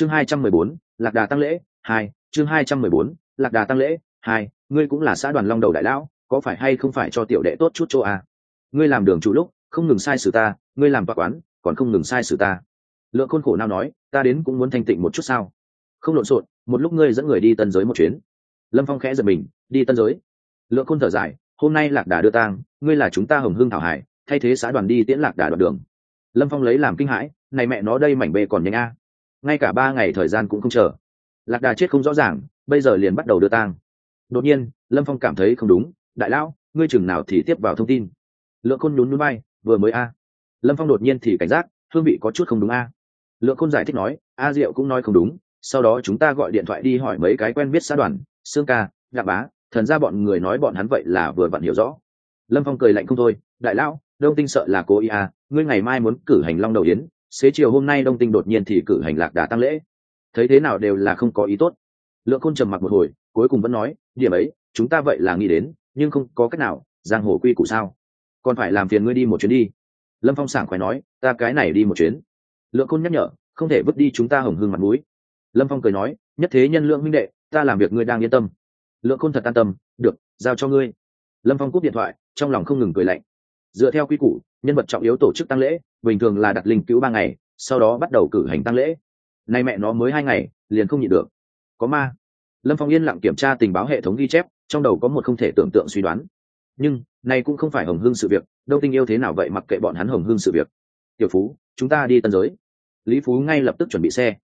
chương hai trăm mười bốn, lạc đà tăng lễ, hai, chương hai trăm mười bốn, lạc đà tăng lễ, hai, ngươi cũng là xã đoàn long đầu đại lão, có phải hay không phải cho tiểu đệ tốt chút chỗ à? ngươi làm đường chủ lúc, không ngừng sai sử ta, ngươi làm bạc quán, còn không ngừng sai sử ta. Lượng khôn khổ nào nói, ta đến cũng muốn thanh tịnh một chút sao? Không lộn xộn, một lúc ngươi dẫn người đi tân giới một chuyến. Lâm phong khẽ giật mình, đi tân giới. Lượng khôn thở dài, hôm nay lạc đà đưa tang, ngươi là chúng ta hồng hương thảo hải, thay thế xã đoàn đi tiễn lạc đà đoạn đường. Lâm phong lấy làm kinh hãi, này mẹ nó đây mảnh bê còn nhanh a ngay cả ba ngày thời gian cũng không chờ. Lạc đà chết không rõ ràng, bây giờ liền bắt đầu đưa tang. Đột nhiên, lâm phong cảm thấy không đúng, đại lão, ngươi chừng nào thì tiếp vào thông tin? Lượng khôn nhún núi bay vừa mới a. Lâm phong đột nhiên thì cảnh giác, hương vị có chút không đúng a. Lượng khôn giải thích nói, a diệu cũng nói không đúng, sau đó chúng ta gọi điện thoại đi hỏi mấy cái quen biết xã đoàn xương ca lạc bá, thần ra bọn người nói bọn hắn vậy là vừa vặn hiểu rõ. Lâm phong cười lạnh không thôi, đại lão, đông tinh sợ là cố ý à ngươi ngày mai muốn cử hành long đầu yến xế chiều hôm nay đông tinh đột nhiên thì cử hành lạc đà tăng lễ. Thấy thế nào đều là không có ý tốt. Lượng khôn trầm mặc một hồi, cuối cùng vẫn nói, điểm ấy, chúng ta vậy là nghĩ đến, nhưng không có cách nào, giang hồ quy củ sao? Còn phải làm phiền ngươi đi một chuyến đi. Lâm phong sảng khoái nói, ta cái này đi một chuyến. Lượng khôn nhắc nhở, không thể vứt đi chúng ta hồng hương mặt mũi. Lâm phong cười nói, nhất thế nhân lượng minh đệ, ta làm việc ngươi đang yên tâm. Lượng khôn thật an tâm, được, giao cho ngươi. Lâm phong cúp điện thoại, trong lòng không ngừng cười lạnh. Dựa theo quy củ, nhân vật trọng yếu tổ chức tăng lễ bình thường là đặt linh cứu ba ngày, sau đó bắt đầu cử hành tăng lễ. Nay mẹ nó mới hai ngày, liền không nhịn được. Có ma. Lâm phong yên lặng kiểm tra tình báo hệ thống ghi chép, trong đầu có một không thể tưởng tượng suy đoán. Nhưng này cũng không phải hồng hương sự việc, đâu tinh yêu thế nào vậy mặc kệ bọn hắn hồng hương sự việc. Tiểu phú, chúng ta đi tân giới. Lý phú ngay lập tức chuẩn bị xe.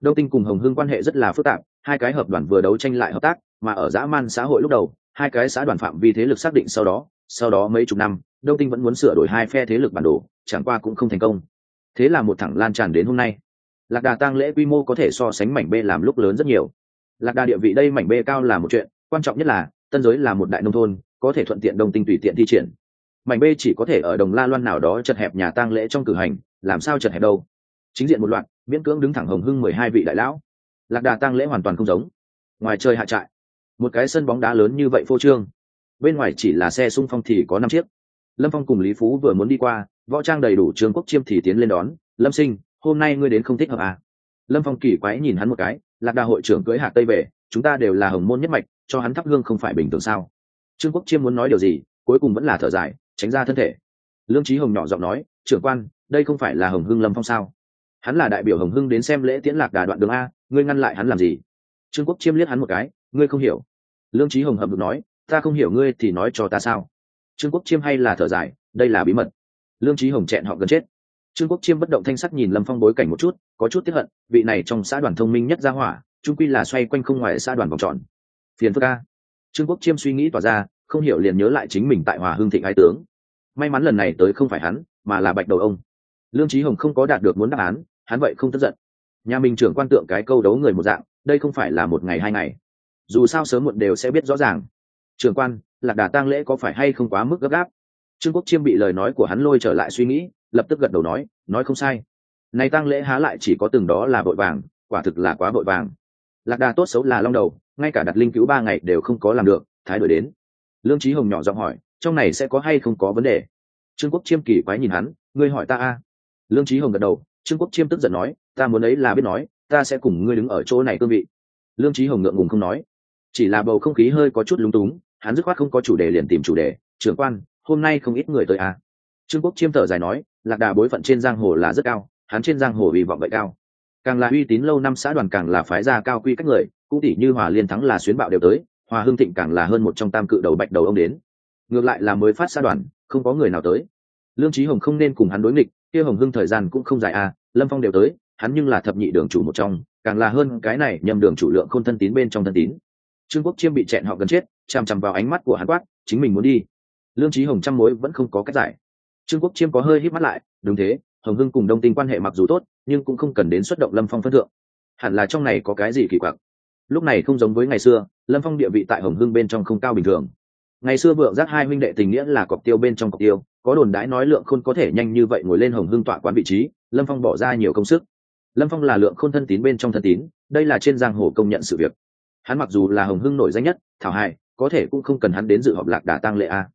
Đông tinh cùng hồng hương quan hệ rất là phức tạp, hai cái hợp đoàn vừa đấu tranh lại hợp tác, mà ở dã man xã hội lúc đầu, hai cái xã đoàn phạm vi thế lực xác định sau đó sau đó mấy chục năm đông tinh vẫn muốn sửa đổi hai phe thế lực bản đồ, chẳng qua cũng không thành công. Thế là một thẳng lan tràn đến hôm nay. Lạc đà tăng lễ quy mô có thể so sánh mảnh b làm lúc lớn rất nhiều. Lạc đà địa vị đây mảnh b cao là một chuyện, quan trọng nhất là, tân giới là một đại nông thôn, có thể thuận tiện đông tinh tùy tiện thi triển. Mảnh b chỉ có thể ở đồng la loan nào đó chật hẹp nhà tang lễ trong cử hành, làm sao chật hẹp đâu. Chính diện một loạt, miễn cưỡng đứng thẳng hồng hưng mười hai vị đại lão. Lạc đà tang lễ hoàn toàn không giống. Ngoài trời hạ trại, một cái sân bóng đá lớn như vậy phô trương. Bên ngoài chỉ là xe xung phong thì có năm chiếc lâm phong cùng lý phú vừa muốn đi qua, võ trang đầy đủ, trương quốc chiêm thì tiến lên đón, lâm sinh, hôm nay ngươi đến không thích hợp à. lâm phong kỳ quái nhìn hắn một cái, lạc đà hội trưởng cưới hạ tây về, chúng ta đều là hồng môn nhất mạch, cho hắn thắp hương không phải bình thường sao? Trương quốc chiêm muốn nói điều gì, cuối cùng vẫn là thở dài, tránh ra thân thể. Lương trí hồng nhỏ giọng nói, trưởng quan, đây không phải là hồng hưng lâm phong sao? Hắn là đại biểu hồng hưng đến xem lễ tiễn lạc đà đoạn đường a, ngươi ngăn lại hắn làm gì? Trương quốc chiêm liếc hắn một cái, ngươi không hiểu. Lương trí hồng hậm được nói, ta không hiểu ngươi thì nói cho ta sao? Trương quốc chiêm hay là thở dài, đây là bí mật. Lương trí hồng chẹn họ gần chết. Trương quốc chiêm bất động thanh sắc nhìn lâm phong bối cảnh một chút, có chút tiếp hận, vị này trong xã đoàn thông minh nhất ra hỏa trung quy là xoay quanh không ngoài xã đoàn vòng tròn. Phiền phức ca trương quốc chiêm suy nghĩ tỏa ra, không hiểu liền nhớ lại chính mình tại hòa hương thịnh ái tướng. May mắn lần này tới không phải hắn, mà là bạch đầu ông. Lương trí hồng không có đạt được muốn đáp án, hắn vậy không tức giận. Nhà mình trưởng quan tượng cái câu đấu người một dạng, đây không phải là một ngày hai ngày. Dù sao sớm muộn đều sẽ biết rõ ràng. Trưởng quan lạc đà tang lễ có phải hay không quá mức gấp gáp? Trương quốc chiêm bị lời nói của hắn lôi trở lại suy nghĩ, lập tức gật đầu nói nói không sai. Này tang lễ há lại chỉ có từng đó là vội vàng, quả thực là quá vội vàng. Lạc đà tốt xấu là long đầu, ngay cả đặt linh cứu ba ngày đều không có làm được, thái đổi đến. Lương trí hồng nhỏ giọng hỏi, trong này sẽ có hay không có vấn đề? Trương quốc chiêm kỳ quái nhìn hắn, ngươi hỏi ta a. Lương trí hồng gật đầu, trương quốc chiêm tức giận nói, ta muốn ấy là biết nói, ta sẽ cùng ngươi đứng ở chỗ này cương vị. Lương trí hồng ngượng ngùng không nói. Chỉ là bầu không khí hơi có chút lúng túng hắn dứt khoát không có chủ đề liền tìm chủ đề, trưởng quan, hôm nay không ít người tới à. trương quốc chiêm thở dài nói, lạc đà bối phận trên giang hồ là rất cao, hắn trên giang hồ vì vọng vậy cao. Càng là uy tín lâu năm xã đoàn càng là phái gia cao quy các người, cũng tỷ như hòa liên thắng là xuyến bạo đều tới, hòa Hưng thịnh càng là hơn một trong tam cự đầu bạch đầu ông đến. Ngược lại là mới phát xã đoàn, không có người nào tới. Lương trí hồng không nên cùng hắn đối nghịch, kia hồng hưng thời gian cũng không dài à lâm phong đều tới, hắn nhưng là thập nhị đường chủ một trong, càng là hơn cái này nhầm đường chủ lượng không thân tín bên trong thân tín. Trương quốc chiêm bị chẹn họ gần chết chằm chằm vào ánh mắt của hắn quát, chính mình muốn đi. Lương trí hồng trăm mối vẫn không có cách giải. Trương quốc chiêm có hơi hít mắt lại, đúng thế, hồng hưng cùng đông tinh quan hệ mặc dù tốt, nhưng cũng không cần đến xuất động lâm phong phân thượng. Hẳn là trong này có cái gì kỳ quặc? Lúc này không giống với ngày xưa, lâm phong địa vị tại hồng hưng bên trong không cao bình thường. Ngày xưa vượng giác hai huynh đệ tình nghĩa là cọc tiêu bên trong cọc tiêu, có đồn đãi nói lượng khôn có thể nhanh như vậy ngồi lên hồng hưng tọa quán vị trí, lâm phong bỏ ra nhiều công sức. Lâm phong là lượng khôn thân tín bên trong thân tín, đây là trên giang hồ công nhận sự việc. Hắn mặc dù là hồng hưng nổi danh nhất, thảo hai có thể cũng không cần hắn đến dự họp lạc đà tăng lệ a.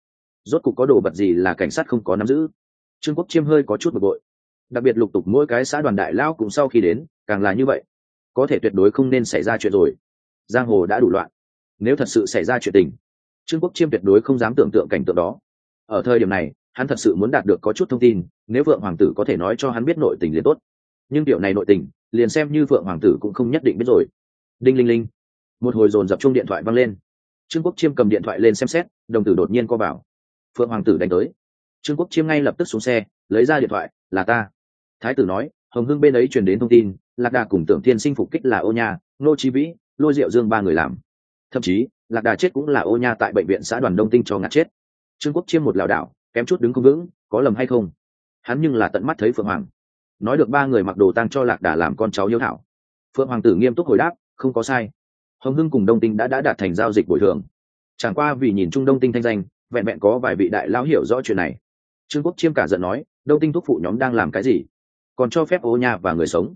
Rốt cục có đồ vật gì là cảnh sát không có nắm giữ? Trương quốc chiêm hơi có chút bực bội. Đặc biệt lục tục mỗi cái xã đoàn đại lao cùng sau khi đến, càng là như vậy. Có thể tuyệt đối không nên xảy ra chuyện rồi. Giang hồ đã đủ loạn. Nếu thật sự xảy ra chuyện tình, trương quốc chiêm tuyệt đối không dám tưởng tượng cảnh tượng đó. Ở thời điểm này, hắn thật sự muốn đạt được có chút thông tin, nếu vượng hoàng tử có thể nói cho hắn biết nội tình liền tốt. Nhưng điều này nội tình, liền xem như vượng hoàng tử cũng không nhất định biết rồi. Đinh linh linh. Một hồi dồn dập chung điện thoại văng lên trương quốc chiêm cầm điện thoại lên xem xét, đồng tử đột nhiên co vào. Phượng hoàng tử đánh tới. Trương quốc chiêm ngay lập tức xuống xe, lấy ra điện thoại, là ta. Thái tử nói, hồng hưng bên ấy truyền đến thông tin, lạc đà cùng tưởng thiên sinh phục kích là ô nha nô chi vĩ, lôi diệu dương ba người làm. Thậm chí, lạc đà chết cũng là ô nha tại bệnh viện xã đoàn đông tinh cho ngạt chết. Trương quốc chiêm một lảo đảo, kém chút đứng không vững, có lầm hay không? Hắn nhưng là tận mắt thấy phượng hoàng. Nói được ba người mặc đồ tăng cho lạc đà làm con cháu hiếu thảo. Phượng hoàng tử nghiêm túc hồi đáp, không có sai hồng hưng cùng đông tinh đã đã đạt thành giao dịch bồi thường. Chẳng qua vì nhìn chung đông tinh thanh danh, vẹn vẹn có vài vị đại lão hiểu rõ chuyện này. Trương quốc chiêm cả giận nói, đông tinh thuốc phụ nhóm đang làm cái gì? Còn cho phép ô nha và người sống.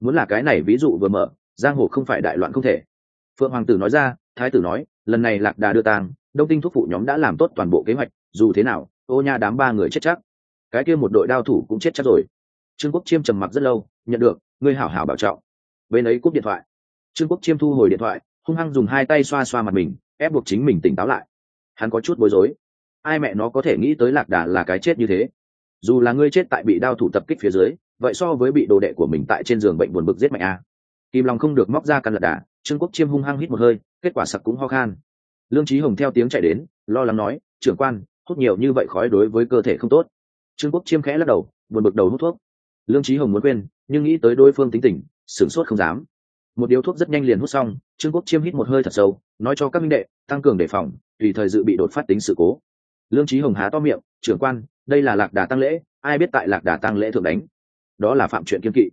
Muốn là cái này ví dụ vừa mở, giang hồ không phải đại loạn không thể. Phượng hoàng tử nói ra, thái tử nói, lần này lạc đà đưa tang, đông tinh thuốc phụ nhóm đã làm tốt toàn bộ kế hoạch, dù thế nào, ô nha đám ba người chết chắc. Cái kia một đội đao thủ cũng chết chắc rồi. Trương quốc chiêm trầm mặc rất lâu, nhận được, ngươi hảo hảo bảo trọng. Bên ấy cúp điện thoại. Trương quốc chiêm thu hồi điện thoại hung hăng dùng hai tay xoa xoa mặt mình, ép buộc chính mình tỉnh táo lại. Hắn có chút bối rối. Ai mẹ nó có thể nghĩ tới lạc đà là cái chết như thế? Dù là ngươi chết tại bị đao thủ tập kích phía dưới, vậy so với bị đồ đệ của mình tại trên giường bệnh buồn bực giết mạnh a. Kim long không được móc ra căn lạc đà, trương quốc chiêm hung hăng hít một hơi, kết quả sặc cũng ho khan. Lương trí hồng theo tiếng chạy đến, lo lắng nói, trưởng quan hút nhiều như vậy khói đối với cơ thể không tốt. Trương quốc chiêm khẽ lắc đầu, buồn bực đầu hút thuốc. Lương trí hồng muốn quên, nhưng nghĩ tới đối phương tính tình, sửng sốt không dám một điếu thuốc rất nhanh liền hút xong, trương quốc chiêm hít một hơi thật sâu, nói cho các minh đệ, tăng cường đề phòng, tùy thời dự bị đột phát tính sự cố. Lương trí hồng há to miệng, trưởng quan, đây là lạc đà tăng lễ, ai biết tại lạc đà tăng lễ thượng đánh? Đó là phạm chuyện kiên kỵ.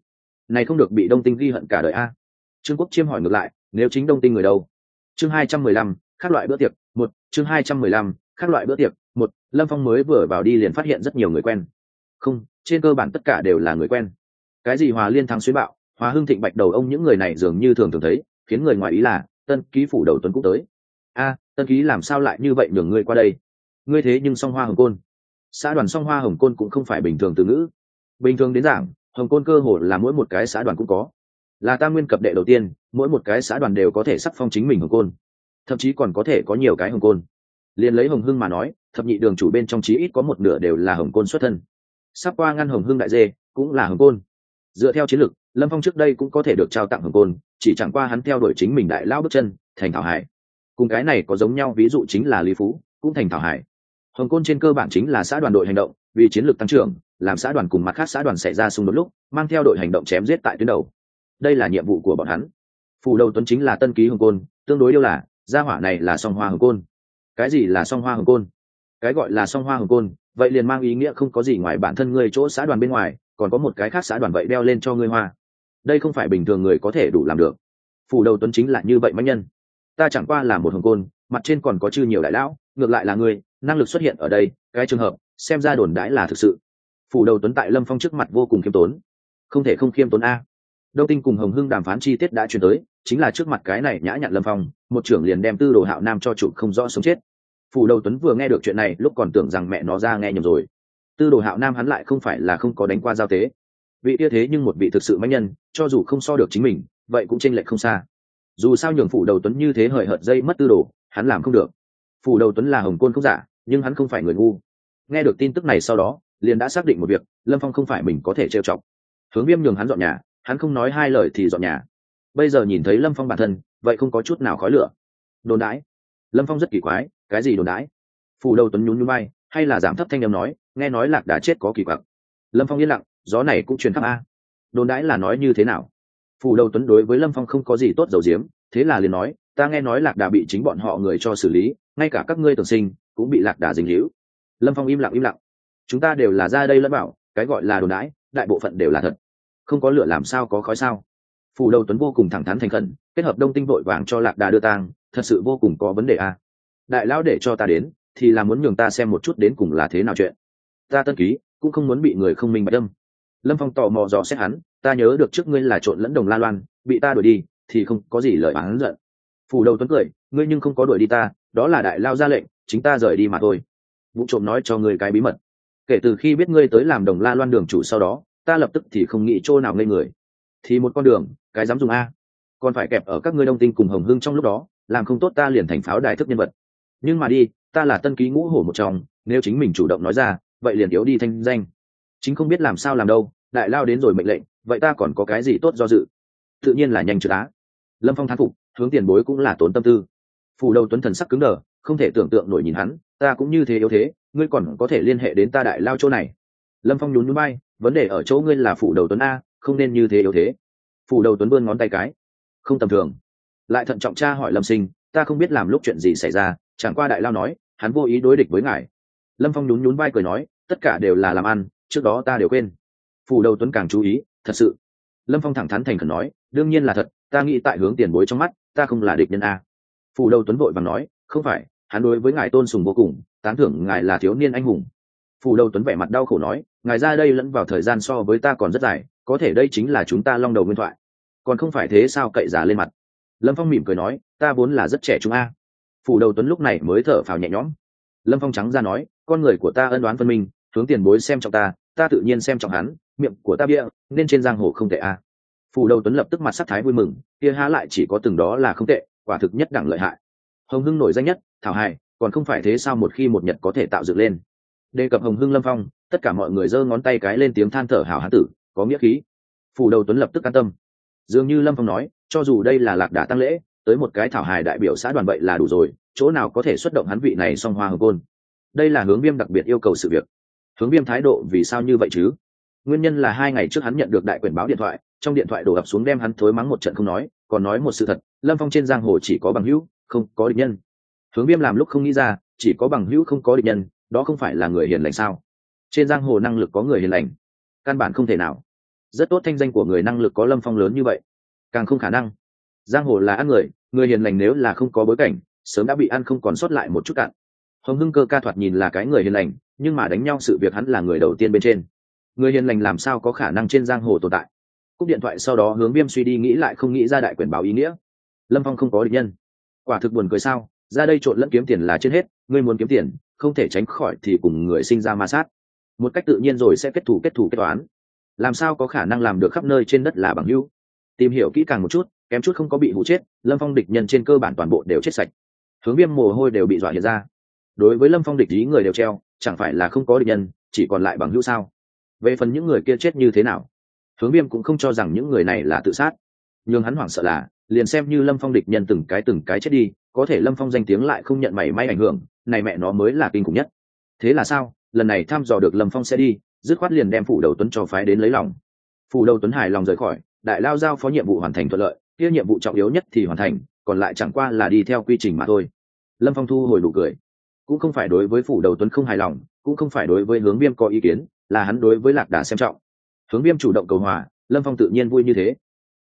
Này không được bị đông tinh ghi hận cả đời a. Trương quốc chiêm hỏi ngược lại, nếu chính đông tinh người đâu? Chương hai trăm mười lăm các loại bữa tiệc, một. Chương hai trăm mười lăm các loại bữa tiệc, một. Lâm phong mới vừa vào đi liền phát hiện rất nhiều người quen. Không, trên cơ bản tất cả đều là người quen. Cái gì hòa liên thắng xuyến bạo? Hòa hưng thịnh bạch đầu ông những người này dường như thường thường thấy, khiến người ngoài ý là, tân ký phủ đầu tuấn cũng tới. A, tân ký làm sao lại như vậy nhường ngươi qua đây? Ngươi thế nhưng song hoa hồng côn. Xã đoàn song hoa hồng côn cũng không phải bình thường từ ngữ. Bình thường đến giảng hồng côn cơ hồ là mỗi một cái xã đoàn cũng có. Là ta nguyên cập đệ đầu tiên, mỗi một cái xã đoàn đều có thể sắc phong chính mình hồng côn. Thậm chí còn có thể có nhiều cái hồng côn. Liền lấy hồng hưng mà nói, thập nhị đường chủ bên trong chí ít có một nửa đều là hồng côn xuất thân. Sắp qua ngăn hồng hưng đại dê, cũng là hồng côn dựa theo chiến lược, lâm phong trước đây cũng có thể được trao tặng hồng côn, chỉ chẳng qua hắn theo đuổi chính mình đại lao bước chân, thành thảo hải. Cùng cái này có giống nhau, ví dụ chính là lý phú, cũng thành thảo hải. Hồng côn trên cơ bản chính là xã đoàn đội hành động, vì chiến lược tăng trưởng, làm xã đoàn cùng mặt khác xã đoàn xảy ra xung đột lúc, mang theo đội hành động chém giết tại tuyến đầu. Đây là nhiệm vụ của bọn hắn. Phủ đầu tuấn chính là tân ký hồng côn, tương đối yêu là gia hỏa này là song hoa hồng côn. Cái gì là song hoa hồng côn? Cái gọi là song hoa hồng côn, vậy liền mang ý nghĩa không có gì ngoài bản thân ngươi chỗ xã đoàn bên ngoài còn có một cái khác xã đoàn vậy đeo lên cho ngươi hoa. Đây không phải bình thường người có thể đủ làm được. Phủ đầu tuấn chính là như vậy mạnh nhân. Ta chẳng qua là một hồng côn, mặt trên còn có chư nhiều đại lão, ngược lại là ngươi, năng lực xuất hiện ở đây, cái trường hợp, xem ra đồn đãi là thực sự. Phủ đầu tuấn tại lâm phong trước mặt vô cùng khiêm tốn. Không thể không khiêm tốn a. Đông tinh cùng hồng hưng đàm phán chi tiết đã chuyển tới, chính là trước mặt cái này nhã nhặn lâm phong, một trưởng liền đem tư đồ hạo nam cho chủ không rõ sống chết. Phủ đầu tuấn vừa nghe được chuyện này, lúc còn tưởng rằng mẹ nó ra nghe nhầm rồi tư đồ hạo nam hắn lại không phải là không có đánh qua giao tế. Vị kia thế nhưng một vị thực sự mạnh nhân, cho dù không so được chính mình, vậy cũng chênh lệch không xa. Dù sao nhường phủ đầu tuấn như thế hời hợt dây mất tư đồ, hắn làm không được. Phủ đầu tuấn là hồng côn không giả, nhưng hắn không phải người ngu. Nghe được tin tức này sau đó, liền đã xác định một việc, lâm phong không phải mình có thể trêu chọc. Hướng viêm nhường hắn dọn nhà, hắn không nói hai lời thì dọn nhà. Bây giờ nhìn thấy lâm phong bản thân, vậy không có chút nào khói lửa. Đồn đãi. Lâm phong rất kỳ quái, cái gì đồn đãi? Phủ đầu tuấn nhún nhún bay hay là giảm thấp thanh â m nói, nghe nói lạc đã chết có kỳ quặc. Lâm phong yên lặng, gió này cũng truyền khắp a. Đồn đãi là nói như thế nào? Phù đầu tuấn đối với lâm phong không có gì tốt dầu diếm, thế là liền nói, ta nghe nói lạc đà bị chính bọn họ người cho xử lý, ngay cả các ngươi tưởng sinh, cũng bị lạc đà dính hữu lâm phong im lặng im lặng. Chúng ta đều là ra đây lẫn bảo, cái gọi là đồn đãi, đại bộ phận đều là thật. Không có lửa làm sao có khói sao? Phù đầu tuấn vô cùng thẳng thắn thành khẩn, kết hợp đông tinh vội vàng cho lạc đà đưa tang, thật sự vô cùng có vấn đề a. Đại lão để cho ta đến thì là muốn nhường ta xem một chút đến cùng là thế nào chuyện. Ta tân ký, cũng không muốn bị người không minh bạch đâm lâm phong tò mò dò xét hắn, ta nhớ được trước ngươi là trộn lẫn đồng la loan, bị ta đuổi đi, thì không có gì lời bán giận. Phủ đầu tuấn cười, ngươi nhưng không có đuổi đi ta, đó là đại lao ra lệnh, chính ta rời đi mà thôi. Vụ trộm nói cho ngươi cái bí mật. Kể từ khi biết ngươi tới làm đồng la loan đường chủ sau đó, ta lập tức thì không nghĩ chỗ nào ngây người. Thì một con đường, cái dám dùng a. Còn phải kẹp ở các ngươi đông tinh cùng hồng hưng trong lúc đó, làm không tốt ta liền thành pháo đài thức nhân vật. Nhưng mà đi ta là tân ký ngũ hổ một trong, nếu chính mình chủ động nói ra, vậy liền yếu đi thanh danh. Chính không biết làm sao làm đâu, đại lao đến rồi mệnh lệnh, vậy ta còn có cái gì tốt do dự? Tự nhiên là nhanh trượt đá. Lâm phong thán phục, hướng tiền bối cũng là tốn tâm tư. Phủ đầu tuấn thần sắc cứng đờ, không thể tưởng tượng nổi nhìn hắn, ta cũng như thế yếu thế, ngươi còn có thể liên hệ đến ta đại lao chỗ này. Lâm phong nhún núi bay vấn đề ở chỗ ngươi là phủ đầu tuấn a, không nên như thế yếu thế. Phủ đầu tuấn vươn ngón tay cái. Không tầm thường. Lại thận trọng cha hỏi lâm sinh, ta không biết làm lúc chuyện gì xảy ra, chẳng qua đại lao nói hắn vô ý đối địch với ngài. Lâm phong nhún nhún vai cười nói, tất cả đều là làm ăn, trước đó ta đều quên. Phủ đầu tuấn càng chú ý, thật sự. Lâm phong thẳng thắn thành khẩn nói, đương nhiên là thật, ta nghĩ tại hướng tiền bối trong mắt, ta không là địch nhân a. Phủ đầu tuấn vội và nói, không phải, hắn đối với ngài tôn sùng vô cùng, tán thưởng ngài là thiếu niên anh hùng. Phủ đầu tuấn vẻ mặt đau khổ nói, ngài ra đây lẫn vào thời gian so với ta còn rất dài, có thể đây chính là chúng ta long đầu nguyên thoại. Còn không phải thế sao cậy giả lên mặt. Lâm phong mỉm cười nói, ta vốn là rất trẻ chúng a phủ đầu tuấn lúc này mới thở phào nhẹ nhõm. Lâm phong trắng ra nói, con người của ta ân đoán phân minh, hướng tiền bối xem trọng ta ta tự nhiên xem trọng hắn, miệng của ta bia nên trên giang hồ không tệ a. Phủ đầu tuấn lập tức mặt sắc thái vui mừng, kia há lại chỉ có từng đó là không tệ, quả thực nhất đẳng lợi hại. Hồng hưng nổi danh nhất, thảo hài, còn không phải thế sao một khi một nhật có thể tạo dựng lên. Đề cập hồng hưng lâm phong, tất cả mọi người giơ ngón tay cái lên tiếng than thở hào hán tử, có nghĩa khí. Phủ đầu tuấn lập tức an tâm. Dường như lâm phong nói, cho dù đây là lạc đà tăng lễ tới một cái thảo hài đại biểu xã đoàn vậy là đủ rồi, chỗ nào có thể xuất động hắn vị này song hoa hồng côn. Đây là hướng viêm đặc biệt yêu cầu sự việc. Hướng viêm thái độ vì sao như vậy chứ? Nguyên nhân là hai ngày trước hắn nhận được đại quyền báo điện thoại, trong điện thoại đổ ập xuống đem hắn thối mắng một trận không nói, còn nói một sự thật, lâm phong trên giang hồ chỉ có bằng hữu, không có địch nhân. Hướng viêm làm lúc không nghĩ ra, chỉ có bằng hữu không có địch nhân, đó không phải là người hiền lành sao? Trên giang hồ năng lực có người hiền lành, căn bản không thể nào. Rất tốt thanh danh của người năng lực có lâm phong lớn như vậy, càng không khả năng giang hồ là ăn người người hiền lành nếu là không có bối cảnh, sớm đã bị ăn không còn sót lại một chút cạn. Hồng hưng cơ ca thoạt nhìn là cái người hiền lành, nhưng mà đánh nhau sự việc hắn là người đầu tiên bên trên. Người hiền lành làm sao có khả năng trên giang hồ tồn tại? Cúp điện thoại sau đó hướng viêm suy đi nghĩ lại không nghĩ ra đại quyền báo ý nghĩa. Lâm phong không có định nhân. Quả thực buồn cười sao? Ra đây trộn lẫn kiếm tiền là trên hết, ngươi muốn kiếm tiền, không thể tránh khỏi thì cùng người sinh ra ma sát. Một cách tự nhiên rồi sẽ kết thủ kết thủ kết toán. Làm sao có khả năng làm được khắp nơi trên đất là bằng hữu? Tìm hiểu kỹ càng một chút, kém chút không có bị hụ chết, lâm phong địch nhân trên cơ bản toàn bộ đều chết sạch. Hướng viêm mồ hôi đều bị dọa hiện ra. Đối với lâm phong địch ý người đều treo, chẳng phải là không có địch nhân, chỉ còn lại bằng hữu sao? Về phần những người kia chết như thế nào? Hướng viêm cũng không cho rằng những người này là tự sát. Nhưng hắn hoảng sợ là, liền xem như lâm phong địch nhân từng cái từng cái chết đi, có thể lâm phong danh tiếng lại không nhận mảy may ảnh hưởng, này mẹ nó mới là kinh khủng nhất. Thế là sao? Lần này thăm dò được lâm phong sẽ đi, dứt khoát liền đem phủ đầu tuấn cho phái đến lấy lòng. Phủ đầu tuấn hài lòng rời khỏi đại lao giao phó nhiệm vụ hoàn thành thuận lợi, kia nhiệm vụ trọng yếu nhất thì hoàn thành, còn lại chẳng qua là đi theo quy trình mà thôi. Lâm phong thu hồi đủ cười. Cũng không phải đối với phủ đầu tuấn không hài lòng, cũng không phải đối với hướng viêm có ý kiến, là hắn đối với lạc đà xem trọng. Hướng viêm chủ động cầu hòa, lâm phong tự nhiên vui như thế.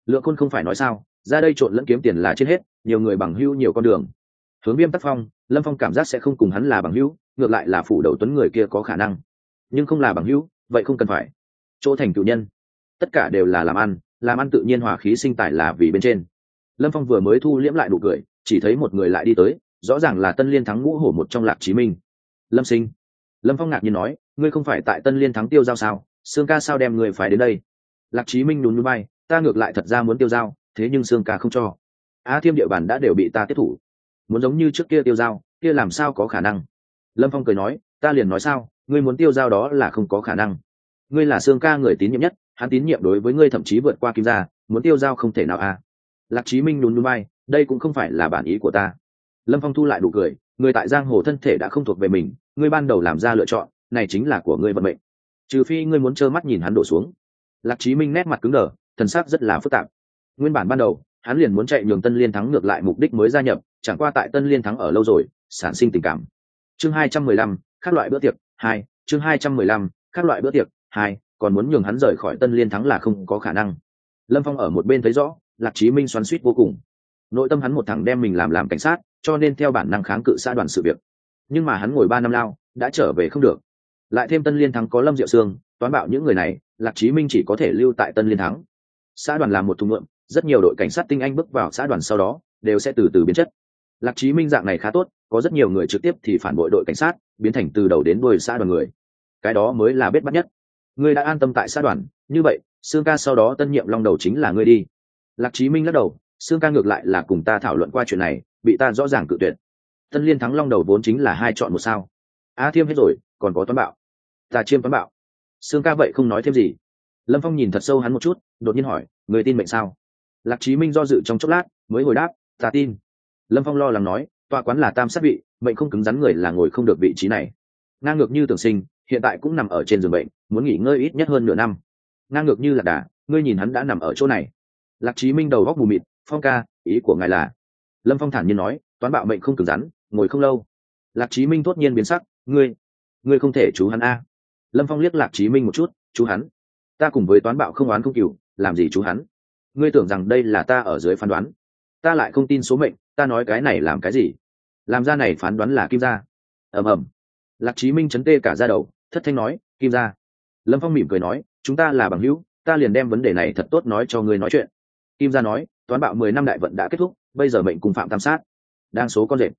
Lượng khôn không phải nói sao, ra đây trộn lẫn kiếm tiền là trên hết, nhiều người bằng hữu nhiều con đường. Hướng viêm tác phong, lâm phong cảm giác sẽ không cùng hắn là bằng hữu, ngược lại là phủ đầu tuấn người kia có khả năng. Nhưng không là bằng hữu, vậy không cần phải. Chỗ thành cựu nhân, tất cả đều là làm ăn làm ăn tự nhiên hòa khí sinh tài là vì bên trên. Lâm phong vừa mới thu liễm lại nụ cười, chỉ thấy một người lại đi tới, rõ ràng là tân liên thắng ngũ hổ một trong lạc chí minh. Lâm sinh. Lâm phong ngạc nhiên nói, ngươi không phải tại tân liên thắng tiêu giao sao? Sương ca sao đem người phải đến đây? Lạc chí minh nhún núi bay ta ngược lại thật ra muốn tiêu giao, thế nhưng sương ca không cho. A thiêm địa bàn đã đều bị ta tiếp thủ. Muốn giống như trước kia tiêu giao, kia làm sao có khả năng? Lâm phong cười nói, ta liền nói sao, ngươi muốn tiêu giao đó là không có khả năng. Ngươi là sương ca người tín nhiệm nhất hắn tín nhiệm đối với ngươi thậm chí vượt qua kim gia, muốn tiêu giao không thể nào a lạc chí minh nhún núi bay đây cũng không phải là bản ý của ta. Lâm phong thu lại đủ cười, người tại giang hồ thân thể đã không thuộc về mình, ngươi ban đầu làm ra lựa chọn, này chính là của ngươi vận mệnh. Trừ phi ngươi muốn trơ mắt nhìn hắn đổ xuống. Lạc chí minh nét mặt cứng đờ, thần sắc rất là phức tạp. Nguyên bản ban đầu, hắn liền muốn chạy nhường tân liên thắng ngược lại mục đích mới gia nhập, chẳng qua tại tân liên thắng ở lâu rồi, sản sinh tình cảm. Chương hai trăm mười lăm các loại bữa tiệc, hai, chương hai trăm mười lăm các loại bữa tiệc, hai còn muốn nhường hắn rời khỏi tân liên thắng là không có khả năng. Lâm phong ở một bên thấy rõ, lạc chí minh xoắn suýt vô cùng. Nội tâm hắn một thằng đem mình làm làm cảnh sát, cho nên theo bản năng kháng cự xã đoàn sự việc. Nhưng mà hắn ngồi ba năm lao, đã trở về không được. Lại thêm tân liên thắng có lâm diệu sương, toán bạo những người này, lạc chí minh chỉ có thể lưu tại tân liên thắng. Xã đoàn làm một thùng ngượm rất nhiều đội cảnh sát tinh anh bước vào xã đoàn sau đó, đều sẽ từ từ biến chất. Lạc chí minh dạng này khá tốt, có rất nhiều người trực tiếp thì phản bội đội cảnh sát, biến thành từ đầu đến đuôi xã đoàn người. Cái đó mới là bết bắt nhất ngươi đã an tâm tại xã đoàn, như vậy, sương ca sau đó tân nhiệm long đầu chính là ngươi đi. Lạc chí minh lắc đầu xương ca ngược lại là cùng ta thảo luận qua chuyện này, bị ta rõ ràng cự tuyệt. Tân liên thắng long đầu vốn chính là hai chọn một sao. A thiêm hết rồi, còn có toán bạo. Ta chiêm toán bạo. Xương ca vậy không nói thêm gì. Lâm phong nhìn thật sâu hắn một chút, đột nhiên hỏi, người tin mệnh sao? Lạc chí minh do dự trong chốc lát, mới hồi đáp, ta tin. Lâm phong lo lắng nói tọa quán là tam sát vị, mệnh không cứng rắn người là ngồi không được vị trí này. Ngang ngược như tưởng sinh hiện tại cũng nằm ở trên giường bệnh, muốn nghỉ ngơi ít nhất hơn nửa năm. Ngang ngược như lạc đà, ngươi nhìn hắn đã nằm ở chỗ này. Lạc chí minh đầu góc mù mịt, phong ca, ý của ngài là? Lâm phong thản nhiên nói, toán bạo mệnh không cứng rắn, ngồi không lâu. Lạc chí minh thốt nhiên biến sắc, ngươi ngươi không thể chú hắn a. Lâm phong liếc lạc chí minh một chút, chú hắn? Ta cùng với toán bạo không oán không cừu, làm gì chú hắn? Ngươi tưởng rằng đây là ta ở dưới phán đoán? Ta lại không tin số mệnh, ta nói cái này làm cái gì? Làm ra này phán đoán là kim gia. Ầm ầm lạc chí minh chấn tê cả ra đầu, thất thanh nói, kim gia. Lâm phong mỉm cười nói, chúng ta là bằng hữu, ta liền đem vấn đề này thật tốt nói cho ngươi nói chuyện. Kim gia nói, toán bạo mười năm đại vận đã kết thúc, bây giờ mệnh cùng phạm tam sát. Đang số con rệp.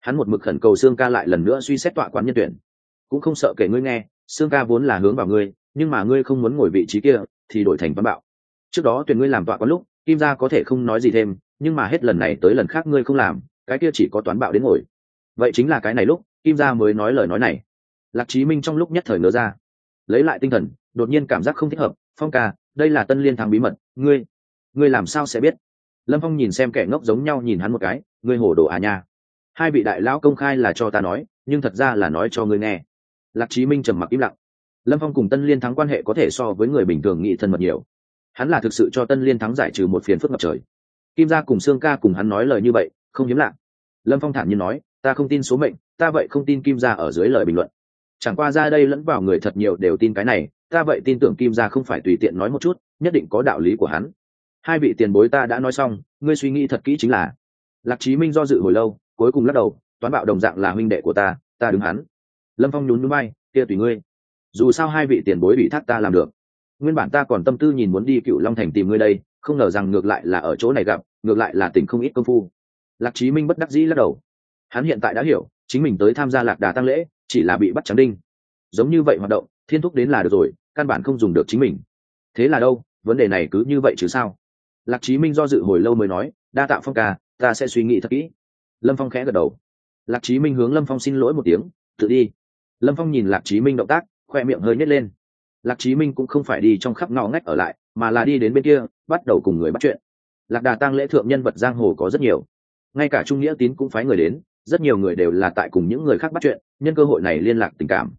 Hắn một mực khẩn cầu xương ca lại lần nữa suy xét tọa quán nhân tuyển. Cũng không sợ kể ngươi nghe xương ca vốn là hướng vào ngươi, nhưng mà ngươi không muốn ngồi vị trí kia, thì đổi thành toán bạo. Trước đó tuyển ngươi làm tọa quán lúc, kim gia có thể không nói gì thêm, nhưng mà hết lần này tới lần khác ngươi không làm, cái kia chỉ có toán bạo đến ngồi. Vậy chính là cái này lúc kim gia mới nói lời nói này. Lạc chí minh trong lúc nhất thời ngớ ra. Lấy lại tinh thần, đột nhiên cảm giác không thích hợp. Phong ca, đây là tân liên thắng bí mật. Ngươi ngươi làm sao sẽ biết? Lâm phong nhìn xem kẻ ngốc giống nhau nhìn hắn một cái. Ngươi hổ đồ à nha. Hai vị đại lão công khai là cho ta nói, nhưng thật ra là nói cho ngươi nghe. Lạc chí minh trầm mặc im lặng. Lâm phong cùng tân liên thắng quan hệ có thể so với người bình thường nghị thân mật nhiều. Hắn là thực sự cho tân liên thắng giải trừ một phiền phức ngập trời. Kim gia cùng sương ca cùng hắn nói lời như vậy, không hiếm lạ. Lâm phong thản nhiên nói ta không tin số mệnh, ta vậy không tin kim gia ở dưới lời bình luận. Chẳng qua ra đây lẫn vào người thật nhiều đều tin cái này, ta vậy tin tưởng kim gia không phải tùy tiện nói một chút, nhất định có đạo lý của hắn. Hai vị tiền bối ta đã nói xong, ngươi suy nghĩ thật kỹ chính là. Lạc chí minh do dự hồi lâu, cuối cùng lắc đầu, toán bạo đồng dạng là huynh đệ của ta ta đứng hắn. Lâm phong nhún núi bay kia tùy ngươi. Dù sao hai vị tiền bối bị thác ta làm được. Nguyên bản ta còn tâm tư nhìn muốn đi cựu long thành tìm ngươi đây, không ngờ rằng ngược lại là ở chỗ này gặp, ngược lại là tình không ít công phu. Lạc chí minh bất đắc dĩ lắc đầu hắn hiện tại đã hiểu, chính mình tới tham gia lạc đà tăng lễ, chỉ là bị bắt trắng đinh. Giống như vậy hoạt động, thiên thúc đến là được rồi, căn bản không dùng được chính mình. Thế là đâu, vấn đề này cứ như vậy chứ sao? Lạc chí minh do dự hồi lâu mới nói, đa tạ phong ca, ta sẽ suy nghĩ thật kỹ. Lâm phong khẽ gật đầu. Lạc chí minh hướng lâm phong xin lỗi một tiếng, tự đi. Lâm phong nhìn lạc chí minh động tác, khoe miệng hơi nhét lên. Lạc chí minh cũng không phải đi trong khắp ngõ ngách ở lại, mà là đi đến bên kia, bắt đầu cùng người bắt chuyện. Lạc đà tăng lễ thượng nhân vật giang hồ có rất nhiều. Ngay cả trung nghĩa tín cũng phái người đến rất nhiều người đều là tại cùng những người khác bắt chuyện, nhân cơ hội này liên lạc tình cảm.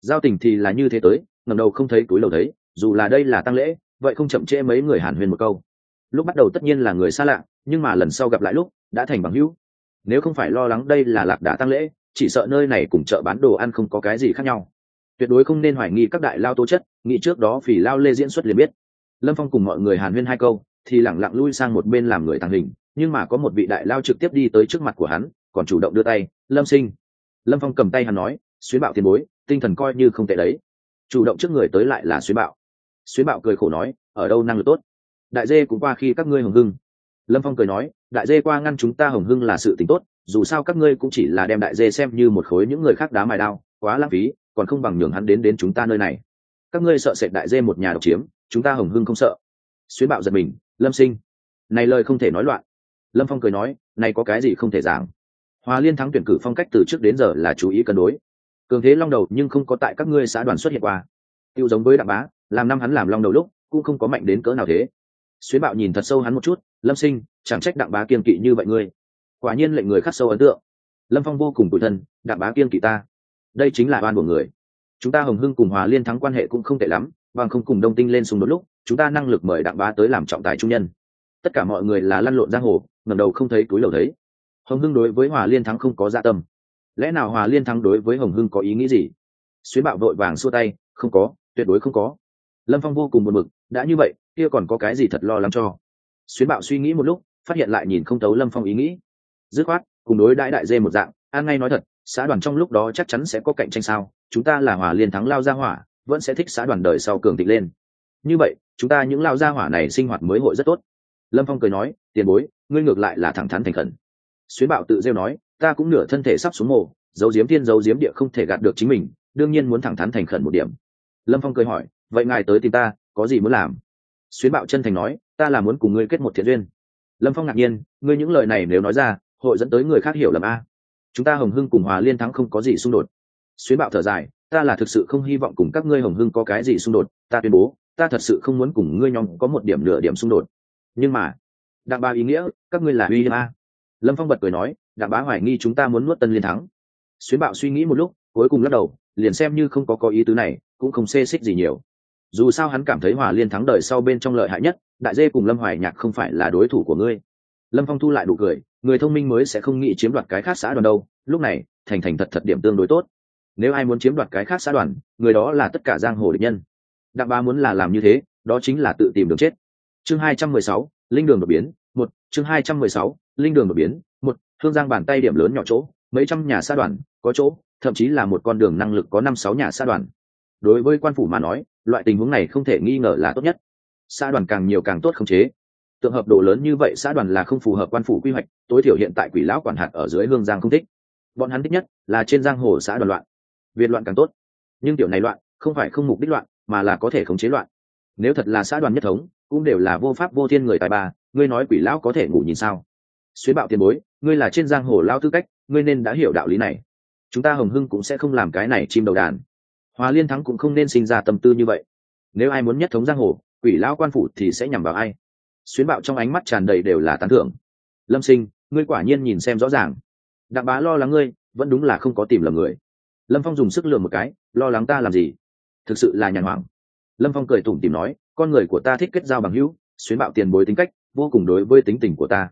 Giao tình thì là như thế tới ngầm đầu không thấy túi lầu thấy, dù là đây là tăng lễ, vậy không chậm trễ mấy người hàn huyền một câu. Lúc bắt đầu tất nhiên là người xa lạ, nhưng mà lần sau gặp lại lúc, đã thành bằng hữu. Nếu không phải lo lắng đây là lạc đà tăng lễ, chỉ sợ nơi này cùng chợ bán đồ ăn không có cái gì khác nhau. Tuyệt đối không nên hoài nghi các đại lao tố chất, nghĩ trước đó phỉ lao lê diễn xuất liền biết. Lâm phong cùng mọi người hàn huyên hai câu, thì lẳng lặng lui sang một bên làm người tàng hình, nhưng mà có một vị đại lao trực tiếp đi tới trước mặt của hắn còn chủ động đưa tay, lâm sinh. Lâm phong cầm tay hắn nói, xuyến bạo tiền bối, tinh thần coi như không tệ đấy. Chủ động trước người tới lại là xuyến bạo. Xuyến bạo cười khổ nói, ở đâu năng lực tốt? Đại dê cũng qua khi các ngươi hồng hưng. Lâm phong cười nói, đại dê qua ngăn chúng ta hồng hưng là sự t ì n h tốt, dù sao các ngươi cũng chỉ là đem đại dê xem như một khối những người khác đá mài đao, quá lãng phí, còn không bằng nhường hắn đến đến chúng ta nơi này. Các ngươi sợ sệt đại dê một nhà độc chiếm, chúng ta hồng hưng không sợ. Xuyến bạo giật mình, lâm sinh, này lời không thể nói loạn. Lâm phong cười nói, này có cái gì không thể giảng? Hòa liên thắng tuyển cử phong cách từ trước đến giờ là chú ý cân đối. Cường thế long đầu nhưng không có tại các ngươi xã đoàn xuất hiện qua. Tiêu giống với đặng bá, làm năm hắn làm long đầu lúc, cũng không có mạnh đến cỡ nào thế. Xuyến bạo nhìn thật sâu hắn một chút, lâm sinh, chẳng trách đặng bá kiên kỵ như vậy ngươi. Quả nhiên lệnh người khắc sâu ấn tượng. Lâm phong vô cùng tủi thân, đặng bá kiên kỵ ta. Đây chính là oan của người. Chúng ta hồng hưng cùng hòa liên thắng quan hệ cũng không tệ lắm, bằng không cùng đông tinh lên xung đột lúc, chúng ta năng lực mời đặng bá tới làm trọng tài trung nhân. Tất cả mọi người là lăn lộn giang hồ ngầm đầu không thấy túi lầu thấy hồng hưng đối với hòa liên thắng không có dạ tâm. Lẽ nào hòa liên thắng đối với hồng hưng có ý nghĩ gì? Xuyến bạo vội vàng xua tay, không có, tuyệt đối không có. Lâm phong vô cùng buồn mực đã như vậy, kia còn có cái gì thật lo lắng cho? Xuyến bạo suy nghĩ một lúc, phát hiện lại nhìn không tấu lâm phong ý nghĩ. Dứt khoát, cùng đối đãi đại dê một dạng, an ngay nói thật, xã đoàn trong lúc đó chắc chắn sẽ có cạnh tranh sao? Chúng ta là hòa liên thắng lao gia hỏa, vẫn sẽ thích xã đoàn đời sau cường tịch lên. Như vậy, chúng ta những lao gia hỏa này sinh hoạt mới hội rất tốt. Lâm phong cười nói, tiền bối, ngươi ngược lại là thẳng thắn thành khẩn xuyến bạo tự rêu nói, ta cũng nửa thân thể sắp xuống mồ dấu diếm thiên dấu diếm địa không thể gạt được chính mình, đương nhiên muốn thẳng thắn thành khẩn một điểm. Lâm phong cười hỏi, vậy ngài tới tìm ta, có gì muốn làm? Xuyến bạo chân thành nói, ta là muốn cùng ngươi kết một thiện duyên. Lâm phong ngạc nhiên, ngươi những lời này nếu nói ra, hội dẫn tới người khác hiểu lầm a. Chúng ta hồng hưng cùng hòa liên thắng không có gì xung đột. Xuyến bạo thở dài, ta là thực sự không hy vọng cùng các ngươi hồng hưng có cái gì xung đột, ta tuyên bố, ta thật sự không muốn cùng ngươi nhóm có một điểm nửa điểm xung đột. Nhưng mà, đặng ba ý nghĩa, các ngươi là uy hiếp a lâm phong bật cười nói, đặng bá hoài nghi chúng ta muốn nuốt tân liên thắng. Xuyến bạo suy nghĩ một lúc, cuối cùng lắc đầu, liền xem như không có có ý tứ này, cũng không xê xích gì nhiều. Dù sao hắn cảm thấy hòa liên thắng đời sau bên trong lợi hại nhất, đại dê cùng lâm hoài nhạc không phải là đối thủ của ngươi. Lâm phong thu lại đủ cười, người thông minh mới sẽ không nghĩ chiếm đoạt cái khác xã đoàn đâu, lúc này, thành thành thật thật điểm tương đối tốt. Nếu ai muốn chiếm đoạt cái khác xã đoàn, người đó là tất cả giang hồ địch nhân. Đặng ba muốn là làm như thế, đó chính là tự tìm đường chết. Chương hai trăm mười sáu, linh đường đột biến, một, chương hai trăm mười sáu linh đường đột biến, một, thương giang bàn tay điểm lớn nhỏ chỗ, mấy trăm nhà xã đoàn có chỗ, thậm chí là một con đường năng lực có năm sáu nhà xã đoàn. Đối với quan phủ mà nói, loại tình huống này không thể nghi ngờ là tốt nhất. Xã đoàn càng nhiều càng tốt khống chế. Tượng hợp độ lớn như vậy xã đoàn là không phù hợp quan phủ quy hoạch, tối thiểu hiện tại quỷ lão quản hạt ở dưới hương giang không thích. Bọn hắn thích nhất là trên giang hồ xã đoàn loạn. Việt loạn càng tốt. Nhưng tiểu này loạn, không phải không mục đích loạn, mà là có thể khống chế loạn. Nếu thật là xã đoàn nhất thống, cũng đều là vô pháp vô thiên người tài ba, ngươi nói quỷ lão có thể ngủ nhìn sao? Xuyến bạo tiền bối, ngươi là trên giang hồ lao tư cách, ngươi nên đã hiểu đạo lý này. Chúng ta hồng hưng cũng sẽ không làm cái này chim đầu đàn. Hòa liên thắng cũng không nên sinh ra tâm tư như vậy. Nếu ai muốn nhất thống giang hồ, quỷ lão quan phủ thì sẽ nhằm vào ai? Xuyến bạo trong ánh mắt tràn đầy đều là tán thưởng. Lâm sinh, ngươi quả nhiên nhìn xem rõ ràng. Đặng bá lo lắng ngươi, vẫn đúng là không có tìm lầm người. Lâm phong dùng sức lừa một cái, lo lắng ta làm gì? Thực sự là nhàn hoảng. Lâm phong cười tủm tìm nói, con người của ta thích kết giao bằng hữu, xuyến bạo tiền bối tính cách, vô cùng đối với tính tình của ta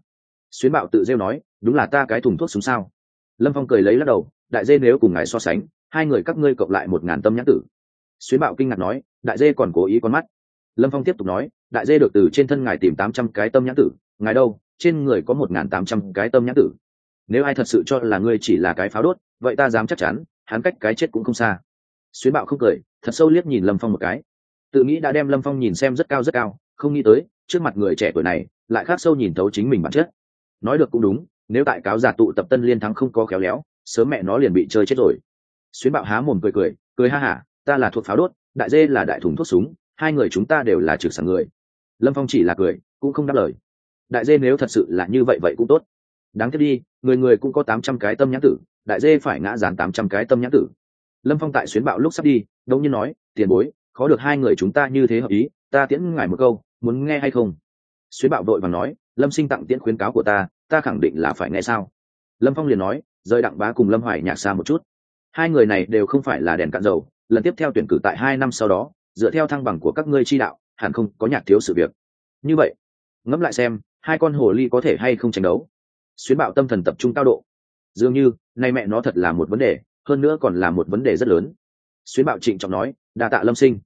xuyến bạo tự rêu nói, đúng là ta cái thùng thuốc súng sao? Lâm phong cười lấy lắc đầu, đại dê nếu cùng ngài so sánh, hai người các ngươi cộng lại một ngàn tâm nhãn tử. Xuyến bạo kinh ngạc nói, đại dê còn cố ý con mắt. Lâm phong tiếp tục nói, đại dê được từ trên thân ngài tìm tám trăm cái tâm nhãn tử, ngài đâu, trên người có một ngàn tám trăm cái tâm nhãn tử. Nếu ai thật sự cho là ngươi chỉ là cái pháo đốt, vậy ta dám chắc chắn, hắn cách cái chết cũng không xa. Xuyến bạo không cười, thật sâu liếc nhìn lâm phong một cái. Tự nghĩ đã đem lâm phong nhìn xem rất cao rất cao, không nghĩ tới, trước mặt người trẻ tuổi này, lại khác sâu nhìn thấu chính mình bản chất nói được cũng đúng, nếu tại cáo giả tụ tập tân liên thắng không có khéo léo, sớm mẹ nó liền bị chơi chết rồi. Xuyến bạo há mồm cười cười cười ha hả, ta là thuộc pháo đốt, đại dê là đại thùng thuốc súng, hai người chúng ta đều là trực sẵn người. Lâm phong chỉ là cười, cũng không đáp lời. Đại dê nếu thật sự là như vậy vậy cũng tốt. Đáng tiếc đi, người người cũng có tám trăm cái tâm nhãn tử, đại dê phải ngã dán tám trăm cái tâm nhãn tử. Lâm phong tại xuyến bạo lúc sắp đi đông nhiên nói, tiền bối, khó được hai người chúng ta như thế hợp ý, ta tiễn ngài một câu, muốn nghe hay không? Xuyến bạo đội và nói, lâm sinh tặng tiễn khuyến cáo của ta ta khẳng định là phải nghe sao? Lâm phong liền nói, rời đặng bá cùng lâm hoài nhạc xa một chút. Hai người này đều không phải là đèn cạn dầu, lần tiếp theo tuyển cử tại hai năm sau đó, dựa theo thăng bằng của các ngươi chi đạo, hẳn không có nhạc thiếu sự việc. Như vậy, ngẫm lại xem, hai con hồ ly có thể hay không tranh đấu? Xuyến bạo tâm thần tập trung cao độ. Dường như, nay mẹ nó thật là một vấn đề, hơn nữa còn là một vấn đề rất lớn. Xuyến bạo trịnh trọng nói, đa tạ lâm sinh.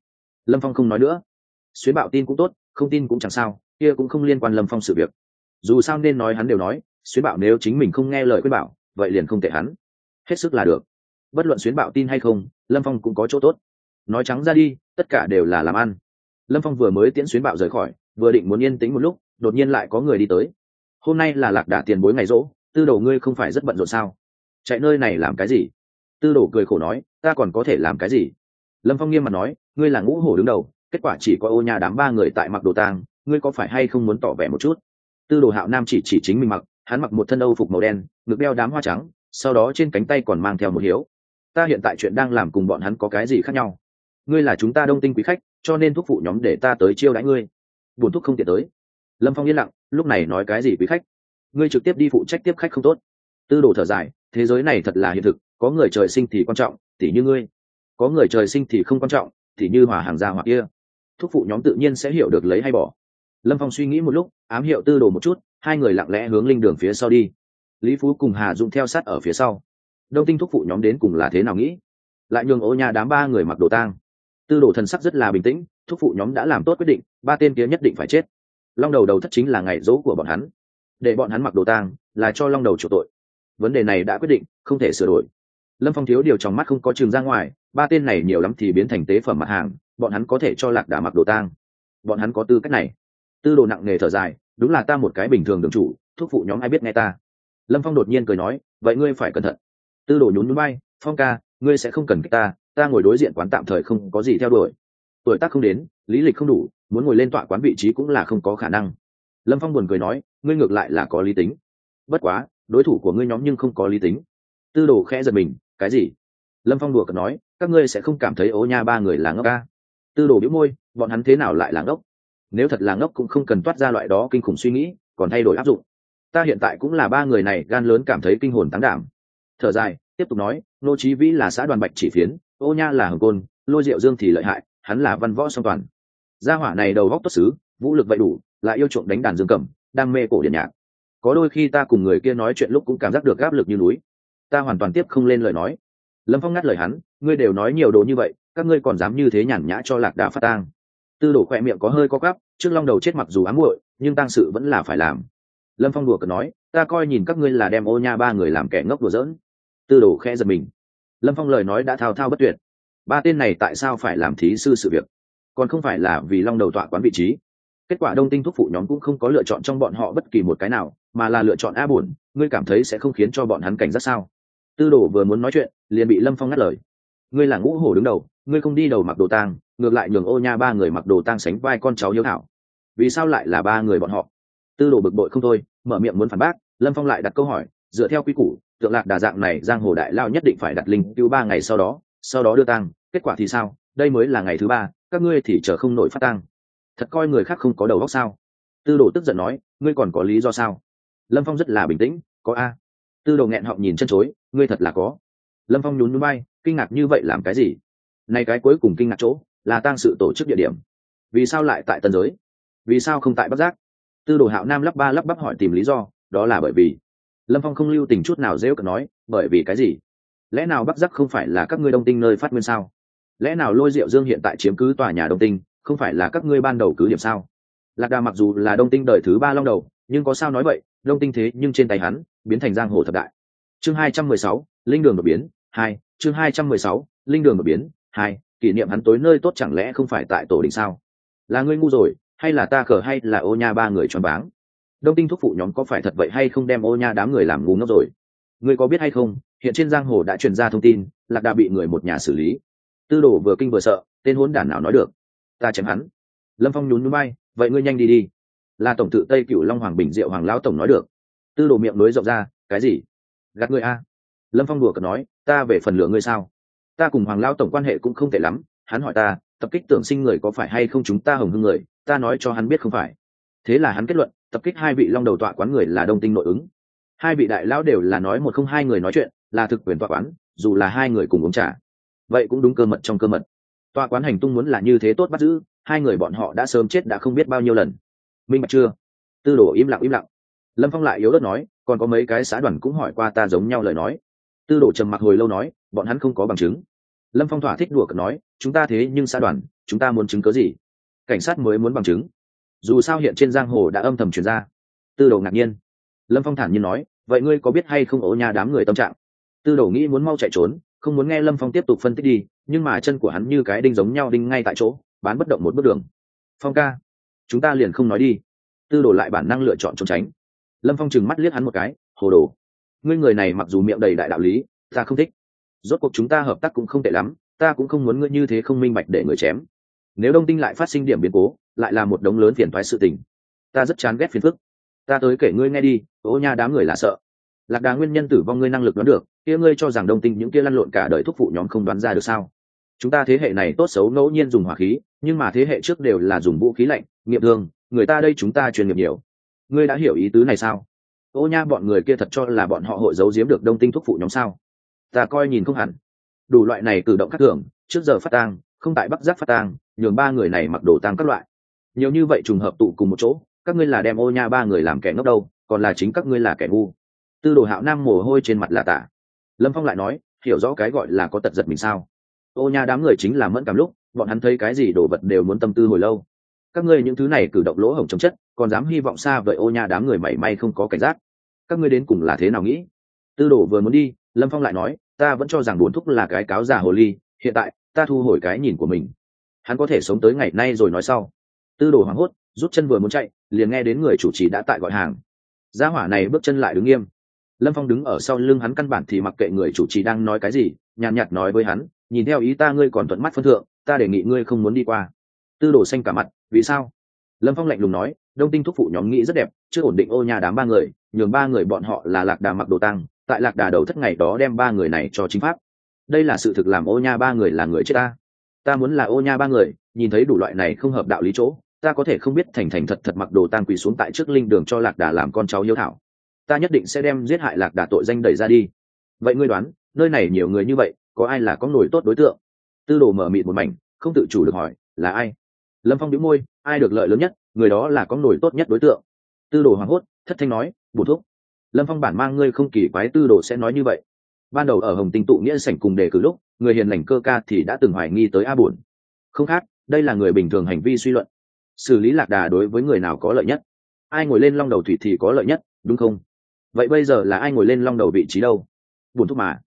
Lâm phong không nói nữa. Xuyến bạo tin cũng tốt, không tin cũng chẳng sao, kia cũng không liên quan lâm phong sự việc dù sao nên nói hắn đều nói, xuyến Bảo nếu chính mình không nghe lời khuyên bảo, vậy liền không thể hắn. Hết sức là được. Bất luận xuyến Bảo tin hay không, lâm phong cũng có chỗ tốt. Nói trắng ra đi, tất cả đều là làm ăn. Lâm phong vừa mới tiễn xuyến Bảo rời khỏi, vừa định muốn yên tĩnh một lúc, đột nhiên lại có người đi tới. Hôm nay là lạc đả tiền bối ngày rỗ, tư đồ ngươi không phải rất bận rộn sao? Chạy nơi này làm cái gì? Tư đồ cười khổ nói, ta còn có thể làm cái gì? Lâm phong nghiêm mặt nói, ngươi là ngũ hổ đứng đầu, kết quả chỉ có ô nhà đám ba người tại mặc đồ tang, ngươi có phải hay không muốn tỏ vẻ một chút? Tư đồ hạo nam chỉ chỉ chính mình mặc, hắn mặc một thân âu phục màu đen, ngực đeo đám hoa trắng, sau đó trên cánh tay còn mang theo một hiếu. Ta hiện tại chuyện đang làm cùng bọn hắn có cái gì khác nhau? Ngươi là chúng ta đông tinh quý khách, cho nên thuốc phụ nhóm để ta tới chiêu đãi ngươi. Buồn thuốc không tiện tới. Lâm phong yên lặng, lúc này nói cái gì quý khách? Ngươi trực tiếp đi phụ trách tiếp khách không tốt. Tư đồ thở dài, thế giới này thật là hiện thực, có người trời sinh thì quan trọng, tỉ như ngươi. Có người trời sinh thì không quan trọng, tỉ như hòa hàng gia hoặc kia. Thuốc phụ nhóm tự nhiên sẽ hiểu được lấy hay bỏ lâm phong suy nghĩ một lúc, ám hiệu tư đồ một chút, hai người lặng lẽ hướng linh đường phía sau đi. Lý phú cùng hà dũng theo sát ở phía sau. Đông tinh thúc phụ nhóm đến cùng là thế nào nghĩ? Lại nhường ô nhà đám ba người mặc đồ tang. Tư đồ thần sắc rất là bình tĩnh, thúc phụ nhóm đã làm tốt quyết định, ba tên kia nhất định phải chết. Long đầu đầu thất chính là ngày dỗ của bọn hắn. Để bọn hắn mặc đồ tang là cho long đầu chủ tội. Vấn đề này đã quyết định, không thể sửa đổi. Lâm phong thiếu điều trong mắt không có trường ra ngoài, ba tên này nhiều lắm thì biến thành tế phẩm mặt hàng, bọn hắn có thể cho lạc đà mặc đồ tang. Bọn hắn có tư cách này tư đồ nặng nề thở dài, đúng là ta một cái bình thường đường chủ thuốc phụ nhóm ai biết nghe ta. Lâm phong đột nhiên cười nói, vậy ngươi phải cẩn thận. Tư đồ nhún núi bay phong ca, ngươi sẽ không cần cái ta ta ngồi đối diện quán tạm thời không có gì theo đuổi. Tuổi tác không đến, lý lịch không đủ, muốn ngồi lên tọa quán vị trí cũng là không có khả năng. Lâm phong buồn cười nói, ngươi ngược lại là có lý tính. Bất quá, đối thủ của ngươi nhóm nhưng không có lý tính. Tư đồ khẽ giật mình, cái gì? Lâm phong đùa cợt nói, các ngươi sẽ không cảm thấy ố nha ba người là ngốc ca. Tư đồ biếu môi, bọn hắn thế nào lại là ngốc? Nếu thật là ngốc cũng không cần toát ra loại đó kinh khủng suy nghĩ, còn thay đổi áp dụng. Ta hiện tại cũng là ba người này, gan lớn cảm thấy kinh hồn tán đảm. Thở dài, tiếp tục nói, nô trí vĩ là xã đoàn bạch chỉ phiến, ô nha là hồng côn, lôi diệu dương thì lợi hại, hắn là văn võ song toàn. Gia hỏa này đầu góc tốt xứ, vũ lực vậy đủ, lại yêu chuộng đánh đàn dương cầm đam mê cổ điện nhạc. Có đôi khi ta cùng người kia nói chuyện lúc cũng cảm giác được áp lực như núi. Ta hoàn toàn tiếp không lên lời nói. Lâm phong ngắt lời hắn, ngươi đều nói nhiều đồ như vậy, các ngươi còn dám như thế nhàn nhã cho lạc đạo phát tang tư đổ khoe miệng có hơi có gắp trước long đầu chết mặc dù ám muội, nhưng tang sự vẫn là phải làm. Lâm phong đùa cợt nói, ta coi nhìn các ngươi là đem ô nha ba người làm kẻ ngốc đùa giỡn. Tư đồ khẽ giật mình. Lâm phong lời nói đã thao thao bất tuyệt. Ba tên này tại sao phải làm thí sư sự việc? Còn không phải là vì long đầu tọa quán vị trí. Kết quả đông tinh thúc phụ nhóm cũng không có lựa chọn trong bọn họ bất kỳ một cái nào, mà là lựa chọn a bổn, ngươi cảm thấy sẽ không khiến cho bọn hắn cảnh giác sao? Tư đồ vừa muốn nói chuyện, liền bị lâm phong ngắt lời. Ngươi là ngũ hổ đứng đầu ngươi không đi đầu mặc đồ tang, ngược lại nhường ô nha ba người mặc đồ tang sánh vai con cháu hiếu thảo. Vì sao lại là ba người bọn họ? Tư đồ bực bội không thôi, mở miệng muốn phản bác, lâm phong lại đặt câu hỏi, dựa theo quy củ, tượng lạc đà dạng này giang hồ đại lao nhất định phải đặt linh cứu ba ngày sau đó sau đó đưa tang, kết quả thì sao? Đây mới là ngày thứ ba, các ngươi thì chờ không nổi phát tang. Thật coi người khác không có đầu óc sao? Tư đồ tức giận nói, ngươi còn có lý do sao? Lâm phong rất là bình tĩnh, có a. Tư đồ nghẹn họng nhìn chân chối, ngươi thật là có. Lâm phong nhún núi bay kinh ngạc như vậy làm cái gì? Nay cái cuối cùng kinh ngạc chỗ là tăng sự tổ chức địa điểm. Vì sao lại tại tân giới? Vì sao không tại bắc giác? Tư đồ hạo nam lắp ba lắp bắp hỏi tìm lý do, đó là bởi vì lâm phong không lưu tình chút nào dễ cận nói, bởi vì cái gì? Lẽ nào bắc giác không phải là các ngươi đông tinh nơi phát nguyên sao? Lẽ nào lôi diệu dương hiện tại chiếm cứ tòa nhà đông tinh, không phải là các ngươi ban đầu cứ điểm sao? Lạc đà mặc dù là đông tinh đời thứ ba long đầu, nhưng có sao nói vậy, đông tinh thế nhưng trên tay hắn biến thành giang hồ thập đại. Chương hai trăm mười sáu, linh đường đột biến, hai, chương hai trăm mười sáu, linh đường đột biến hai, kỷ niệm hắn tối nơi tốt chẳng lẽ không phải tại tổ đình sao? Là ngươi ngu rồi, hay là ta khờ hay là ô nha ba người choáng váng? Đông tinh thúc phụ nhóm có phải thật vậy hay không đem ô nha đám người làm ngu ngốc rồi? Ngươi có biết hay không, hiện trên giang hồ đã truyền ra thông tin, lạc đà bị người một nhà xử lý. Tư đồ vừa kinh vừa sợ, tên hốn đản nào nói được? Ta chém hắn. Lâm phong nhún núi bay, vậy ngươi nhanh đi đi. Là tổng tự tây cựu long hoàng bình diệu hoàng lão tổng nói được. Tư đồ miệng nối rộng ra, cái gì? Gạt ngươi a. Lâm phong đùa cợt nói, ta về phần lửa ngươi sao? Ta cùng hoàng lao tổng quan hệ cũng không tệ lắm, hắn hỏi ta, tập kích tưởng sinh người có phải hay không chúng ta hồng hưng người, ta nói cho hắn biết không phải. Thế là hắn kết luận, tập kích hai vị long đầu tọa quán người là đông tinh nội ứng. Hai vị đại lão đều là nói một không hai người nói chuyện, là thực quyền tọa quán, dù là hai người cùng uống trà. Vậy cũng đúng cơ mật trong cơ mật. Tọa quán hành tung muốn là như thế tốt bắt giữ, hai người bọn họ đã sớm chết đã không biết bao nhiêu lần. Minh bạch chưa? Tư đồ im lặng im lặng. Lâm phong lại yếu đất nói, còn có mấy cái xã đoàn cũng hỏi qua ta giống nhau lời nói. Tư đồ trầm mặc hồi lâu nói bọn hắn không có bằng chứng. Lâm phong thỏa thích đùa cợt nói, chúng ta thế nhưng xã đoàn, chúng ta muốn chứng cớ gì? Cảnh sát mới muốn bằng chứng. Dù sao hiện trên giang hồ đã âm thầm truyền ra. Tư đồ ngạc nhiên. Lâm phong thản nhiên nói, vậy ngươi có biết hay không ố nhà đám người tâm trạng? Tư đồ nghĩ muốn mau chạy trốn, không muốn nghe lâm phong tiếp tục phân tích đi, nhưng mà chân của hắn như cái đinh giống nhau đinh ngay tại chỗ, bán bất động một bước đường. Phong ca, chúng ta liền không nói đi. Tư đồ lại bản năng lựa chọn trốn tránh. Lâm phong chừng mắt liếc hắn một cái, hồ đồ, ngươi người này mặc dù miệng đầy đại đạo lý, ta không thích rốt cuộc chúng ta hợp tác cũng không tệ lắm, ta cũng không muốn ngươi như thế không minh bạch để người chém. Nếu đông tinh lại phát sinh điểm biến cố, lại là một đống lớn phiền thoái sự tình. Ta rất chán ghét phiền phức. Ta tới kể ngươi nghe đi, ô nha đám người là sợ. Lạc đà nguyên nhân tử vong ngươi năng lực đoán được, kia ngươi cho rằng đông tinh những kia lăn lộn cả đời thúc phụ nhóm không đoán ra được sao? Chúng ta thế hệ này tốt xấu ngẫu nhiên dùng hỏa khí, nhưng mà thế hệ trước đều là dùng vũ khí lạnh nghiệm thương, người ta đây chúng ta truyền nghiệp nhiều. Ngươi đã hiểu ý tứ này sao? Ô nha bọn người kia thật cho là bọn họ hội giấu giếm được đông tinh thúc phụ nhóm sao? Ta coi nhìn không hẳn. Đủ loại này cử động các thưởng trước giờ phát tang, không tại bắc giác phát tang, nhường ba người này mặc đồ tang các loại. Nhiều như vậy trùng hợp tụ cùng một chỗ, các ngươi là đem ô nha ba người làm kẻ ngốc đâu, còn là chính các ngươi là kẻ ngu. Tư đồ hạo nam mồ hôi trên mặt là tả. Lâm phong lại nói, hiểu rõ cái gọi là có tật giật mình sao. Ô nha đám người chính là mẫn cảm lúc, bọn hắn thấy cái gì đồ vật đều muốn tâm tư hồi lâu. Các ngươi những thứ này cử động lỗ hổng chống chất, còn dám hy vọng xa vậy ô nha đám người mảy may không có cảnh giác. Các ngươi đến cùng là thế nào nghĩ? Tư đồ vừa muốn đi lâm phong lại nói, ta vẫn cho rằng bốn thúc là cái cáo già hồ ly, hiện tại, ta thu hồi cái nhìn của mình. Hắn có thể sống tới ngày nay rồi nói sau. Tư đồ hoảng hốt, rút chân vừa muốn chạy, liền nghe đến người chủ trì đã tại gọi hàng. Gia hỏa này bước chân lại đứng nghiêm. Lâm phong đứng ở sau lưng hắn căn bản thì mặc kệ người chủ trì đang nói cái gì, nhàn nhạt nói với hắn, nhìn theo ý ta ngươi còn thuận mắt phân thượng, ta đề nghị ngươi không muốn đi qua. Tư đồ xanh cả mặt, vì sao? Lâm phong lạnh lùng nói, đông tinh thúc phụ nhóm nghĩ rất đẹp, chưa ổn định ô nhà đám ba người, nhường ba người bọn họ là lạc đà mặc đồ tăng tại lạc đà đầu thất ngày đó đem ba người này cho chính pháp. Đây là sự thực làm ô nha ba người là người chết ta. Ta muốn là ô nha ba người, nhìn thấy đủ loại này không hợp đạo lý chỗ, ta có thể không biết thành thành thật thật mặc đồ tang quỳ xuống tại trước linh đường cho lạc đà làm con cháu hiếu thảo. Ta nhất định sẽ đem giết hại lạc đà tội danh đẩy ra đi. Vậy ngươi đoán, nơi này nhiều người như vậy, có ai là có nổi tốt đối tượng? Tư đồ mở mịt một mảnh, không tự chủ được hỏi, là ai? Lâm phong đĩu môi, ai được lợi lớn nhất, người đó là có nổi tốt nhất đối tượng. Tư đồ hoảng hốt, thất thanh nói, bổ thuốc lâm phong bản mang ngươi không kỳ quái tư đồ sẽ nói như vậy. Ban đầu ở hồng tinh tụ nghĩa sảnh cùng đề cử lúc, người hiền lành cơ ca thì đã từng hoài nghi tới a bổn. Không khác, đây là người bình thường hành vi suy luận. Xử lý lạc đà đối với người nào có lợi nhất? Ai ngồi lên long đầu thủy thì có lợi nhất, đúng không? Vậy bây giờ là ai ngồi lên long đầu vị trí đâu? Bùn thúc mà.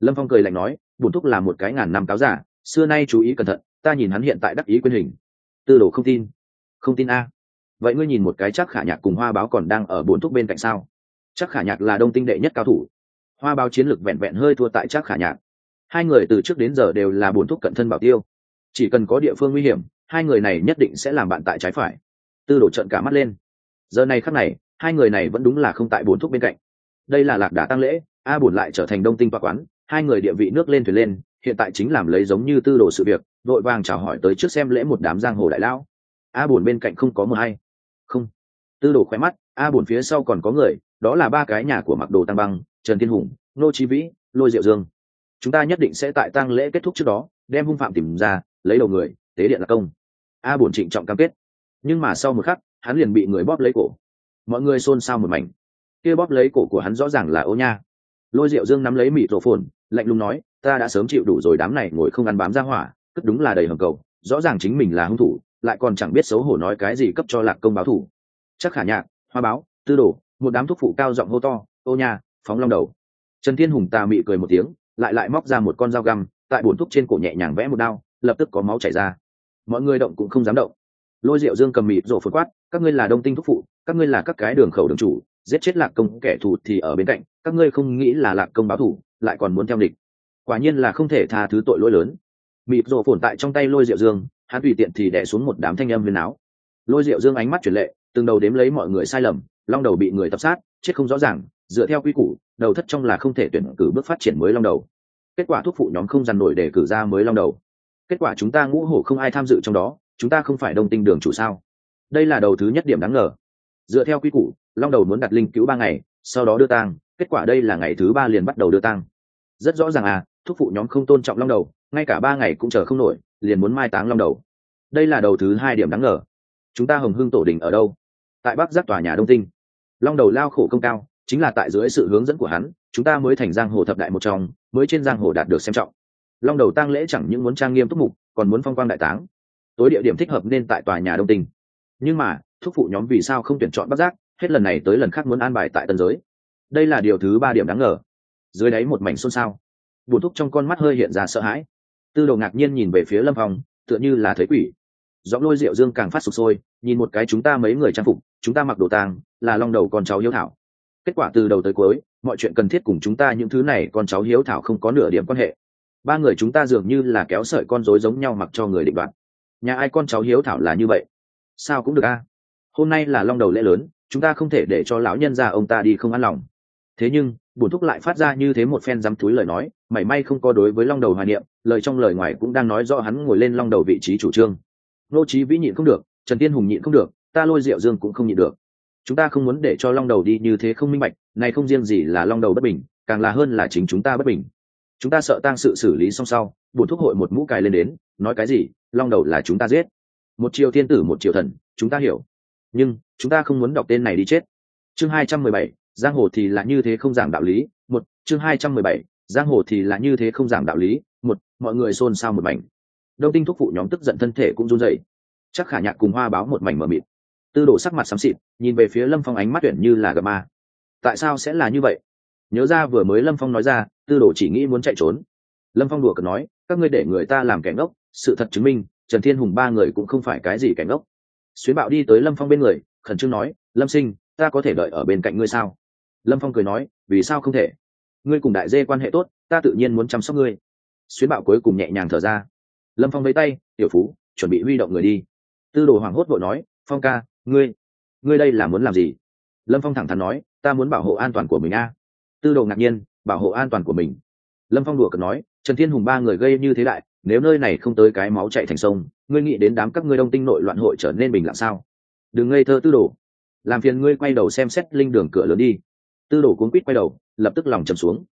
Lâm phong cười lạnh nói bùn thúc là một cái ngàn năm cáo giả, xưa nay chú ý cẩn thận, ta nhìn hắn hiện tại đắc ý quyền hình. Tư đồ không tin. Không tin a. Vậy ngươi nhìn một cái chắc khả nhạc cùng hoa báo còn đang ở bốn thúc bên cạnh sao? Chắc khả nhạc là đông tinh đệ nhất cao thủ. Hoa báo chiến lược vẹn vẹn hơi thua tại chắc khả nhạc. Hai người từ trước đến giờ đều là bổn thúc cận thân bảo tiêu. Chỉ cần có địa phương nguy hiểm, hai người này nhất định sẽ làm bạn tại trái phải. Tư đổ trận cả mắt lên. Giờ này khắc này, hai người này vẫn đúng là không tại bổn thúc bên cạnh. Đây là lạc đà tăng lễ, a bổn lại trở thành đông tinh và quán, hai người địa vị nước lên thuyền lên, hiện tại chính làm lấy giống như tư đồ sự việc vội vàng chào hỏi tới trước xem lễ một đám giang hồ đại lão a bổn bên cạnh không có mờ hay. Không. Tư đồ khoe mắt, a bổn phía sau còn có người đó là ba cái nhà của mặc đồ tăng băng, trần thiên hùng nô trí vĩ, lôi diệu dương. Chúng ta nhất định sẽ tại tăng lễ kết thúc trước đó, đem hung phạm tìm ra, lấy đầu người, tế điện là công. A bổn trịnh trọng cam kết. Nhưng mà sau một khắc, hắn liền bị người bóp lấy cổ. Mọi người xôn xao một mảnh. Kia bóp lấy cổ của hắn rõ ràng là ô nha. Lôi diệu dương nắm lấy mịt rổ phồn, lạnh lùng nói, ta đã sớm chịu đủ rồi, đám này ngồi không ăn bám ra hỏa, cất đúng là đầy hầm cầu. Rõ ràng chính mình là hung thủ, lại còn chẳng biết xấu hổ nói cái gì cấp cho lạc công báo thủ. Chắc khả nhạc, hoa báo, tư đồ một đám thuốc phụ cao giọng hô to, ô nha, phóng long đầu. Trần thiên hùng tà mị cười một tiếng, lại lại móc ra một con dao găm, tại bồn thuốc trên cổ nhẹ nhàng vẽ một đao, lập tức có máu chảy ra. Mọi người động cũng không dám động. Lôi diệu dương cầm mịt rổ phật quát, các ngươi là đông tinh thuốc phụ, các ngươi là các cái đường khẩu đường chủ, giết chết lạc công kẻ thù thì ở bên cạnh, các ngươi không nghĩ là lạc công báo thù lại còn muốn theo địch. Quả nhiên là không thể tha thứ tội lỗi lớn. Mịt rổ phồn tại trong tay lôi diệu dương, hắn tùy tiện thì đẻ xuống một đám thanh âm huyền áo. Lôi diệu dương ánh mắt chuyển lệ, từng đầu đếm lấy mọi người sai lầm long đầu bị người tập sát, chết không rõ ràng, dựa theo quy củ, đầu thất trong là không thể tuyển cử bước phát triển mới long đầu. Kết quả thuốc phụ nhóm không dằn nổi để cử ra mới long đầu. Kết quả chúng ta ngũ hổ không ai tham dự trong đó, chúng ta không phải đông tinh đường chủ sao? Đây là đầu thứ nhất điểm đáng ngờ. Dựa theo quy củ, long đầu muốn đặt linh cứu ba ngày, sau đó đưa tang, kết quả đây là ngày thứ ba liền bắt đầu đưa tang. Rất rõ ràng à thuốc phụ nhóm không tôn trọng long đầu, ngay cả ba ngày cũng chờ không nổi, liền muốn mai táng long đầu. Đây là đầu thứ hai điểm đáng ngờ. Chúng ta hồng hưng tổ đình ở đâu? Tại bắc giác tòa nhà đông tinh long đầu lao khổ công cao, chính là tại dưới sự hướng dẫn của hắn, chúng ta mới thành giang hồ thập đại một trong, mới trên giang hồ đạt được xem trọng. Long đầu tang lễ chẳng những muốn trang nghiêm túc mục, còn muốn phong quang đại táng. Tối địa điểm thích hợp nên tại tòa nhà đông tình. nhưng mà, thúc phụ nhóm vì sao không tuyển chọn bắc giác, hết lần này tới lần khác muốn an bài tại tân giới. Đây là điều thứ ba điểm đáng ngờ. Dưới đáy một mảnh xôn xao. Buồn thúc trong con mắt hơi hiện ra sợ hãi. Tư đồ ngạc nhiên nhìn về phía lâm phong, tựa như là thấy quỷ. Giọng lôi rượu dương càng phát sụp sôi, nhìn một cái chúng ta mấy người trang phục, chúng ta mặc đồ tang là long đầu con cháu hiếu thảo. Kết quả từ đầu tới cuối, mọi chuyện cần thiết cùng chúng ta những thứ này con cháu hiếu thảo không có nửa điểm quan hệ. Ba người chúng ta dường như là kéo sợi con rối giống nhau mặc cho người định đoạt. Nhà ai con cháu hiếu thảo là như vậy? Sao cũng được a. Hôm nay là long đầu lễ lớn, chúng ta không thể để cho lão nhân ra ông ta đi không an lòng. Thế nhưng, bổn thúc lại phát ra như thế một phen dám túi lời nói, mảy may không có đối với long đầu hoài niệm, lời trong lời ngoài cũng đang nói rõ hắn ngồi lên long đầu vị trí chủ trương. Nô trí vĩ nhịn không được, trần tiên hùng nhịn không được, ta lôi rượu dương cũng không nhịn được chúng ta không muốn để cho long đầu đi như thế không minh bạch, này không riêng gì là long đầu bất bình, càng là hơn là chính chúng ta bất bình. Chúng ta sợ tang sự xử lý xong sau, bổn thuốc hội một mũ cài lên đến, nói cái gì, long đầu là chúng ta giết. Một triệu thiên tử, một triệu thần, chúng ta hiểu. Nhưng, chúng ta không muốn đọc tên này đi chết. Chương hai trăm mười bảy, giang hồ thì là như thế không giảng đạo lý. Một, chương hai trăm mười bảy, giang hồ thì là như thế không giảng đạo lý. Một, mọi người xôn xao một mảnh. Đông tinh thúc phụ nhóm tức giận thân thể cũng run rẩy. Chắc khả nhạc cùng hoa báo một mảnh mờ mịt tư đồ sắc mặt xám xịt, nhìn về phía lâm phong ánh mắt tuyển như là gà ma. Tại sao sẽ là như vậy? Nhớ ra vừa mới lâm phong nói ra, tư đồ chỉ nghĩ muốn chạy trốn. Lâm phong đùa cợt nói, các ngươi để người ta làm kẻ ngốc, sự thật chứng minh, trần thiên hùng ba người cũng không phải cái gì kẻ ngốc. Xuyến bạo đi tới lâm phong bên người, khẩn trương nói, lâm sinh, ta có thể đợi ở bên cạnh ngươi sao? Lâm phong cười nói, vì sao không thể? Ngươi cùng đại dê quan hệ tốt, ta tự nhiên muốn chăm sóc ngươi. Xuyến bạo cuối cùng nhẹ nhàng thở ra. Lâm phong lấy tay, tiểu phú, chuẩn bị huy động người đi. Tư đồ hoàng hốt vội nói, phong ca ngươi ngươi đây là muốn làm gì? Lâm phong thẳng thắn nói, ta muốn bảo hộ an toàn của mình a. Tư đồ ngạc nhiên, bảo hộ an toàn của mình. Lâm phong đùa cợt nói, trần thiên hùng ba người gây như thế đại, nếu nơi này không tới cái máu chạy thành sông, ngươi nghĩ đến đám các ngươi đông tinh nội loạn hội trở nên bình lặng sao? Đừng ngây thơ tư đồ. Làm phiền ngươi quay đầu xem xét linh đường cửa lớn đi. Tư đồ cuốn quýt quay đầu, lập tức lòng trầm xuống.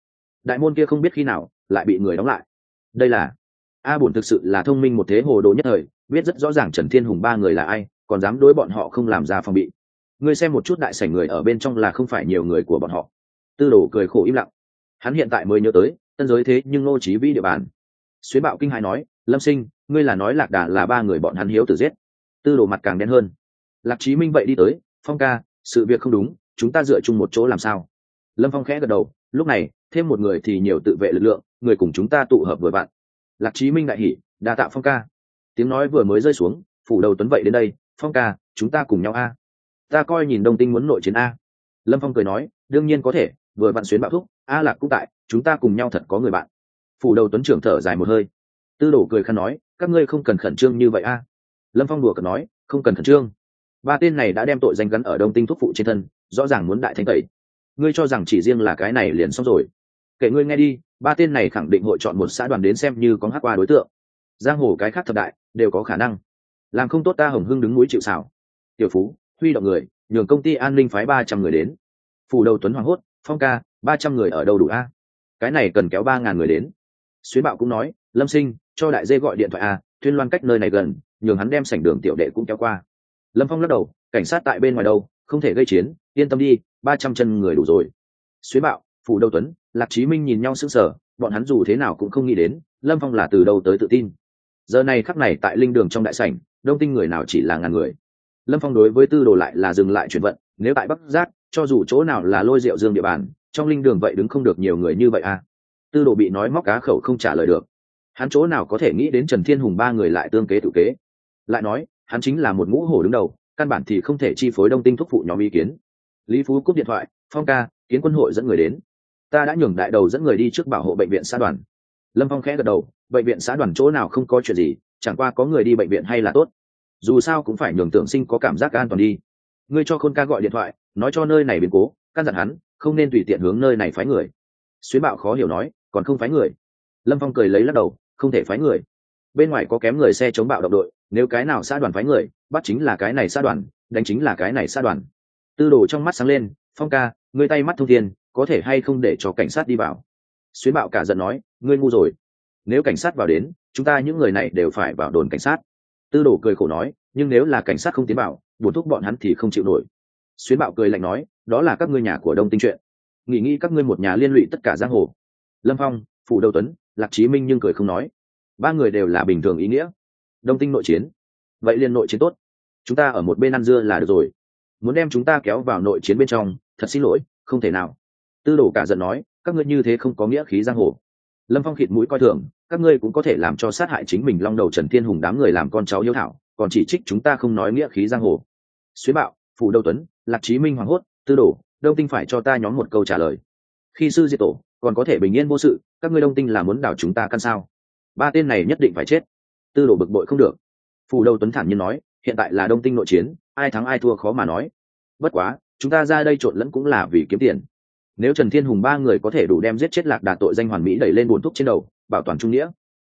Đại môn kia không biết khi nào, lại bị người đóng lại. Đây là a bổn thực sự là thông minh một thế hồ đồ nhất thời, biết rất rõ ràng trần thiên hùng ba người là ai còn dám đối bọn họ không làm ra phòng bị. Ngươi xem một chút đại sảnh người ở bên trong là không phải nhiều người của bọn họ. Tư đồ cười khổ im lặng. Hắn hiện tại mới nhớ tới, tân giới thế nhưng ngô trí vĩ địa bàn. Xuyến bạo kinh hãi nói, lâm sinh, ngươi là nói lạc đà là ba người bọn hắn hiếu tử giết. Tư đồ mặt càng đen hơn. Lạc trí minh vậy đi tới, phong ca, sự việc không đúng, chúng ta dựa chung một chỗ làm sao? Lâm phong khẽ gật đầu. Lúc này, thêm một người thì nhiều tự vệ lực lượng, người cùng chúng ta tụ hợp vừa bạn lạc trí minh đại hỉ, đa tạo phong ca. Tiếng nói vừa mới rơi xuống, phủ đầu tuấn vậy đến đây phong ca, chúng ta cùng nhau a. Ta coi nhìn đông tinh muốn nội chiến a. Lâm phong cười nói, đương nhiên có thể, vừa vặn xuyến bạo thúc, a lạc cũng tại, chúng ta cùng nhau thật có người bạn. Phủ đầu tuấn trưởng thở dài một hơi. Tư đổ cười khăn nói, các ngươi không cần khẩn trương như vậy a. Lâm phong đùa cợt nói, không cần khẩn trương. Ba tên này đã đem tội danh gắn ở đông tinh thuốc phụ trên thân, rõ ràng muốn đại thanh tẩy. Ngươi cho rằng chỉ riêng là cái này liền xong rồi. Kể ngươi nghe đi, ba tên này khẳng định hội chọn một xã đoàn đến xem như có hát qua đối tượng. Giang hồ cái khác thập đại, đều có khả năng làm không tốt ta hồng hưng đứng núi chịu xảo. Tiểu phú, huy động người, nhường công ty an ninh phái ba trăm người đến. Phủ đầu tuấn hoàng hốt, phong ca, ba trăm người ở đâu đủ a? Cái này cần kéo ba ngàn người đến. Xuyến bạo cũng nói, lâm sinh, cho đại dê gọi điện thoại a, Thuyên loan cách nơi này gần, nhường hắn đem sảnh đường tiểu đệ cũng kéo qua. Lâm phong lắc đầu, cảnh sát tại bên ngoài đâu, không thể gây chiến, yên tâm đi, ba trăm chân người đủ rồi. Xuyến bạo, phủ đầu tuấn, lạc chí minh nhìn nhau sững sờ, bọn hắn dù thế nào cũng không nghĩ đến, lâm phong là từ đâu tới tự tin. Giờ này khắc này tại linh đường trong đại sảnh đông tinh người nào chỉ là ngàn người. Lâm phong đối với tư đồ lại là dừng lại chuyển vận, nếu tại bắc giác, cho dù chỗ nào là lôi rượu dương địa bàn, trong linh đường vậy đứng không được nhiều người như vậy à? Tư đồ bị nói móc cá khẩu không trả lời được. Hắn chỗ nào có thể nghĩ đến trần thiên hùng ba người lại tương kế tự kế? Lại nói, hắn chính là một ngũ hổ đứng đầu, căn bản thì không thể chi phối đông tinh thúc phụ nhóm ý kiến. Lý phú cúp điện thoại, phong ca, kiến quân hội dẫn người đến. Ta đã nhường đại đầu dẫn người đi trước bảo hộ bệnh viện xã đoàn. Lâm phong khẽ gật đầu, bệnh viện xã đoàn chỗ nào không có chuyện gì, chẳng qua có người đi bệnh viện hay là tốt dù sao cũng phải nhường tưởng sinh có cảm giác an toàn đi. Ngươi cho khôn ca gọi điện thoại, nói cho nơi này biến cố, căn dặn hắn, không nên tùy tiện hướng nơi này phái người. Xuyến bạo khó hiểu nói, còn không phái người? Lâm phong cười lấy lắc đầu, không thể phái người. Bên ngoài có kém người xe chống bạo động đội, nếu cái nào xã đoàn phái người, bắt chính là cái này xã đoàn, đánh chính là cái này xã đoàn. Tư đồ trong mắt sáng lên, phong ca, ngươi tay mắt thông thiên, có thể hay không để cho cảnh sát đi vào? Xuyến bạo cả giận nói, ngươi ngu rồi. Nếu cảnh sát vào đến, chúng ta những người này đều phải vào đồn cảnh sát tư đồ cười khổ nói nhưng nếu là cảnh sát không tiến bảo, buồn thúc bọn hắn thì không chịu nổi. Xuyến bạo cười lạnh nói đó là các ngươi nhà của đông tinh chuyện. Nghĩ nghĩ các ngươi một nhà liên lụy tất cả giang hồ. Lâm phong phủ đầu tuấn lạc chí minh nhưng cười không nói. Ba người đều là bình thường ý nghĩa. Đông tinh nội chiến. Vậy liên nội chiến tốt. Chúng ta ở một bên ăn dưa là được rồi. Muốn đem chúng ta kéo vào nội chiến bên trong thật xin lỗi không thể nào. Tư đồ cả giận nói các ngươi như thế không có nghĩa khí giang hồ. Lâm phong khịt mũi coi thường các ngươi cũng có thể làm cho sát hại chính mình long đầu trần thiên hùng đám người làm con cháu yêu thảo, còn chỉ trích chúng ta không nói nghĩa khí giang hồ. Xuyến bạo phủ đâu tuấn, lạc chí minh hoàng hốt, tư đồ, đông tinh phải cho ta nhóm một câu trả lời. Khi sư diệt tổ, còn có thể bình yên vô sự, các ngươi đông tinh là muốn đảo chúng ta căn sao? Ba tên này nhất định phải chết. Tư đồ bực bội không được. Phủ đầu tuấn thản nhiên nói, hiện tại là đông tinh nội chiến, ai thắng ai thua khó mà nói. Bất quá, chúng ta ra đây trộn lẫn cũng là vì kiếm tiền. Nếu trần thiên hùng ba người có thể đủ đem giết chết lạc đà tội danh hoàn mỹ đẩy lên buồn thúc trên đầu bảo toàn trung nghĩa.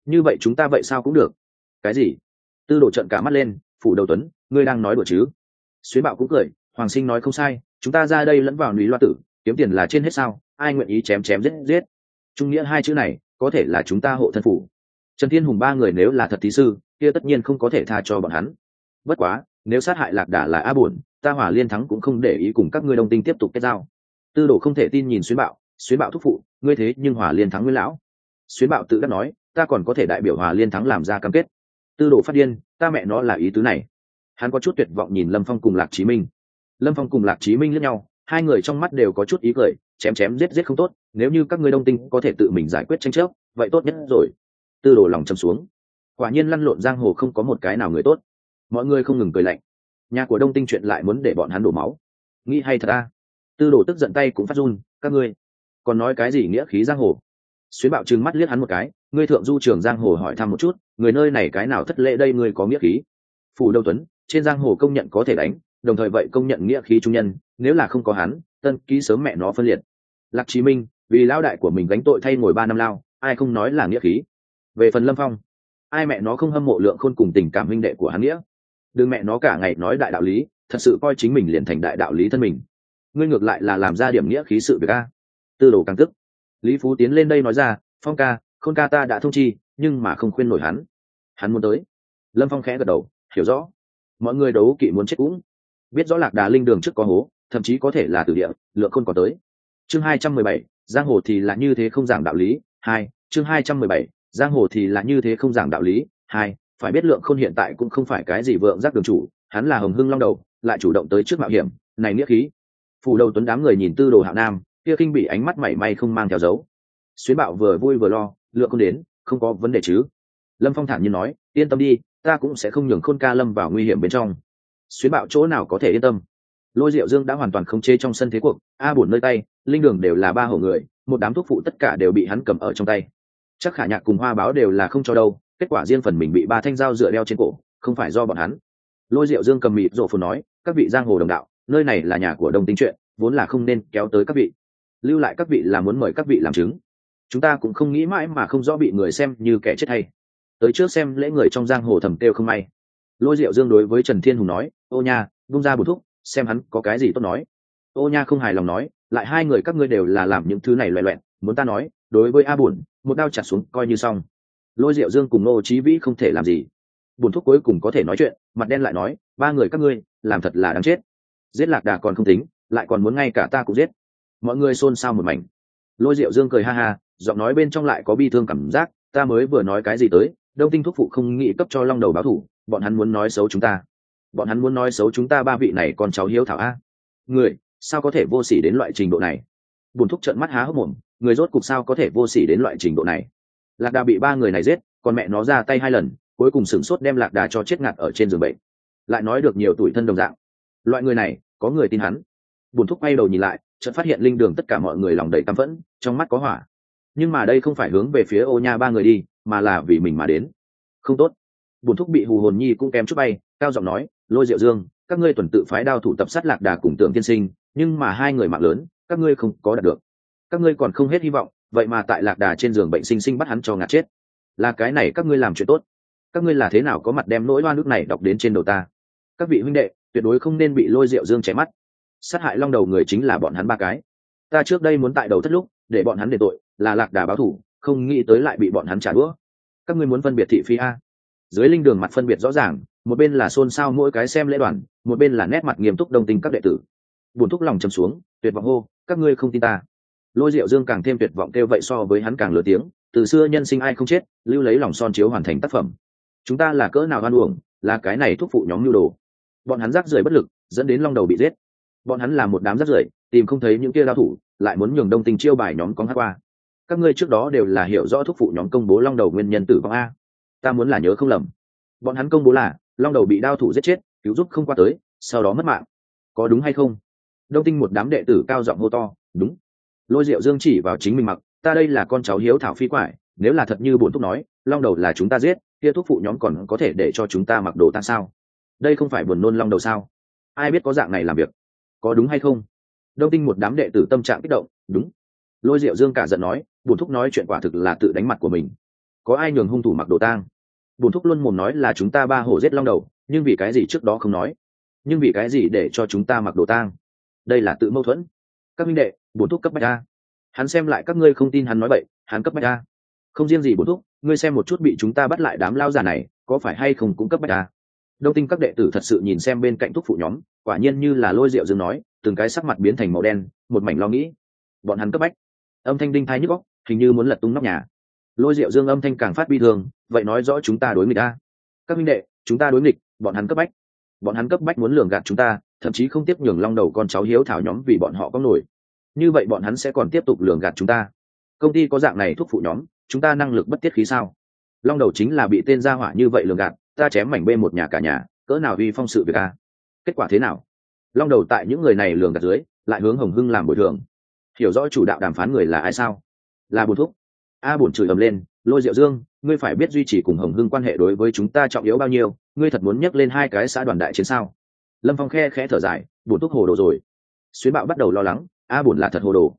Như vậy chúng ta vậy sao cũng được. Cái gì? Tư đồ trận cả mắt lên, phủ đầu tuấn, ngươi đang nói đùa chứ? Xuyến bạo cũng cười, hoàng sinh nói không sai, chúng ta ra đây lẫn vào núi loa tử, kiếm tiền là trên hết sao, ai nguyện ý chém chém giết giết? Trung nghĩa hai chữ này, có thể là chúng ta hộ thân phủ. Trần thiên hùng ba người nếu là thật thí sư, kia tất nhiên không có thể tha cho bọn hắn. Bất quá, nếu sát hại lạc đà là a buồn, ta hỏa liên thắng cũng không để ý cùng các ngươi đông tinh tiếp tục kết giao. Tư đồ không thể tin nhìn xuyến bạo xuyến bạo thúc phụ, ngươi thế nhưng hỏa liên thắng nguyên lão xuyến bạo tự đắc nói, ta còn có thể đại biểu hòa liên thắng làm ra cam kết. Tư đồ phát điên, ta mẹ nó là ý tứ này. Hắn có chút tuyệt vọng nhìn lâm phong cùng lạc chí minh. Lâm phong cùng lạc chí minh lẫn nhau, hai người trong mắt đều có chút ý cười, chém chém giết giết không tốt, nếu như các ngươi đông tinh có thể tự mình giải quyết tranh chấp, vậy tốt nhất rồi. Tư đồ lòng châm xuống. Quả nhiên lăn lộn giang hồ không có một cái nào người tốt. Mọi người không ngừng cười lạnh. Nhà của đông tinh chuyện lại muốn để bọn hắn đổ máu. Nghĩ hay thật à tư đồ tức giận tay cũng phát run, các ngươi còn nói cái gì nghĩa khí giang hồ? Xuyến bạo trừng mắt liếc hắn một cái, ngươi thượng du trường giang hồ hỏi thăm một chút, người nơi này cái nào thất lễ đây ngươi có nghĩa khí? Phủ đâu tuấn, trên giang hồ công nhận có thể đánh, đồng thời vậy công nhận nghĩa khí trung nhân, nếu là không có hắn, tân ký sớm mẹ nó phân liệt. Lạc chí minh, vì lão đại của mình gánh tội thay ngồi ba năm lao, ai không nói là nghĩa khí? Về phần lâm phong, ai mẹ nó không hâm mộ lượng khôn cùng tình cảm minh đệ của hắn nghĩa? Đừng mẹ nó cả ngày nói đại đạo lý, thật sự coi chính mình liền thành đại đạo lý thân mình. Ngươi ngược lại là làm ra điểm nghĩa khí sự việc a. Tư đồ càng tức lý phú tiến lên đây nói ra, phong ca, khôn ca ta đã thông chi, nhưng mà không khuyên nổi hắn. Hắn muốn tới. Lâm phong khẽ gật đầu, hiểu rõ. Mọi người đấu kỵ muốn chết cũng biết rõ lạc đà linh đường trước có hố, thậm chí có thể là từ địa, lượng khôn có tới. Chương hai trăm mười bảy, giang hồ thì là như thế không giảng đạo lý, hai, chương hai trăm mười bảy, giang hồ thì là như thế không giảng đạo lý, hai, phải biết lượng khôn hiện tại cũng không phải cái gì vượng giác đường chủ, hắn là hồng hưng long đầu, lại chủ động tới trước mạo hiểm, này nghĩa khí. Phủ đầu tuấn đám người nhìn tư đồ hạo nam kia kinh bị ánh mắt mảy may không mang theo dấu. Xuyến bạo vừa vui vừa lo lựa không đến, không có vấn đề chứ? Lâm phong thản nhiên nói, yên tâm đi, ta cũng sẽ không nhường khôn ca lâm vào nguy hiểm bên trong. Xuyến bạo chỗ nào có thể yên tâm? Lôi diệu dương đã hoàn toàn không chế trong sân thế cuộc, a bổn nơi tay, linh đường đều là ba hổ người, một đám thuốc phụ tất cả đều bị hắn cầm ở trong tay. Chắc khả nhạc cùng hoa báo đều là không cho đâu, kết quả riêng phần mình bị ba thanh dao dựa đeo trên cổ, không phải do bọn hắn. Lôi diệu dương cầm mịt rộ phù nói, các vị giang hồ đồng đạo, nơi này là nhà của đồng tính chuyện, vốn là không nên kéo tới các vị lưu lại các vị là muốn mời các vị làm chứng. Chúng ta cũng không nghĩ mãi mà không rõ bị người xem như kẻ chết hay. Tới trước xem lễ người trong giang hồ thầm kêu không may. Lôi diệu dương đối với trần thiên hùng nói, ô nha bung ra bùn thúc, xem hắn có cái gì tốt nói. Ô nha không hài lòng nói, lại hai người các ngươi đều là làm những thứ này loẹ loẹn, muốn ta nói, đối với a bùn một đao chặt xuống coi như xong. Lôi diệu dương cùng nô trí vĩ không thể làm gì. Bùn thúc cuối cùng có thể nói chuyện, mặt đen lại nói, ba người các ngươi, làm thật là đáng chết. Giết lạc đà còn không tính, lại còn muốn ngay cả ta cũng giết mọi người xôn xao một mảnh. Lôi diệu dương cười ha ha, giọng nói bên trong lại có bi thương cảm giác, ta mới vừa nói cái gì tới, đông tinh thúc phụ không nghĩ cấp cho long đầu báo thủ, bọn hắn muốn nói xấu chúng ta. Bọn hắn muốn nói xấu chúng ta ba vị này còn cháu hiếu thảo a. Người, sao có thể vô s ỉ đến loại trình độ này? Bùn thúc trận mắt há hốc mồm, người rốt cục sao có thể vô s ỉ đến loại trình độ này? Lạc đà bị ba người này giết còn mẹ nó ra tay hai lần, cuối cùng sửng sốt đem lạc đà cho chết ngạt ở trên giường bệnh. Lại nói được nhiều tuổi thân đồng dạng. Loại người này, có người tin hắn. Bùn thúc quay đầu nhìn lại chợt phát hiện linh đường tất cả mọi người lòng đầy căm phẫn, trong mắt có hỏa. Nhưng mà đây không phải hướng về phía ô nha ba người đi, mà là vì mình mà đến. Không tốt. Bùn thúc bị hù hồn nhi cũng kém chút bay, cao giọng nói, lôi diệu dương, các ngươi tuần tự phái đao thủ tập sát lạc đà cùng tượng tiên sinh, nhưng mà hai người mạng lớn, các ngươi không có đạt được. Các ngươi còn không hết hy vọng, vậy mà tại lạc đà trên giường bệnh sinh sinh bắt hắn cho ngạt chết. Là cái này các ngươi làm chuyện tốt. Các ngươi là thế nào có mặt đem nỗi oan nước này đọc đến trên đầu ta? Các vị huynh đệ, tuyệt đối không nên bị lôi rượu dương chém mắt sát hại long đầu người chính là bọn hắn ba cái. Ta trước đây muốn tại đầu thất lúc, để bọn hắn để tội, là lạc đà báo thủ, không nghĩ tới lại bị bọn hắn trả đũa. Các ngươi muốn phân biệt thị phi a. Dưới linh đường mặt phân biệt rõ ràng, một bên là xôn xao mỗi cái xem lễ đoàn, một bên là nét mặt nghiêm túc đồng tình các đệ tử. Buồn thúc lòng chầm xuống, tuyệt vọng hô, các ngươi không tin ta. Lôi diệu dương càng thêm tuyệt vọng kêu vậy so với hắn càng lớn tiếng, từ xưa nhân sinh ai không chết, lưu lấy lòng son chiếu hoàn thành tác phẩm. Chúng ta là cỡ nào hoan uổng, là cái này thúc phụ nhóm nhu đồ. Bọn hắn rác rưởi bất lực, dẫn đến long đầu bị giết bọn hắn là một đám rác rưởi, tìm không thấy những kia lao thủ, lại muốn nhường đông tình chiêu bài nhóm có hát qua. Các ngươi trước đó đều là hiểu rõ thúc phụ nhóm công bố long đầu nguyên nhân tử vong a. Ta muốn là nhớ không lầm. Bọn hắn công bố là, long đầu bị đao thủ giết chết, cứu giúp không qua tới, sau đó mất mạng. Có đúng hay không? Đông tinh một đám đệ tử cao giọng hô to, đúng. Lôi diệu dương chỉ vào chính mình mặc, ta đây là con cháu hiếu thảo phi quải, nếu là thật như bổn thúc nói, long đầu là chúng ta giết, kia thúc phụ nhóm còn có thể để cho chúng ta mặc đồ ta sao? Đây không phải buồn nôn long đầu sao? Ai biết có dạng này làm việc? Có đúng hay không? Đông tinh một đám đệ tử tâm trạng kích động, đúng. Lôi diệu dương cả giận nói bùn thúc nói chuyện quả thực là tự đánh mặt của mình. Có ai nhường hung thủ mặc đồ tang? Bùn thúc luôn mồm nói là chúng ta ba hổ giết long đầu, nhưng vì cái gì trước đó không nói? Nhưng vì cái gì để cho chúng ta mặc đồ tang? Đây là tự mâu thuẫn. Các minh đệ bùn thúc cấp bách a. Hắn xem lại các ngươi không tin hắn nói vậy hắn cấp bách a. Không riêng gì bùn thúc, ngươi xem một chút bị chúng ta bắt lại đám lao giả này, có phải hay không cũng cấp bách a đông tinh các đệ tử thật sự nhìn xem bên cạnh thúc phụ nhóm, quả nhiên như là lôi rượu dương nói, từng cái sắc mặt biến thành màu đen, một mảnh lo nghĩ. Bọn hắn cấp bách. Âm thanh đinh thai nhức góc hình như muốn lật tung nóc nhà. Lôi rượu dương âm thanh càng phát bi thương, vậy nói rõ chúng ta đối nghịch ta các minh đệ, chúng ta đối nghịch, bọn hắn cấp bách. Bọn hắn cấp bách muốn lường gạt chúng ta, thậm chí không tiếp nhường long đầu con cháu hiếu thảo nhóm vì bọn họ có nổi. Như vậy bọn hắn sẽ còn tiếp tục lường gạt chúng ta. Công ty có dạng này thuốc phụ nhóm, chúng ta năng lực bất tiết khí sao? Long đầu chính là bị tên gia hỏa như vậy lường gạt ta chém mảnh bê một nhà cả nhà, cỡ nào uy phong sự việc a kết quả thế nào? Long đầu tại những người này lường gạt dưới, lại hướng hồng hưng làm bồi thường. Hiểu rõ chủ đạo đàm phán người là ai sao? Là bùn thúc. A bùn chửi ầm lên, lôi diệu dương, ngươi phải biết duy trì cùng hồng hưng quan hệ đối với chúng ta trọng yếu bao nhiêu, ngươi thật muốn nhắc lên hai cái xã đoàn đại chiến sao? Lâm phong khe khẽ thở dài, bùn thúc hồ đồ rồi. Xuyến bạo bắt đầu lo lắng, a bùn là thật hồ đồ.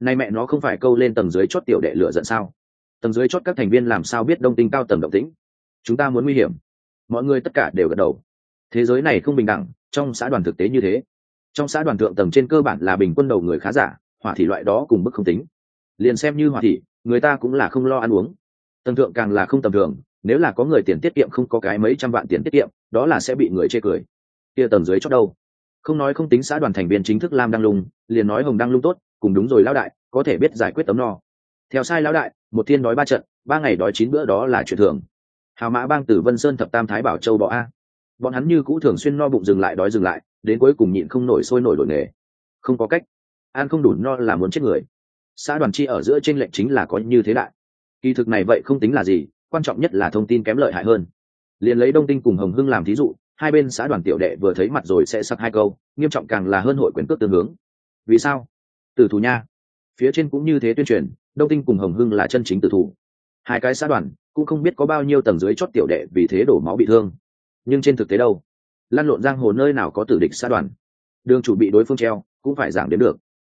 Nay mẹ nó không phải câu lên tầng dưới chót tiểu đệ lựa giận sao? Tầng dưới chót các thành viên làm sao biết đông tinh cao tầng động tĩnh? Chúng ta muốn nguy hiểm mọi người tất cả đều gật đầu. Thế giới này không bình đẳng, trong xã đoàn thực tế như thế. Trong xã đoàn thượng tầng trên cơ bản là bình quân đầu người khá giả, hỏa thị loại đó cùng bức không tính. Liền xem như hỏa thị, người ta cũng là không lo ăn uống. Tầng thượng càng là không tầm thường, nếu là có người tiền tiết kiệm không có cái mấy trăm vạn tiền tiết kiệm, đó là sẽ bị người chê cười. Kia tầng dưới chót đâu? Không nói không tính xã đoàn thành viên chính thức lam đăng lung, liền nói hồng đăng lung tốt, cùng đúng rồi lão đại, có thể biết giải quyết tấm no. Theo sai lão đại, một thiên đói ba trận, ba ngày đói chín bữa đó là chuyện thường hào mã bang từ vân sơn thập tam thái bảo châu bọ a. Bọn hắn như cũ thường xuyên no bụng dừng lại đói dừng lại, đến cuối cùng nhịn không nổi sôi nổi đổi nghề. Không có cách. Ăn không đủ no là muốn chết người. Xã đoàn chi ở giữa t r ê n lệch chính là có như thế đại. Kỳ thực này vậy không tính là gì, quan trọng nhất là thông tin kém lợi hại hơn. Liền lấy đông tinh cùng hồng hưng làm thí dụ, hai bên xã đoàn tiểu đệ vừa thấy mặt rồi sẽ sặc hai câu, nghiêm trọng càng là hơn hội quyền cước tương hướng. Vì sao? Từ thủ nha. Phía trên cũng như thế tuyên truyền, đông tinh cùng hồng hưng là chân chính từ thủ. Hai cái xã đoàn cũng không biết có bao nhiêu tầng dưới chót tiểu đệ vì thế đổ máu bị thương. Nhưng trên thực tế đâu? Lăn lộn giang hồ nơi nào có tử địch xa đoàn? Đường chủ bị đối phương treo, cũng phải giảm đến được.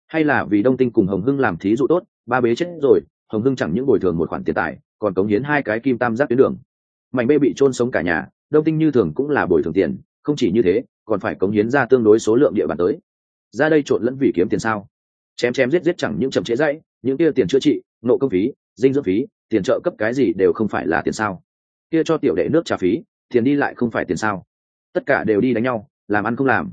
Hay là vì đông tinh cùng hồng hưng làm thí dụ tốt, ba bế chết rồi, hồng hưng chẳng những bồi thường một khoản tiền tài, còn cống hiến hai cái kim tam giác tuyến đường. Mảnh bê bị trôn sống cả nhà, đông tinh như thường cũng là bồi thường tiền, không chỉ như thế, còn phải cống hiến ra tương đối số lượng địa bàn tới. Ra đây trộn lẫn vì kiếm tiền sao? Chém chém giết giết chẳng những chậm chế dãy, những kia tiền chữa trị, nộ công phí, dinh dưỡng phí tiền trợ cấp cái gì đều không phải là tiền sao? Kia cho tiểu đệ nước trả phí, tiền đi lại không phải tiền sao? Tất cả đều đi đánh nhau, làm ăn không làm.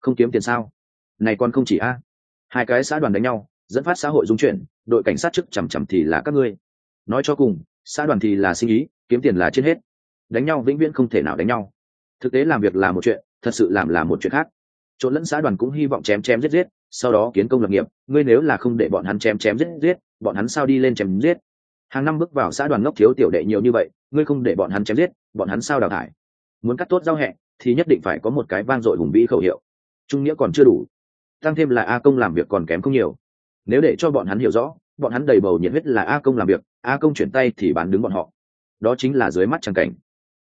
Không kiếm tiền sao? Này còn không chỉ a. Hai cái xã đoàn đánh nhau, dẫn phát xã hội dung chuyển, đội cảnh sát chức chằm chằm thì là các ngươi. Nói cho cùng, xã đoàn thì là sinh ý, kiếm tiền là trên hết. Đánh nhau vĩnh viễn không thể nào đánh nhau. Thực tế làm việc là một chuyện, thật sự làm là một chuyện khác. Trộn lẫn xã đoàn cũng hy vọng chém chém giết giết, sau đó kiến công lập nghiệp. Ngươi nếu là không để bọn hắn chém chém giết giết, bọn hắn sao đi lên chém giết? Hàng năm bước vào xã đoàn ngốc thiếu tiểu đệ nhiều như vậy, ngươi không để bọn hắn chém giết, bọn hắn sao đào thải? Muốn cắt tốt giao hẹ, thì nhất định phải có một cái vang dội hùng vĩ khẩu hiệu. Trung nghĩa còn chưa đủ, tăng thêm là a công làm việc còn kém không nhiều. Nếu để cho bọn hắn hiểu rõ, bọn hắn đầy bầu nhiệt huyết là a công làm việc, a công chuyển tay thì bán đứng bọn họ. Đó chính là dưới mắt tràng cảnh.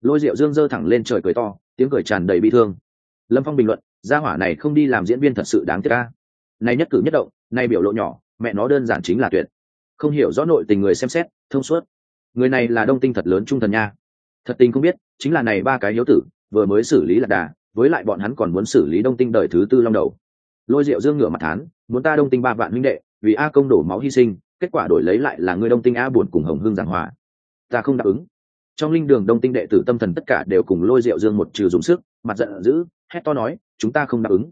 Lôi rượu dương dơ thẳng lên trời cười to, tiếng cười tràn đầy bi thương. Lâm phong bình luận, gia hỏa này không đi làm diễn viên thật sự đáng tiếc ca này nhất cử nhất động này biểu lộ nhỏ, mẹ nó đơn giản chính là tuyệt không hiểu rõ nội tình người xem xét, thông suốt. Người này là đông tinh thật lớn trung thần nha. Thật tình không biết, chính là này ba cái hiếu tử, vừa mới xử lý lạc đà, với lại bọn hắn còn muốn xử lý đông tinh đời thứ tư long đầu. Lôi rượu dương ngửa mặt thán, muốn ta đông tinh ba vạn minh đệ, vì a công đổ máu hy sinh, kết quả đổi lấy lại là người đông tinh a buồn cùng hồng hương giảng hòa. Ta không đáp ứng. Trong linh đường đông tinh đệ tử tâm thần tất cả đều cùng lôi rượu dương một trừ dùng sức, mặt giận dữ, hét to nói, chúng ta không đáp ứng.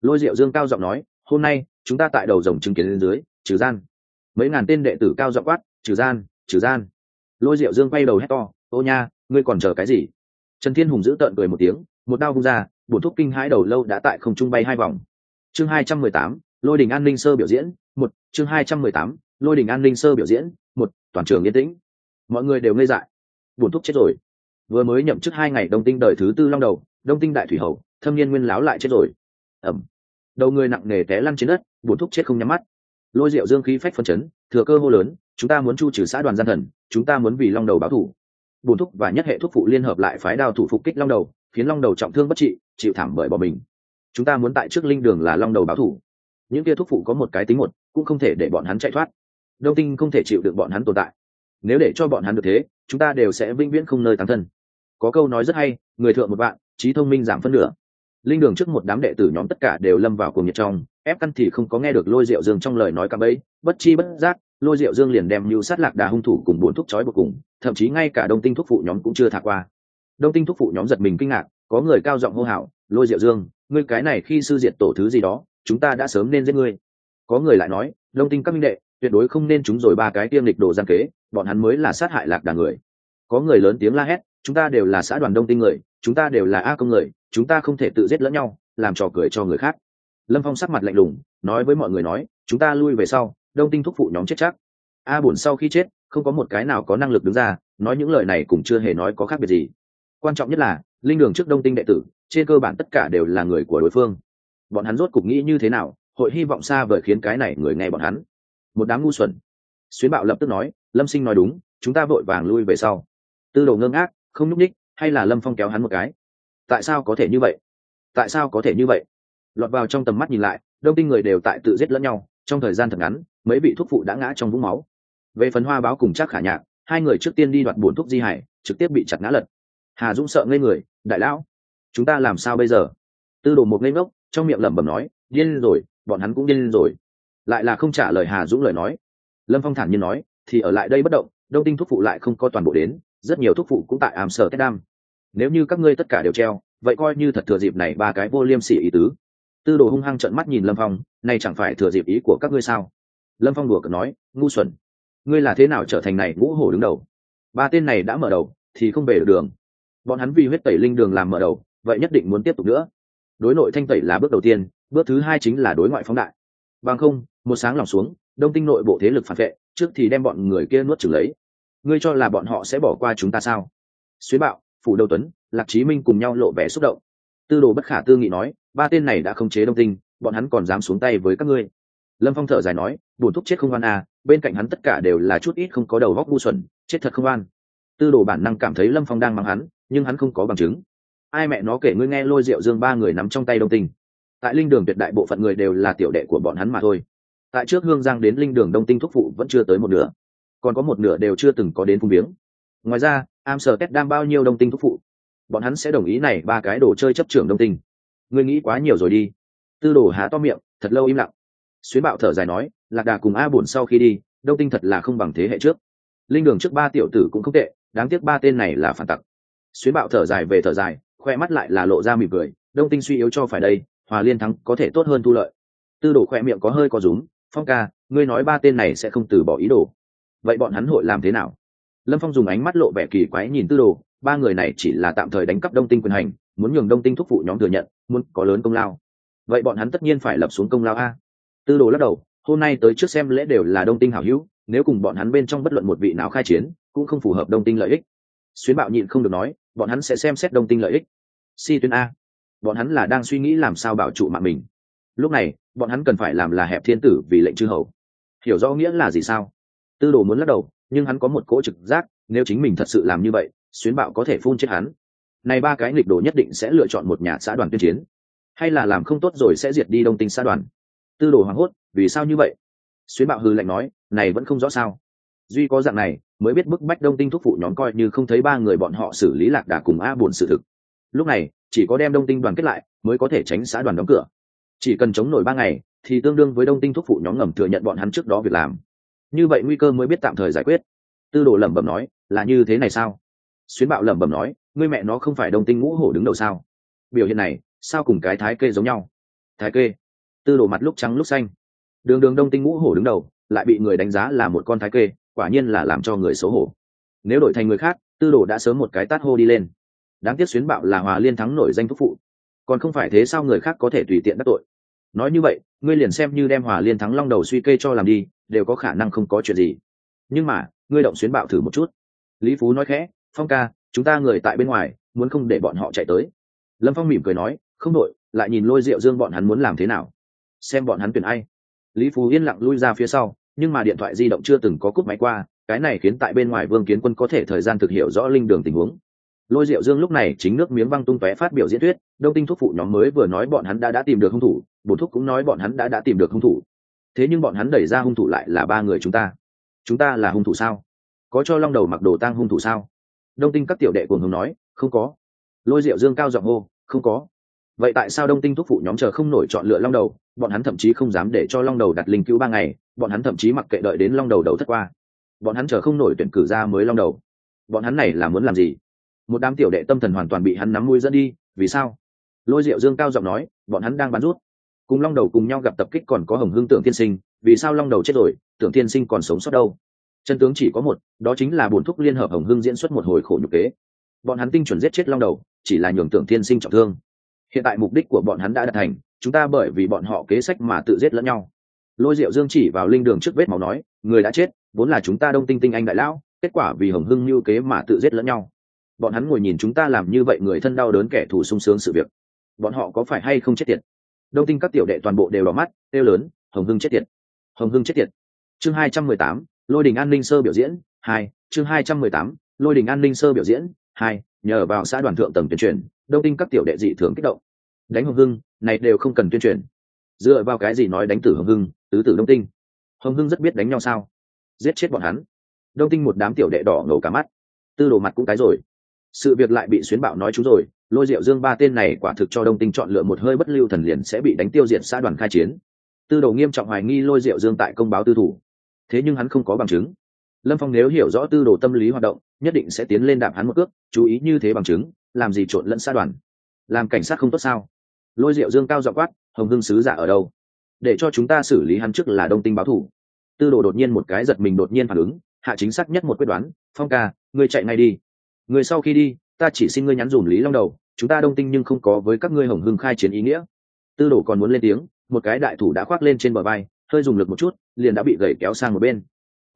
Lôi rượu dương cao giọng nói, hôm nay, chúng ta tại đầu rồng chứng kiến lên dưới, trừ gian mấy ngàn tên đệ tử cao giọng quát, trừ gian trừ gian. Lôi Diệu dương quay đầu hét to, ô nha, ngươi còn chờ cái gì? Trần thiên hùng giữ tợn cười một tiếng, một đao vung ra, bổn thuốc kinh hãi đầu lâu đã tại không trung bay hai vòng. Chương hai trăm mười tám, lôi đình an ninh sơ biểu diễn, một, chương hai trăm mười tám, lôi đình an ninh sơ biểu diễn, một, toàn trường yên tĩnh. Mọi người đều ngây dại. Bổn thuốc chết rồi. Vừa mới nhậm chức hai ngày đông tinh đời thứ tư long đầu, đông tinh đại thủy hầu thâm niên nguyên láo lại chết rồi. Ẩm. Đầu người nặng nề té lăn trên đất, bổn thuốc chết không nhắm mắt lôi rượu dương khí phách phân chấn, thừa cơ hô lớn, chúng ta muốn chu trừ xã đoàn gian thần, chúng ta muốn vì long đầu báo thủ. Bùn thúc và nhất hệ thuốc phụ liên hợp lại phái đao thủ phục kích long đầu, khiến long đầu trọng thương bất trị, chịu thảm bởi bỏ mình. Chúng ta muốn tại trước linh đường là long đầu báo thủ. Những kia thuốc phụ có một cái tính một, cũng không thể để bọn hắn chạy thoát. Đông tinh không thể chịu được bọn hắn tồn tại. Nếu để cho bọn hắn được thế, chúng ta đều sẽ vĩnh viễn không nơi tăng thân. Có câu nói rất hay, người thượng một bạn trí thông minh giảm phân nửa linh đường trước một đám đệ tử nhóm tất cả đều lâm vào cuồng nhiệt trong, ép căn thì không có nghe được lôi rượu dương trong lời nói cả bấy, bất chi bất giác, lôi rượu dương liền đem mưu sát lạc đà hung thủ cùng bốn thuốc chói bột cùng, thậm chí ngay cả đông tinh thuốc phụ nhóm cũng chưa thả qua. Đông tinh thuốc phụ nhóm giật mình kinh ngạc, có người cao giọng hô hào, lôi rượu dương, ngươi cái này khi sư diệt tổ thứ gì đó, chúng ta đã sớm nên giết ngươi. Có người lại nói, đông tinh các minh đệ, tuyệt đối không nên chúng rồi ba cái tiêm lịch đồ gian kế, bọn hắn mới là sát hại lạc đà người. Có người lớn tiếng la hét, chúng ta đều là xã đoàn đông tinh người chúng ta đều là a công người, chúng ta không thể tự giết lẫn nhau, làm trò cười cho người khác. Lâm phong sắc mặt lạnh lùng, nói với mọi người nói, chúng ta lui về sau, đông tinh thúc phụ nhóm chết chắc. A bổn sau khi chết, không có một cái nào có năng lực đứng ra, nói những lời này cũng chưa hề nói có khác biệt gì. Quan trọng nhất là, linh đường trước đông tinh đệ tử, trên cơ bản tất cả đều là người của đối phương. Bọn hắn rốt cục nghĩ như thế nào, hội hy vọng xa vời khiến cái này người nghe bọn hắn. Một đám ngu xuẩn. Xuyến bạo lập tức nói, lâm sinh nói đúng, chúng ta vội vàng lui về sau. Tư đồ ngơ ngác, không nhúc ních hay là lâm phong kéo hắn một cái? Tại sao có thể như vậy? Tại sao có thể như vậy? Lọt vào trong tầm mắt nhìn lại, đông tinh người đều tại tự giết lẫn nhau, trong thời gian thật ngắn, mấy vị thuốc phụ đã ngã trong vũng máu. Về phần hoa báo cùng chắc khả nhạc, hai người trước tiên đi đoạt bổn thuốc di hải, trực tiếp bị chặt ngã lật. Hà dũng sợ ngây người, đại lão, chúng ta làm sao bây giờ? Tư đồ một ngây ngốc, trong miệng lẩm bẩm nói, điên rồi, bọn hắn cũng điên rồi. Lại là không trả lời hà dũng lời nói. Lâm phong thản nhiên nói, thì ở lại đây bất động, đông tinh thuốc phụ lại không có toàn bộ đến, rất nhiều thuốc phụ cũng tại ám sở tết đam nếu như các ngươi tất cả đều treo, vậy coi như thật thừa dịp này ba cái vô liêm sỉ ý tứ. Tư đồ hung hăng trợn mắt nhìn lâm phong, này chẳng phải thừa dịp ý của các ngươi sao? Lâm phong đùa cợt nói, ngu xuẩn. Ngươi là thế nào trở thành này ngũ hổ đứng đầu? Ba tên này đã mở đầu, thì không về được đường. Bọn hắn vì huyết tẩy linh đường làm mở đầu, vậy nhất định muốn tiếp tục nữa. Đối nội thanh tẩy là bước đầu tiên, bước thứ hai chính là đối ngoại phóng đại. Bằng không, một sáng lòng xuống, đông tinh nội bộ thế lực phản vệ, trước thì đem bọn người kia nuốt trừng lấy. Ngươi cho là bọn họ sẽ bỏ qua chúng ta sao? Xuyến bạo phủ đầu tuấn, lạc chí minh cùng nhau lộ vẻ xúc động. Tư đồ bất khả tư nghị nói, ba tên này đã không chế đông tinh, bọn hắn còn dám xuống tay với các ngươi. Lâm phong thở dài nói, buồn thúc chết không oan à bên cạnh hắn tất cả đều là chút ít không có đầu góc ngu xuẩn, chết thật không oan. Tư đồ bản năng cảm thấy lâm phong đang mắng hắn, nhưng hắn không có bằng chứng. Ai mẹ nó kể ngươi nghe lôi rượu dương ba người nắm trong tay đông tinh. Tại linh đường tuyệt đại bộ phận người đều là tiểu đệ của bọn hắn mà thôi. Tại trước hương giang đến linh đường đông tinh thúc phụ vẫn chưa tới một nửa. Còn có một nửa đều chưa từng có đến phung viếng. Ngoài ra am sở tét đam bao nhiêu đông tinh thúc phụ? Bọn hắn sẽ đồng ý này ba cái đồ chơi chấp trưởng đông tinh. Ngươi nghĩ quá nhiều rồi đi. Tư đồ há to miệng, thật lâu im lặng. Xuyến bạo thở dài nói, lạc đà cùng a buồn sau khi đi, đông tinh thật là không bằng thế hệ trước. Linh đường trước ba tiểu tử cũng không tệ, đáng tiếc ba tên này là phản tặc. Xuyến bạo thở dài về thở dài, khoe mắt lại là lộ ra mỉm cười, đông tinh suy yếu cho phải đây, hòa liên thắng có thể tốt hơn thu lợi. Tư đồ khoe miệng có hơi có rúm, phong ca, ngươi nói ba tên này sẽ không từ bỏ ý đồ. Vậy bọn hắn hội làm thế nào? Lâm phong dùng ánh mắt lộ vẻ kỳ quái nhìn tư đồ, ba người này chỉ là tạm thời đánh cắp đông tinh quyền hành, muốn nhường đông tinh thúc phụ nhóm thừa nhận, muốn có lớn công lao. Vậy bọn hắn tất nhiên phải lập xuống công lao a. Tư đồ lắc đầu, hôm nay tới trước xem lễ đều là đông tinh hảo hữu, nếu cùng bọn hắn bên trong bất luận một vị nào khai chiến, cũng không phù hợp đông tinh lợi ích. Xuyến bạo nhịn không được nói, bọn hắn sẽ xem xét đông tinh lợi ích. Si tuyến a, bọn hắn là đang suy nghĩ làm sao bảo trụ mạng mình. Lúc này, bọn hắn cần phải làm là hẹp thiên tử vì lệnh chư hầu. Hiểu rõ nghĩa là gì sao? Tư đồ muốn lắc đầu nhưng hắn có một cỗ trực giác, nếu chính mình thật sự làm như vậy, xuyến bạo có thể phun chết hắn. Này ba cái nghịch đồ nhất định sẽ lựa chọn một nhà xã đoàn tuyên chiến. Hay là làm không tốt rồi sẽ diệt đi đông tinh xã đoàn. Tư đồ hoảng hốt, vì sao như vậy? Xuyến bạo hư lạnh nói, này vẫn không rõ sao. Duy có dạng này, mới biết bức bách đông tinh thúc phụ nhóm coi như không thấy ba người bọn họ xử lý lạc đà cùng a buồn sự thực. Lúc này, chỉ có đem đông tinh đoàn kết lại, mới có thể tránh xã đoàn đóng cửa. Chỉ cần chống nổi ba ngày, thì tương đương với đông tinh thúc phụ nhóm ngầm thừa nhận bọn hắn trước đó việc làm như vậy nguy cơ mới biết tạm thời giải quyết. Tư đồ lẩm bẩm nói, là như thế này sao? Xuyến bạo lẩm bẩm nói, ngươi mẹ nó không phải đông tinh ngũ hổ đứng đầu sao? Biểu hiện này, sao cùng cái thái kê giống nhau? Thái kê? Tư đồ mặt lúc trắng lúc xanh. Đường đường đông tinh ngũ hổ đứng đầu, lại bị người đánh giá là một con thái kê, quả nhiên là làm cho người xấu hổ. Nếu đổi thành người khác, tư đồ đã sớm một cái tát hô đi lên. Đáng tiếc xuyến bạo là hòa liên thắng nổi danh thúc phụ. Còn không phải thế sao người khác có thể tùy tiện đắc tội? Nói như vậy ngươi liền xem như đem hòa liên thắng long đầu suy kê cho làm đi, đều có khả năng không có chuyện gì. Nhưng mà, ngươi động xuyến bạo thử một chút. Lý phú nói khẽ, phong ca, chúng ta người tại bên ngoài, muốn không để bọn họ chạy tới. Lâm phong mỉm cười nói, không đội lại nhìn lôi rượu dương bọn hắn muốn làm thế nào. Xem bọn hắn tuyển ai. Lý phú yên lặng lui ra phía sau, nhưng mà điện thoại di động chưa từng có cúp máy qua, cái này khiến tại bên ngoài vương kiến quân có thể thời gian thực hiểu rõ linh đường tình huống lôi diệu dương lúc này chính nước miếng văng tung tóe phát biểu diễn thuyết, đông tinh thúc phụ nhóm mới vừa nói bọn hắn đã đã tìm được hung thủ bổn thúc cũng nói bọn hắn đã đã tìm được hung thủ. Thế nhưng bọn hắn đẩy ra hung thủ lại là ba người chúng ta. Chúng ta là hung thủ sao? Có cho long đầu mặc đồ tang hung thủ sao? Đông tinh các tiểu đệ cùng hùng nói, không có. Lôi diệu dương cao giọng hô, không có. Vậy tại sao đông tinh thúc phụ nhóm chờ không nổi chọn lựa long đầu? Bọn hắn thậm chí không dám để cho long đầu đặt linh cứu ba ngày, bọn hắn thậm chí mặc kệ đợi đến long đầu đầu thất qua. Bọn hắn chờ không nổi tuyển cử ra mới long đầu. Bọn hắn này là muốn làm gì? Một đám tiểu đệ tâm thần hoàn toàn bị hắn nắm mũi dẫn đi, vì sao? Lôi diệu dương cao giọng nói, bọn hắn đang bắn rút. Cùng long đầu cùng nhau gặp tập kích còn có hồng hương tưởng tiên sinh, vì sao long đầu chết rồi, tưởng tiên sinh còn sống sót đâu? Chân tướng chỉ có một, đó chính là bổn thúc liên hợp hồng hương diễn xuất một hồi khổ nhục kế. Bọn hắn tinh chuẩn giết chết long đầu, chỉ là nhường tưởng tiên sinh trọng thương. Hiện tại mục đích của bọn hắn đã đạt thành, chúng ta bởi vì bọn họ kế sách mà tự giết lẫn nhau. Lôi diệu dương chỉ vào linh đường trước vết máu nói, người đã chết, vốn là chúng ta đông tinh tinh anh đại lão, kết quả vì hồng hưng như kế mà tự giết lẫn nhau bọn hắn ngồi nhìn chúng ta làm như vậy người thân đau đớn kẻ thù sung sướng sự việc. Bọn họ có phải hay không chết tiệt? Đông tinh các tiểu đệ toàn bộ đều đỏ mắt têu lớn, hồng hưng chết tiệt! Hồng hưng chết tiệt! Chương hai trăm mười tám, lôi đình an ninh sơ biểu diễn, hai, chương hai trăm mười tám, lôi đình an ninh sơ biểu diễn, hai, nhờ vào xã đoàn thượng tầng tuyên truyền, đông tinh các tiểu đệ dị thường kích động. Đánh hồng hưng, này đều không cần tuyên truyền. Dựa vào cái gì nói đánh tử hồng hưng, tứ tử đông tinh? Hồng hưng rất biết đánh nhau sao? Giết chết bọn hắn. Đông tinh một đám tiểu đệ đỏ ngầu cả mắt. Tư đồ mặt cũng cái rồi sự việc lại bị xuyến bạo nói chú rồi, lôi diệu dương ba tên này quả thực cho đông tinh chọn lựa một hơi bất lưu thần liền sẽ bị đánh tiêu diệt xã đoàn khai chiến. Tư đồ nghiêm trọng hoài nghi lôi diệu dương tại công báo tư thủ. Thế nhưng hắn không có bằng chứng. Lâm phong nếu hiểu rõ tư đồ tâm lý hoạt động, nhất định sẽ tiến lên đạp hắn một cước, chú ý như thế bằng chứng, làm gì trộn lẫn xã đoàn? Làm cảnh sát không tốt sao? Lôi diệu dương cao dọ quát, hồng hưng sứ giả ở đâu? Để cho chúng ta xử lý hắn trước là đông tinh báo thủ. Tư đồ đột nhiên một cái giật mình đột nhiên phản ứng, hạ chính xác nhất một quyết đoán, phong ca, ngươi chạy ngay đi người sau khi đi, ta chỉ xin ngươi nhắn dùm lý long đầu, chúng ta đông tinh nhưng không có với các ngươi hồng hưng khai chiến ý nghĩa. Tư đồ còn muốn lên tiếng, một cái đại thủ đã khoác lên trên bờ vai, hơi dùng lực một chút, liền đã bị gậy kéo sang một bên.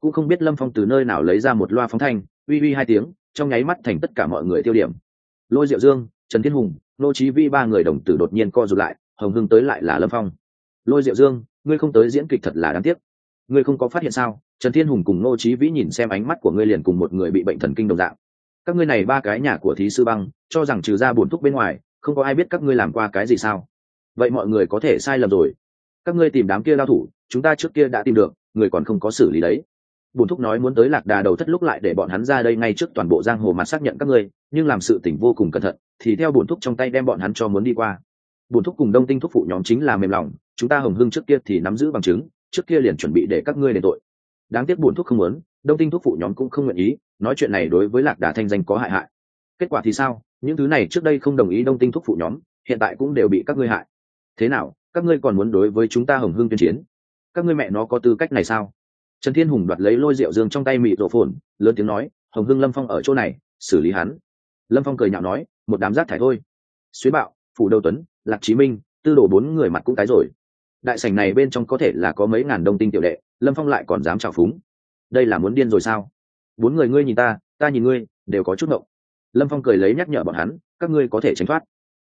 Cũng không biết lâm phong từ nơi nào lấy ra một loa phóng thanh, uy uy hai tiếng, trong nháy mắt thành tất cả mọi người tiêu điểm. Lôi diệu dương, trần thiên hùng, nô trí vi ba người đồng tử đột nhiên co rụt lại, hồng hưng tới lại là lâm phong. Lôi diệu dương, ngươi không tới diễn kịch thật là đáng tiếc. Ngươi không có phát hiện sao? Trần thiên hùng cùng nô trí vĩ nhìn xem ánh mắt của ngươi liền cùng một người bị bệnh thần kinh đồng dạng các ngươi này ba cái nhà của thí sư băng, cho rằng trừ ra bổn thúc bên ngoài, không có ai biết các ngươi làm qua cái gì sao? Vậy mọi người có thể sai lầm rồi. Các ngươi tìm đám kia lao thủ, chúng ta trước kia đã tìm được, người còn không có xử lý đấy. Bùn thúc nói muốn tới lạc đà đầu thất lúc lại để bọn hắn ra đây ngay trước toàn bộ giang hồ mặt xác nhận các ngươi, nhưng làm sự tỉnh vô cùng cẩn thận, thì theo bùn thúc trong tay đem bọn hắn cho muốn đi qua. Bùn thúc cùng đông tinh thúc phụ nhóm chính là mềm lòng, chúng ta hồng hưng trước kia thì nắm giữ bằng chứng, trước kia liền chuẩn bị để các ngươi đền tội. Đáng tiếc bùn thúc không muốn, đông tinh thúc phụ nhóm cũng không nguyện ý nói chuyện này đối với lạc đà thanh danh có hại hại. Kết quả thì sao? Những thứ này trước đây không đồng ý đông tinh thúc phụ nhóm, hiện tại cũng đều bị các ngươi hại. Thế nào, các ngươi còn muốn đối với chúng ta hồng hương tuyên chiến? Các ngươi mẹ nó có tư cách này sao? Trần thiên hùng đoạt lấy lôi rượu dương trong tay mị rộ phồn, lớn tiếng nói, hồng hương lâm phong ở chỗ này, xử lý hắn. Lâm phong cười nhạo nói, một đám rác thải thôi. Xuyến bạo, phủ đầu tuấn, lạc chí minh, tư đồ bốn người mặt cũng tái rồi. Đại sảnh này bên trong có thể là có mấy ngàn đông tinh tiểu đệ, lâm phong lại còn dám trào phúng. Đây là muốn điên rồi sao? Bốn người ngươi nhìn ta ta nhìn ngươi đều có chút động lâm phong cười lấy nhắc nhở bọn hắn các ngươi có thể tránh thoát.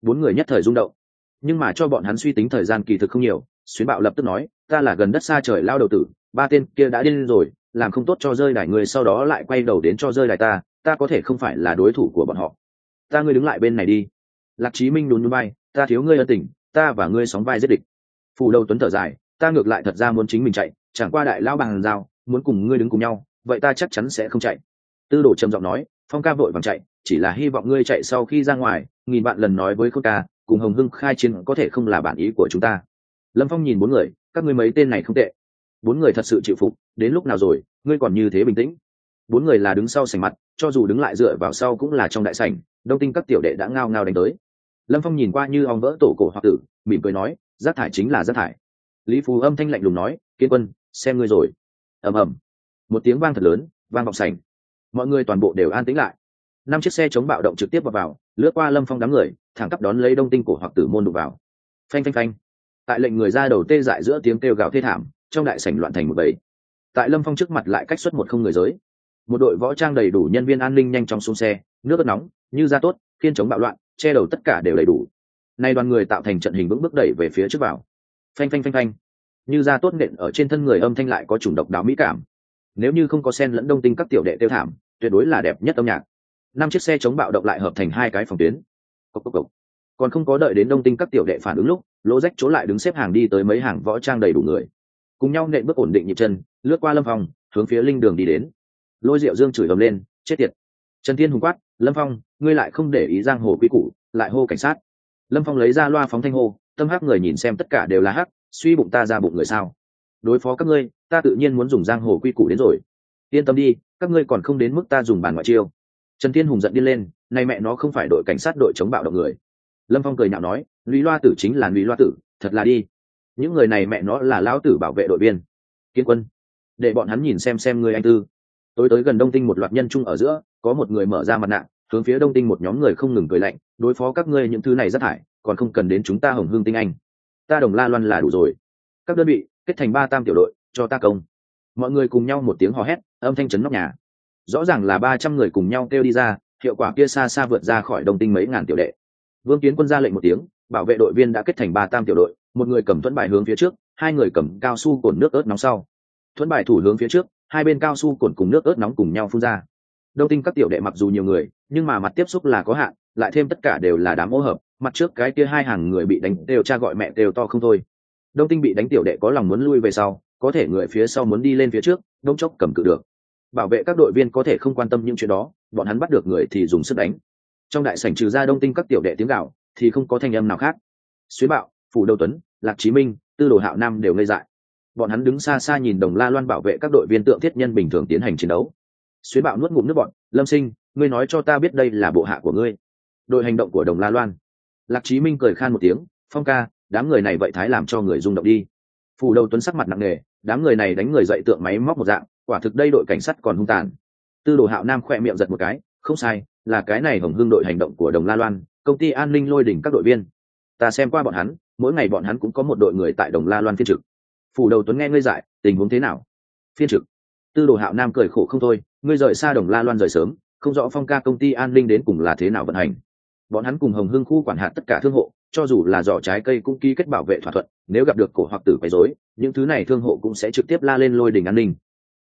Bốn người nhất thời rung động. Nhưng mà cho bọn hắn suy tính thời gian kỳ thực không nhiều xuyến bạo lập tức nói ta là gần đất xa trời lao đầu tử ba tên kia đã điên rồi làm không tốt cho rơi đài người sau đó lại quay đầu đến cho rơi đài ta ta có thể không phải là đối thủ của bọn họ. Ta ngươi đứng lại bên này đi. Lạc chí minh đùn núi bay ta thiếu ngươi ân tình ta và ngươi sóng vai giết địch. Phù đầu tuấn thở dài ta ngược lại thật ra muốn chính mình chạy chẳng qua đại lao bằng rào, muốn cùng ngươi đứng cùng nhau vậy ta chắc chắn sẽ không chạy. Tư đồ trầm giọng nói, phong ca vội vàng chạy, chỉ là hy vọng ngươi chạy sau khi ra ngoài, nghìn bạn lần nói với khôn ca, cùng hồng hưng khai chiến có thể không là bản ý của chúng ta. Lâm phong nhìn bốn người, các ngươi mấy tên này không tệ. Bốn người thật sự chịu phục, đến lúc nào rồi, ngươi còn như thế bình tĩnh. Bốn người là đứng sau sành mặt, cho dù đứng lại dựa vào sau cũng là trong đại sảnh, đông tinh các tiểu đệ đã ngao ngao đánh tới. Lâm phong nhìn qua như ong vỡ tổ cổ hoặc tử, mỉm cười nói, rác thải chính là rác thải. Lý phú âm thanh lạnh lùng nói kiên quân, xem ngươi rồi. Ầm ầm một tiếng vang thật lớn vang vọng sảnh. Mọi người toàn bộ đều an tĩnh lại. Năm chiếc xe chống bạo động trực tiếp vào, vào lướt qua lâm phong đám người thẳng tắp đón lấy đông tinh cổ hoặc tử môn đục vào. Phanh phanh phanh. Tại lệnh người ra đầu tê dại giữa tiếng kêu gào thê thảm trong đại sảnh loạn thành một bầy. Tại lâm phong trước mặt lại cách xuất một không người giới. Một đội võ trang đầy đủ nhân viên an ninh nhanh chóng xuống xe nước ớt nóng như da tốt khiên chống bạo loạn che đầu tất cả đều đầy đủ. Nay đoàn người tạo thành trận hình vững bước đẩy về phía trước vào. Phanh phanh phanh phanh. Như da tốt nện ở trên thân người âm thanh lại có chủng độc đáo mỹ cảm nếu như không có sen lẫn đông tinh các tiểu đệ tiêu thảm, tuyệt đối là đẹp nhất âm nhạc. Năm chiếc xe chống bạo động lại hợp thành hai cái phòng tuyến. Cốc cốc cốc. còn không có đợi đến đông tinh các tiểu đệ phản ứng lúc lỗ rách chỗ lại đứng xếp hàng đi tới mấy hàng võ trang đầy đủ người. Cùng nhau nện bước ổn định nhịp chân, lướt qua lâm phong, hướng phía linh đường đi đến. Lôi rượu dương chửi ầm lên, chết tiệt. Trần thiên hùng quát, lâm phong, ngươi lại không để ý giang hồ quy củ, lại hô cảnh sát. Lâm phong lấy ra loa phóng thanh hô, tâm hắc người nhìn xem tất cả đều là hắc, suy bụng ta ra bụng người sao? Đối phó các ngươi, ta tự nhiên muốn dùng giang hồ quy củ đến rồi. Yên tâm đi, các ngươi còn không đến mức ta dùng bàn ngoại chiêu. Trần thiên hùng giận điên lên, nay mẹ nó không phải đội cảnh sát đội chống bạo động người. Lâm phong cười nhạo nói lũy loa tử chính là lũy loa tử, thật là đi. Những người này mẹ nó là lão tử bảo vệ đội viên. Kiên quân, để bọn hắn nhìn xem xem người anh tư. Tối tới gần đông tinh một loạt nhân chung ở giữa, có một người mở ra mặt nạ, hướng phía đông tinh một nhóm người không ngừng cười lạnh, đối phó các ngươi những thứ này rất hại còn không cần đến chúng ta hồng hương tinh anh. Ta đồng la loan là đủ rồi. Các đơn vị kết thành ba tam tiểu đội, cho ta công. Mọi người cùng nhau một tiếng hò hét, âm thanh chấn nóc nhà. Rõ ràng là ba trăm người cùng nhau kêu đi ra, hiệu quả kia xa xa vượt ra khỏi đồng tinh mấy ngàn tiểu đệ. Vương kiến quân ra lệnh một tiếng, bảo vệ đội viên đã kết thành ba tam tiểu đội, một người cầm thuẫn bài hướng phía trước, hai người cầm cao su cồn nước ớt nóng sau. Thuẫn bài thủ hướng phía trước, hai bên cao su cồn cùng nước ớt nóng cùng nhau phun ra. Đông tinh các tiểu đệ mặc dù nhiều người, nhưng mà mặt tiếp xúc là có hạn, lại thêm tất cả đều là đám ô hợp, mặt trước cái kia hai hàng người bị đánh, đều cha gọi mẹ, đều to không thôi đông tinh bị đánh tiểu đệ có lòng muốn lui về sau, có thể người phía sau muốn đi lên phía trước, đông chốc cầm cự được. Bảo vệ các đội viên có thể không quan tâm những chuyện đó, bọn hắn bắt được người thì dùng sức đánh. Trong đại sảnh trừ ra đông tinh các tiểu đệ tiếng gạo thì không có thanh âm nào khác. Xuyến bạo, phủ đầu tuấn, lạc chí minh, tư đồ hạo nam đều ngây dại. Bọn hắn đứng xa xa nhìn đồng la loan bảo vệ các đội viên tượng thiết nhân bình thường tiến hành chiến đấu. Xuyến bạo nuốt ngụm nước bọn lâm sinh, ngươi nói cho ta biết đây là bộ hạ của ngươi. Đội hành động của đồng la loan. Lạc chí minh cười khan một tiếng, phong ca đám người này vậy thái làm cho người rung động đi. Phủ đầu tuấn sắc mặt nặng nề, đám người này đánh người dậy tượng máy móc một dạng, quả thực đây đội cảnh sát còn hung tàn. Tư đồ hạo nam khỏe miệng giật một cái, không sai, là cái này hồng hưng đội hành động của đồng la loan, công ty an ninh lôi đỉnh các đội viên. Ta xem qua bọn hắn, mỗi ngày bọn hắn cũng có một đội người tại đồng la loan phiên trực. Phủ đầu tuấn nghe ngươi dại tình huống thế nào? Phiên trực. Tư đồ hạo nam cười khổ không thôi, ngươi rời xa đồng la loan rời sớm, không rõ phong ca công ty an ninh đến cùng là thế nào vận hành. Bọn hắn cùng hồng hưng khu quản hạt tất cả thương hộ cho dù là giỏ trái cây cũng ký kết bảo vệ thỏa thuận, nếu gặp được cổ hoặc tử quấy rối, những thứ này thương hộ cũng sẽ trực tiếp la lên lôi đình an ninh.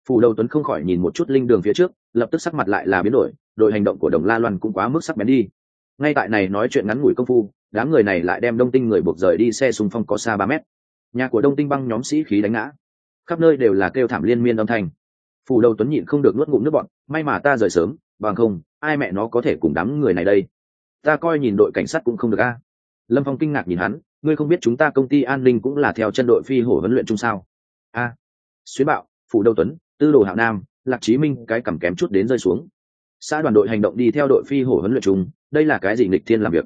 Phủ đầu tuấn không khỏi nhìn một chút linh đường phía trước, lập tức sắc mặt lại là biến đổi, đội hành động của đồng la loan cũng quá mức sắc bén đi. Ngay tại này nói chuyện ngắn ngủi công phu, đám người này lại đem đông tinh người buộc rời đi xe xung phong có xa ba mét. Nhà của đông tinh băng nhóm sĩ khí đánh ngã. Khắp nơi đều là kêu thảm liên miên âm thanh. Phủ đầu tuấn nhịn không được nuốt ngụm nước bọn may mà ta rời sớm, bằng không, ai mẹ nó có thể cùng đám người này đây? Ta coi nhìn đội cảnh sát cũng không được a lâm phong kinh ngạc nhìn hắn, ngươi không biết chúng ta công ty an ninh cũng là theo chân đội phi hổ huấn luyện chung sao? A, xuyến bạo, phủ đầu tuấn, tư đồ hạo nam, lạc chí minh, cái cầm kém chút đến rơi xuống. Xã đoàn đội hành động đi theo đội phi hổ huấn luyện chung, đây là cái gì nghịch thiên làm việc?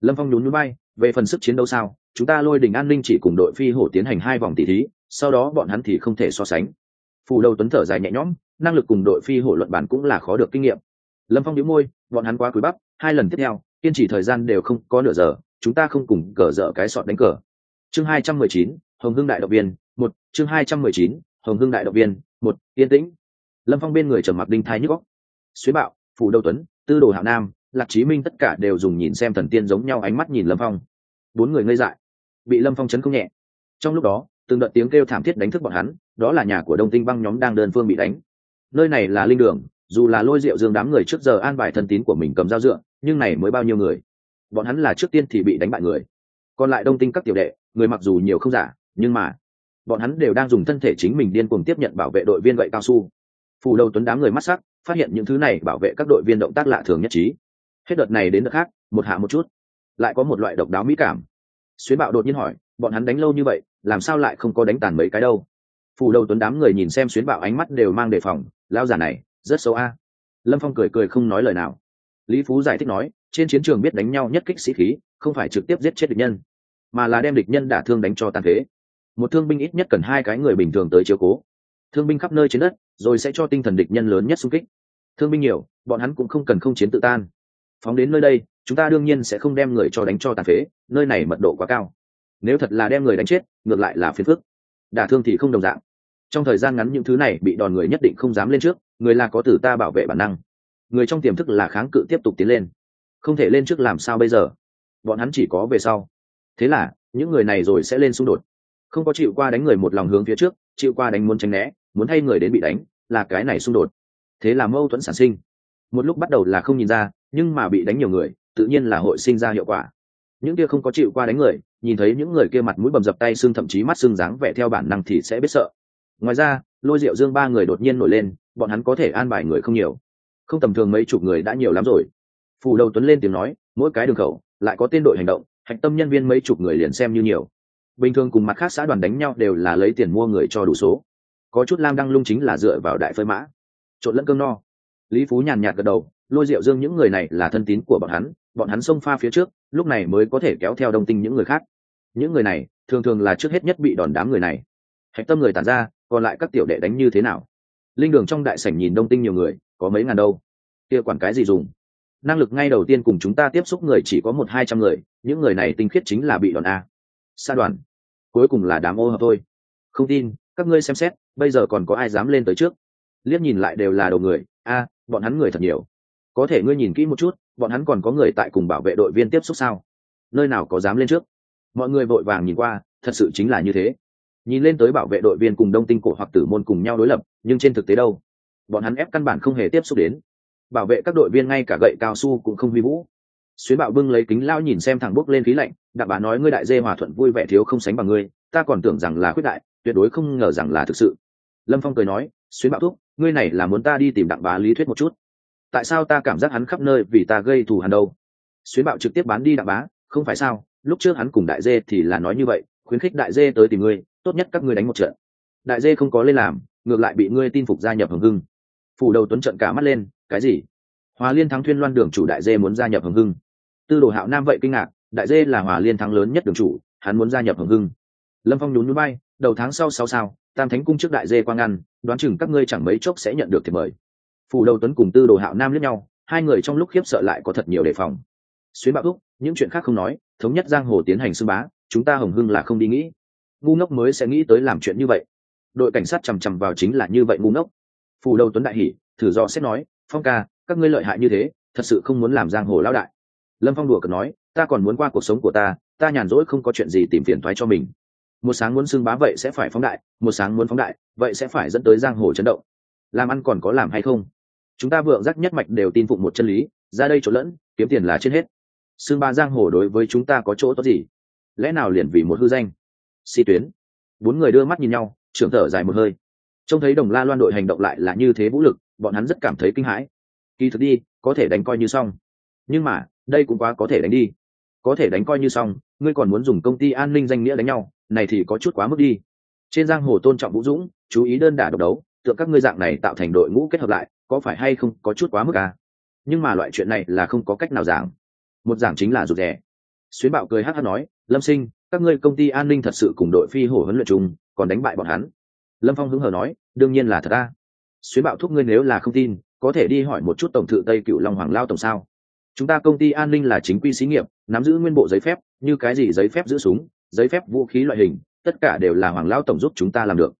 Lâm phong nhún núi bay, về phần sức chiến đấu sao, chúng ta lôi đình an ninh chỉ cùng đội phi hổ tiến hành hai vòng tỷ thí, sau đó bọn hắn thì không thể so sánh. Phủ đầu tuấn thở dài nhẹ nhõm, năng lực cùng đội phi hổ luận bản cũng là khó được kinh nghiệm. Lâm phong nhíu môi, bọn hắn quá cúi bắp, hai lần tiếp theo, kiên trì thời gian đều không có nửa giờ chúng ta không cùng cờ dở cái sọt đánh cờ. Chương hai trăm mười chín, hồng hưng đại động viên, một, chương hai trăm mười chín, hồng hưng đại động viên, một, yên tĩnh. Lâm phong bên người trầm mặc đinh thái nhức góc xuyến bạo, phủ đầu tuấn, tư đồ hạo nam, lạc chí minh tất cả đều dùng nhìn xem thần tiên giống nhau ánh mắt nhìn lâm phong. Bốn người ngây dại. Bị lâm phong chấn không nhẹ. Trong lúc đó, từng đợt tiếng kêu thảm thiết đánh thức bọn hắn, đó là nhà của đông tinh băng nhóm đang đơn phương bị đánh. Nơi này là linh đường, dù là lôi rượu dương đám người trước giờ an bài thân tín của mình cầm dao dựa, nhưng này mới bao nhiêu người? Bọn hắn là trước tiên thì bị đánh bại người. Còn lại đông tinh các tiểu đệ, người mặc dù nhiều không giả, nhưng mà bọn hắn đều đang dùng thân thể chính mình điên cuồng tiếp nhận bảo vệ đội viên gậy cao su. Phù đầu tuấn đám người mắt sắc, phát hiện những thứ này bảo vệ các đội viên động tác lạ thường nhất trí. Hết đợt này đến đợt khác, một hạ một chút. Lại có một loại độc đáo mỹ cảm. Xuyến bạo đột nhiên hỏi, bọn hắn đánh lâu như vậy, làm sao lại không có đánh tàn mấy cái đâu? Phù đầu tuấn đám người nhìn xem xuyến bạo ánh mắt đều mang đề phòng lao giả này, rất xấu a. Lâm phong cười cười không nói lời nào. Lý phú giải thích nói trên chiến trường biết đánh nhau nhất kích sĩ khí, không phải trực tiếp giết chết địch nhân, mà là đem địch nhân đả thương đánh cho tàn phế. Một thương binh ít nhất cần hai cái người bình thường tới chiếu cố. Thương binh khắp nơi trên đất, rồi sẽ cho tinh thần địch nhân lớn nhất xung kích. Thương binh nhiều, bọn hắn cũng không cần không chiến tự tan. Phóng đến nơi đây, chúng ta đương nhiên sẽ không đem người cho đánh cho tàn phế, nơi này mật độ quá cao. Nếu thật là đem người đánh chết, ngược lại là phiền phức. Đả thương thì không đồng dạng. Trong thời gian ngắn những thứ này bị đòn người nhất định không dám lên trước, người là có tử ta bảo vệ bản năng. Người trong tiềm thức là kháng cự tiếp tục tiến lên không thể lên trước làm sao bây giờ? Bọn hắn chỉ có về sau. Thế là, những người này rồi sẽ lên xung đột. Không có chịu qua đánh người một lòng hướng phía trước, chịu qua đánh muốn tránh né, muốn thay người đến bị đánh, là cái này xung đột. Thế là mâu thuẫn sản sinh. Một lúc bắt đầu là không nhìn ra, nhưng mà bị đánh nhiều người, tự nhiên là hội sinh ra hiệu quả. Những kia không có chịu qua đánh người, nhìn thấy những người kia mặt mũi bầm dập tay xương thậm chí mắt xương dáng vẻ theo bản năng thì sẽ biết sợ. Ngoài ra, lôi rượu dương ba người đột nhiên nổi lên, bọn hắn có thể an bài người không nhiều. Không tầm thường mấy chục người đã nhiều lắm rồi phủ đầu tuấn lên tiếng nói, mỗi cái đường khẩu, lại có tên đội hành động, hạch tâm nhân viên mấy chục người liền xem như nhiều. Bình thường cùng mặt khác xã đoàn đánh nhau đều là lấy tiền mua người cho đủ số. Có chút lam đăng lung chính là dựa vào đại phơi mã. Trộn lẫn cơm no. Lý phú nhàn nhạt gật đầu, lôi rượu dương những người này là thân tín của bọn hắn bọn hắn xông pha phía trước, lúc này mới có thể kéo theo đồng tinh những người khác. Những người này, thường thường là trước hết nhất bị đòn đám người này. Hạch tâm người tàn ra, còn lại các tiểu đệ đánh như thế nào? Linh đường trong đại sảnh nhìn đông tinh nhiều người, có mấy ngàn đâu. Kia quản cái gì dùng? Năng lực ngay đầu tiên cùng chúng ta tiếp xúc người chỉ có một hai trăm người, những người này tinh khiết chính là bị đòn a. Sa đoàn. Cuối cùng là đám ô hợp thôi. Không tin, các ngươi xem xét, bây giờ còn có ai dám lên tới trước? Liếc nhìn lại đều là đầu người. A, bọn hắn người thật nhiều. Có thể ngươi nhìn kỹ một chút, bọn hắn còn có người tại cùng bảo vệ đội viên tiếp xúc sao? Nơi nào có dám lên trước? Mọi người vội vàng nhìn qua, thật sự chính là như thế. Nhìn lên tới bảo vệ đội viên cùng đông tinh cổ hoặc tử môn cùng nhau đối lập, nhưng trên thực tế đâu? Bọn hắn ép căn bản không hề tiếp xúc đến bảo vệ các đội viên ngay cả gậy cao su cũng không huy vũ. Xuyến bạo bưng lấy kính lao nhìn xem thẳng bốc lên khí lạnh, đặng bà nói ngươi đại dê hòa thuận vui vẻ thiếu không sánh bằng ngươi, ta còn tưởng rằng là khuyết đại, tuyệt đối không ngờ rằng là thực sự. Lâm phong cười nói, xuyến bạo thúc, ngươi này là muốn ta đi tìm đặng bá lý thuyết một chút. Tại sao ta cảm giác hắn khắp nơi vì ta gây thù hàn đâu? Xuyến bạo trực tiếp bán đi đặng bá không phải sao, lúc trước hắn cùng đại dê thì là nói như vậy, khuyến khích đại dê tới tìm ngươi, tốt nhất các ngươi đánh một trận. Đại dê không có lên làm, ngược lại bị ngươi tin phục gia nhập hồng hưng. Phủ đầu tuấn trận cả mắt lên cái gì? Hòa liên thắng thuyên loan đường chủ đại dê muốn gia nhập hồng hưng. Tư đồ hạo nam vậy kinh ngạc, đại dê là hòa liên thắng lớn nhất đường chủ, hắn muốn gia nhập hồng hưng. Lâm phong nhún núi bay đầu tháng sau sáu sao, tam thánh cung trước đại dê quang ngăn, đoán chừng các ngươi chẳng mấy chốc sẽ nhận được thiệp mời. Phủ đầu tuấn cùng tư đồ hạo nam lẫn nhau, hai người trong lúc khiếp sợ lại có thật nhiều đề phòng. Xuyến bạo úc những chuyện khác không nói, thống nhất giang hồ tiến hành xưng bá, chúng ta hồng hưng là không đi nghĩ. Ngu ngốc mới sẽ nghĩ tới làm chuyện như vậy. Đội cảnh sát chằm chằm vào chính là như vậy ngu ngốc. Phù đầu tuấn đại hỉ, thử do xét nói phong ca, các ngươi lợi hại như thế, thật sự không muốn làm giang hồ lao đại. Lâm phong đùa cợt nói, ta còn muốn qua cuộc sống của ta ta nhàn rỗi không có chuyện gì tìm phiền thoái cho mình. Một sáng muốn xưng bá vậy sẽ phải phóng đại, một sáng muốn phóng đại, vậy sẽ phải dẫn tới giang hồ chấn động. Làm ăn còn có làm hay không? Chúng ta vượng giác nhất mạch đều tin phục một chân lý, ra đây chỗ lẫn, kiếm tiền là trên hết. Xưng ba giang hồ đối với chúng ta có chỗ tốt gì? Lẽ nào liền vì một hư danh? Si tuyến. Bốn người đưa mắt nhìn nhau, trưởng thở dài một hơi. Trông thấy đồng la loan đội hành động lại là như thế vũ lực bọn hắn rất cảm thấy kinh hãi. Kỳ thực đi, có thể đánh coi như xong. Nhưng mà, đây cũng quá có thể đánh đi. Có thể đánh coi như xong, ngươi còn muốn dùng công ty an ninh danh nghĩa đánh nhau, này thì có chút quá mức đi. Trên giang hồ tôn trọng vũ dũng, chú ý đơn đả độc đấu tượng các ngươi dạng này tạo thành đội ngũ kết hợp lại, có phải hay không có chút quá mức à? Nhưng mà loại chuyện này là không có cách nào giảng. Một giảng chính là rụt rè. Xuyến bạo cười hát hát nói, lâm sinh, các ngươi công ty an ninh thật sự cùng đội phi hổ huấn luyện chung, còn đánh bại bọn hắn. Lâm phong hứng hờ nói, đương nhiên là thật ta xuyến bạo thúc ngươi nếu là không tin, có thể đi hỏi một chút tổng thự tây cựu long hoàng lao tổng sao? Chúng ta công ty an ninh là chính quy xí nghiệp, nắm giữ nguyên bộ giấy phép, như cái gì giấy phép giữ súng, giấy phép vũ khí loại hình, tất cả đều là hoàng lao tổng giúp chúng ta làm được.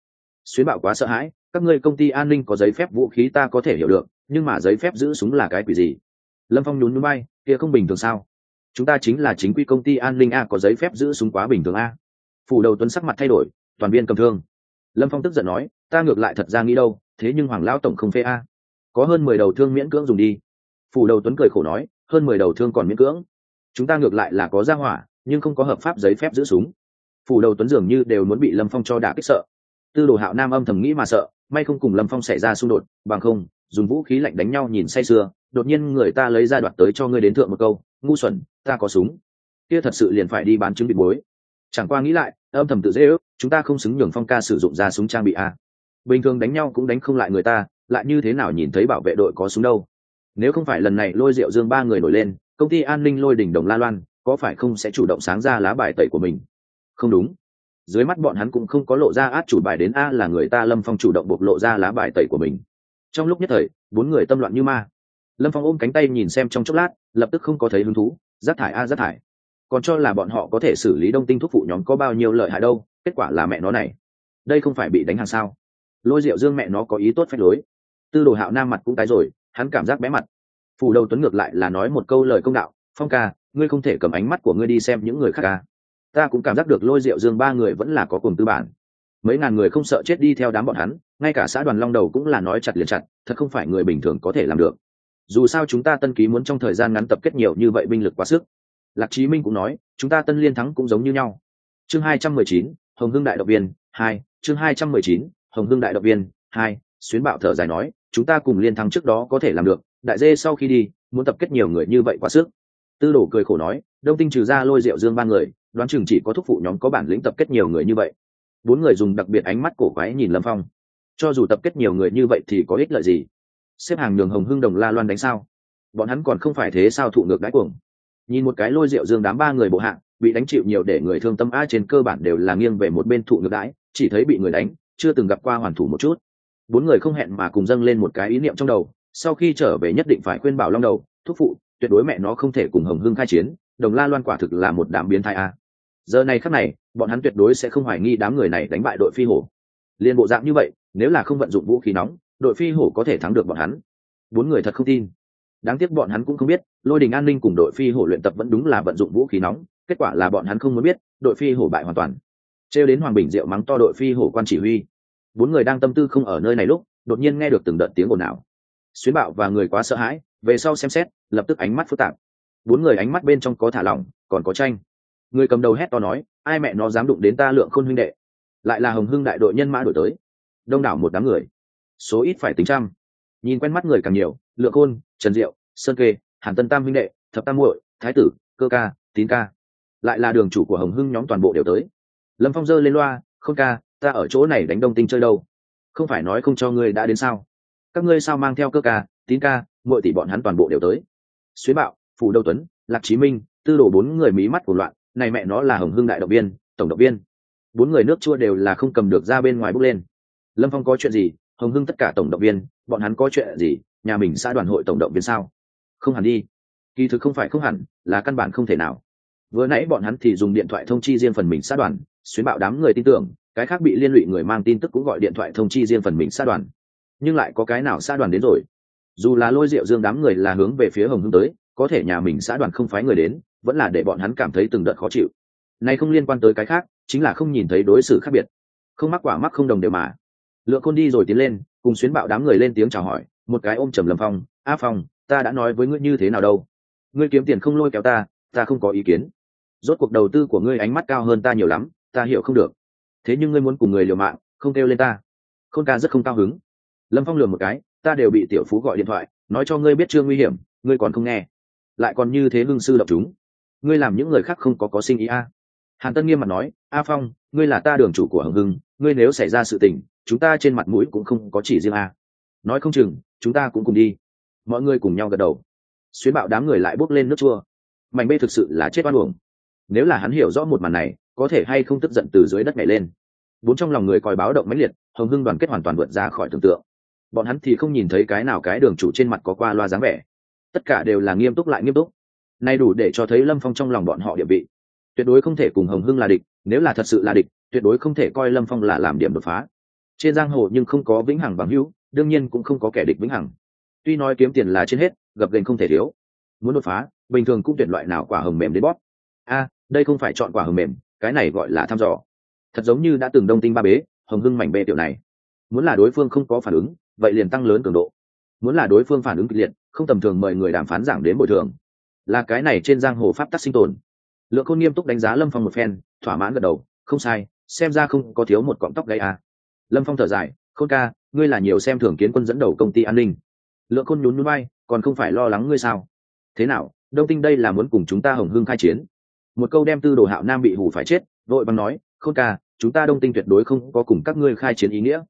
Xuyến bạo quá sợ hãi, các ngươi công ty an ninh có giấy phép vũ khí ta có thể hiểu được, nhưng mà giấy phép giữ súng là cái quỷ gì? Lâm phong nhún núi bay kia không bình thường sao? Chúng ta chính là chính quy công ty an ninh a, có giấy phép giữ súng quá bình thường a. Phủ đầu tuấn sắc mặt thay đổi, toàn viên cầm thương. Lâm phong tức giận nói, ta ngược lại thật ra nghĩ đâu thế nhưng hoàng lão tổng không phê a. Có hơn mười đầu thương miễn cưỡng dùng đi. Phủ đầu tuấn cười khổ nói, hơn mười đầu thương còn miễn cưỡng. Chúng ta ngược lại là có ra hỏa, nhưng không có hợp pháp giấy phép giữ súng. Phủ đầu tuấn dường như đều muốn bị lâm phong cho đả kích sợ. Tư đồ hạo nam âm thầm nghĩ mà sợ, may không cùng lâm phong xảy ra xung đột, bằng không, dùng vũ khí lạnh đánh nhau nhìn say sưa, đột nhiên người ta lấy ra đoạt tới cho ngươi đến thượng một câu, ngu xuẩn, ta có súng. Kia thật sự liền phải đi bán chứng bị bối. Chẳng qua nghĩ lại, âm thầm tự dễ ước, chúng ta không xứng nhường phong ca sử dụng ra súng trang bị a bình thường đánh nhau cũng đánh không lại người ta, lại như thế nào nhìn thấy bảo vệ đội có súng đâu? Nếu không phải lần này lôi rượu dương ba người nổi lên, công ty an ninh lôi đỉnh đồng la loan, có phải không sẽ chủ động sáng ra lá bài tẩy của mình? Không đúng. Dưới mắt bọn hắn cũng không có lộ ra át chủ bài đến a là người ta lâm phong chủ động bộc lộ ra lá bài tẩy của mình. Trong lúc nhất thời, bốn người tâm loạn như ma. Lâm phong ôm cánh tay nhìn xem trong chốc lát, lập tức không có thấy hứng thú, rác thải a, rác thải. Còn cho là bọn họ có thể xử lý đông tinh thuốc phụ nhóm có bao nhiêu lợi hại đâu, kết quả là mẹ nó này. Đây không phải bị đánh hàng sao? Lôi rượu dương mẹ nó có ý tốt phép lối. Tư đồ hạo nam mặt cũng tái rồi, hắn cảm giác bé mặt. Phủ đầu tuấn ngược lại là nói một câu lời công đạo, phong ca, ngươi không thể cầm ánh mắt của ngươi đi xem những người khác ca ta cũng cảm giác được lôi rượu dương ba người vẫn là có cùng tư bản. Mấy ngàn người không sợ chết đi theo đám bọn hắn, ngay cả xã đoàn long đầu cũng là nói chặt liền chặt, thật không phải người bình thường có thể làm được. Dù sao chúng ta tân ký muốn trong thời gian ngắn tập kết nhiều như vậy binh lực quá sức. Lạc chí minh cũng nói, chúng ta tân liên thắng cũng giống như nhau. Chương hai trăm mười chín, hồng hưng đại động viên hai, chương hai trăm mười chín hồng hưng đại động viên, hai, xuyến bạo thở dài nói, chúng ta cùng liên thắng trước đó có thể làm được, đại dê sau khi đi, muốn tập kết nhiều người như vậy quá sức. Tư đổ cười khổ nói, đông tinh trừ ra lôi rượu dương ba người, đoán chừng chỉ có thúc phụ nhóm có bản lĩnh tập kết nhiều người như vậy. Bốn người dùng đặc biệt ánh mắt cổ quái nhìn lâm phong. Cho dù tập kết nhiều người như vậy thì có ích lợi gì? Xếp hàng đường hồng hưng đồng la loan đánh sao? Bọn hắn còn không phải thế sao thụ ngược đáy cuồng? Nhìn một cái lôi rượu dương đám ba người bộ hạng bị đánh chịu nhiều để người thương tâm a trên cơ bản đều là nghiêng về một bên thụ ngược đãi, chỉ thấy bị người đánh chưa từng gặp qua hoàn thủ một chút. Bốn người không hẹn mà cùng dâng lên một cái ý niệm trong đầu, sau khi trở về nhất định phải khuyên bảo long đầu, thúc phụ, tuyệt đối mẹ nó không thể cùng hồng hưng khai chiến, đồng la loan quả thực là một đám biến thai a. Giờ này khắc này, bọn hắn tuyệt đối sẽ không hoài nghi đám người này đánh bại đội phi hổ. Liên bộ dạng như vậy, nếu là không vận dụng vũ khí nóng, đội phi hổ có thể thắng được bọn hắn. Bốn người thật không tin. Đáng tiếc bọn hắn cũng không biết, lôi đình an ninh cùng đội phi hổ luyện tập vẫn đúng là vận dụng vũ khí nóng, kết quả là bọn hắn không muốn biết, đội phi hổ bại hoàn toàn trêu đến hoàng bình diệu mắng to đội phi hổ quan chỉ huy. Bốn người đang tâm tư không ở nơi này lúc, đột nhiên nghe được từng đợt tiếng ồn ào. Xuyến bạo và người quá sợ hãi, về sau xem xét, lập tức ánh mắt phức tạp. Bốn người ánh mắt bên trong có thả lỏng, còn có tranh. Người cầm đầu hét to nói, ai mẹ nó dám đụng đến ta lượng khôn huynh đệ? Lại là hồng hưng đại đội nhân mã đổi tới. Đông đảo một đám người. Số ít phải tính trăm. Nhìn quen mắt người càng nhiều, lượng khôn, trần diệu, sơn kê, hàn tân tam huynh đệ, thập tam muội, thái tử, cơ ca, tín ca. Lại là đường chủ của hồng hưng nhóm toàn bộ đều tới lâm phong dơ lên loa, không ca, ta ở chỗ này đánh đông tinh chơi đâu? Không phải nói không cho ngươi đã đến sao? Các ngươi sao mang theo cơ ca, tín ca, muội tỷ bọn hắn toàn bộ đều tới. Xuyến bạo, phủ đâu tuấn, lạc chí minh, tư đồ bốn người mí mắt của loạn, này mẹ nó là hồng hưng đại động viên, tổng động viên. Bốn người nước chua đều là không cầm được ra bên ngoài bước lên. Lâm phong có chuyện gì? Hồng hưng tất cả tổng động viên, bọn hắn có chuyện gì? Nhà mình xã đoàn hội tổng động viên sao? Không hẳn đi. Kỳ thực không phải không hẳn, là căn bản không thể nào. Vừa nãy bọn hắn thì dùng điện thoại thông chi riêng phần mình xã đoàn xuyến bạo đám người tin tưởng, cái khác bị liên lụy người mang tin tức cũng gọi điện thoại thông chi riêng phần mình xa đoàn. Nhưng lại có cái nào xa đoàn đến rồi? Dù là lôi rượu dương đám người là hướng về phía hồng hưng tới, có thể nhà mình xã đoàn không phái người đến, vẫn là để bọn hắn cảm thấy từng đợt khó chịu. Này không liên quan tới cái khác, chính là không nhìn thấy đối xử khác biệt. Không mắc quả mắc không đồng đều mà. Lựa côn đi rồi tiến lên, cùng xuyến bạo đám người lên tiếng chào hỏi, một cái ôm trầm lâm phong, a phong, ta đã nói với ngươi như thế nào đâu? Ngươi kiếm tiền không lôi kéo ta ta không có ý kiến. Rốt cuộc đầu tư của ngươi ánh mắt cao hơn ta nhiều lắm ta hiểu không được. Thế nhưng ngươi muốn cùng người liều mạng, không kêu lên ta. Khôn ca rất không cao hứng. Lâm phong lường một cái, ta đều bị tiểu phú gọi điện thoại, nói cho ngươi biết chưa nguy hiểm, ngươi còn không nghe. Lại còn như thế hưng sư độc chúng. Ngươi làm những người khác không có có sinh ý a. À. hàn tân nghiêm mặt nói, a phong, ngươi là ta đường chủ của hưng hưng, ngươi nếu xảy ra sự tình, chúng ta trên mặt mũi cũng không có chỉ riêng a. Nói không chừng, chúng ta cũng cùng đi. Mọi người cùng nhau gật đầu. Xuyến bạo đám người lại bốc lên nước chua. Mảnh bê thực sự là chết oan uổng. Nếu là hắn hiểu rõ một màn này có thể hay không tức giận từ dưới đất nhảy lên. Bốn trong lòng người coi báo động mãnh liệt, hồng hưng đoàn kết hoàn toàn vượt ra khỏi tưởng tượng. Bọn hắn thì không nhìn thấy cái nào cái đường chủ trên mặt có qua loa dáng vẻ. Tất cả đều là nghiêm túc lại nghiêm túc. Nay đủ để cho thấy lâm phong trong lòng bọn họ địa vị. Tuyệt đối không thể cùng hồng hưng là địch, nếu là thật sự là địch, tuyệt đối không thể coi lâm phong là làm điểm đột phá. Trên giang hồ nhưng không có vĩnh hằng bằng hữu, đương nhiên cũng không có kẻ địch vĩnh hằng. Tuy nói kiếm tiền là trên hết gập gành không thể thiếu. Muốn đột phá, bình thường cũng tuyển loại nào quả hồng mềm đến bóp. A, đây không phải chọn quả hồng mềm cái này gọi là thăm dò. Thật giống như đã từng đông tinh ba bế, hồng hưng mảnh bê tiểu này. Muốn là đối phương không có phản ứng, vậy liền tăng lớn cường độ. Muốn là đối phương phản ứng kịch liệt, không tầm thường mời người đàm phán giảng đến bồi thường. Là cái này trên giang hồ pháp tắc sinh tồn. Lượng khôn nghiêm túc đánh giá lâm phong một phen, thỏa mãn gật đầu, không sai, xem ra không có thiếu một cọng tóc gây à. lâm phong thở dài, khôn ca, ngươi là nhiều xem thường kiến quân dẫn đầu công ty an ninh. Lượng khôn nhún núi bay còn không phải lo lắng ngươi sao? Thế nào, đông tinh đây là muốn cùng chúng ta hồng hưng khai chiến? Một câu đem tư đồ hạo nam bị hủ phải chết, vội bằng nói, khôn ca, chúng ta đông tinh tuyệt đối không có cùng các ngươi khai chiến ý nghĩa.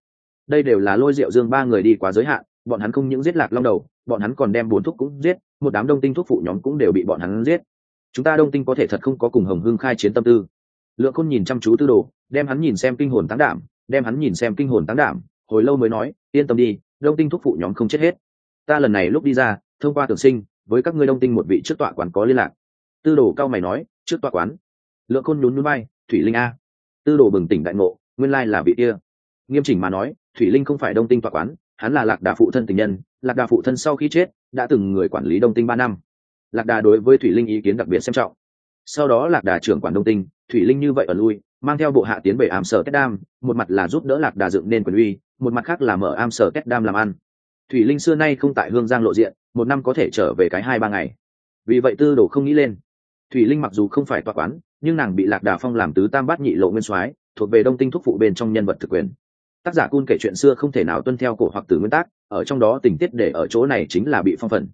Đây đều là lôi rượu dương ba người đi quá giới hạn, bọn hắn không những giết lạc long đầu, bọn hắn còn đem bốn thuốc cũng giết, một đám đông tinh thuốc phụ nhóm cũng đều bị bọn hắn giết. Chúng ta đông tinh có thể thật không có cùng hồng hưng khai chiến tâm tư. Lượng khôn nhìn chăm chú tư đồ, đem hắn nhìn xem kinh hồn tán đảm, đem hắn nhìn xem kinh hồn tán đảm, hồi lâu mới nói, yên tâm đi, đông tinh thuốc phụ nhóm không chết hết. Ta lần này lúc đi ra, thông qua tưởng sinh, với các ngươi đông tinh một vị trước tọa quán có liên lạc. Tư đồ cao mày nói trước tòa quán. Lượng khôn nhún núi bay thủy linh a. Tư đồ bừng tỉnh đại ngộ, nguyên lai là vị kia. Nghiêm chỉnh mà nói, thủy linh không phải đông tinh tòa quán, hắn là lạc đà phụ thân tình nhân, lạc đà phụ thân sau khi chết, đã từng người quản lý đông tinh ba năm. Lạc đà đối với thủy linh ý kiến đặc biệt xem trọng. Sau đó lạc đà trưởng quản đông tinh, thủy linh như vậy ở lui, mang theo bộ hạ tiến về am sở kết đam, một mặt là giúp đỡ lạc đà dựng nên quyền uy, một mặt khác là mở am sở kết đam làm ăn. Thủy linh xưa nay không tại hương giang lộ diện, một năm có thể trở về cái hai ba ngày. Vì vậy tư đồ không nghĩ lên thủy linh mặc dù không phải tọa quán, nhưng nàng bị lạc đà phong làm tứ tam bát nhị lộ nguyên soái, thuộc về đông tinh thúc phụ bên trong nhân vật thực quyền. Tác giả cun kể chuyện xưa không thể nào tuân theo cổ hoặc từ nguyên tắc ở trong đó tình tiết để ở chỗ này chính là bị phong phần.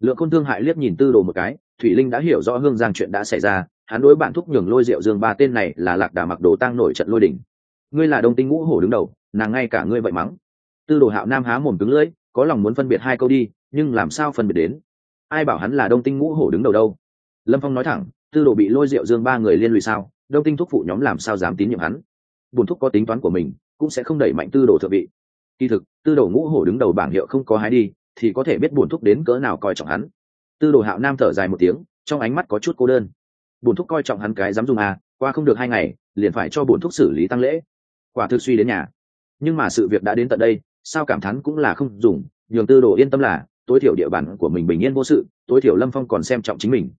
Lượng Côn thương hại liếc nhìn tư đồ một cái, thủy linh đã hiểu rõ hương giang chuyện đã xảy ra, hắn đối bạn thúc nhường lôi rượu dương ba tên này là lạc đà mặc đồ tăng nổi trận lôi đỉnh. Ngươi là đông tinh ngũ hổ đứng đầu, nàng ngay cả ngươi vậy mắng. Tư đồ hạo nam há mồm cứng lưỡi, có lòng muốn phân biệt hai câu đi, nhưng làm sao phân biệt đến? Ai bảo hắn là đông tinh ngũ hổ đứng đầu đâu? Lâm phong nói thẳng, tư đồ bị lôi rượu dương ba người liên lụy sao? Đông tinh thúc phụ nhóm làm sao dám tín nhiệm hắn? Bùn thúc có tính toán của mình, cũng sẽ không đẩy mạnh tư đồ thượng vị. Kỳ thực, tư đồ ngũ hổ đứng đầu bảng hiệu không có hái đi, thì có thể biết bùn thúc đến cỡ nào coi trọng hắn. Tư đồ hạo nam thở dài một tiếng, trong ánh mắt có chút cô đơn. Bùn thúc coi trọng hắn cái dám dùng à qua không được hai ngày, liền phải cho bùn thúc xử lý tăng lễ. Quả thực suy đến nhà. Nhưng mà sự việc đã đến tận đây, sao cảm thán cũng là không dùng, nhường tư đồ yên tâm là, tối thiểu địa bàn của mình bình yên vô sự, tối thiểu lâm phong còn xem trọng chính mình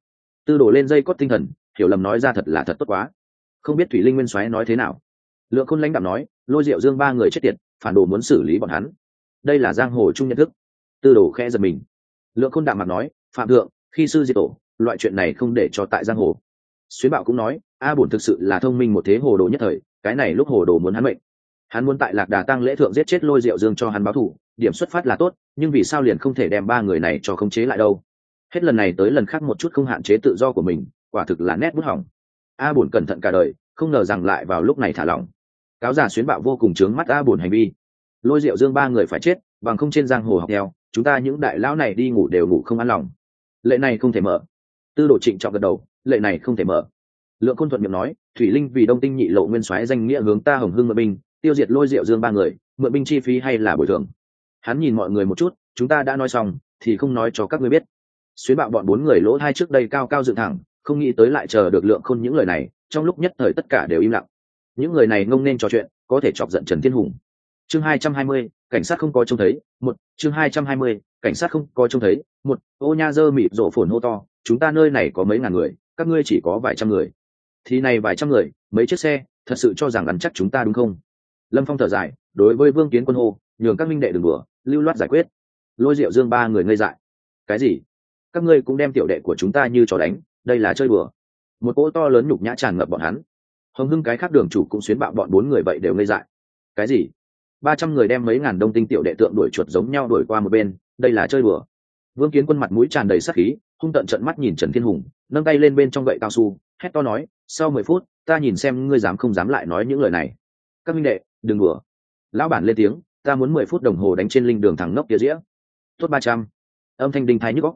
tư đồ lên dây cót tinh thần, hiểu lầm nói ra thật là thật tốt quá. Không biết thủy linh nguyên soái nói thế nào. Lượng khôn lãnh đạo nói, lôi diệu dương ba người chết tiệt, phản đồ muốn xử lý bọn hắn. Đây là giang hồ chung nhận thức. Tư đồ khẽ giật mình. Lượng khôn đạm mặt nói, phạm thượng, khi sư diệt tổ, loại chuyện này không để cho tại giang hồ. Xuyến bạo cũng nói, a bổn thực sự là thông minh một thế hồ đồ nhất thời, cái này lúc hồ đồ muốn hắn mệnh. Hắn muốn tại lạc đà tăng lễ thượng giết chết lôi diệu dương cho hắn báo thù, điểm xuất phát là tốt, nhưng vì sao liền không thể đem ba người này cho khống chế lại đâu? Hết lần này tới lần khác một chút không hạn chế tự do của mình, quả thực là nét bút hỏng. A bổn cẩn thận cả đời, không ngờ rằng lại vào lúc này thả lỏng. Cáo giả xuyến bạo vô cùng chướng mắt a bổn hành vi. Lôi diệu dương ba người phải chết, bằng không trên giang hồ học theo, chúng ta những đại lão này đi ngủ đều ngủ không an lòng. Lệ này không thể mở. Tư đồ trịnh trọng gật đầu, lệ này không thể mở. Lượng côn thuận miệng nói, thủy linh vì đông tinh nhị lộ nguyên soái danh nghĩa hướng ta hồng hưng mượn binh, tiêu diệt lôi diệu dương ba người, mượn binh chi phí hay là bồi thường. Hắn nhìn mọi người một chút, chúng ta đã nói xong, thì không nói cho các ngươi biết xuyến bạo bọn bốn người lỗ hai trước đây cao cao dựng thẳng, không nghĩ tới lại chờ được lượng khôn những lời này, trong lúc nhất thời tất cả đều im lặng. Những người này ngông nên trò chuyện, có thể chọc giận trần thiên hùng. Chương hai trăm hai mươi, cảnh sát không có trông thấy, một, chương hai trăm hai mươi, cảnh sát không có trông thấy, một, ô nha dơ mịt rổ phồn hô to, chúng ta nơi này có mấy ngàn người, các ngươi chỉ có vài trăm người. Thì này vài trăm người, mấy chiếc xe, thật sự cho rằng ăn chắc chúng ta đúng không? Lâm phong thở dài, đối với vương kiến quân hô, nhường các minh đệ đừng bừa lưu loát giải quyết. Lôi rượu dương ba người ngây dại. Cái gì? Các ngươi cũng đem tiểu đệ của chúng ta như trò đánh, đây là chơi bừa một cỗ to lớn nhục nhã tràn ngập bọn hắn. Hồng hưng cái khác đường chủ cũng xuyến bạo bọn bốn người vậy đều ngây dại. Cái gì? Ba trăm người đem mấy ngàn đông tinh tiểu đệ tượng đuổi chuột giống nhau đuổi qua một bên, đây là chơi bừa vương kiến quân mặt mũi tràn đầy sắc khí, hung tận trận mắt nhìn trần thiên hùng, nâng tay lên bên trong gậy cao su, hét to nói, sau mười phút, ta nhìn xem ngươi dám không dám lại nói những lời này. Các minh đệ, đừng đùa. Lão bản lên tiếng, ta muốn mười phút đồng hồ đánh trên linh đường thẳng nóc kia dĩa. Tốt ba trăm. Âm thanh đinh thái nhức góc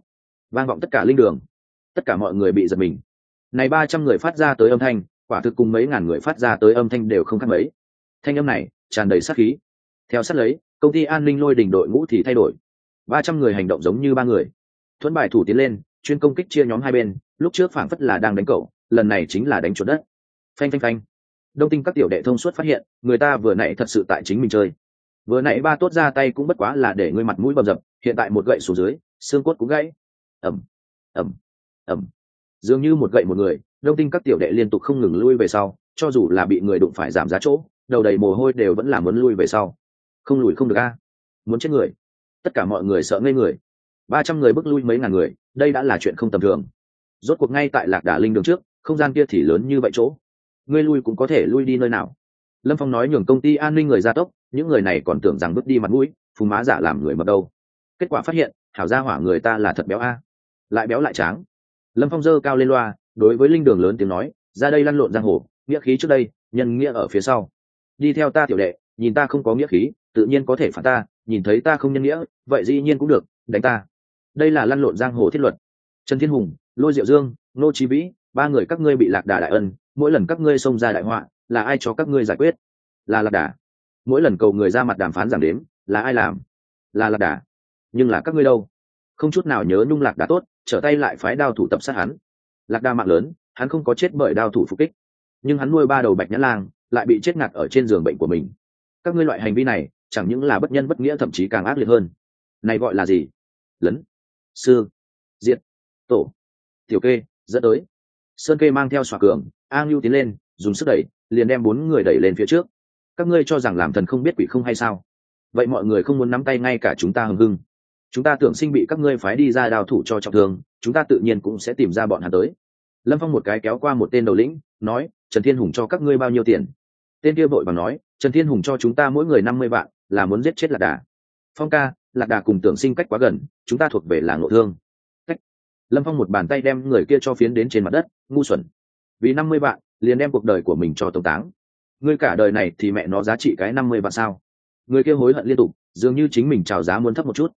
vang vọng tất cả linh đường. Tất cả mọi người bị giật mình. Này ba trăm người phát ra tới âm thanh, quả thực cùng mấy ngàn người phát ra tới âm thanh đều không khác mấy. Thanh âm này tràn đầy sát khí. Theo sát lấy, công ty an ninh lôi đình đội ngũ thì thay đổi. Ba trăm người hành động giống như ba người. Thuẫn bài thủ tiến lên, chuyên công kích chia nhóm hai bên, lúc trước phảng phất là đang đánh cậu, lần này chính là đánh chuột đất. Phanh phanh phanh. Đông tinh các tiểu đệ thông suốt phát hiện, người ta vừa nãy thật sự tại chính mình chơi. Vừa nãy ba tốt ra tay cũng bất quá là để ngươi mặt mũi bầm dập, hiện tại một gậy xuống dưới, xương cốt cũng gãy ẩm ẩm ẩm dường như một gậy một người, đông tinh các tiểu đệ liên tục không ngừng lui về sau, cho dù là bị người đụng phải giảm giá chỗ, đầu đầy mồ hôi đều vẫn là muốn lui về sau. Không lùi không được a. Muốn chết người. Tất cả mọi người sợ ngây người. Ba trăm người bước lui mấy ngàn người, đây đã là chuyện không tầm thường. Rốt cuộc ngay tại lạc đà linh đường trước, không gian kia thì lớn như vậy chỗ. Ngươi lui cũng có thể lui đi nơi nào. Lâm phong nói nhường công ty an ninh người ra tốc, những người này còn tưởng rằng bước đi mặt mũi phùng má giả làm người mập đâu. Kết quả phát hiện, hảo ra hỏa người ta là thật béo a lại béo lại tráng. Lâm phong dơ cao lên loa, đối với linh đường lớn tiếng nói, ra đây lăn lộn giang hồ, nghĩa khí trước đây, nhân nghĩa ở phía sau. Đi theo ta tiểu đệ, nhìn ta không có nghĩa khí, tự nhiên có thể phạt ta, nhìn thấy ta không nhân nghĩa, vậy dĩ nhiên cũng được, đánh ta. Đây là lăn lộn giang hồ thiết luật. Trần thiên hùng, lôi diệu dương, nô trí vĩ, ba người các ngươi bị lạc đà đại ân, mỗi lần các ngươi xông ra đại họa, là ai cho các ngươi giải quyết? Là lạc đà. Mỗi lần cầu người ra mặt đàm phán giảm đếm, là ai làm? Là lạc đà. Nhưng là các ngươi đâu? Không chút nào nhớ nhung lạc đà tốt, trở tay lại phái đao thủ tập sát hắn. Lạc đà mạng lớn, hắn không có chết bởi đao thủ phục kích. Nhưng hắn nuôi ba đầu bạch nhã lang, lại bị chết ngạt ở trên giường bệnh của mình. Các ngươi loại hành vi này, chẳng những là bất nhân bất nghĩa, thậm chí càng ác liệt hơn. Này gọi là gì? Lấn, sư, diệt, tổ, tiểu kê, dẫn tới. Sơn kê mang theo xòa cường, a ngưu tiến lên, dùng sức đẩy, liền đem bốn người đẩy lên phía trước. Các ngươi cho rằng làm thần không biết quỷ không hay sao? Vậy mọi người không muốn nắm tay ngay cả chúng ta hừng hưng chúng ta tưởng sinh bị các ngươi phái đi ra đào thủ cho trọng thương, chúng ta tự nhiên cũng sẽ tìm ra bọn hắn tới. Lâm phong một cái kéo qua một tên đầu lĩnh, nói, trần thiên hùng cho các ngươi bao nhiêu tiền? Tên kia vội và nói, trần thiên hùng cho chúng ta mỗi người năm mươi vạn, là muốn giết chết lạc đà. Phong ca, lạc đà cùng tưởng sinh cách quá gần, chúng ta thuộc về là ngộ thương. Cách. Lâm phong một bàn tay đem người kia cho phiến đến trên mặt đất, ngu xuẩn. Vì năm mươi vạn, liền đem cuộc đời của mình cho tống táng. Ngươi cả đời này thì mẹ nó giá trị cái năm mươi vạn sao? Người kia hối hận liên tục, dường như chính mình trào giá muốn thấp một chút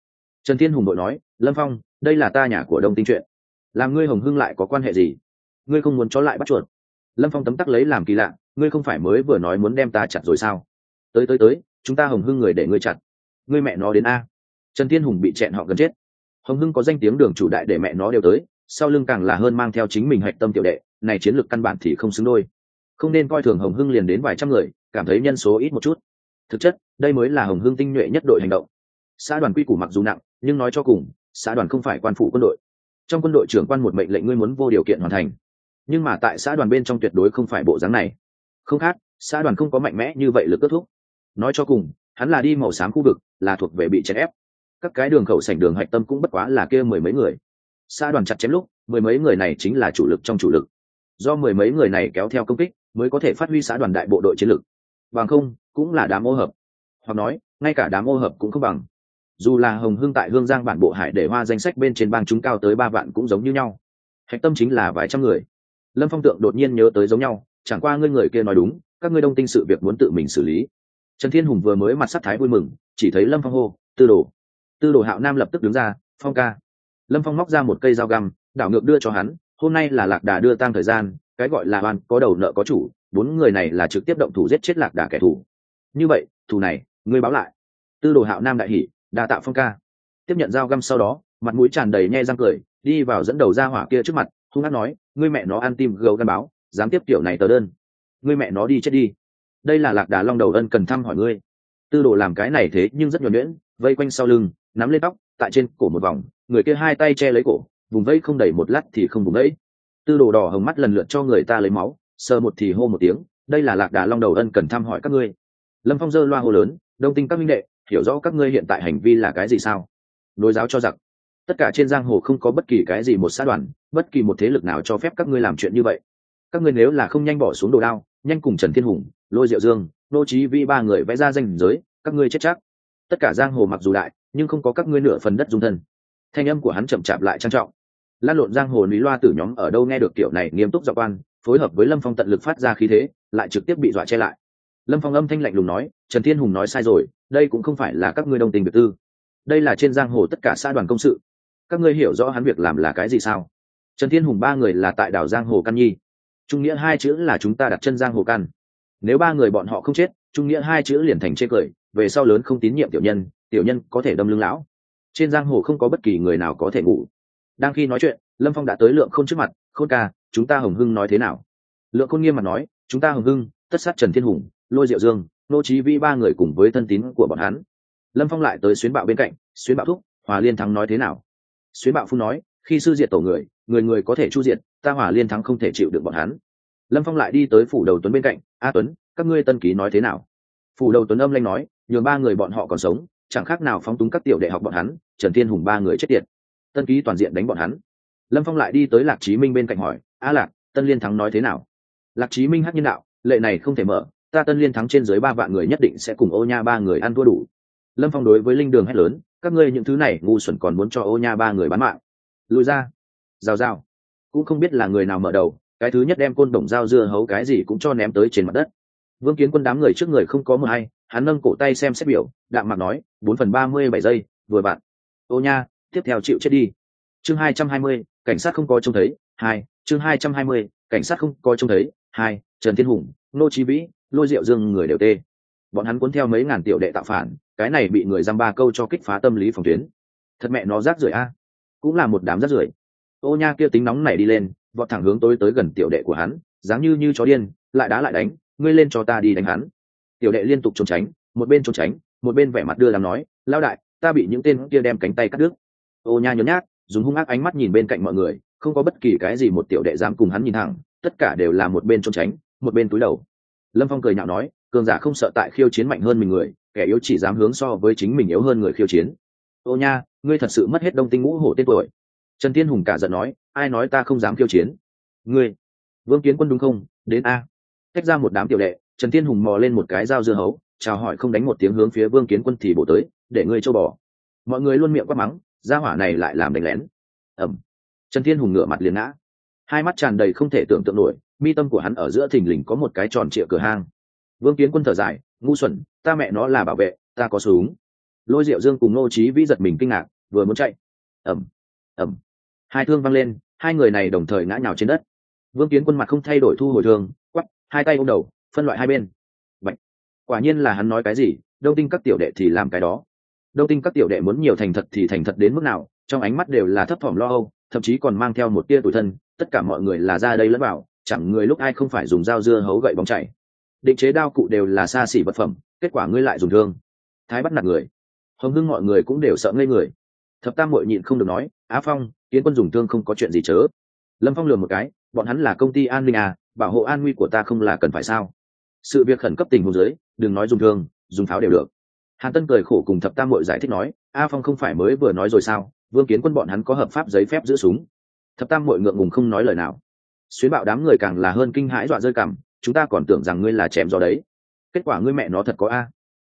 trần thiên hùng đội nói, lâm phong, đây là ta nhà của đông tinh chuyện. Làm ngươi hồng hưng lại có quan hệ gì? Ngươi không muốn cho lại bắt chuột. Lâm phong tấm tắc lấy làm kỳ lạ, ngươi không phải mới vừa nói muốn đem ta chặt rồi sao? Tới tới tới, chúng ta hồng hưng người để ngươi chặt. Ngươi mẹ nó đến a. Trần thiên hùng bị chẹn họ gần chết. Hồng hưng có danh tiếng đường chủ đại để mẹ nó đều tới, sau lưng càng là hơn mang theo chính mình hạch tâm tiểu đệ, này chiến lược căn bản thì không xứng đôi. Không nên coi thường hồng hưng liền đến vài trăm người, cảm thấy nhân số ít một chút. Thực chất, đây mới là hồng hưng tinh nhuệ nhất đội hành động. Xã đoàn quy củ mặc dù nặng nhưng nói cho cùng, xã đoàn không phải quan phủ quân đội. Trong quân đội trưởng quan một mệnh lệnh ngươi muốn vô điều kiện hoàn thành. Nhưng mà tại xã đoàn bên trong tuyệt đối không phải bộ dáng này. Không khác, xã đoàn không có mạnh mẽ như vậy lực kết thúc. Nói cho cùng, hắn là đi màu xám khu vực, là thuộc về bị chèn ép. Các cái đường khẩu sảnh đường hạch tâm cũng bất quá là kia mười mấy người. Xã đoàn chặt chém lúc, mười mấy người này chính là chủ lực trong chủ lực. Do mười mấy người này kéo theo công kích, mới có thể phát huy xã đoàn đại bộ đội chiến lực. Bằng không, cũng là đám ô hợp. Hoặc nói, ngay cả đám ô hợp cũng không bằng dù là hồng hưng tại hương giang bản bộ hải để hoa danh sách bên trên bang chúng cao tới ba vạn cũng giống như nhau. Hạch tâm chính là vài trăm người. Lâm phong tượng đột nhiên nhớ tới giống nhau, chẳng qua ngươi người kia nói đúng, các ngươi đông tinh sự việc muốn tự mình xử lý. Trần thiên hùng vừa mới mặt sắc thái vui mừng, chỉ thấy lâm phong hô, tư đồ. Tư đồ hạo nam lập tức đứng ra, phong ca. Lâm phong móc ra một cây dao găm, đảo ngược đưa cho hắn, hôm nay là lạc đà đưa tăng thời gian, cái gọi là oan, có đầu nợ có chủ, bốn người này là trực tiếp động thủ giết chết lạc đà kẻ thù. Như vậy, thù này, ngươi báo lại. Tư đồ hạo nam đại hỷ đa tạo phong ca. Tiếp nhận dao găm sau đó, mặt mũi tràn đầy nhe răng cười, đi vào dẫn đầu ra hỏa kia trước mặt, hung hát nói, ngươi mẹ nó ăn tim gấu gắn báo, dám tiếp kiểu này tờ đơn. Ngươi mẹ nó đi chết đi. Đây là lạc đà long đầu ân cần thăm hỏi ngươi. Tư đồ làm cái này thế nhưng rất nhuẩn nhuyễn, vây quanh sau lưng, nắm lên tóc, tại trên cổ một vòng, người kia hai tay che lấy cổ, vùng vây không đẩy một lát thì không vùng vẫy. Tư đồ đỏ hồng mắt lần lượt cho người ta lấy máu, sờ một thì hô một tiếng, đây là lạc đà long đầu ân cần thăm hỏi các ngươi. Lâm phong dơ loa hô lớn, đông tinh các minh đệ hiểu rõ các ngươi hiện tại hành vi là cái gì sao? Nối giáo cho giặc. Tất cả trên giang hồ không có bất kỳ cái gì một xã đoàn, bất kỳ một thế lực nào cho phép các ngươi làm chuyện như vậy. Các ngươi nếu là không nhanh bỏ xuống đồ đao, nhanh cùng trần thiên hùng, lôi diệu dương, nô trí vi ba người vẽ ra danh giới, các ngươi chết chắc. Tất cả giang hồ mặc dù đại, nhưng không có các ngươi nửa phần đất dung thân. Thanh âm của hắn chậm chạp lại trang trọng. Lan lộn giang hồ lý loa tử nhóm ở đâu nghe được kiểu này nghiêm túc dọc quan phối hợp với lâm phong tận lực phát ra khí thế, lại trực tiếp bị dọa che lại. Lâm phong âm thanh lạnh lùng nói, trần thiên hùng nói sai rồi đây cũng không phải là các ngươi đồng tình biệt tư. Đây là trên giang hồ tất cả xã đoàn công sự. Các ngươi hiểu rõ hắn việc làm là cái gì sao? Trần thiên hùng ba người là tại đảo giang hồ căn nhi. Trung nghĩa hai chữ là chúng ta đặt chân giang hồ căn. Nếu ba người bọn họ không chết, trung nghĩa hai chữ liền thành chê cười, về sau lớn không tín nhiệm tiểu nhân tiểu nhân có thể đâm lưng lão. Trên giang hồ không có bất kỳ người nào có thể ngủ. Đang khi nói chuyện, lâm phong đã tới lượng khôn trước mặt, khôn ca, chúng ta hồng hưng nói thế nào? Lượng khôn nghiêm mặt nói, chúng ta hồng hưng, tất sát trần thiên hùng, lôi diệu dương nô trí vi ba người cùng với thân tín của bọn hắn. Lâm phong lại tới xuyến bạo bên cạnh, xuyến bạo thúc, hòa liên thắng nói thế nào? Xuyến bạo phu nói, khi sư diệt tổ người người người có thể chu diệt, ta hòa liên thắng không thể chịu được bọn hắn. Lâm phong lại đi tới phủ đầu tuấn bên cạnh, a tuấn, các ngươi tân ký nói thế nào? Phủ đầu tuấn âm lanh nói, nhường ba người bọn họ còn sống, chẳng khác nào phóng túng các tiểu đệ học bọn hắn, trần thiên hùng ba người chết tiệt. Tân ký toàn diện đánh bọn hắn. Lâm phong lại đi tới lạc trí minh bên cạnh hỏi, a lạc, tân liên thắng nói thế nào? Lạc trí minh hát nhân đạo, lệ này không thể mở ta tân liên thắng trên dưới ba vạn người nhất định sẽ cùng ô nha ba người ăn thua đủ. Lâm phong đối với linh đường hét lớn, các ngươi những thứ này ngu xuẩn còn muốn cho ô nha ba người bán mạng. Lùi ra. Rào rào. Cũng không biết là người nào mở đầu, cái thứ nhất đem côn đồng dao dưa hấu cái gì cũng cho ném tới trên mặt đất. Vương kiến quân đám người trước người không có mờ hay hắn nâng cổ tay xem xét biểu, đạm mặt nói, bốn phần ba mươi bảy giây, vừa bạn. Ô nha, tiếp theo chịu chết đi. Chương hai trăm hai mươi, cảnh sát không có trông thấy, hai, chương hai trăm hai mươi, cảnh sát không có trông thấy, hai, trần thiên hùng, nô trí vĩ lôi rượu dương người đều tê. Bọn hắn cuốn theo mấy ngàn tiểu đệ tạo phản, cái này bị người dăm ba câu cho kích phá tâm lý phòng tuyến. Thật mẹ nó rác rưởi a. Cũng là một đám rác rưởi. Ô nha kia tính nóng này đi lên, vọt thẳng hướng tối tới gần tiểu đệ của hắn, dáng như như chó điên, lại đá lại đánh, ngươi lên cho ta đi đánh hắn. Tiểu đệ liên tục trốn tránh, một bên trốn tránh, một bên vẻ mặt đưa làm nói lao đại, ta bị những tên kia đem cánh tay cắt đứt. Ô nha nhớ nhác dùng hung ác ánh mắt nhìn bên cạnh mọi người, không có bất kỳ cái gì một tiểu đệ dám cùng hắn nhìn thẳng, tất cả đều là một bên trốn tránh, một bên túi đầu lâm phong cười nhạo nói cường giả không sợ tại khiêu chiến mạnh hơn mình người kẻ yếu chỉ dám hướng so với chính mình yếu hơn người khiêu chiến. Ô nha ngươi thật sự mất hết đông tinh ngũ hổ tên tuổi. Trần tiên hùng cả giận nói ai nói ta không dám khiêu chiến? Ngươi vương kiến quân đúng không? Đến a. Tách ra một đám tiểu lệ, trần tiên hùng mò lên một cái dao dưa hấu chào hỏi không đánh một tiếng hướng phía vương kiến quân thì bổ tới để ngươi châu bò. Mọi người luôn miệng quát mắng gia hỏa này lại làm đánh lén. Ẩm trần thiên hùng ngửa mặt liền ngã. Hai mắt tràn đầy không thể tưởng tượng nổi mi tâm của hắn ở giữa thình lình có một cái tròn trịa cửa hang. Vương kiến quân thở dài, ngu xuẩn, ta mẹ nó là bảo vệ, ta có súng. Lôi diệu dương cùng nô trí vĩ giật mình kinh ngạc, vừa muốn chạy. Ẩm ẩm hai thương văng lên, hai người này đồng thời ngã nhào trên đất. Vương kiến quân mặt không thay đổi thu hồi thương, quắp, hai tay ôm đầu, phân loại hai bên. Bạch. quả nhiên là hắn nói cái gì, đông tinh các tiểu đệ thì làm cái đó. Đông tinh các tiểu đệ muốn nhiều thành thật thì thành thật đến mức nào, trong ánh mắt đều là thấp thỏm lo âu, thậm chí còn mang theo một tia tủi thân, tất cả mọi người là ra đây lẫn vào chẳng người lúc ai không phải dùng dao dưa hấu gậy bóng chảy. Định chế đao cụ đều là xa xỉ vật phẩm, kết quả ngươi lại dùng thương. Thái bắt nạt người. Hồng hưng mọi người cũng đều sợ ngây người. Thập tam mội nhịn không được nói, á phong, kiến quân dùng thương không có chuyện gì chớ. Lâm phong lừa một cái, bọn hắn là công ty an ninh à bảo hộ an nguy của ta không là cần phải sao? Sự việc khẩn cấp tình huống dưới, đừng nói dùng thương, dùng pháo đều được. Hàn tân cười khổ cùng thập tam mội giải thích nói a phong không phải mới vừa nói rồi sao? Vương kiến quân bọn hắn có hợp pháp giấy phép giữ súng. Thập tam mội ngượng ngùng không nói lời nào xuyến bạo đám người càng là hơn kinh hãi dọa rơi cằm chúng ta còn tưởng rằng ngươi là chém gió đấy. Kết quả ngươi mẹ nó thật có a.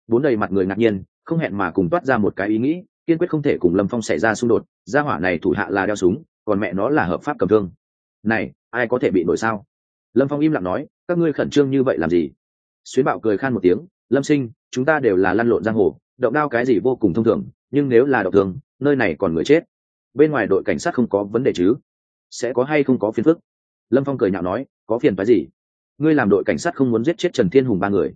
Bốn đầy mặt người ngạc nhiên, không hẹn mà cùng toát ra một cái ý nghĩ, kiên quyết không thể cùng lâm phong xảy ra xung đột, gia hỏa này thủ hạ là đeo súng, còn mẹ nó là hợp pháp cầm thương. Này, ai có thể bị nổi sao? Lâm phong im lặng nói, các ngươi khẩn trương như vậy làm gì? Xuyến bạo cười khan một tiếng, lâm sinh, chúng ta đều là lăn lộn giang hồ, động đao cái gì vô cùng thông thường, nhưng nếu là động thường nơi này còn người chết. Bên ngoài đội cảnh sát không có vấn đề chứ? Sẽ có hay không có phiền phức? Lâm phong cười nhạo nói, có phiền phái gì? Ngươi làm đội cảnh sát không muốn giết chết trần thiên hùng ba người.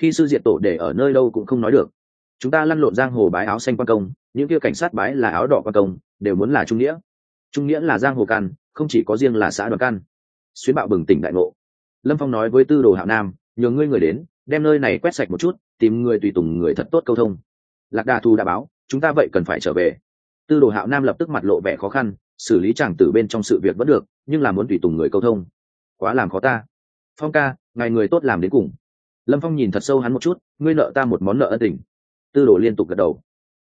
Khi sư diện tổ để ở nơi đâu cũng không nói được. Chúng ta lăn lộn giang hồ bái áo xanh quan công, những kia cảnh sát bái là áo đỏ quan công, đều muốn là trung nghĩa. Trung nghĩa là giang hồ căn không chỉ có riêng là xã đoàn căn xuyến bạo bừng tỉnh đại ngộ. Lâm phong nói với tư đồ hạo nam nhờ ngươi người đến, đem nơi này quét sạch một chút, tìm người tùy tùng người thật tốt câu thông. Lạc đà thu đã báo, chúng ta vậy cần phải trở về. Tư đồ hạo nam lập tức mặt lộ vẻ khó khăn xử lý chàng tử bên trong sự việc vẫn được, nhưng là muốn tùy tùng người câu thông. Quá làm khó ta. Phong ca ngài người tốt làm đến cùng. Lâm phong nhìn thật sâu hắn một chút, ngươi nợ ta một món nợ ân tình. Tư đồ liên tục gật đầu.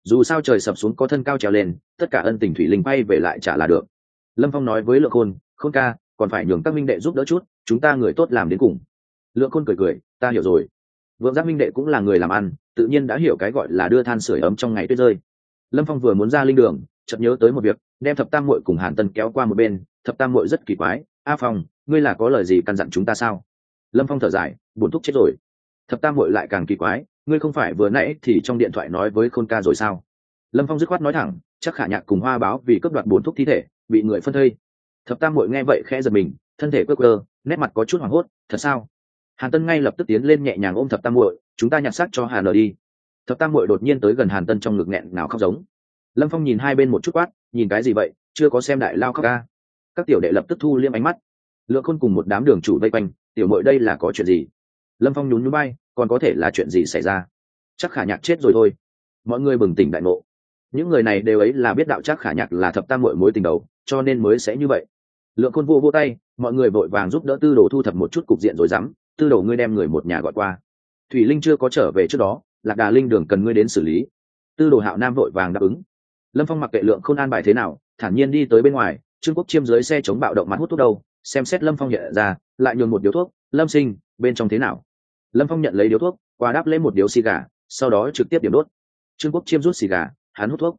Dù sao trời sập xuống có thân cao trèo lên, tất cả ân tình thủy linh bay về lại trả là được. Lâm phong nói với lượng khôn khôn ca, còn phải nhường các minh đệ giúp đỡ chút, chúng ta người tốt làm đến cùng. Lượng khôn cười cười, ta hiểu rồi. Vượng giác minh đệ cũng là người làm ăn, tự nhiên đã hiểu cái gọi là đưa than sửa ấm trong ngày tuyết rơi. Lâm phong vừa muốn ra linh đường, chợt nhớ tới một việc đem thập tam muội cùng hàn tân kéo qua một bên, thập tam muội rất kỳ quái, a phong, ngươi là có lời gì căn dặn chúng ta sao? Lâm phong thở dài, buồn thúc chết rồi. Thập tam muội lại càng kỳ quái, ngươi không phải vừa nãy thì trong điện thoại nói với khôn ca rồi sao? Lâm phong dứt khoát nói thẳng, chắc khả nhạc cùng hoa báo vì cướp đoạt bốn thuốc thi thể, bị người phân thây. Thập tam muội nghe vậy khẽ giật mình, thân thể quơ quơ, nét mặt có chút hoảng hốt, thật sao? Hàn tân ngay lập tức tiến lên nhẹ nhàng ôm thập tam muội, chúng ta nhặt xác cho hà nờ đi. Thập tam muội đột nhiên tới gần hàn tân trong ngực nghẹn nào khóc giống. Lâm phong nhìn hai bên một chút quát nhìn cái gì vậy? Chưa có xem đại lao khóc ca. Các tiểu đệ lập tức thu liêm ánh mắt. Lượng khôn cùng một đám đường chủ vây quanh, tiểu mội đây là có chuyện gì? Lâm phong nhún núi bay còn có thể là chuyện gì xảy ra? Chắc khả nhạc chết rồi thôi. Mọi người bừng tỉnh đại ngộ. Những người này đều ấy là biết đạo chắc khả nhạc là thập tam mội mối tình đầu, cho nên mới sẽ như vậy. Lượng khôn vô vô tay, mọi người vội vàng giúp đỡ tư đồ thu thập một chút cục diện rồi dám. Tư đồ ngươi đem người một nhà gọi qua. Thủy linh chưa có trở về trước đó, lạc đà linh đường cần ngươi đến xử lý. Tư đồ hạo nam vội vàng đáp ứng lâm phong mặc kệ lượng không an bài thế nào, thản nhiên đi tới bên ngoài, trương quốc chiêm dưới xe chống bạo động mặt hút thuốc đâu, xem xét lâm phong nhận ra, lại nhồn một điếu thuốc, lâm sinh, bên trong thế nào? Lâm phong nhận lấy điếu thuốc, qua đáp lấy một điếu xì gà, sau đó trực tiếp điểm đốt. Trương quốc chiêm rút xì gà, hắn hút thuốc.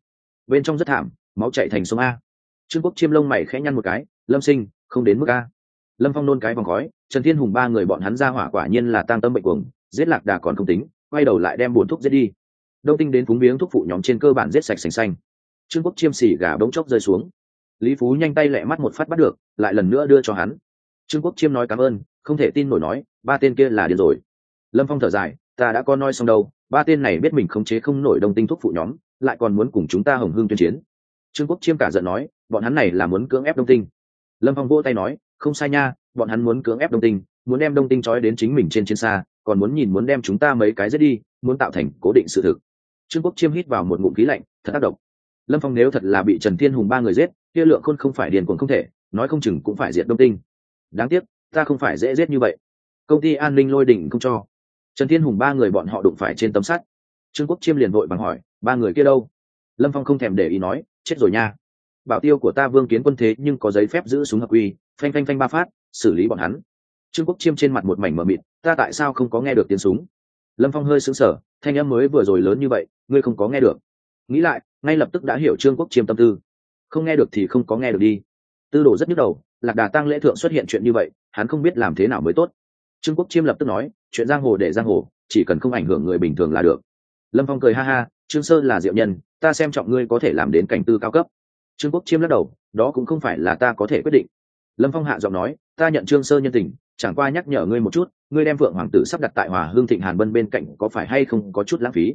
Bên trong rất thảm, máu chạy thành sông a. Trương quốc chiêm lông mày khẽ nhăn một cái, lâm sinh, không đến mức a. Lâm phong nôn cái vòng khói, trần thiên hùng ba người bọn hắn ra hỏa quả nhiên là tang tâm bệnh cuồng, giết lạc đà còn không tính, quay đầu lại đem buồn thuốc giết đi. Đông tinh đến phúng biếng thuốc phụ nhóm trên cơ bản giết sạch sành xanh trương quốc chiêm xì gà bỗng chốc rơi xuống. Lý phú nhanh tay lẹ mắt một phát bắt được, lại lần nữa đưa cho hắn. Trương quốc chiêm nói cảm ơn, không thể tin nổi nói, ba tên kia là điên rồi. Lâm phong thở dài, ta đã có nói xong đâu, ba tên này biết mình khống chế không nổi đồng tinh thuốc phụ nhóm, lại còn muốn cùng chúng ta hồng hương tuyên chiến. Trương quốc chiêm cả giận nói, bọn hắn này là muốn cưỡng ép đông tinh. Lâm phong vỗ tay nói, không sai nha, bọn hắn muốn cưỡng ép đông tinh, muốn đem đông tinh trói đến chính mình trên chiến xa, còn muốn nhìn muốn đem chúng ta mấy cái giết đi, muốn tạo thành cố định sự thực. Trương quốc chiêm hít vào một ngụm khí lạnh, thật tác động lâm phong nếu thật là bị trần thiên hùng ba người giết, kia lượng khôn không phải điền cuồng không thể, nói không chừng cũng phải diệt đông tinh. Đáng tiếc, ta không phải dễ giết như vậy. Công ty an ninh lôi đỉnh không cho. Trần thiên hùng ba người bọn họ đụng phải trên tấm sắt. Trương quốc chiêm liền vội bằng hỏi, ba người kia đâu? Lâm phong không thèm để ý nói, chết rồi nha. Bảo tiêu của ta vương kiến quân thế nhưng có giấy phép giữ súng hợp quy, phanh phanh phanh ba phát, xử lý bọn hắn. Trương quốc chiêm trên mặt một mảnh mờ mịt, ta tại sao không có nghe được tiếng súng? Lâm phong hơi sững sờ, thanh em mới vừa rồi lớn như vậy, ngươi không có nghe được. Nghĩ lại ngay lập tức đã hiểu trương quốc chiêm tâm tư. Không nghe được thì không có nghe được đi. Tư đồ rất nhức đầu, lạc đà tăng lễ thượng xuất hiện chuyện như vậy, hắn không biết làm thế nào mới tốt. Trương quốc chiêm lập tức nói, chuyện giang hồ để giang hồ, chỉ cần không ảnh hưởng người bình thường là được. Lâm phong cười ha ha, trương sơ là diệu nhân, ta xem trọng ngươi có thể làm đến cảnh tư cao cấp. Trương quốc chiêm lắc đầu, đó cũng không phải là ta có thể quyết định. Lâm phong hạ giọng nói, ta nhận trương sơ nhân tình, chẳng qua nhắc nhở ngươi một chút, ngươi đem vượng hoàng tử sắp đặt tại hòa hương thịnh hàn bân bên cạnh có phải hay không có chút lãng phí?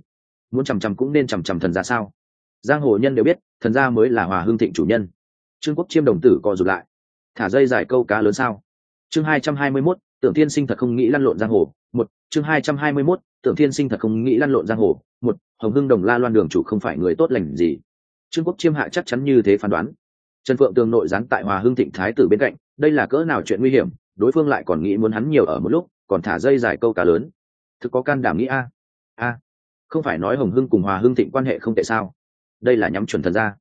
Muốn chằm chằm cũng nên chằm chằm thần ra sao? Giang hồ nhân đều biết, thần gia mới là hòa hương thịnh chủ nhân. Trương quốc chiêm đồng tử co rụt lại. Thả dây giải câu cá lớn sao? Chương hai trăm hai mươi mốt, tưởng thiên sinh thật không nghĩ lăn lộn giang hồ. Một, chương hai trăm hai mươi mốt, tưởng thiên sinh thật không nghĩ lăn lộn giang hồ. Một, hồng hưng đồng la loan đường chủ không phải người tốt lành gì. Trương quốc chiêm hạ chắc chắn như thế phán đoán. Trần phượng tường nội gián tại hòa hưng thịnh thái tử bên cạnh, đây là cỡ nào chuyện nguy hiểm, đối phương lại còn nghĩ muốn hắn nhiều ở một lúc, còn thả dây dài câu cá lớn. Thực có can đảm nghĩ a. A. Không phải nói hồng hưng cùng hòa hưng thịnh quan hệ không tệ sao? Đây là nhắm chuẩn thần ra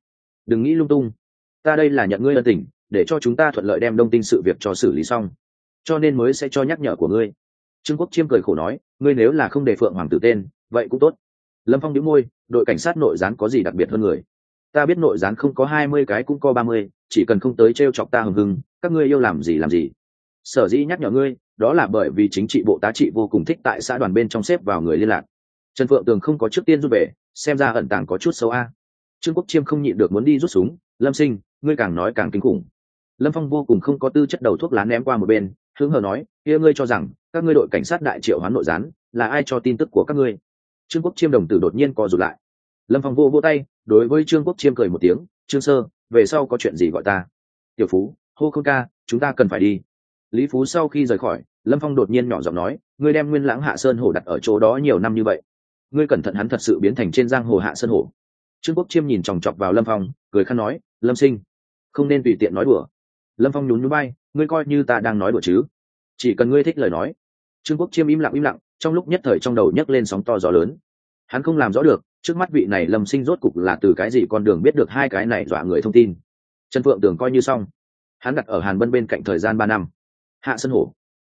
đừng nghĩ lung tung. Ta đây là nhận ngươi ân tình, để cho chúng ta thuận lợi đem đông tinh sự việc cho xử lý xong. Cho nên mới sẽ cho nhắc nhở của ngươi. Trương quốc chiêm cười khổ nói, ngươi nếu là không đề phượng hoàng tử tên, vậy cũng tốt. Lâm phong đĩu môi, đội cảnh sát nội gián có gì đặc biệt hơn người? Ta biết nội gián không có hai mươi cái cũng có ba mươi, chỉ cần không tới t r e o chọc ta hừng hừng, các ngươi yêu làm gì làm gì. Sở dĩ nhắc nhở ngươi, đó là bởi vì chính trị bộ tá trị vô cùng thích tại xã đoàn bên trong xếp vào người liên lạc. Trần phượng tường không có trước tiên rút về, xem ra ẩn tàng có chút xấu a trương quốc chiêm không nhịn được muốn đi rút súng, lâm sinh, ngươi càng nói càng kinh khủng. Lâm phong vô cùng không có tư chất đầu thuốc lá ném qua một bên hướng hờ nói, kia ngươi cho rằng, các ngươi đội cảnh sát đại triệu hoán nội gián, là ai cho tin tức của các ngươi? Trương quốc chiêm đồng tử đột nhiên co rụt lại. Lâm phong vô vô tay, đối với trương quốc chiêm cười một tiếng, trương sơ, về sau có chuyện gì gọi ta? Tiểu phú, hô không ca, chúng ta cần phải đi. Lý phú sau khi rời khỏi, lâm phong đột nhiên nhỏ giọng nói, ngươi đem nguyên lãng hạ sơn hổ đặt ở chỗ đó nhiều năm như vậy, ngươi cẩn thận hắn thật sự biến thành trên giang hồ hạ sơn hổ trương quốc chiêm nhìn chòng chọc vào lâm phong, cười khăn nói, lâm sinh, không nên tùy tiện nói đùa. Lâm phong nhún nhún bay ngươi coi như ta đang nói đùa chứ? Chỉ cần ngươi thích lời nói. Trương quốc chiêm im lặng im lặng, trong lúc nhất thời trong đầu nhấc lên sóng to gió lớn. Hắn không làm rõ được, trước mắt vị này lâm sinh rốt cục là từ cái gì con đường biết được hai cái này dọa người thông tin. Trần phượng tưởng coi như xong. Hắn đặt ở hàn bân bên cạnh thời gian ba năm. Hạ sân hổ.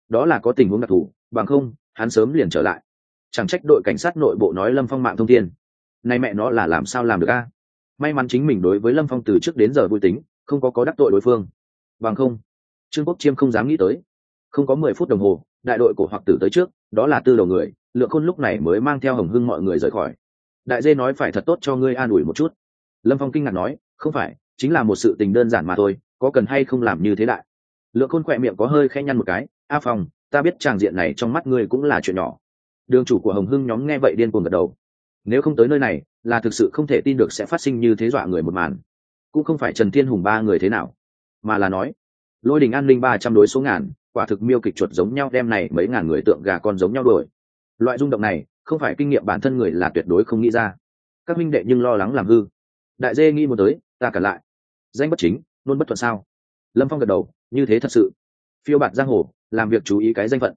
Đó là có tình huống đặc thù, bằng không, hắn sớm liền trở lại. Chẳng trách đội cảnh sát nội bộ nói lâm phong mạng thông tin nay mẹ nó là làm sao làm được a? May mắn chính mình đối với lâm phong từ trước đến giờ vui tính, không có có đắc tội đối phương. Bằng không, trương quốc chiêm không dám nghĩ tới. Không có mười phút đồng hồ, đại đội của hoặc tử tới trước, đó là tư đầu người, lượng khôn lúc này mới mang theo hồng hưng mọi người rời khỏi. Đại dê nói phải thật tốt cho ngươi an ủi một chút. Lâm phong kinh ngạc nói, không phải, chính là một sự tình đơn giản mà thôi, có cần hay không làm như thế đại? Lượng khôn khỏe miệng có hơi khẽ nhăn một cái, a phong, ta biết tràng diện này trong mắt ngươi cũng là chuyện nhỏ. Đường chủ của hồng hưng nhóm nghe vậy điên cuồng gật đầu nếu không tới nơi này, là thực sự không thể tin được sẽ phát sinh như thế dọa người một màn. Cũng không phải trần thiên hùng ba người thế nào, mà là nói, lôi đình an ninh ba trăm đối số ngàn, quả thực miêu kịch chuột giống nhau đem này mấy ngàn người tượng gà con giống nhau đuổi. Loại rung động này, không phải kinh nghiệm bản thân người là tuyệt đối không nghĩ ra. Các minh đệ nhưng lo lắng làm hư. Đại dê nghĩ một tới, ta cả lại. Danh bất chính, luôn bất thuận sao? Lâm phong gật đầu, như thế thật sự. Phiêu bạt giang hồ, làm việc chú ý cái danh phận.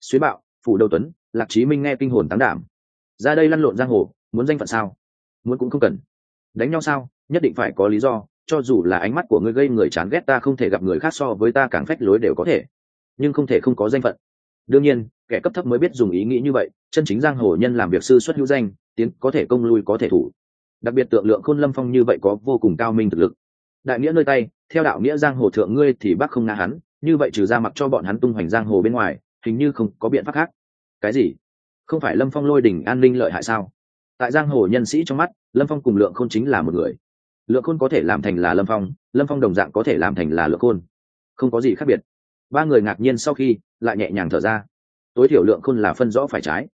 Xuyến bạo, phủ đầu tuấn, lạc trí minh nghe kinh hồn tán đảm ra đây lăn lộn giang hồ, muốn danh phận sao? Muốn cũng không cần. Đánh nhau sao? Nhất định phải có lý do, cho dù là ánh mắt của ngươi gây người chán ghét ta không thể gặp người khác so với ta càng phách lối đều có thể. Nhưng không thể không có danh phận. Đương nhiên, kẻ cấp thấp mới biết dùng ý nghĩ như vậy, chân chính giang hồ nhân làm việc sư xuất hữu danh, tiến có thể công lui có thể thủ. Đặc biệt tượng lượng khôn lâm phong như vậy có vô cùng cao minh thực lực. Đại nghĩa nơi tay, theo đạo nghĩa giang hồ thượng ngươi thì bác không ngã hắn, như vậy trừ ra mặc cho bọn hắn tung hoành giang hồ bên ngoài, hình như không có biện pháp khác. Cái gì? Không phải lâm phong lôi đỉnh an ninh lợi hại sao? Tại giang hồ nhân sĩ trong mắt, lâm phong cùng lượng khôn chính là một người. Lượng khôn có thể làm thành là lâm phong lâm phong đồng dạng có thể làm thành là lượng khôn. Không có gì khác biệt. Ba người ngạc nhiên sau khi, lại nhẹ nhàng thở ra. Tối thiểu lượng khôn là phân rõ phải trái.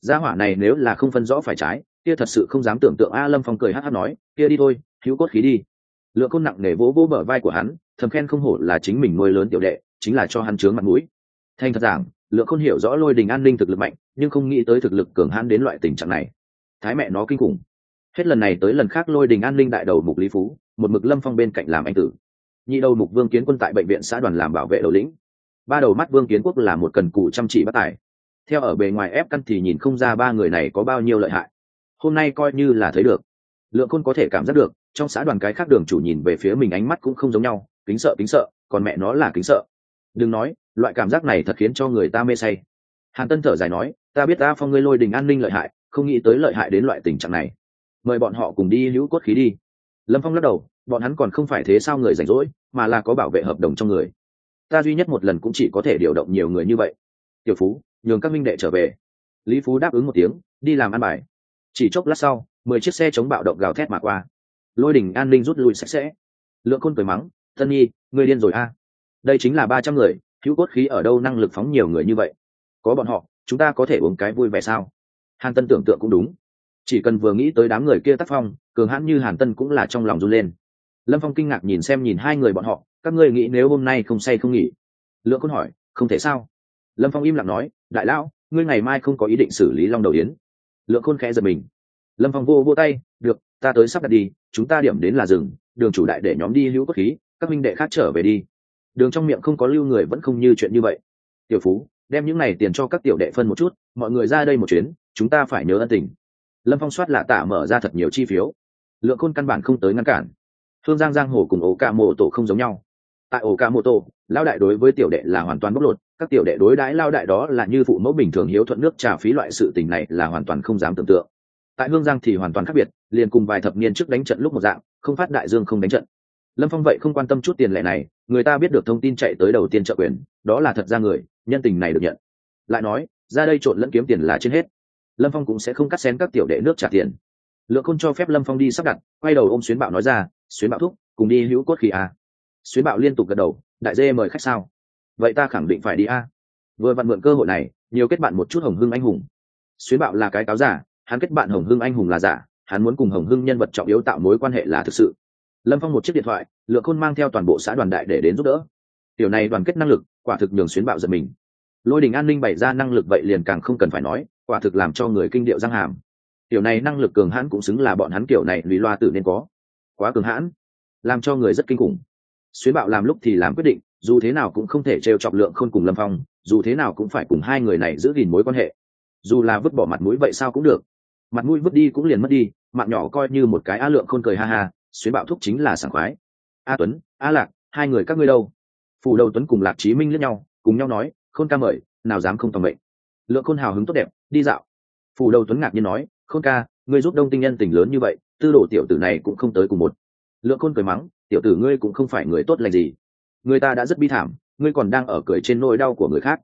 Gia hỏa này nếu là không phân rõ phải trái, kia thật sự không dám tưởng tượng a à, lâm phong cười hát hát nói, kia đi thôi, hữu cốt khí đi. Lượng khôn nặng nề vỗ vỗ bờ vai của hắn, thầm khen không hổ là chính mình nuôi lớn tiểu đệ, chính là cho hắn chướng mặt mũi thành thật giảng, lượng khôn hiểu rõ lôi đình an ninh thực lực mạnh, nhưng không nghĩ tới thực lực cường hãn đến loại tình trạng này. Thái mẹ nó kinh khủng. Hết lần này tới lần khác lôi đình an ninh đại đầu mục lý phú, một mực lâm phong bên cạnh làm anh tử. Nhị đầu mục vương kiến quân tại bệnh viện xã đoàn làm bảo vệ đầu lĩnh. Ba đầu mắt vương kiến quốc là một cần cù chăm chỉ bất tài. Theo ở bề ngoài ép căn thì nhìn không ra ba người này có bao nhiêu lợi hại. Hôm nay coi như là thấy được. Lượng khôn có thể cảm giác được, trong xã đoàn cái khác đường chủ nhìn về phía mình ánh mắt cũng không giống nhau, kính sợ kính sợ, còn mẹ nó là kính sợ. Đừng nói loại cảm giác này thật khiến cho người ta mê say. Hàn tân thở dài nói, ta biết ta phong ngươi lôi đình an ninh lợi hại, không nghĩ tới lợi hại đến loại tình trạng này. Mời bọn họ cùng đi hữu cốt khí đi. Lâm phong lắc đầu, bọn hắn còn không phải thế sao người rảnh rỗi, mà là có bảo vệ hợp đồng trong người. Ta duy nhất một lần cũng chỉ có thể điều động nhiều người như vậy. Tiểu phú, nhường các minh đệ trở về. Lý phú đáp ứng một tiếng, đi làm ăn bài. Chỉ chốc lát sau, mười chiếc xe chống bạo động gào thét mà qua. Lôi đỉnh an ninh rút lui sạch sẽ. Lượng khôn cười mắng thân nhi người điên rồi a. Đây chính là ba trăm người hữu cốt khí ở đâu năng lực phóng nhiều người như vậy? Có bọn họ, chúng ta có thể uống cái vui vẻ sao? Hàn tân tưởng tượng cũng đúng. Chỉ cần vừa nghĩ tới đám người kia tác phong, cường hãn như hàn tân cũng là trong lòng run lên. Lâm phong kinh ngạc nhìn xem nhìn hai người bọn họ, các ngươi nghĩ nếu hôm nay không say không nghỉ? Lượng khôn hỏi, không thể sao? Lâm phong im lặng nói, đại lão, ngươi ngày mai không có ý định xử lý long đầu yến. Lượng khôn khẽ giật mình. Lâm phong vô vô tay, được, ta tới sắp đặt đi, chúng ta điểm đến là rừng đường chủ đại để nhóm đi hữu cốt khí, các minh đệ khác trở về đi đường trong miệng không có lưu người vẫn không như chuyện như vậy. Tiểu phú, đem những này tiền cho các tiểu đệ phân một chút, mọi người ra đây một chuyến, chúng ta phải nhớ ân tình. Lâm phong soát lạ tạ mở ra thật nhiều chi phiếu. Lượng khôn căn bản không tới ngăn cản. Thương giang giang hồ cùng ổ ca mô tổ không giống nhau. Tại ổ ca mô tổ lao đại đối với tiểu đệ là hoàn toàn bóc lột, các tiểu đệ đối đãi lao đại đó là như phụ mẫu bình thường hiếu thuận nước trả phí loại sự tình này là hoàn toàn không dám tưởng tượng. Tại hương giang thì hoàn toàn khác biệt, liền cùng vài thập niên trước đánh trận lúc một dạng, không phát đại dương không đánh trận. Lâm phong vậy không quan tâm chút tiền lệ này người ta biết được thông tin chạy tới đầu tiên trợ quyền, đó là thật ra người, nhân tình này được nhận. Lại nói, ra đây trộn lẫn kiếm tiền là trên hết. Lâm phong cũng sẽ không cắt xén các tiểu đệ nước trả tiền. Lượng khôn cho phép lâm phong đi sắp đặt, quay đầu ôm xuyến bạo nói ra, xuyến bạo thúc, cùng đi hữu cốt khí à. xuyến bạo liên tục gật đầu, đại dê mời khách sao? Vậy ta khẳng định phải đi a. Vừa vặn mượn cơ hội này, nhiều kết bạn một chút hồng hưng anh hùng. Xuyến bạo là cái cáo giả, hắn kết bạn hồng hưng anh hùng là giả, hắn muốn cùng hồng hưng nhân vật trọng yếu tạo mối quan hệ là thực sự lâm phong một chiếc điện thoại lượng khôn mang theo toàn bộ xã đoàn đại để đến giúp đỡ. Tiểu này đoàn kết năng lực, quả thực nhường xuyến bạo giật mình. Lôi đình an ninh bày ra năng lực vậy liền càng không cần phải nói, quả thực làm cho người kinh điệu giang hàm. Tiểu này năng lực cường hãn cũng xứng là bọn hắn kiểu này lùi loa tự nên có. Quá cường hãn, làm cho người rất kinh khủng. Xuyến bạo làm lúc thì làm quyết định, dù thế nào cũng không thể trêu chọc lượng khôn cùng lâm phong, dù thế nào cũng phải cùng hai người này giữ gìn mối quan hệ. Dù là vứt bỏ mặt mũi vậy sao cũng được. Mặt mũi vứt đi cũng liền mất đi, mạng nhỏ coi như một cái á lượng khôn cười ha ha xuyến bạo thúc chính là sảng khoái. A tuấn, a lạc, hai người các ngươi đâu? Phủ đầu tuấn cùng lạc chí minh lẫn nhau, cùng nhau nói, khôn ca mời, nào dám không tầm mệnh. Lượng khôn hào hứng tốt đẹp, đi dạo. Phủ đầu tuấn ngạc nhiên nói, khôn ca, ngươi giúp đông tinh nhân tình lớn như vậy, tư đồ tiểu tử này cũng không tới cùng một. Lượng khôn cười mắng, tiểu tử ngươi cũng không phải người tốt lành gì. Người ta đã rất bi thảm, ngươi còn đang ở cười trên nỗi đau của người khác.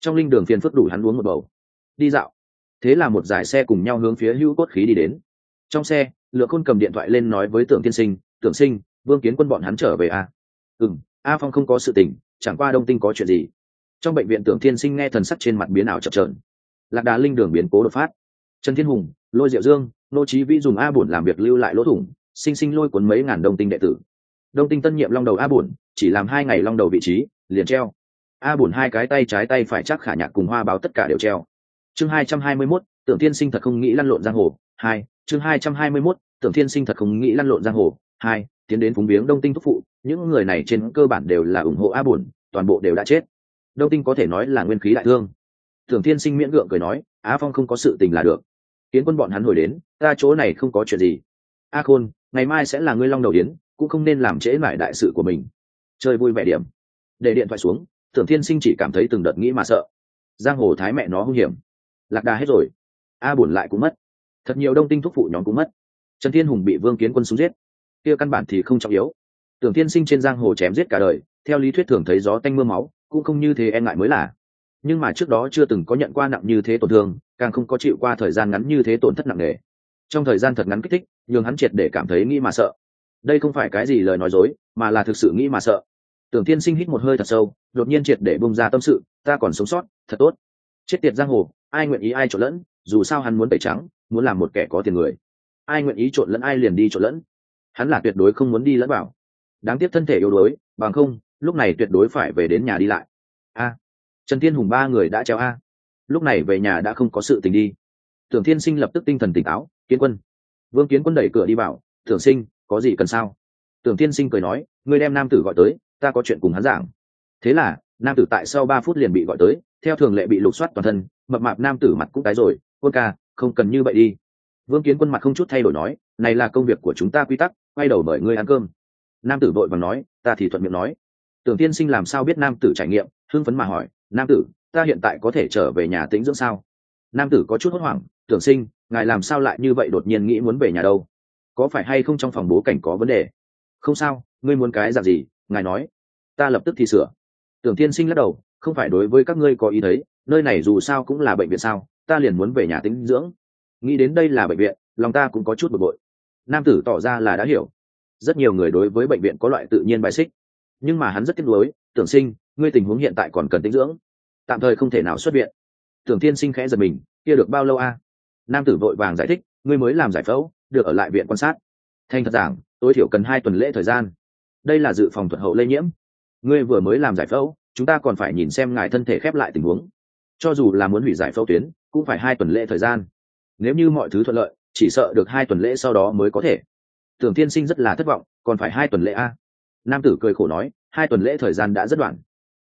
Trong linh đường phiền phức đủ hắn uống một bầu. Đi dạo. Thế là một giải xe cùng nhau hướng phía hữu cốt khí đi đến. Trong xe lựa khôn cầm điện thoại lên nói với tưởng tiên sinh, tưởng sinh, vương kiến quân bọn hắn trở về à? ừ m a phong không có sự tình, chẳng qua đông tinh có chuyện gì. Trong bệnh viện tưởng thiên sinh nghe thần sắc trên mặt biến ảo chập trờn lạc đà linh đường biến cố đột phát. Trần thiên hùng, lôi diệu dương, nô trí vĩ dùng a bổn làm việc lưu lại lỗ thủng, sinh sinh lôi cuốn mấy ngàn đông tinh đệ tử. Đông tinh tân nhiệm long đầu a bổn, chỉ làm hai ngày long đầu vị trí, liền treo. A bổn hai cái tay trái tay phải chắc khả nhạc cùng hoa báo tất cả đều treo. Chương hai trăm hai mươi mốt, tưởng thiên sinh thật không nghĩ lăn lộn giang hồ. Hai chương hai trăm hai mươi mốt, tưởng thiên sinh thật không nghĩ lăn lộn giang hồ. Hai, tiến đến phúng biếng đông tinh thúc phụ, những người này trên cơ bản đều là ủng hộ a bổn, toàn bộ đều đã chết. Đông tinh có thể nói là nguyên khí đại thương. Tưởng thiên sinh miễn gượng cười nói, á phong không có sự tình là được. Kiến quân bọn hắn hồi đến, ta chỗ này không có chuyện gì. A khôn, ngày mai sẽ là ngươi long đầu yến, cũng không nên làm trễ mải đại sự của mình. Chơi vui vẻ điểm. Để điện thoại xuống, tưởng thiên sinh chỉ cảm thấy từng đợt nghĩ mà sợ. Giang hồ thái mẹ nó hung hiểm. Lạc đà hết rồi. A bổn lại cũng mất thật nhiều đông tinh thúc phụ nhóm cũng mất. Trần thiên hùng bị vương kiến quân súng giết. Kia căn bản thì không trọng yếu. Tưởng thiên sinh trên giang hồ chém giết cả đời, theo lý thuyết thường thấy gió tanh mưa máu, cũng không như thế e ngại mới là. Nhưng mà trước đó chưa từng có nhận qua nặng như thế tổn thương, càng không có chịu qua thời gian ngắn như thế tổn thất nặng nề. Trong thời gian thật ngắn kích thích, nhường hắn triệt để cảm thấy nghĩ mà sợ. Đây không phải cái gì lời nói dối, mà là thực sự nghĩ mà sợ. Tưởng tiên sinh hít một hơi thật sâu, đột nhiên triệt để bung ra tâm sự, ta còn sống sót, thật tốt. Chết tiệt giang hồ, ai nguyện ý ai trộn lẫn, dù sao hắn muốn tẩy trắng muốn làm một kẻ có tiền người. Ai nguyện ý trộn lẫn, ai liền đi trộn lẫn. Hắn là tuyệt đối không muốn đi lẫn vào. Đáng tiếc thân thể yếu đuối, bằng không, lúc này tuyệt đối phải về đến nhà đi lại. A. Trần thiên hùng ba người đã treo a. Lúc này về nhà đã không có sự tình đi. Tưởng thiên sinh lập tức tinh thần tỉnh táo, kiến quân. Vương kiến quân đẩy cửa đi vào tưởng sinh, có gì cần sao? Tưởng thiên sinh cười nói người đem nam tử gọi tới, ta có chuyện cùng hắn giảng. Thế là, nam tử tại sau ba phút liền bị gọi tới, theo thường lệ bị lục soát toàn thân, mập mạp nam tử mặt cũng tái rồi, quân ca không cần như vậy đi. Vương kiến quân mặt không chút thay đổi nói, này là công việc của chúng ta quy tắc, quay đầu mời ngươi ăn cơm. Nam tử vội và nói, ta thì thuận miệng nói. Tưởng tiên sinh làm sao biết nam tử trải nghiệm, hưng phấn mà hỏi, nam tử, ta hiện tại có thể trở về nhà tĩnh dưỡng sao? Nam tử có chút hốt hoảng, tưởng sinh, ngài làm sao lại như vậy đột nhiên nghĩ muốn về nhà đâu? Có phải hay không trong phòng bố cảnh có vấn đề? Không sao, ngươi muốn cái dạng gì, ngài nói. Ta lập tức thì sửa. Tưởng tiên sinh lắc đầu, không phải đối với các ngươi có ý thấy, nơi này dù sao cũng là bệnh viện sao? Ta liền muốn về nhà tĩnh dưỡng. Nghĩ đến đây là bệnh viện, lòng ta cũng có chút bực bội. Nam tử tỏ ra là đã hiểu. Rất nhiều người đối với bệnh viện có loại tự nhiên bài xích. Nhưng mà hắn rất tiếc nuối, tưởng sinh, ngươi tình huống hiện tại còn cần tĩnh dưỡng. Tạm thời không thể nào xuất viện. Tưởng tiên sinh khẽ giật mình, kia được bao lâu a? Nam tử vội vàng giải thích, ngươi mới làm giải phẫu, được ở lại viện quan sát. Thành thật giảng, tối thiểu cần hai tuần lễ thời gian. Đây là dự phòng thuật hậu lây nhiễm. Ngươi vừa mới làm giải phẫu, chúng ta còn phải nhìn xem ngài thân thể khép lại tình huống. Cho dù là muốn hủy giải phẫu tuyến cũng phải hai tuần lễ thời gian. Nếu như mọi thứ thuận lợi, chỉ sợ được hai tuần lễ sau đó mới có thể. Tưởng tiên sinh rất là thất vọng, còn phải hai tuần lễ a nam tử cười khổ nói, hai tuần lễ thời gian đã rất đoạn.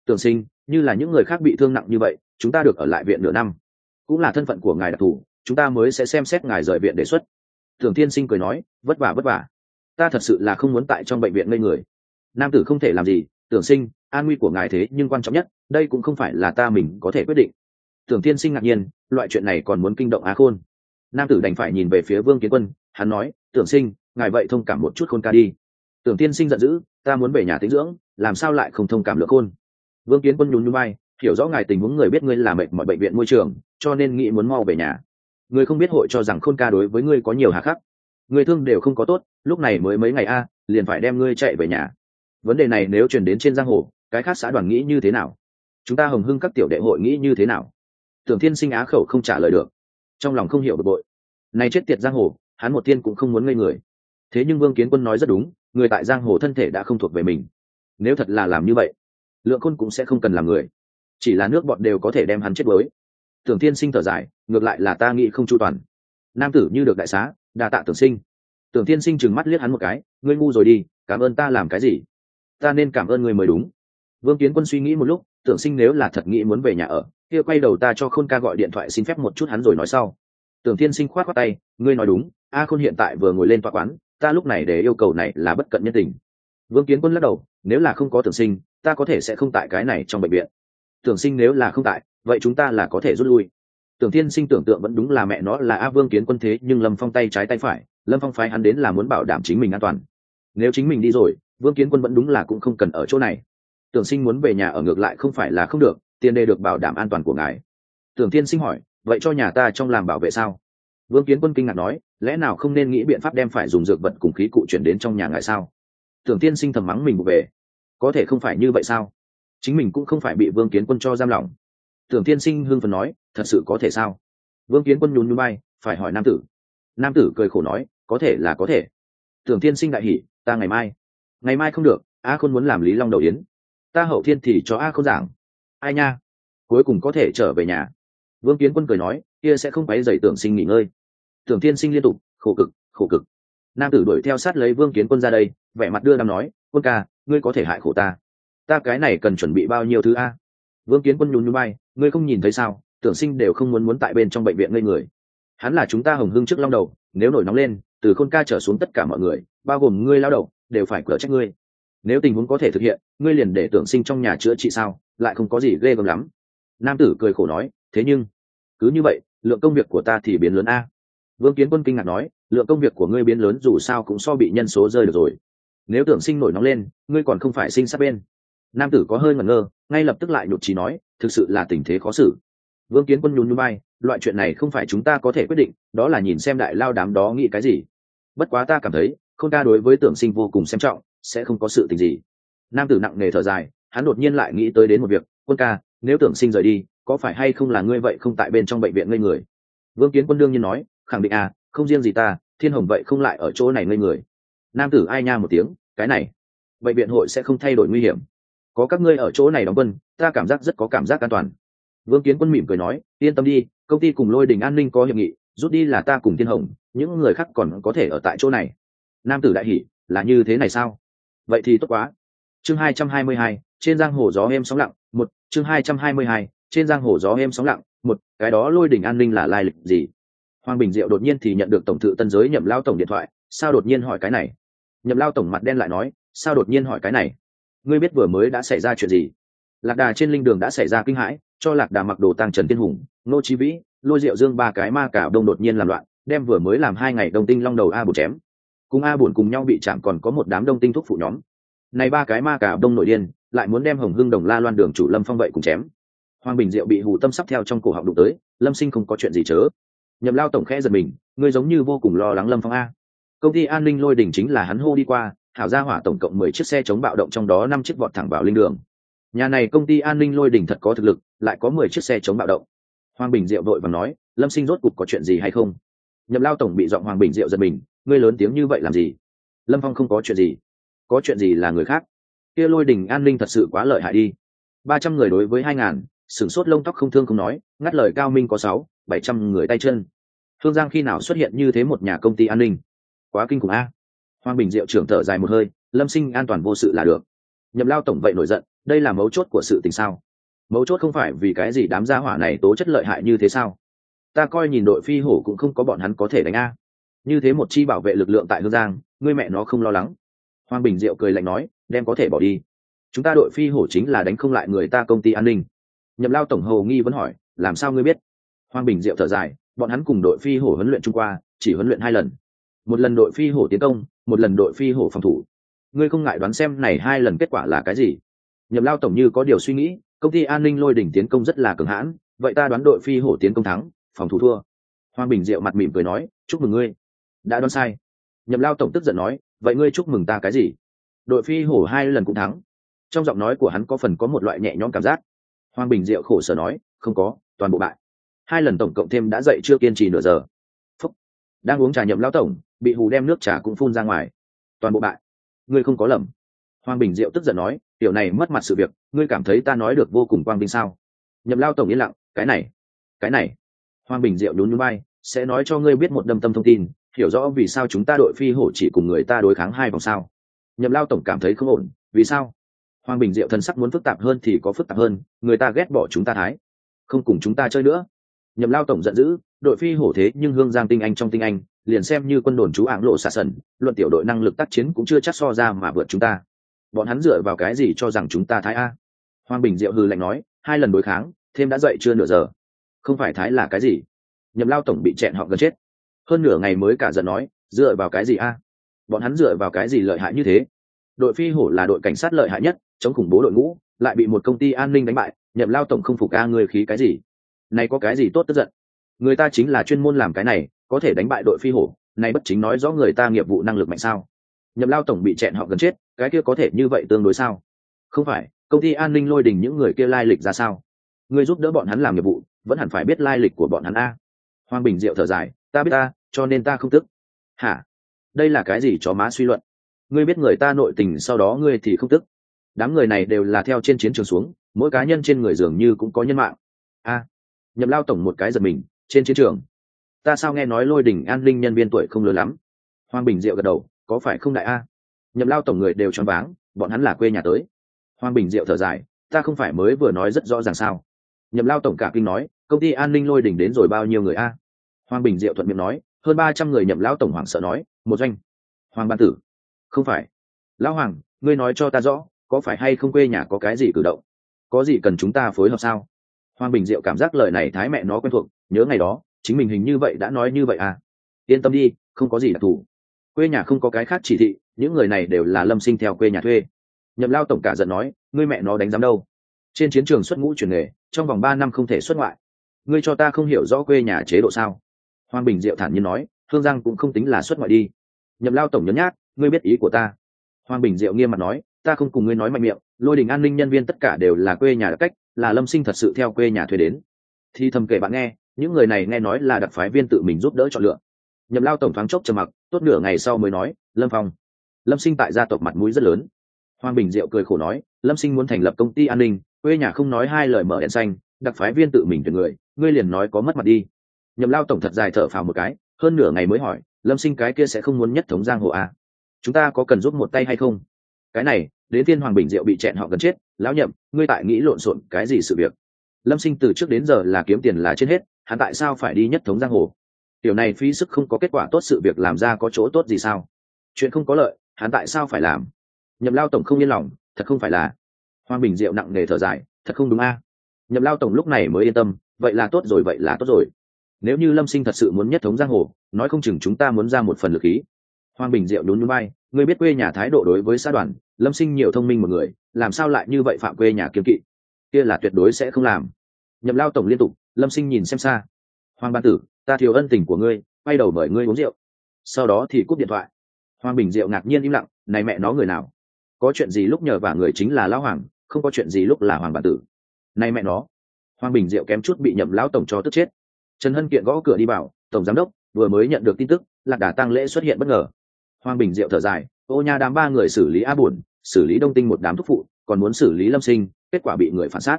Tưởng sinh, như là những người khác bị thương nặng như vậy, chúng ta được ở lại viện nửa năm. Cũng là thân phận của ngài đặc thù, chúng ta mới sẽ xem xét ngài rời viện đề xuất. Tưởng tiên sinh cười nói, vất vả vất vả. Ta thật sự là không muốn tại trong bệnh viện ngây người. Nam tử không thể làm gì. Tưởng sinh, an nguy của ngài thế nhưng quan trọng nhất, đây cũng không phải là ta mình có thể quyết định tưởng Thiên sinh ngạc nhiên, loại chuyện này còn muốn kinh động á khôn. Nam tử đành phải nhìn về phía vương kiến quân, hắn nói, tưởng sinh, ngài vậy thông cảm một chút khôn ca đi. Tưởng tiên sinh giận dữ, ta muốn về nhà tĩnh dưỡng, làm sao lại không thông cảm lượng khôn? Vương kiến quân nhún nhún bay hiểu rõ ngài tình huống người biết ngươi là mệt mọi bệnh viện môi trường, cho nên nghĩ muốn mau về nhà. Người không biết hội cho rằng khôn ca đối với ngươi có nhiều hà khắc. Người thương đều không có tốt, lúc này mới mấy ngày a, liền phải đem ngươi chạy về nhà. Vấn đề này nếu truyền đến trên giang hồ, cái khác xã đoàn nghĩ như thế nào? Chúng ta hồng hưng các tiểu đệ hội nghĩ như thế nào? Tưởng thiên sinh á khẩu không trả lời được. Trong lòng không hiểu bực bội. Này chết tiệt giang hồ, hắn một tiên cũng không muốn ngây người. Thế nhưng vương kiến quân nói rất đúng, người tại giang hồ thân thể đã không thuộc về mình. Nếu thật là làm như vậy, lượng khôn cũng sẽ không cần làm người. Chỉ là nước bọn đều có thể đem hắn chết với tưởng thiên sinh thở dài, ngược lại là ta nghĩ không chu toàn. Nam tử như được đại xá, đa tạ tưởng sinh. Tưởng thiên sinh chừng mắt liếc hắn một cái, ngươi ngu rồi đi, cảm ơn ta làm cái gì? Ta nên cảm ơn người mới đúng. Vương kiến quân suy nghĩ một lúc, tưởng sinh nếu là thật nghĩ muốn về nhà ở kia quay đầu ta cho khôn ca gọi điện thoại xin phép một chút hắn rồi nói sau. Tưởng thiên sinh khoát khoát tay, ngươi nói đúng, a khôn hiện tại vừa ngồi lên tòa quán, ta lúc này để yêu cầu này là bất cận nhân tình. Vương kiến quân lắc đầu, nếu là không có tưởng sinh, ta có thể sẽ không tại cái này trong bệnh viện. Tưởng sinh nếu là không tại, vậy chúng ta là có thể rút lui. Tưởng thiên sinh tưởng tượng vẫn đúng là mẹ nó là a vương kiến quân thế, nhưng lâm phong tay trái tay phải, lâm phong phái hắn đến là muốn bảo đảm chính mình an toàn. Nếu chính mình đi rồi, vương kiến quân vẫn đúng là cũng không cần ở chỗ này. Tưởng sinh muốn về nhà ở ngược lại không phải là không được tiền đề được bảo đảm an toàn của ngài. Tưởng thiên sinh hỏi, vậy cho nhà ta trong làm bảo vệ sao? Vương kiến quân kinh ngạc nói, lẽ nào không nên nghĩ biện pháp đem phải dùng dược vật cùng khí cụ chuyển đến trong nhà ngài sao? Tưởng tiên sinh thầm mắng mình về có thể không phải như vậy sao? Chính mình cũng không phải bị vương kiến quân cho giam lỏng. Tưởng tiên sinh hưng phần nói, thật sự có thể sao? Vương kiến quân nhún nhún bay phải hỏi nam tử. Nam tử cười khổ nói, có thể là có thể. Tưởng tiên sinh đại hỉ, ta ngày mai. Ngày mai không được, a khôn muốn làm lý long đầu yến. Ta hậu thiên thì cho a khôn giảng ai nha? Cuối cùng có thể trở về nhà. Vương kiến quân cười nói, kia sẽ không phải dậy tưởng sinh nghỉ ngơi. Tưởng tiên sinh liên tục, khổ cực khổ cực. Nam tử đuổi theo sát lấy vương kiến quân ra đây, vẻ mặt đưa nam nói, quân ca, ngươi có thể hại khổ ta. Ta cái này cần chuẩn bị bao nhiêu thứ a? Vương kiến quân nhún nhún bay ngươi không nhìn thấy sao? Tưởng sinh đều không muốn muốn tại bên trong bệnh viện ngây người. Hắn là chúng ta hồng hưng trước long đầu, nếu nổi nóng lên, từ khôn ca trở xuống tất cả mọi người, bao gồm ngươi lao đầu, đều phải cửa trách ngươi. Nếu tình huống có thể thực hiện, ngươi liền để tưởng sinh trong nhà chữa trị sao? Lại không có gì ghê gớm lắm. Nam tử cười khổ nói, thế nhưng, cứ như vậy, lượng công việc của ta thì biến lớn a. Vương kiến quân kinh ngạc nói, lượng công việc của ngươi biến lớn dù sao cũng so bị nhân số rơi được rồi. Nếu tưởng sinh nổi nóng lên, ngươi còn không phải sinh sát bên. Nam tử có hơi ngẩn ngơ, ngay lập tức lại nhụt trí nói, thực sự là tình thế khó xử. Vương kiến quân nhún nhún bay loại chuyện này không phải chúng ta có thể quyết định, đó là nhìn xem đại lao đám đó nghĩ cái gì. Bất quá ta cảm thấy, không ta đối với tưởng sinh vô cùng xem trọng, sẽ không có sự tình gì. Nam tử nặng nề thở dài hắn đột nhiên lại nghĩ tới đến một việc, quân ca, nếu tưởng sinh rời đi, có phải hay không là ngươi vậy không tại bên trong bệnh viện ngây người? Vương kiến quân đương nhiên nói, khẳng định à không riêng gì ta, thiên hồng vậy không lại ở chỗ này ngây người. Nam tử ai nha một tiếng, cái này, bệnh viện hội sẽ không thay đổi nguy hiểm. Có các ngươi ở chỗ này đóng quân, ta cảm giác rất có cảm giác an toàn. Vương kiến quân mỉm cười nói, yên tâm đi, công ty cùng lôi đình an ninh có hiệp nghị, rút đi là ta cùng thiên hồng, những người khác còn có thể ở tại chỗ này. Nam tử đại hỷ là như thế này sao? Vậy thì tốt quá. Chương hai trăm hai mươi hai trên giang hồ gió êm sóng lặng, một, chương hai trăm hai mươi hai, trên giang hồ gió êm sóng lặng, một, cái đó lôi đỉnh an ninh là lai lịch gì? Hoàng bình diệu đột nhiên thì nhận được tổng thự tân giới nhậm lao tổng điện thoại, sao đột nhiên hỏi cái này? Nhậm lao tổng mặt đen lại nói, sao đột nhiên hỏi cái này? Ngươi biết vừa mới đã xảy ra chuyện gì? Lạc đà trên linh đường đã xảy ra kinh hãi, cho lạc đà mặc đồ tăng trần tiên hùng nô chi vĩ, lôi rượu dương ba cái ma cả đông đột nhiên làm loạn, đem vừa mới làm hai ngày đông tinh long đầu a bùn chém. Cùng a buồn cùng nhau bị chạm còn có một đám đông tinh thúc phụ nhóm. Này ba cái ma cả đông nội điên lại muốn đem hồng hưng đồng la loan đường chủ lâm phong vậy cùng chém. Hoàng bình diệu bị hù tâm sắp theo trong cổ họng đụng tới, lâm sinh không có chuyện gì chớ. Nhậm lao tổng khẽ giật mình, ngươi giống như vô cùng lo lắng lâm phong a. Công ty an ninh lôi đỉnh chính là hắn hô đi qua hảo gia hỏa tổng cộng mười chiếc xe chống bạo động trong đó năm chiếc vọt thẳng vào linh đường. Nhà này công ty an ninh lôi đỉnh thật có thực lực, lại có mười chiếc xe chống bạo động. Hoàng bình diệu đội và nói, lâm sinh rốt cục có chuyện gì hay không? Nhậm lao tổng bị giọng hoàng bình diệu giật mình, ngươi lớn tiếng như vậy làm gì? Lâm phong không có chuyện gì. Có chuyện gì là người khác? Kia lôi đỉnh an ninh thật sự quá lợi hại đi. Ba trăm người đối với hai ngàn, sửng sốt lông tóc không thương không nói, ngắt lời cao minh có sáu, bảy trăm người tay chân. Hương giang khi nào xuất hiện như thế một nhà công ty an ninh? Quá kinh khủng a. Hoàng bình diệu trưởng thở dài một hơi, lâm sinh an toàn vô sự là được. Nhậm lao tổng vậy nổi giận, đây là mấu chốt của sự tình sao? Mấu chốt không phải vì cái gì đám gia hỏa này tố chất lợi hại như thế sao? Ta coi nhìn đội phi hổ cũng không có bọn hắn có thể đánh a. Như thế một chi bảo vệ lực lượng tại hương giang, ngươi mẹ nó không lo lắng. Hoàng bình diệu cười lạnh nói đem có thể bỏ đi. Chúng ta đội phi hổ chính là đánh không lại người ta công ty an ninh. Nhậm lao tổng hầu nghi vẫn hỏi, làm sao ngươi biết? Hoàng bình diệu thở dài, bọn hắn cùng đội phi hổ huấn luyện trung qua, chỉ huấn luyện hai lần. Một lần đội phi hổ tiến công, một lần đội phi hổ phòng thủ. Ngươi không ngại đoán xem này hai lần kết quả là cái gì? Nhậm lao tổng như có điều suy nghĩ, công ty an ninh lôi đỉnh tiến công rất là cường hãn, vậy ta đoán đội phi hổ tiến công thắng, phòng thủ thua. Hoàng bình diệu mặt mỉm cười nói, chúc mừng ngươi. Đã đoán sai. Nhậm lao tổng tức giận nói, vậy ngươi chúc mừng ta cái gì? Đội phi hổ hai lần cũng thắng. Trong giọng nói của hắn có phần có một loại nhẹ nhõm cảm giác. Hoàng bình diệu khổ sở nói, không có, toàn bộ bại. Hai lần tổng cộng thêm đã dậy chưa kiên trì nửa giờ. Phúc. đang uống trà nhậm Lão tổng, bị hù đem nước trà cũng phun ra ngoài. Toàn bộ bại. Ngươi không có lầm. Hoàng bình diệu tức giận nói, tiểu này mất mặt sự việc, ngươi cảm thấy ta nói được vô cùng quang vinh sao? Nhậm lao tổng yên lặng, cái này cái này. Hoàng bình diệu nhún nhún bay sẽ nói cho ngươi biết một đâm tâm thông tin, hiểu rõ vì sao chúng ta đội phi hổ chỉ cùng người ta đối kháng hai vòng sao? Nhậm lao tổng cảm thấy không ổn, vì sao? Hoàng bình diệu thần sắc muốn phức tạp hơn thì có phức tạp hơn, người ta ghét bỏ chúng ta thái, không cùng chúng ta chơi nữa. Nhậm lao tổng giận dữ, đội phi hổ thế nhưng hương giang tinh anh trong tinh anh, liền xem như quân đồn chú ảng lộ xà sần, luận tiểu đội năng lực tác chiến cũng chưa chắc so ra mà vượt chúng ta. Bọn hắn dựa vào cái gì cho rằng chúng ta thái a? Hoàng bình diệu hư lạnh nói, hai lần đối kháng, thêm đã dậy chưa nửa giờ. Không phải thái là cái gì? Nhậm lao tổng bị chẹn họ gần chết. Hơn nửa ngày mới cả giận nói, dựa vào cái gì a? Bọn hắn dựa vào cái gì lợi hại như thế? Đội phi hổ là đội cảnh sát lợi hại nhất, chống khủng bố đội ngũ, lại bị một công ty an ninh đánh bại, nhậm lao tổng không phục ca người khí cái gì? Này có cái gì tốt tức giận? Người ta chính là chuyên môn làm cái này, có thể đánh bại đội phi hổ, này bất chính nói rõ người ta nghiệp vụ năng lực mạnh sao? Nhậm lao tổng bị chẹn họ gần chết, cái kia có thể như vậy tương đối sao? Không phải, công ty an ninh lôi đình những người kia lai lịch ra sao? Người giúp đỡ bọn hắn làm nghiệp vụ, vẫn hẳn phải biết lai lịch của bọn hắn a. Hoàng bình diệu thở dài, ta biết ta, cho nên ta không tức. Hả? Đây là cái gì chó má suy luận? Ngươi biết người ta nội tình sau đó ngươi thì không tức. Đám người này đều là theo trên chiến trường xuống, mỗi cá nhân trên người dường như cũng có nhân mạng. A, nhậm lao tổng một cái giật mình, trên chiến trường. Ta sao nghe nói lôi đỉnh an ninh nhân viên tuổi không lớn lắm? Hoàng bình diệu gật đầu, có phải không đại a? Nhậm lao tổng người đều choáng váng, bọn hắn là quê nhà tới. Hoàng bình diệu thở dài, ta không phải mới vừa nói rất rõ ràng sao? Nhậm lao tổng cả kinh nói, công ty an ninh lôi đỉnh đến rồi bao nhiêu người a? Hoàng bình diệu thuận miệng nói, hơn ba trăm người nhậm lão tổng hoàng sợ nói, một doanh. Hoàng ban tử, không phải. Lão hoàng, ngươi nói cho ta rõ, có phải hay không quê nhà có cái gì cử động? Có gì cần chúng ta phối hợp sao? Hoàng bình diệu cảm giác lời này thái mẹ nó quen thuộc, nhớ ngày đó, chính mình hình như vậy đã nói như vậy à? Yên tâm đi, không có gì đặc thù. Quê nhà không có cái khác chỉ thị, những người này đều là lâm sinh theo quê nhà thuê. Nhậm lao tổng cả giận nói, ngươi mẹ nó đánh giám đâu? Trên chiến trường xuất ngũ truyền nghề, trong vòng ba năm không thể xuất ngoại. Ngươi cho ta không hiểu rõ quê nhà chế độ sao? Hoàng bình diệu thản nhiên nói, hương giang cũng không tính là xuất ngoại đi. Nhậm lao tổng nhấn nhát ngươi biết ý của ta. Hoàng bình diệu nghiêm mặt nói, ta không cùng ngươi nói mạnh miệng, lôi đình an ninh nhân viên tất cả đều là quê nhà đặc cách, là lâm sinh thật sự theo quê nhà thuê đến. Thì thầm kể bạn nghe, những người này nghe nói là đặc phái viên tự mình giúp đỡ chọn lựa. Nhậm lao tổng thoáng chốc trầm mặc, tốt nửa ngày sau mới nói, lâm phong. Lâm sinh tại gia tộc mặt mũi rất lớn. Hoàng bình diệu cười khổ nói, lâm sinh muốn thành lập công ty an ninh, quê nhà không nói hai lời mở đèn xanh, đặc phái viên tự mình tuyển người, ngươi liền nói có mất mặt đi nhậm lao tổng thật dài thở phào một cái, hơn nửa ngày mới hỏi, lâm sinh cái kia sẽ không muốn nhất thống giang hồ à? chúng ta có cần giúp một tay hay không? Cái này, đến thiên hoàng bình diệu bị chẹn họ gần chết, lão nhậm, ngươi tại nghĩ lộn xộn cái gì sự việc? Lâm sinh từ trước đến giờ là kiếm tiền là trên hết, hắn tại sao phải đi nhất thống giang hồ? Điều này phí sức không có kết quả tốt sự việc làm ra có chỗ tốt gì sao? Chuyện không có lợi, hắn tại sao phải làm? Nhậm lao tổng không yên lòng, thật không phải là. Hoàng bình diệu nặng nề thở dài, thật không đúng a. À? nhậm lao tổng lúc này mới yên tâm, vậy là tốt rồi, vậy là tốt rồi nếu như lâm sinh thật sự muốn nhất thống giang hồ, nói không chừng chúng ta muốn ra một phần lực khí. Hoàng bình diệu đốn núi bay người biết quê nhà thái độ đối với xã đoàn, lâm sinh nhiều thông minh một người, làm sao lại như vậy phạm quê nhà kiếm kỵ? Kia là tuyệt đối sẽ không làm. Nhậm lao tổng liên tục, lâm sinh nhìn xem xa. Hoàng ban tử, ta thiếu ân tình của ngươi, quay đầu mời ngươi uống rượu. Sau đó thì cúp điện thoại. Hoàng bình diệu ngạc nhiên im lặng, này mẹ nó người nào? Có chuyện gì lúc nhờ vả người chính là lão hoàng, không có chuyện gì lúc là hoàng bản tử. Này mẹ nó. Hoàng bình diệu kém chút bị nhậm lão tổng cho tức chết trần hân kiện gõ cửa đi bảo tổng giám đốc vừa mới nhận được tin tức lạc đà tăng lễ xuất hiện bất ngờ. Hoàng bình diệu thở dài ô nha đám ba người xử lý a Bùn, xử lý đông tinh một đám thúc phụ còn muốn xử lý lâm sinh kết quả bị người phản sát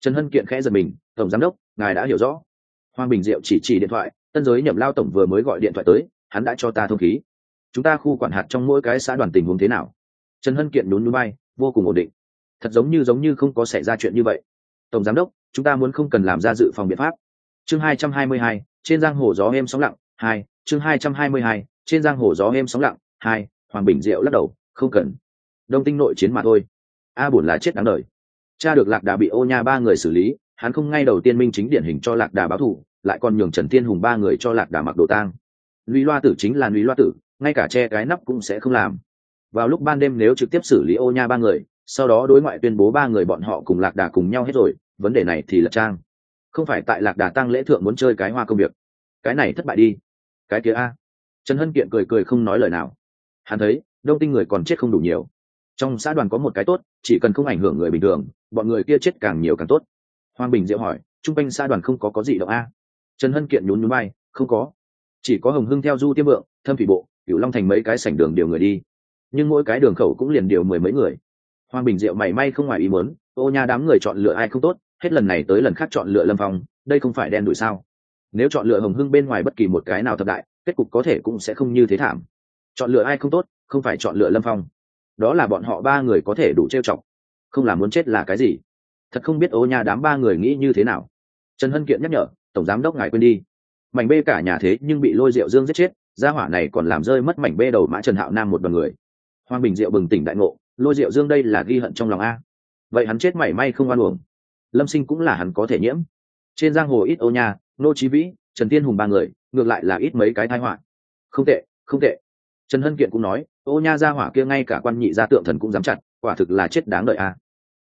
trần hân kiện khẽ giật mình tổng giám đốc ngài đã hiểu rõ. Hoàng bình diệu chỉ chỉ điện thoại tân giới nhậm lao tổng vừa mới gọi điện thoại tới hắn đã cho ta thông khí. Chúng ta khu quản hạt trong mỗi cái xã đoàn tình huống thế nào? Trần hân kiện nhún núi bay vô cùng ổn định. Thật giống như giống như không có xảy ra chuyện như vậy. Tổng giám đốc chúng ta muốn không cần làm ra dự phòng biện pháp chương hai trăm hai mươi hai, trên giang hồ gió êm sóng lặng, hai, chương hai trăm hai mươi hai, trên giang hồ gió êm sóng lặng, hai, hoàng bình diệu lắc đầu, không cần. Đông tinh nội chiến mà thôi. A bổn là chết đáng đời. Cha được lạc đà bị ô nha ba người xử lý, hắn không ngay đầu tiên minh chính điển hình cho lạc đà báo thù, lại còn nhường trần thiên hùng ba người cho lạc đà mặc đồ tang. Lũy loa tử chính là lũy loa tử, ngay cả che cái nắp cũng sẽ không làm. Vào lúc ban đêm nếu trực tiếp xử lý ô nha ba người, sau đó đối ngoại tuyên bố ba người bọn họ cùng lạc đà cùng nhau hết rồi, vấn đề này thì là trang không phải tại lạc đà tăng lễ thượng muốn chơi cái hoa công việc. Cái này thất bại đi. Cái kia a. Trần hân kiện cười cười không nói lời nào. Hắn thấy, đông tinh người còn chết không đủ nhiều. Trong xã đoàn có một cái tốt, chỉ cần không ảnh hưởng người bình thường, bọn người kia chết càng nhiều càng tốt. Hoàng bình diệu hỏi, trung quanh xã đoàn không có có gì động a? Trần hân kiện nhún nhún bay không có. Chỉ có hồng hưng theo du tiêm vượng, thâm thủy bộ, cửu long thành mấy cái sảnh đường điều người đi. Nhưng mỗi cái đường khẩu cũng liền điều mười mấy người. Hoàng bình diệu mảy may không ngoài ý muốn, ô nha, đám người chọn lựa ai không tốt hết lần này tới lần khác chọn lựa lâm phong, đây không phải đen đuổi sao? Nếu chọn lựa hồng hưng bên ngoài bất kỳ một cái nào thập đại, kết cục có thể cũng sẽ không như thế thảm. Chọn lựa ai không tốt, không phải chọn lựa lâm phong. Đó là bọn họ ba người có thể đủ trêu chọc. Không làm muốn chết là cái gì? Thật không biết ô nhà đám ba người nghĩ như thế nào. Trần hân kiện nhắc nhở, tổng giám đốc ngài quên đi. Mảnh bê cả nhà thế nhưng bị lôi rượu dương giết chết, gia hỏa này còn làm rơi mất mảnh bê đầu mã trần hạo nam một đoàn người. Hoàng bình diệu bừng tỉnh đại ngộ, lôi rượu dương đây là ghi hận trong lòng a. Vậy hắn chết mảy may không oan uổng lâm sinh cũng là hắn có thể nhiễm. Trên giang hồ ít ô nha, nô trí vĩ, trần tiên hùng ba người, ngược lại là ít mấy cái thái họa. Không tệ không tệ. Trần hân kiện cũng nói ô nha gia hỏa kia ngay cả quan nhị gia tượng thần cũng dám chặt, quả thực là chết đáng đợi a.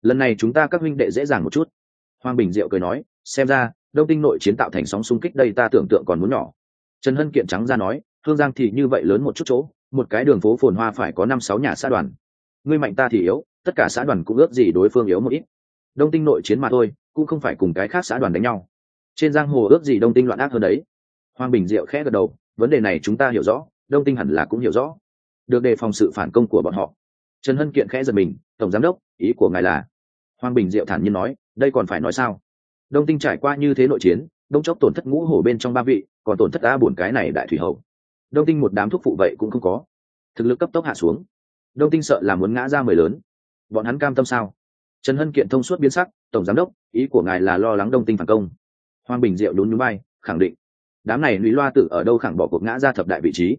Lần này chúng ta các huynh đệ dễ dàng một chút. Hoàng bình diệu cười nói, xem ra, đông tinh nội chiến tạo thành sóng xung kích đây ta tưởng tượng còn muốn nhỏ. Trần hân kiện trắng ra nói hương giang thì như vậy lớn một chút chỗ, một cái đường phố phồn hoa phải có năm sáu nhà xã đoàn. Ngươi mạnh ta thì yếu, tất cả xã đoàn cũng ước gì đối phương yếu một ít đông tinh nội chiến mà thôi, cũng không phải cùng cái khác xã đoàn đánh nhau. Trên giang hồ ước gì đông tinh loạn ác hơn đấy. Hoàng bình diệu khẽ gật đầu, vấn đề này chúng ta hiểu rõ, đông tinh hẳn là cũng hiểu rõ. Được đề phòng sự phản công của bọn họ. Trần hân kiện khẽ giật mình, tổng giám đốc, ý của ngài là? Hoàng bình diệu thản nhiên nói, đây còn phải nói sao? Đông tinh trải qua như thế nội chiến đông chốc tổn thất ngũ hổ bên trong ba vị, còn tổn thất đa bổn cái này đại thủy hậu đông tinh một đám thuốc phụ vậy cũng không có. Thực lực cấp tốc hạ xuống. Đông tinh sợ là muốn ngã ra mười lớn. Bọn hắn cam tâm sao? Trần hân kiện thông suốt biến sắc, tổng giám đốc, ý của ngài là lo lắng đông tinh phản công. Hoàng bình diệu đốn núi bay khẳng định. Đám này lũy loa tử ở đâu khẳng bỏ cuộc ngã ra thập đại vị trí?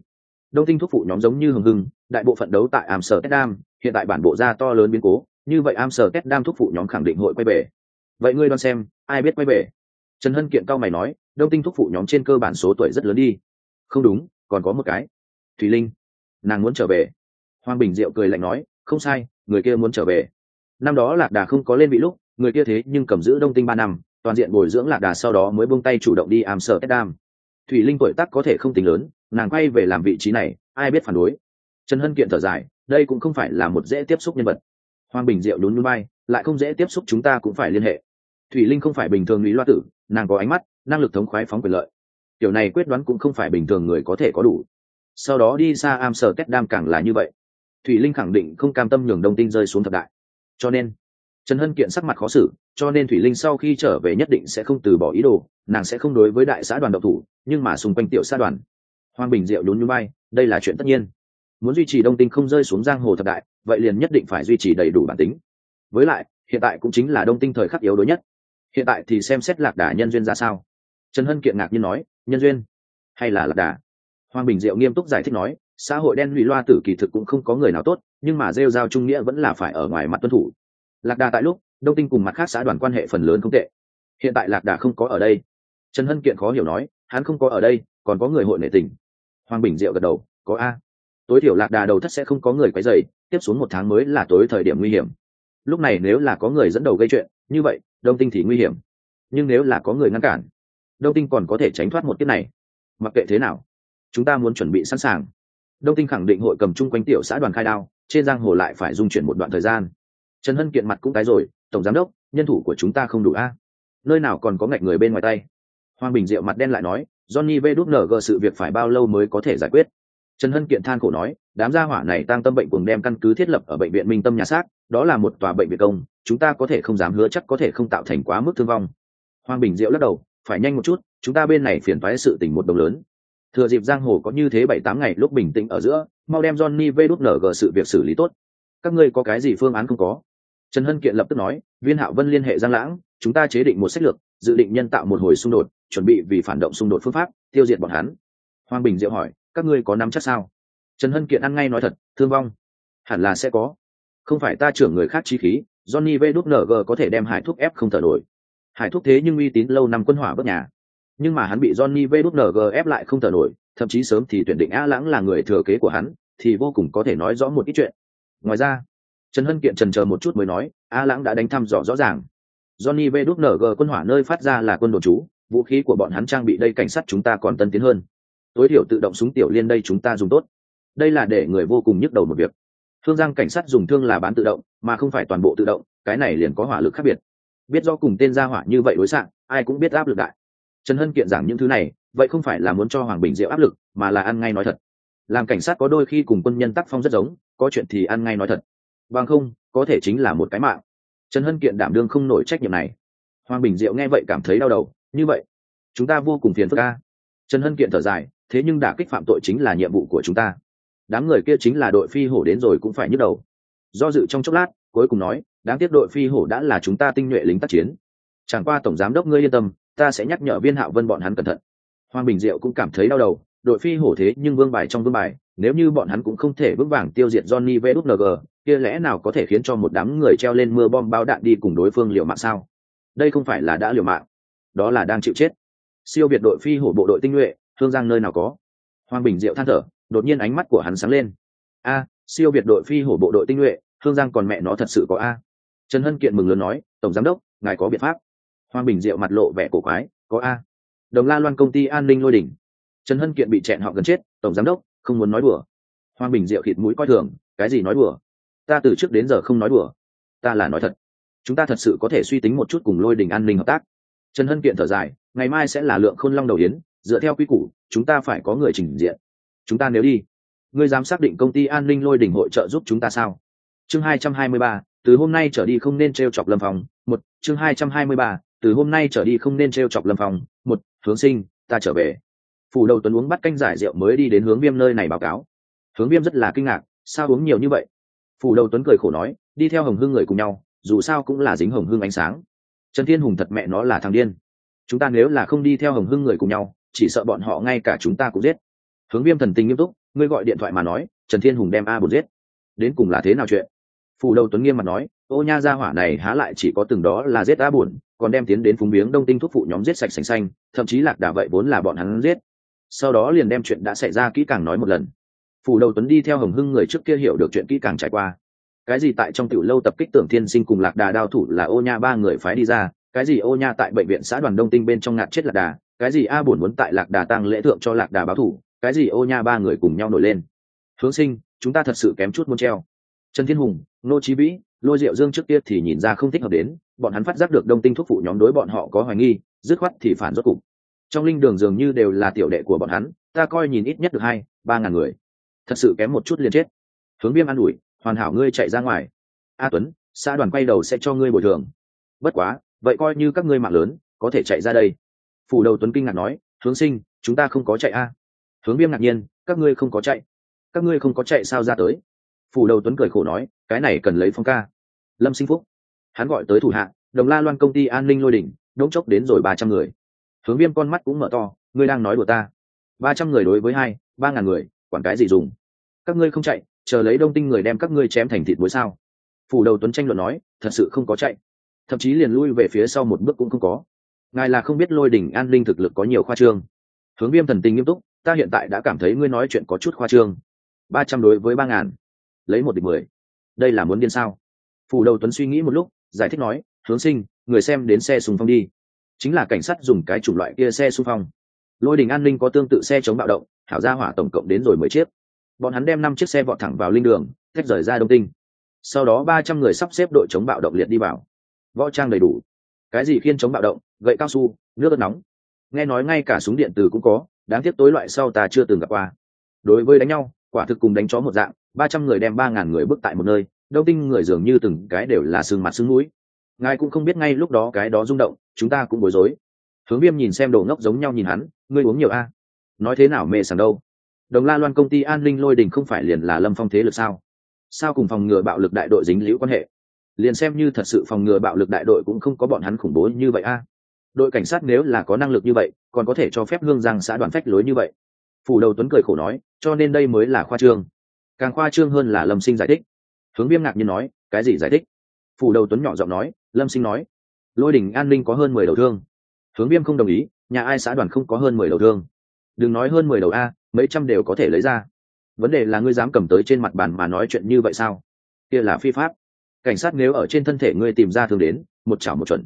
Đông tinh thúc phụ nhóm giống như hừng hưng, đại bộ phận đấu tại amsterdam, hiện tại bản bộ ra to lớn biến cố, như vậy amsterdam thúc phụ nhóm khẳng định hội quay về. Vậy ngươi đoán xem, ai biết quay về? Trần hân kiện cao mày nói, đông tinh thúc phụ nhóm trên cơ bản số tuổi rất lớn đi. Không đúng, còn có một cái. Thùy linh, nàng muốn trở về. Hoàng bình diệu cười lạnh nói, không sai, người kia muốn trở về năm đó lạc đà không có lên vị lúc, người kia thế nhưng cầm giữ đông tinh ba năm, toàn diện bồi dưỡng lạc đà sau đó mới buông tay chủ động đi amsterdam. Thủy linh tuổi tác có thể không tính lớn, nàng quay về làm vị trí này, ai biết phản đối. Trần hân kiện thở dài, đây cũng không phải là một dễ tiếp xúc nhân vật. Hoàng bình diệu đúng núi bay lại không dễ tiếp xúc chúng ta cũng phải liên hệ. Thủy linh không phải bình thường lý loa tử, nàng có ánh mắt, năng lực thống khoái phóng quyền lợi. Kiểu này quyết đoán cũng không phải bình thường người có thể có đủ. Sau đó đi xa am sở kết đam càng là như vậy. Thủy linh khẳng định không cam tâm nhường đông tinh rơi xuống thập đại cho nên, trần hân kiện sắc mặt khó xử, cho nên thủy linh sau khi trở về nhất định sẽ không từ bỏ ý đồ, nàng sẽ không đối với đại xã đoàn độc thủ, nhưng mà xung quanh tiểu xã đoàn, hoàng bình diệu đốn như bay đây là chuyện tất nhiên. Muốn duy trì đông tinh không rơi xuống giang hồ thập đại, vậy liền nhất định phải duy trì đầy đủ bản tính. Với lại, hiện tại cũng chính là đông tinh thời khắc yếu đối nhất. Hiện tại thì xem xét lạc đà nhân duyên ra sao? Trần hân kiện ngạc nhiên nói, nhân duyên? Hay là lạc đà? Hoàng bình diệu nghiêm túc giải thích nói, xã hội đen lụy loa tử kỳ thực cũng không có người nào tốt nhưng mà rêu giao trung nghĩa vẫn là phải ở ngoài mặt tuân thủ. Lạc đà tại lúc, đông tinh cùng mặt khác xã đoàn quan hệ phần lớn không tệ. Hiện tại lạc đà không có ở đây. Trần hân kiện khó hiểu nói, hắn không có ở đây, còn có người hội nể tình. Hoàng bình diệu gật đầu, có a. Tối thiểu lạc đà đầu thất sẽ không có người quấy dày tiếp xuống một tháng mới là tối thời điểm nguy hiểm. Lúc này nếu là có người dẫn đầu gây chuyện, như vậy, đông tinh thì nguy hiểm. Nhưng nếu là có người ngăn cản, đông tinh còn có thể tránh thoát một kiếp này. Mặc kệ thế nào, chúng ta muốn chuẩn bị sẵn sàng. Đông tinh khẳng định hội cầm chung quanh tiểu xã đoàn khai đao trên giang hồ lại phải dung chuyển một đoạn thời gian. Trần hân kiện mặt cũng tái rồi, tổng giám đốc, nhân thủ của chúng ta không đủ a. Nơi nào còn có ngạch người bên ngoài tay? Hoàng bình diệu mặt đen lại nói, johnny v đúc nở gờ sự việc phải bao lâu mới có thể giải quyết? Trần hân kiện than khổ nói, đám gia hỏa này tăng tâm bệnh cùng đem căn cứ thiết lập ở bệnh viện minh tâm nhà xác, đó là một tòa bệnh viện công, chúng ta có thể không dám hứa chắc có thể không tạo thành quá mức thương vong. Hoàng bình diệu lắc đầu, phải nhanh một chút, chúng ta bên này phiền toái sự tình một đồng lớn. Thừa dịp giang hồ có như thế bảy tám ngày lúc bình tĩnh ở giữa mau đem johnny v đút nở sự việc xử lý tốt. Các ngươi có cái gì phương án không có? Trần hân kiện lập tức nói, viên hạo vân liên hệ giang lãng, chúng ta chế định một sách lược, dự định nhân tạo một hồi xung đột, chuẩn bị vì phản động xung đột phương pháp, tiêu diệt bọn hắn. Hoàng bình diệu hỏi, các ngươi có nắm chắc sao? Trần hân kiện ăn ngay nói thật, thương vong. Hẳn là sẽ có. Không phải ta trưởng người khác chi khí, johnny vđng có thể đem hải thúc ép không thở nổi. Hải thúc thế nhưng uy tín lâu năm quân hỏa bất nhà nhưng mà hắn bị johnny vđng ép lại không thở nổi thậm chí sớm thì tuyển định a lãng là người thừa kế của hắn, thì vô cùng có thể nói rõ một ít chuyện. Ngoài ra, trần hân kiện trần chờ một chút mới nói, a lãng đã đánh thăm dò rõ ràng. Johnny Veduk nở g quân hỏa nơi phát ra là quân đồn trú vũ khí của bọn hắn trang bị đây cảnh sát chúng ta còn tân tiến hơn. Tối thiểu tự động súng tiểu liên đây chúng ta dùng tốt. Đây là để người vô cùng nhức đầu một việc. Thương giang cảnh sát dùng thương là bán tự động, mà không phải toàn bộ tự động, cái này liền có hỏa lực khác biệt. Biết do cùng tên gia hỏa như vậy đối xạ, ai cũng biết áp lực đại. Trần hân kiện giảng những thứ này vậy không phải là muốn cho hoàng bình diệu áp lực, mà là ăn ngay nói thật. Làm cảnh sát có đôi khi cùng quân nhân tác phong rất giống, có chuyện thì ăn ngay nói thật. Bằng không, có thể chính là một cái mạng. Trần hân kiện đảm đương không nổi trách nhiệm này. Hoàng bình diệu nghe vậy cảm thấy đau đầu, như vậy, chúng ta vô cùng phiền phức ca trần hân kiện thở dài, thế nhưng đả kích phạm tội chính là nhiệm vụ của chúng ta. Đám người kia chính là đội phi hổ đến rồi cũng phải nhức đầu. Do dự trong chốc lát, cuối cùng nói, đáng tiếc đội phi hổ đã là chúng ta tinh nhuệ lính tác chiến. Chẳng qua tổng giám đốc ngươi yên tâm, ta sẽ nhắc nhở viên hạo vân bọn hắn cẩn thận hoàng bình diệu cũng cảm thấy đau đầu, đội phi hổ thế nhưng vương bài trong vương bài, nếu như bọn hắn cũng không thể vững vàng tiêu diệt johnny vng kia lẽ nào có thể khiến cho một đám người treo lên mưa bom bao đạn đi cùng đối phương liều mạng sao? Đây không phải là đã liều mạng, đó là đang chịu chết. Siêu việt đội phi hổ bộ đội tinh nhuệ thương giang nơi nào có? Hoàng bình diệu than thở, đột nhiên ánh mắt của hắn sáng lên. A, siêu việt đội phi hổ bộ đội tinh nhuệ thương giang còn mẹ nó thật sự có a. Trần hân kiện mừng lớn nói, tổng giám đốc, ngài có biện pháp. Hoàng bình diệu mặt lộ vẻ cổ quái, có a đồng la loan công ty an ninh lôi đỉnh. Trần hân kiện bị chẹn họ gần chết, tổng giám đốc, không muốn nói đùa. Hoàng bình diệu khịt mũi coi thường, cái gì nói đùa? Ta từ trước đến giờ không nói đùa. Ta là nói thật. Chúng ta thật sự có thể suy tính một chút cùng lôi đình an ninh hợp tác. Trần hân kiện thở dài, ngày mai sẽ là lượng khôn long đầu yến, dựa theo quy củ, chúng ta phải có người trình diện. Chúng ta nếu đi, ngươi dám xác định công ty an ninh lôi đỉnh hội trợ giúp chúng ta sao? Chương hai trăm hai mươi ba, từ hôm nay trở đi không nên t r e o chọc lâm phòng một. Chương hai trăm hai mươi ba, từ hôm nay trở đi không nên t r e o chọc lâm phòng một hướng sinh, ta trở về. Phủ đầu tuấn uống bắt canh giải rượu mới đi đến hướng viêm nơi này báo cáo. Hướng viêm rất là kinh ngạc, sao uống nhiều như vậy? Phủ đầu tuấn cười khổ nói, đi theo hồng hương người cùng nhau, dù sao cũng là dính hồng hương ánh sáng. Trần thiên hùng thật mẹ nó là thằng điên. Chúng ta nếu là không đi theo hồng hương người cùng nhau, chỉ sợ bọn họ ngay cả chúng ta cũng giết. Hướng viêm thần tình nghiêm túc, ngươi gọi điện thoại mà nói, trần thiên hùng đem a bột giết. Đến cùng là thế nào chuyện? Phủ đầu tuấn nghiêm mặt nói, ô nha gia hỏa này há lại chỉ có từng đó là giết a buồn còn đem tiến đến phúng biếng đông tinh thuốc phụ nhóm giết sạch sành xanh, thậm chí lạc đà vậy vốn là bọn hắn giết. Sau đó liền đem chuyện đã xảy ra kỹ càng nói một lần. Phủ đầu tuấn đi theo hồng hưng người trước kia hiểu được chuyện kỹ càng trải qua. Cái gì tại trong tiểu lâu tập kích tưởng thiên sinh cùng lạc đà đao thủ là ô nha ba người phái đi ra, cái gì ô nha tại bệnh viện xã đoàn đông tinh bên trong ngạt chết lạc đà, cái gì a buồn muốn tại lạc đà tăng lễ thượng cho lạc đà báo thủ, cái gì ô nha ba người cùng nhau nổi lên. Hướng sinh, chúng ta thật sự kém chút muốn treo. Trần thiên hùng nô trí vĩ, lôi diệu dương trước kia thì nhìn ra không thích hợp đến, bọn hắn phát giác được đông tinh thuốc phụ nhóm đối bọn họ có hoài nghi, dứt khoát thì phản rốt cục. Trong linh đường dường như đều là tiểu đệ của bọn hắn, ta coi nhìn ít nhất được hai, ba ngàn người. Thật sự kém một chút liền chết. Hướng viêm an ủi, hoàn hảo ngươi chạy ra ngoài. A tuấn, xã đoàn quay đầu sẽ cho ngươi bồi thường. Bất quá, vậy coi như các ngươi mạng lớn, có thể chạy ra đây. Phủ đầu tuấn kinh ngạc nói, hướng sinh, chúng ta không có chạy a. Hướng viêm ngạc nhiên, các ngươi không có chạy. Các ngươi không có chạy sao ra tới? Phủ đầu tuấn cười khổ nói cái này cần lấy phong ca. Lâm sinh phúc, hắn gọi tới thủ hạ, đồng la loan công ty an ninh lôi đỉnh, đống chốc đến rồi ba trăm người. Hướng viêm con mắt cũng mở to, ngươi đang nói đùa ta. Ba trăm người đối với hai, ba ngàn người, quản cái gì dùng? Các ngươi không chạy, chờ lấy đông tinh người đem các ngươi chém thành thịt muối sao? Phủ đầu tuấn tranh luận nói, thật sự không có chạy. Thậm chí liền lui về phía sau một bước cũng không có. Ngài là không biết lôi đỉnh an ninh thực lực có nhiều khoa trương. Hướng viêm thần tình nghiêm túc, ta hiện tại đã cảm thấy ngươi nói chuyện có chút khoa trương. Ba trăm đối với ba ngàn, lấy một địch mười đây là muốn điên sao? Phủ đầu tuấn suy nghĩ một lúc, giải thích nói, hướng sinh, người xem đến xe sùng phong đi. Chính là cảnh sát dùng cái chủng loại kia xe xung phong. Lôi đình an ninh có tương tự xe chống bạo động, thảo ra hỏa tổng cộng đến rồi mười chiếc. Bọn hắn đem năm chiếc xe vọt thẳng vào linh đường, tách rời ra đông tinh sau đó ba trăm người sắp xếp đội chống bạo động liệt đi vào. Võ trang đầy đủ. Cái gì khiên chống bạo động, gậy cao su, nước đất nóng. Nghe nói ngay cả súng điện từ cũng có, đáng tiếc tối loại sau ta chưa từng gặp qua. Đối với đánh nhau, quả thực cùng đánh chó một dạng ba trăm người đem ba ngàn người bước tại một nơi, đông tinh người dường như từng cái đều là sương mặt sương mũi. Ngài cũng không biết ngay lúc đó cái đó rung động, chúng ta cũng bối rối. Hướng viêm nhìn xem đồ ngốc giống nhau nhìn hắn, ngươi uống nhiều a? Nói thế nào mê sảng đâu? Đồng la loan công ty an ninh lôi đình không phải liền là lâm phong thế lực sao? Sao cùng phòng ngừa bạo lực đại đội dính liễu quan hệ? Liền xem như thật sự phòng ngừa bạo lực đại đội cũng không có bọn hắn khủng bố như vậy a. Đội cảnh sát nếu là có năng lực như vậy, còn có thể cho phép hương giang xã đoàn phách lối như vậy. Phủ đầu tuấn cười khổ nói, cho nên đây mới là khoa trương càng khoa trương hơn là lâm sinh giải thích. Hướng viêm ngạc nhiên nói, cái gì giải thích? Phủ đầu tuấn nhỏ giọng nói, lâm sinh nói, lôi Đình an ninh có hơn mười đầu thương. Hướng viêm không đồng ý, nhà ai xã đoàn không có hơn mười đầu thương? Đừng nói hơn mười đầu a, mấy trăm đều có thể lấy ra. Vấn đề là ngươi dám cầm tới trên mặt bàn mà nói chuyện như vậy sao? Kia là phi pháp. Cảnh sát nếu ở trên thân thể ngươi tìm ra thương đến, một chảo một chuẩn.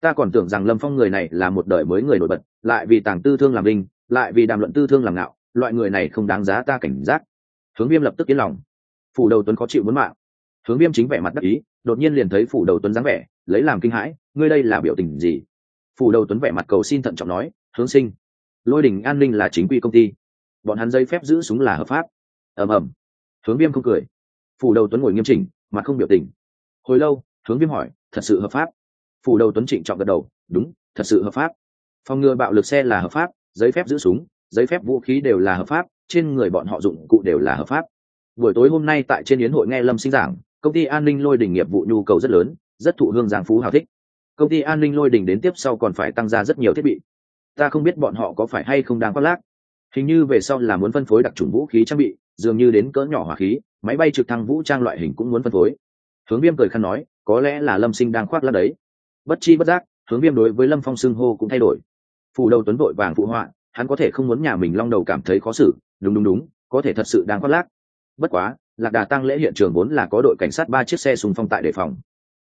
Ta còn tưởng rằng lâm phong người này là một đời mới người nổi bật, lại vì tàng tư thương làm linh lại vì đàm luận tư thương làm ngạo, loại người này không đáng giá ta cảnh giác hướng viêm lập tức yên lòng. Phủ đầu tuấn khó chịu muốn mạng. Hướng viêm chính vẻ mặt đắc ý, đột nhiên liền thấy phủ đầu tuấn dáng vẻ, lấy làm kinh hãi, ngươi đây là biểu tình gì? Phủ đầu tuấn vẻ mặt cầu xin thận trọng nói, hướng sinh, lôi đình an ninh là chính quy công ty. Bọn hắn giấy phép giữ súng là hợp pháp. Ầm ầm. Hướng viêm không cười. Phủ đầu tuấn ngồi nghiêm chỉnh, mà không biểu tình. Hồi lâu, hướng viêm hỏi, thật sự hợp pháp? Phủ đầu tuấn trịnh trọng gật đầu, đúng, thật sự hợp pháp. Phòng ngừa bạo lực xe là hợp pháp, giấy phép giữ súng, giấy phép vũ khí đều là hợp pháp trên người bọn họ dụng cụ đều là hợp pháp. Buổi tối hôm nay tại trên yến hội nghe lâm sinh giảng, công ty an ninh lôi đình nghiệp vụ nhu cầu rất lớn, rất thụ hương giang phú hào thích. Công ty an ninh lôi đình đến tiếp sau còn phải tăng ra rất nhiều thiết bị. Ta không biết bọn họ có phải hay không đang khoác lác. Hình như về sau là muốn phân phối đặc trùng vũ khí trang bị, dường như đến cỡ nhỏ hỏa khí, máy bay trực thăng vũ trang loại hình cũng muốn phân phối. Hướng viêm cười khăn nói, có lẽ là lâm sinh đang khoác lác đấy. Bất chi bất giác, hướng viêm đối với lâm phong xưng hô cũng thay đổi. Phủ đầu tuấn vội vàng phụ họa, hắn có thể không muốn nhà mình long đầu cảm thấy khó xử đúng đúng đúng, có thể thật sự đang khoác lác. Bất quá, lạc đà tăng lễ hiện trường vốn là có đội cảnh sát ba chiếc xe xung phong tại đề phòng.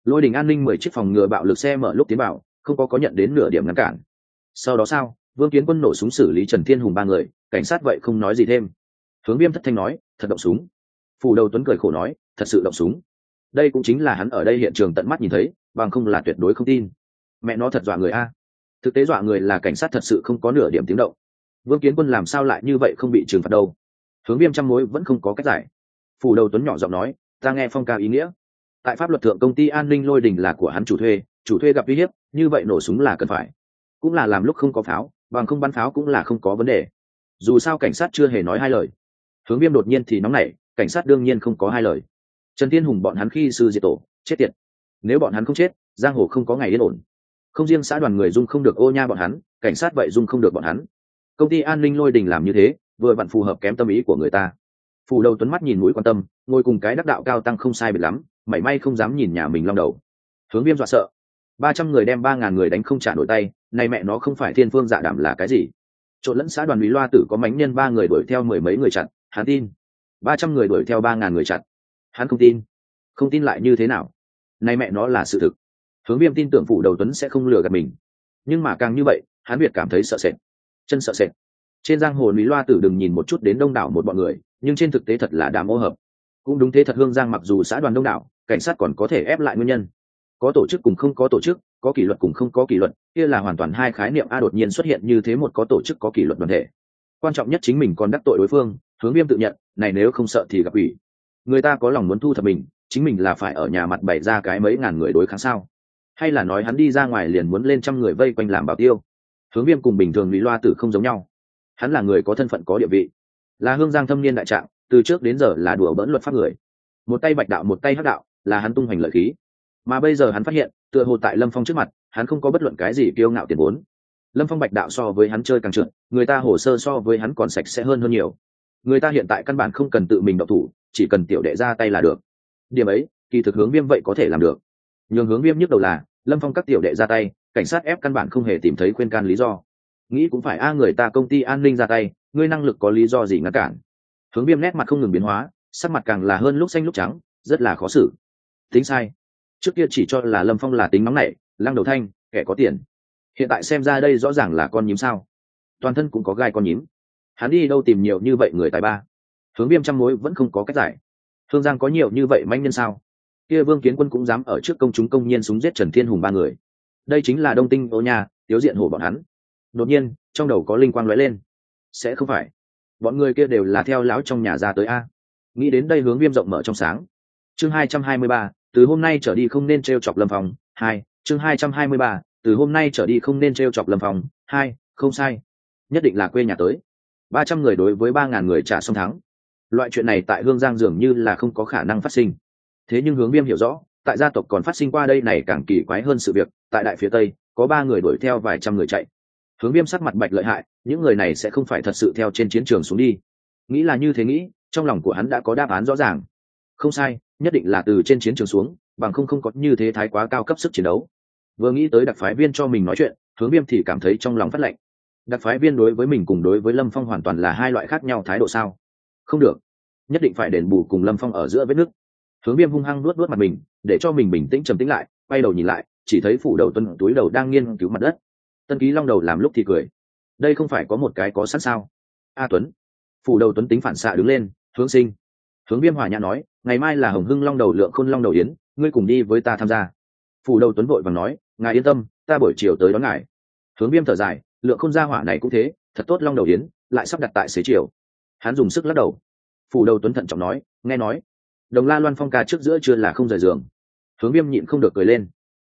Lôi đình an ninh mười chiếc phòng ngừa bạo lực xe mở lúc tiến vào, không có có nhận đến nửa điểm ngăn cản. Sau đó sao, vương kiến quân nổ súng xử lý trần thiên hùng ba người, cảnh sát vậy không nói gì thêm. Hướng viêm thất thanh nói, thật động súng. Phủ đầu tuấn cười khổ nói, thật sự động súng. Đây cũng chính là hắn ở đây hiện trường tận mắt nhìn thấy, bằng không là tuyệt đối không tin. Mẹ nó thật dọa người a. Thực tế dọa người là cảnh sát thật sự không có nửa điểm tiếng động vương kiến quân làm sao lại như vậy không bị trừng phạt đâu? Hướng viêm trăm mối vẫn không có cách giải. Phủ đầu tuấn nhỏ giọng nói, ta nghe phong ca ý nghĩa. Tại pháp luật thượng công ty an ninh lôi đình là của hắn chủ thuê chủ thuê gặp uy hiếp, như vậy nổ súng là cần phải. Cũng là làm lúc không có pháo, bằng không bắn pháo cũng là không có vấn đề. Dù sao cảnh sát chưa hề nói hai lời. Hướng viêm đột nhiên thì nóng nảy, cảnh sát đương nhiên không có hai lời. Trần tiên hùng bọn hắn khi sư diệt tổ, chết tiệt. Nếu bọn hắn không chết, giang hồ không có ngày yên ổn. Không riêng xã đoàn người dung không được ô nha bọn hắn, cảnh sát vậy dung không được bọn hắn công ty an ninh lôi đình làm như thế, vừa vặn phù hợp kém tâm ý của người ta. Phủ đầu tuấn mắt nhìn mũi quan tâm, ngồi cùng cái đắc đạo cao tăng không sai biệt lắm, mảy may không dám nhìn nhà mình long đầu. Hướng viêm dọa sợ. Ba trăm người đem ba ngàn người đánh không trả nổi tay nay mẹ nó không phải thiên phương dạ đảm là cái gì? Trộn lẫn xã đoàn lý loa tử có mánh nhân ba người đuổi theo mười mấy người chặn, hắn tin. Ba trăm người đuổi theo ba ngàn người chặn, hắn không tin. Không tin lại như thế nào? Nay mẹ nó là sự thực. Hướng viêm tin tưởng phủ đầu tuấn sẽ không lừa gạt mình. Nhưng mà càng như vậy, hắn việt cảm thấy sợ sệt chân sợ sệt. Trên giang hồ lý loa tử đừng nhìn một chút đến đông đảo một bọn người, nhưng trên thực tế thật là đám ô hợp. Cũng đúng thế thật hương giang mặc dù xã đoàn đông đảo, cảnh sát còn có thể ép lại nguyên nhân. Có tổ chức cùng không có tổ chức, có kỷ luật cùng không có kỷ luật, kia là hoàn toàn hai khái niệm a đột nhiên xuất hiện như thế một có tổ chức có kỷ luật đoàn thể. Quan trọng nhất chính mình còn đắc tội đối phương, hướng viêm tự nhận, này nếu không sợ thì gặp ủy. Người ta có lòng muốn thu thập mình, chính mình là phải ở nhà mặt bày ra cái mấy ngàn người đối kháng sao? Hay là nói hắn đi ra ngoài liền muốn lên trăm người vây quanh làm bảo tiêu? Hướng viêm cùng bình thường lý loa tử không giống nhau. Hắn là người có thân phận có địa vị, là hương giang thâm niên đại trạng, từ trước đến giờ là đùa bỡn luật pháp người. Một tay bạch đạo, một tay hắc đạo, là hắn tung hoành lợi khí. Mà bây giờ hắn phát hiện, tựa hồ tại lâm phong trước mặt, hắn không có bất luận cái gì kiêu ngạo tiền vốn. Lâm phong bạch đạo so với hắn chơi càng trượt, người ta hồ sơ so với hắn còn sạch sẽ hơn hơn nhiều. Người ta hiện tại căn bản không cần tự mình độc thủ, chỉ cần tiểu đệ ra tay là được. Điểm ấy, kỳ thực hướng viêm vậy có thể làm được. Nhường hướng viêm nhức đầu là, lâm phong các tiểu đệ ra tay cảnh sát ép căn bản không hề tìm thấy khuyên can lý do. Nghĩ cũng phải, a, người ta công ty an ninh ra tay, ngươi năng lực có lý do gì ngăn cản? Hướng viêm nét mặt không ngừng biến hóa, sắc mặt càng là hơn lúc xanh lúc trắng, rất là khó xử. Tính sai. Trước kia chỉ cho là lâm phong là tính nóng nảy, lăng đầu thanh, kẻ có tiền. Hiện tại xem ra đây rõ ràng là con nhím sao. Toàn thân cũng có gai con nhím. Hắn đi đâu tìm nhiều như vậy người tài ba? Hướng viêm trăm mối vẫn không có cách giải. Thương giang có nhiều như vậy manh nhân sao? Kia vương kiến quân cũng dám ở trước công chúng công nhiên súng giết trần thiên hùng ba người đây chính là đông tinh ô nhà tiếu diện hổ bọn hắn. Đột nhiên, trong đầu có linh quang lóe lên. Sẽ không phải. Bọn người kia đều là theo lão trong nhà ra tới a. Nghĩ đến đây hướng viêm rộng mở trong sáng. Chương hai trăm hai mươi ba, từ hôm nay trở đi không nên t r e o chọc lâm phòng hai, chương hai trăm hai mươi ba, từ hôm nay trở đi không nên t r e o chọc lâm phòng hai, không sai. Nhất định là quê nhà tới. Ba trăm người đối với ba ngàn người trả xong thắng. Loại chuyện này tại hương giang dường như là không có khả năng phát sinh. Thế nhưng hướng viêm hiểu rõ tại gia tộc còn phát sinh qua đây này càng kỳ quái hơn sự việc, tại đại phía tây, có ba người đuổi theo vài trăm người chạy. Hướng viêm sắc mặt bạch lợi hại, những người này sẽ không phải thật sự theo trên chiến trường xuống đi. Nghĩ là như thế nghĩ, trong lòng của hắn đã có đáp án rõ ràng. Không sai, nhất định là từ trên chiến trường xuống, bằng không không có như thế thái quá cao cấp sức chiến đấu. Vừa nghĩ tới đặc phái viên cho mình nói chuyện, hướng viêm thì cảm thấy trong lòng phát lệnh đặc phái viên đối với mình cùng đối với lâm phong hoàn toàn là hai loại khác nhau thái độ sao? Không được. Nhất định phải đền bù cùng lâm phong ở giữa vết nước hướng viêm hung hăng luốt luốt mặt mình để cho mình bình tĩnh trầm tĩnh lại, quay đầu nhìn lại, chỉ thấy phủ đầu tuân túi đầu đang nghiên cứu mặt đất. Tân ký long đầu làm lúc thì cười. Đây không phải có một cái có sẵn sao? A tuấn. Phủ đầu tuấn tính phản xạ đứng lên, hướng sinh. Hướng viêm hòa nhã nói, ngày mai là hồng hưng long đầu lượng khôn long đầu yến, ngươi cùng đi với ta tham gia. Phủ đầu tuấn vội và nói, ngài yên tâm, ta buổi chiều tới đón ngài. Hướng viêm thở dài, lượng khôn gia hỏa này cũng thế, thật tốt long đầu yến, lại sắp đặt tại xế chiều. Hắn dùng sức lắc đầu. Phủ đầu tuấn thận trọng nói, nghe nói, đồng la loan phong ca trước giữa chưa là không rời giường hướng viêm nhịn không được cười lên.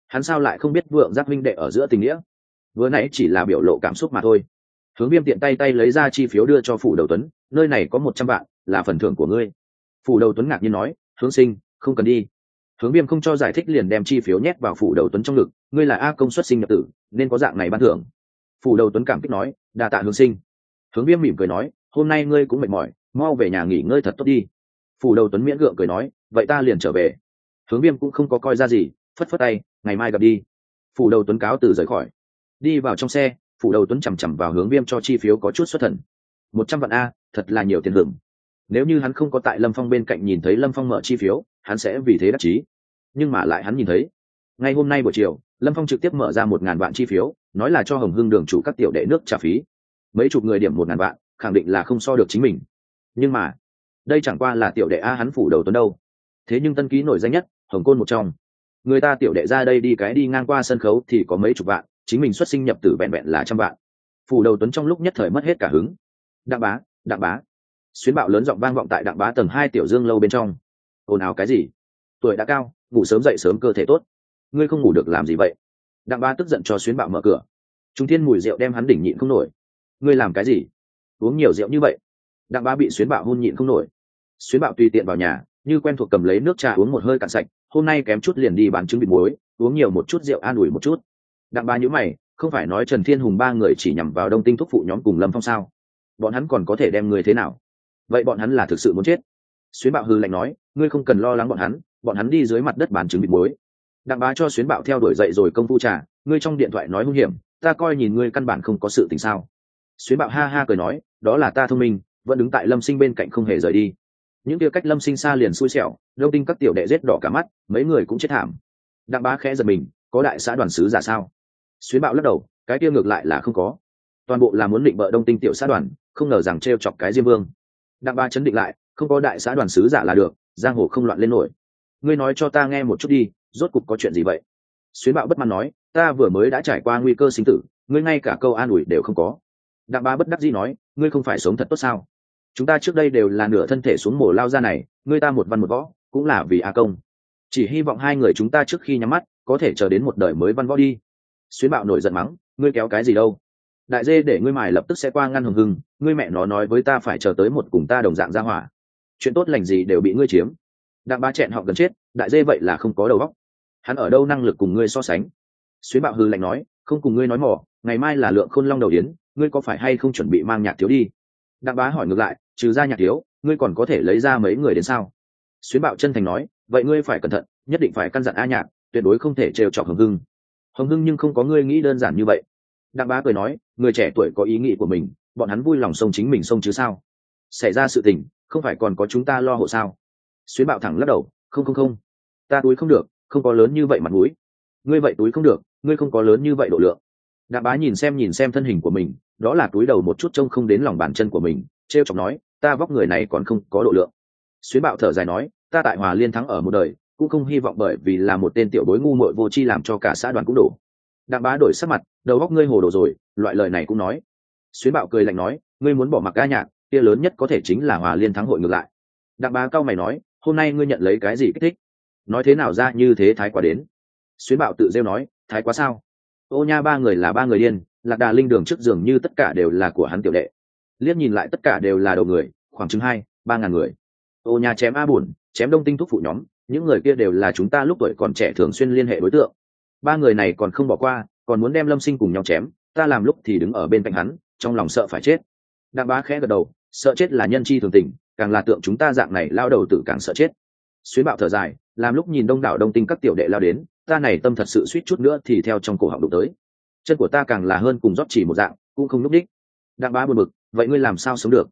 Hắn sao lại không biết vượng giác minh đệ ở giữa tình nghĩa? Vừa nãy chỉ là biểu lộ cảm xúc mà thôi. Hướng viêm tiện tay tay lấy ra chi phiếu đưa cho phủ đầu tuấn, nơi này có một trăm vạn, là phần thưởng của ngươi. Phủ đầu tuấn ngạc nhiên nói, hướng sinh, không cần đi. Hướng viêm không cho giải thích liền đem chi phiếu nhét vào phủ đầu tuấn trong ngực, ngươi là a công xuất sinh nhập tử, nên có dạng này ban thưởng. Phủ đầu tuấn cảm kích nói đà tạ hướng sinh. Hướng viêm mỉm cười nói, hôm nay ngươi cũng mệt mỏi, mau về nhà nghỉ ngơi thật tốt đi. Phủ đầu tuấn miễn gượng cười nói, vậy ta liền trở về hướng viêm cũng không có coi ra gì, phất phất tay, ngày mai gặp đi. Phủ đầu tuấn cáo từ rời khỏi. Đi vào trong xe, phủ đầu tuấn chằm chằm vào hướng viêm cho chi phiếu có chút xuất thần. Một trăm vạn a, thật là nhiều tiền hưởng. Nếu như hắn không có tại lâm phong bên cạnh nhìn thấy lâm phong mở chi phiếu, hắn sẽ vì thế đắc chí. Nhưng mà lại hắn nhìn thấy, ngay hôm nay buổi chiều, lâm phong trực tiếp mở ra một ngàn vạn chi phiếu, nói là cho hồng hưng đường chủ các tiểu đệ nước trả phí. Mấy chục người điểm một ngàn vạn, khẳng định là không so được chính mình. Nhưng mà, đây chẳng qua là tiểu đệ a hắn phủ đầu tuấn đâu. Thế nhưng tân ký nổi danh nhất hồng côn một trong. Người ta tiểu đệ ra đây đi cái đi ngang qua sân khấu thì có mấy chục vạn, chính mình xuất sinh nhập tử vẹn vẹn là trăm vạn. Phủ đầu tuấn trong lúc nhất thời mất hết cả hứng. Đặng bá đặng bá. Xuyến bạo lớn giọng vang vọng tại đặng bá tầng hai tiểu dương lâu bên trong. Ồn ào cái gì? Tuổi đã cao, ngủ sớm dậy sớm cơ thể tốt. Ngươi không ngủ được làm gì vậy? Đặng bá tức giận cho xuyến bạo mở cửa. Chúng thiên mùi rượu đem hắn đỉnh nhịn không nổi. Ngươi làm cái gì? Uống nhiều rượu như vậy. Đặng bá bị xuyến bạo hôn nhịn không nổi. Xuyến bạo tùy tiện vào nhà như quen thuộc cầm lấy nước trà uống một hơi cạn sạch, hôm nay kém chút liền đi bán trứng vịt muối, uống nhiều một chút rượu an ủi một chút. Đặng bá nhữ mày, không phải nói trần thiên hùng ba người chỉ nhằm vào đông tinh thúc phụ nhóm cùng lâm phong sao? Bọn hắn còn có thể đem người thế nào? Vậy bọn hắn là thực sự muốn chết. Xuyến bạo hư lạnh nói, ngươi không cần lo lắng bọn hắn bọn hắn đi dưới mặt đất bán trứng vịt muối. Đặng bá cho xuyến bạo theo đuổi dậy rồi công phu trà, ngươi trong điện thoại nói hung hiểm, ta coi nhìn ngươi căn bản không có sự tình sao. Xuyến bạo ha ha cười nói, đó là ta thông minh, vẫn đứng tại lâm sinh bên cạnh không hề rời đi những kia cách lâm sinh xa liền xui xẻo, đông tinh các tiểu đệ rết đỏ cả mắt, mấy người cũng chết thảm. Đặng bá khẽ giật mình, có đại xã đoàn sứ giả sao? Xuyến bạo lắc đầu, cái kia ngược lại là không có. Toàn bộ là muốn định bợ đông tinh tiểu xã đoàn, không ngờ rằng t r e o chọc cái diêm vương. Đặng bá chấn định lại, không có đại xã đoàn sứ giả là được, giang hồ không loạn lên nổi. Ngươi nói cho ta nghe một chút đi, rốt cục có chuyện gì vậy? Xuyến bạo bất mãn nói, ta vừa mới đã trải qua nguy cơ sinh tử, ngươi ngay cả câu an ủi đều không có. Đặng bá bất đắc dĩ nói, ngươi không phải sống thật tốt sao? Chúng ta trước đây đều là nửa thân thể xuống mổ lao ra này, ngươi ta một văn một võ, cũng là vì a công. Chỉ hy vọng hai người chúng ta trước khi nhắm mắt, có thể chờ đến một đời mới văn võ đi. Xuyến bạo nổi giận mắng, ngươi kéo cái gì đâu? Đại dê để ngươi mài lập tức sẽ qua ngăn hừng hưng, ngươi mẹ nó nói với ta phải chờ tới một cùng ta đồng dạng ra hỏa. Chuyện tốt lành gì đều bị ngươi chiếm. Đặng ba chẹn họ gần chết, đại dê vậy là không có đầu óc. Hắn ở đâu năng lực cùng ngươi so sánh? Xuyến bạo hư lạnh nói, không cùng ngươi nói mỏ, ngày mai là lượng khôn long đầu yến, ngươi có phải hay không chuẩn bị mang nhạc thiếu đi? Đặng bá hỏi ngược lại trừ ra nhạc thiếu, ngươi còn có thể lấy ra mấy người đến sao? Xuyến bạo chân thành nói, vậy ngươi phải cẩn thận, nhất định phải căn dặn a nhạc, tuyệt đối không thể trêu chọc hồng hưng. Hồng hưng nhưng không có ngươi nghĩ đơn giản như vậy. Đặng bá cười nói, người trẻ tuổi có ý nghĩ của mình, bọn hắn vui lòng sông chính mình sông chứ sao? Xảy ra sự tình, không phải còn có chúng ta lo hộ sao? Xuyến bạo thẳng lắc đầu, không không không. Ta túi không được, không có lớn như vậy mặt mũi. Ngươi vậy túi không được, ngươi không có lớn như vậy độ lượng. Đặng bá nhìn xem nhìn xem thân hình của mình, đó là túi đầu một chút trông không đến lòng bàn chân của mình t r e o chọc nói, ta vóc người này còn không có độ lượng. Xuyến bạo thở dài nói, ta tại hòa liên thắng ở một đời, cũng không hy vọng bởi vì là một tên tiểu bối ngu muội vô chi làm cho cả xã đoàn cũng đổ. Đặng bá đổi sắc mặt, đầu góc ngươi hồ đồ rồi, loại lời này cũng nói. Xuyến bạo cười lạnh nói, ngươi muốn bỏ mặc ca nhạc, kia lớn nhất có thể chính là hòa liên thắng hội ngược lại. Đặng bá cao mày nói, hôm nay ngươi nhận lấy cái gì kích thích? Nói thế nào ra như thế thái quá đến? Xuyến bạo tự rêu nói, thái quá sao? Ô nha, ba người là ba người điên, lạc đà linh đường trước giường như tất cả đều là của hắn tiểu đệ liếc nhìn lại tất cả đều là đầu người, khoảng chừng hai, ba ngàn người. Ô nhà chém a bùn, chém đông tinh thúc phụ nhóm, những người kia đều là chúng ta lúc tuổi còn trẻ thường xuyên liên hệ đối tượng. Ba người này còn không bỏ qua, còn muốn đem lâm sinh cùng nhau chém, ta làm lúc thì đứng ở bên cạnh hắn, trong lòng sợ phải chết. Đặng bá khẽ gật đầu, sợ chết là nhân chi thường tình, càng là tượng chúng ta dạng này lao đầu tử càng sợ chết. Xuyến bạo thở dài, làm lúc nhìn đông đảo đông tinh các tiểu đệ lao đến, ta này tâm thật sự suýt chút nữa thì theo trong cổ họng đụng tới. Chân của ta càng là hơn cùng rót chỉ một dạng, cũng không núp đích đặng bá buồn bực vậy ngươi làm sao sống được?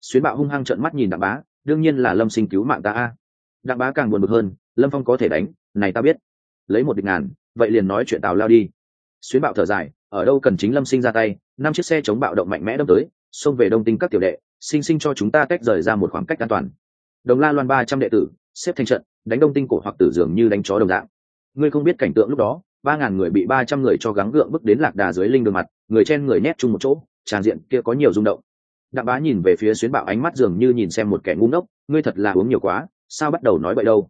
Xuyến bạo hung hăng trợn mắt nhìn đặng bá, đương nhiên là lâm sinh cứu mạng ta a. Đặng bá càng buồn bực hơn, lâm phong có thể đánh, này ta biết. Lấy một địch ngàn, vậy liền nói chuyện tào lao đi. Xuyến bạo thở dài, ở đâu cần chính lâm sinh ra tay, năm chiếc xe chống bạo động mạnh mẽ đâm tới, xông về đông tinh các tiểu đệ, sinh sinh cho chúng ta tách rời ra một khoảng cách an toàn. Đồng la loan ba trăm đệ tử, xếp thành trận, đánh đông tinh cổ hoặc tử dường như đánh chó đồng dạng. Ngươi không biết cảnh tượng lúc đó, ba ngàn người bị ba trăm người cho gắng gượng bước đến lạc đà dưới linh đường mặt, người chen người nhét chung một chỗ tràn diện kia có nhiều rung động. Đặng bá nhìn về phía xuyến bạo ánh mắt dường như nhìn xem một kẻ ngu ngốc, ngươi thật là uống nhiều quá, sao bắt đầu nói vậy đâu?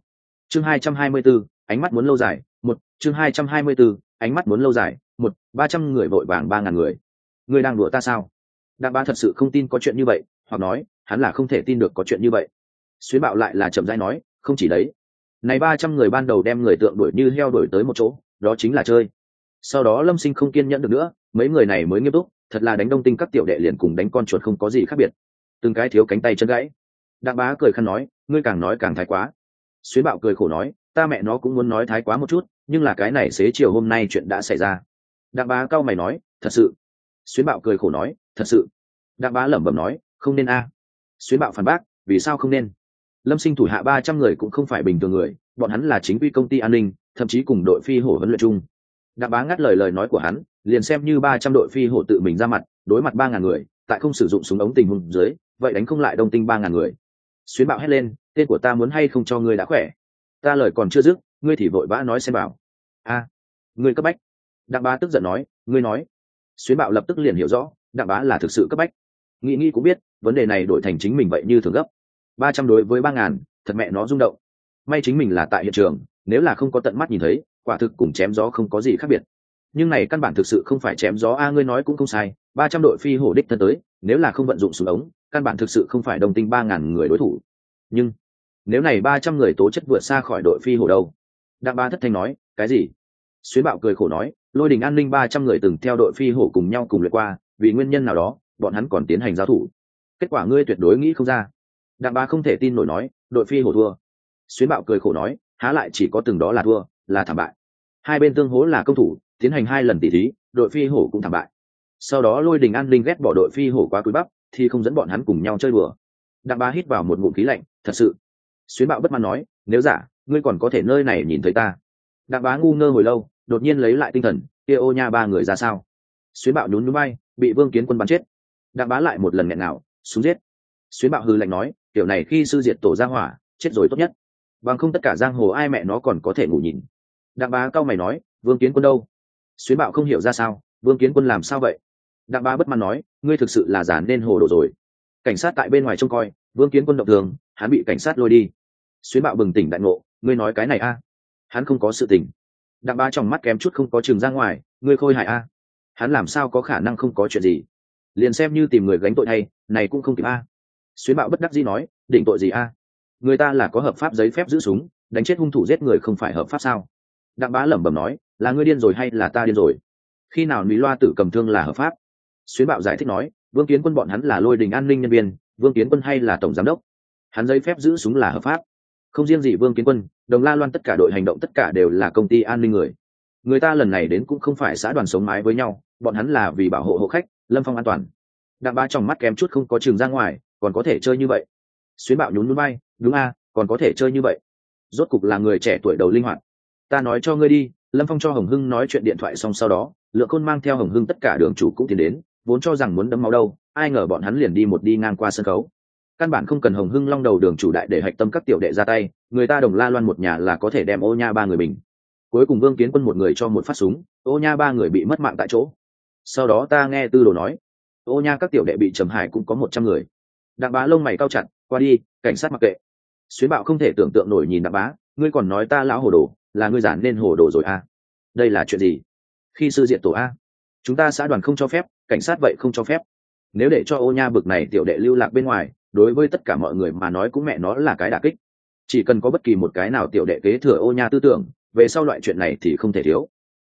Chương hai trăm hai mươi b ố ánh mắt muốn lâu dài, một, chương hai trăm hai mươi b ố ánh mắt muốn lâu dài, một, ba trăm người vội vàng ba ngàn người. Ngươi đang đùa ta sao? Đặng bá thật sự không tin có chuyện như vậy, hoặc nói, hắn là không thể tin được có chuyện như vậy. Xuyến bạo lại là chậm rãi nói, không chỉ đấy. Này ba trăm người ban đầu đem người tượng đuổi như heo đuổi tới một chỗ, đó chính là chơi. Sau đó lâm sinh không kiên nhẫn được nữa, mấy người này mới nghiêm túc thật là đánh đông tinh các tiểu đệ liền cùng đánh con chuột không có gì khác biệt. Từng cái thiếu cánh tay chân gãy. Đặng bá cười khăn nói, ngươi càng nói càng thái quá. Xuyến bạo cười khổ nói, ta mẹ nó cũng muốn nói thái quá một chút, nhưng là cái này xế chiều hôm nay chuyện đã xảy ra. Đặng bá cau mày nói, thật sự? Xuyến bạo cười khổ nói, thật sự. Đặng bá lẩm bẩm nói, không nên a. Xuyến bạo phản bác, vì sao không nên? Lâm sinh thủ hạ ba trăm người cũng không phải bình thường người, bọn hắn là chính quy công ty an ninh, thậm chí cùng đội phi hổ huấn luyện chung đặng bá ngắt lời lời nói của hắn, liền xem như ba trăm đội phi hổ tự mình ra mặt, đối mặt ba ngàn người, tại không sử dụng súng ống tình hùng dưới, vậy đánh không lại đông tinh ba ngàn người. Xuyến bạo hét lên, tên của ta muốn hay không cho ngươi đã khỏe? Ta lời còn chưa dứt, ngươi thì vội vã nói xem bảo. A, ngươi cấp bách. Đặng bá tức giận nói, ngươi nói. Xuyến bạo lập tức liền hiểu rõ, đặng bá là thực sự cấp bách. Nghĩ nghĩ cũng biết, vấn đề này đổi thành chính mình vậy như thường gấp. Ba trăm đối với ba ngàn, thật mẹ nó rung động. May chính mình là tại hiện trường, nếu là không có tận mắt nhìn thấy quả thực cùng chém gió không có gì khác biệt. Nhưng này căn bản thực sự không phải chém gió, a, ngươi nói cũng không sai, ba trăm đội phi hổ đích thân tới, nếu là không vận dụng súng ống, căn bản thực sự không phải đồng tinh ba ngàn người đối thủ. Nhưng, nếu này ba trăm người tố chất vượt xa khỏi đội phi hổ đâu? Đặng ba thất thanh nói, cái gì? Xuyến bạo cười khổ nói, lôi đình an ninh ba trăm người từng theo đội phi hổ cùng nhau cùng lượt qua, vì nguyên nhân nào đó, bọn hắn còn tiến hành giao thủ. Kết quả ngươi tuyệt đối nghĩ không ra. Đặng ba không thể tin nổi nói, đội phi hổ thua. Xuyến bạo cười khổ nói, há lại chỉ có từng đó là thua, là thảm bại hai bên tương hố là công thủ, tiến hành hai lần tỉ thí, đội phi hổ cũng thảm bại. Sau đó lôi đình an ninh ghét bỏ đội phi hổ qua cúi bắp, thì không dẫn bọn hắn cùng nhau chơi bừa đặng ba hít vào một ngụm khí lạnh, thật sự? Xuyến bạo bất mãn nói, nếu giả, ngươi còn có thể nơi này nhìn thấy ta. Đặng bá ngu ngơ hồi lâu, đột nhiên lấy lại tinh thần, kia ô nha ba người ra sao? Xuyến bạo nhún núi bay bị vương kiến quân bắn chết. Đặng bá lại một lần nghẹn nào xuống giết. Xuyến bạo hư lạnh nói kiểu này khi sư diệt tổ ra hỏa, chết rồi tốt nhất. Bằng không tất cả giang hồ ai mẹ nó còn có thể ngủ nhìn đặng bá cao mày nói, vương kiến quân đâu? Xuyến bạo không hiểu ra sao, vương kiến quân làm sao vậy? Đặng bá bất mãn nói, ngươi thực sự là giả nên hồ đồ rồi. Cảnh sát tại bên ngoài trông coi, vương kiến quân động thường, hắn bị cảnh sát lôi đi. Xuyến bạo bừng tỉnh đại ngộ, ngươi nói cái này a? Hắn không có sự tỉnh đặng bá trong mắt kém chút không có trường ra ngoài, ngươi khôi hại a? Hắn làm sao có khả năng không có chuyện gì? Liền xem như tìm người gánh tội hay, này cũng không kịp a. Xuyến bạo bất đắc dĩ nói định tội gì a? Người ta là có hợp pháp giấy phép giữ súng, đánh chết hung thủ giết người không phải hợp pháp sao? Đặng bá lẩm bẩm nói, là ngươi điên rồi hay là ta điên rồi? Khi nào lý loa tử cầm thương là hợp pháp? Xuyến bạo giải thích nói, vương kiến quân bọn hắn là lôi đình an ninh nhân viên, vương kiến quân hay là tổng giám đốc? Hắn giấy phép giữ súng là hợp pháp. Không riêng gì vương kiến quân, đồng la loan tất cả đội hành động tất cả đều là công ty an ninh người. Người ta lần này đến cũng không phải xã đoàn sống mái với nhau, bọn hắn là vì bảo hộ hộ khách, lâm phong an toàn. Đặng ba trong mắt kém chút không có trường ra ngoài, còn có thể chơi như vậy. Xuyến bạo nhún núi bay đúng a, còn có thể chơi như vậy. Rốt cục là người trẻ tuổi đầu linh hoạt ta nói cho ngươi đi lâm phong cho hồng hưng nói chuyện điện thoại xong sau đó lượng khôn mang theo hồng hưng tất cả đường chủ cũng tiến đến vốn cho rằng muốn đấm máu đâu ai ngờ bọn hắn liền đi một đi ngang qua sân khấu. Căn bản không cần hồng hưng long đầu đường chủ đại để hạch tâm các tiểu đệ ra tay người ta đồng la loan một nhà là có thể đem ô nha ba người mình, cuối cùng vương kiến quân một người cho một phát súng ô nha ba người bị mất mạng tại chỗ. Sau đó ta nghe tư đồ nói ô nha các tiểu đệ bị trầm hải cũng có một trăm người. Đặng bá lông mày cao chặt qua đi cảnh sát mặc kệ. Xuyến bạo không thể tưởng tượng nổi nhìn đặng bá ngươi còn nói ta lão hồ đồ là ngươi giản nên hồ đồ rồi à? Đây là chuyện gì? Khi sư diện tổ a. Chúng ta xã đoàn không cho phép, cảnh sát vậy không cho phép. Nếu để cho ô nha bực này tiểu đệ lưu lạc bên ngoài, đối với tất cả mọi người mà nói cũng mẹ nó là cái đả kích. Chỉ cần có bất kỳ một cái nào tiểu đệ kế thừa ô nha tư tưởng, về sau loại chuyện này thì không thể thiếu.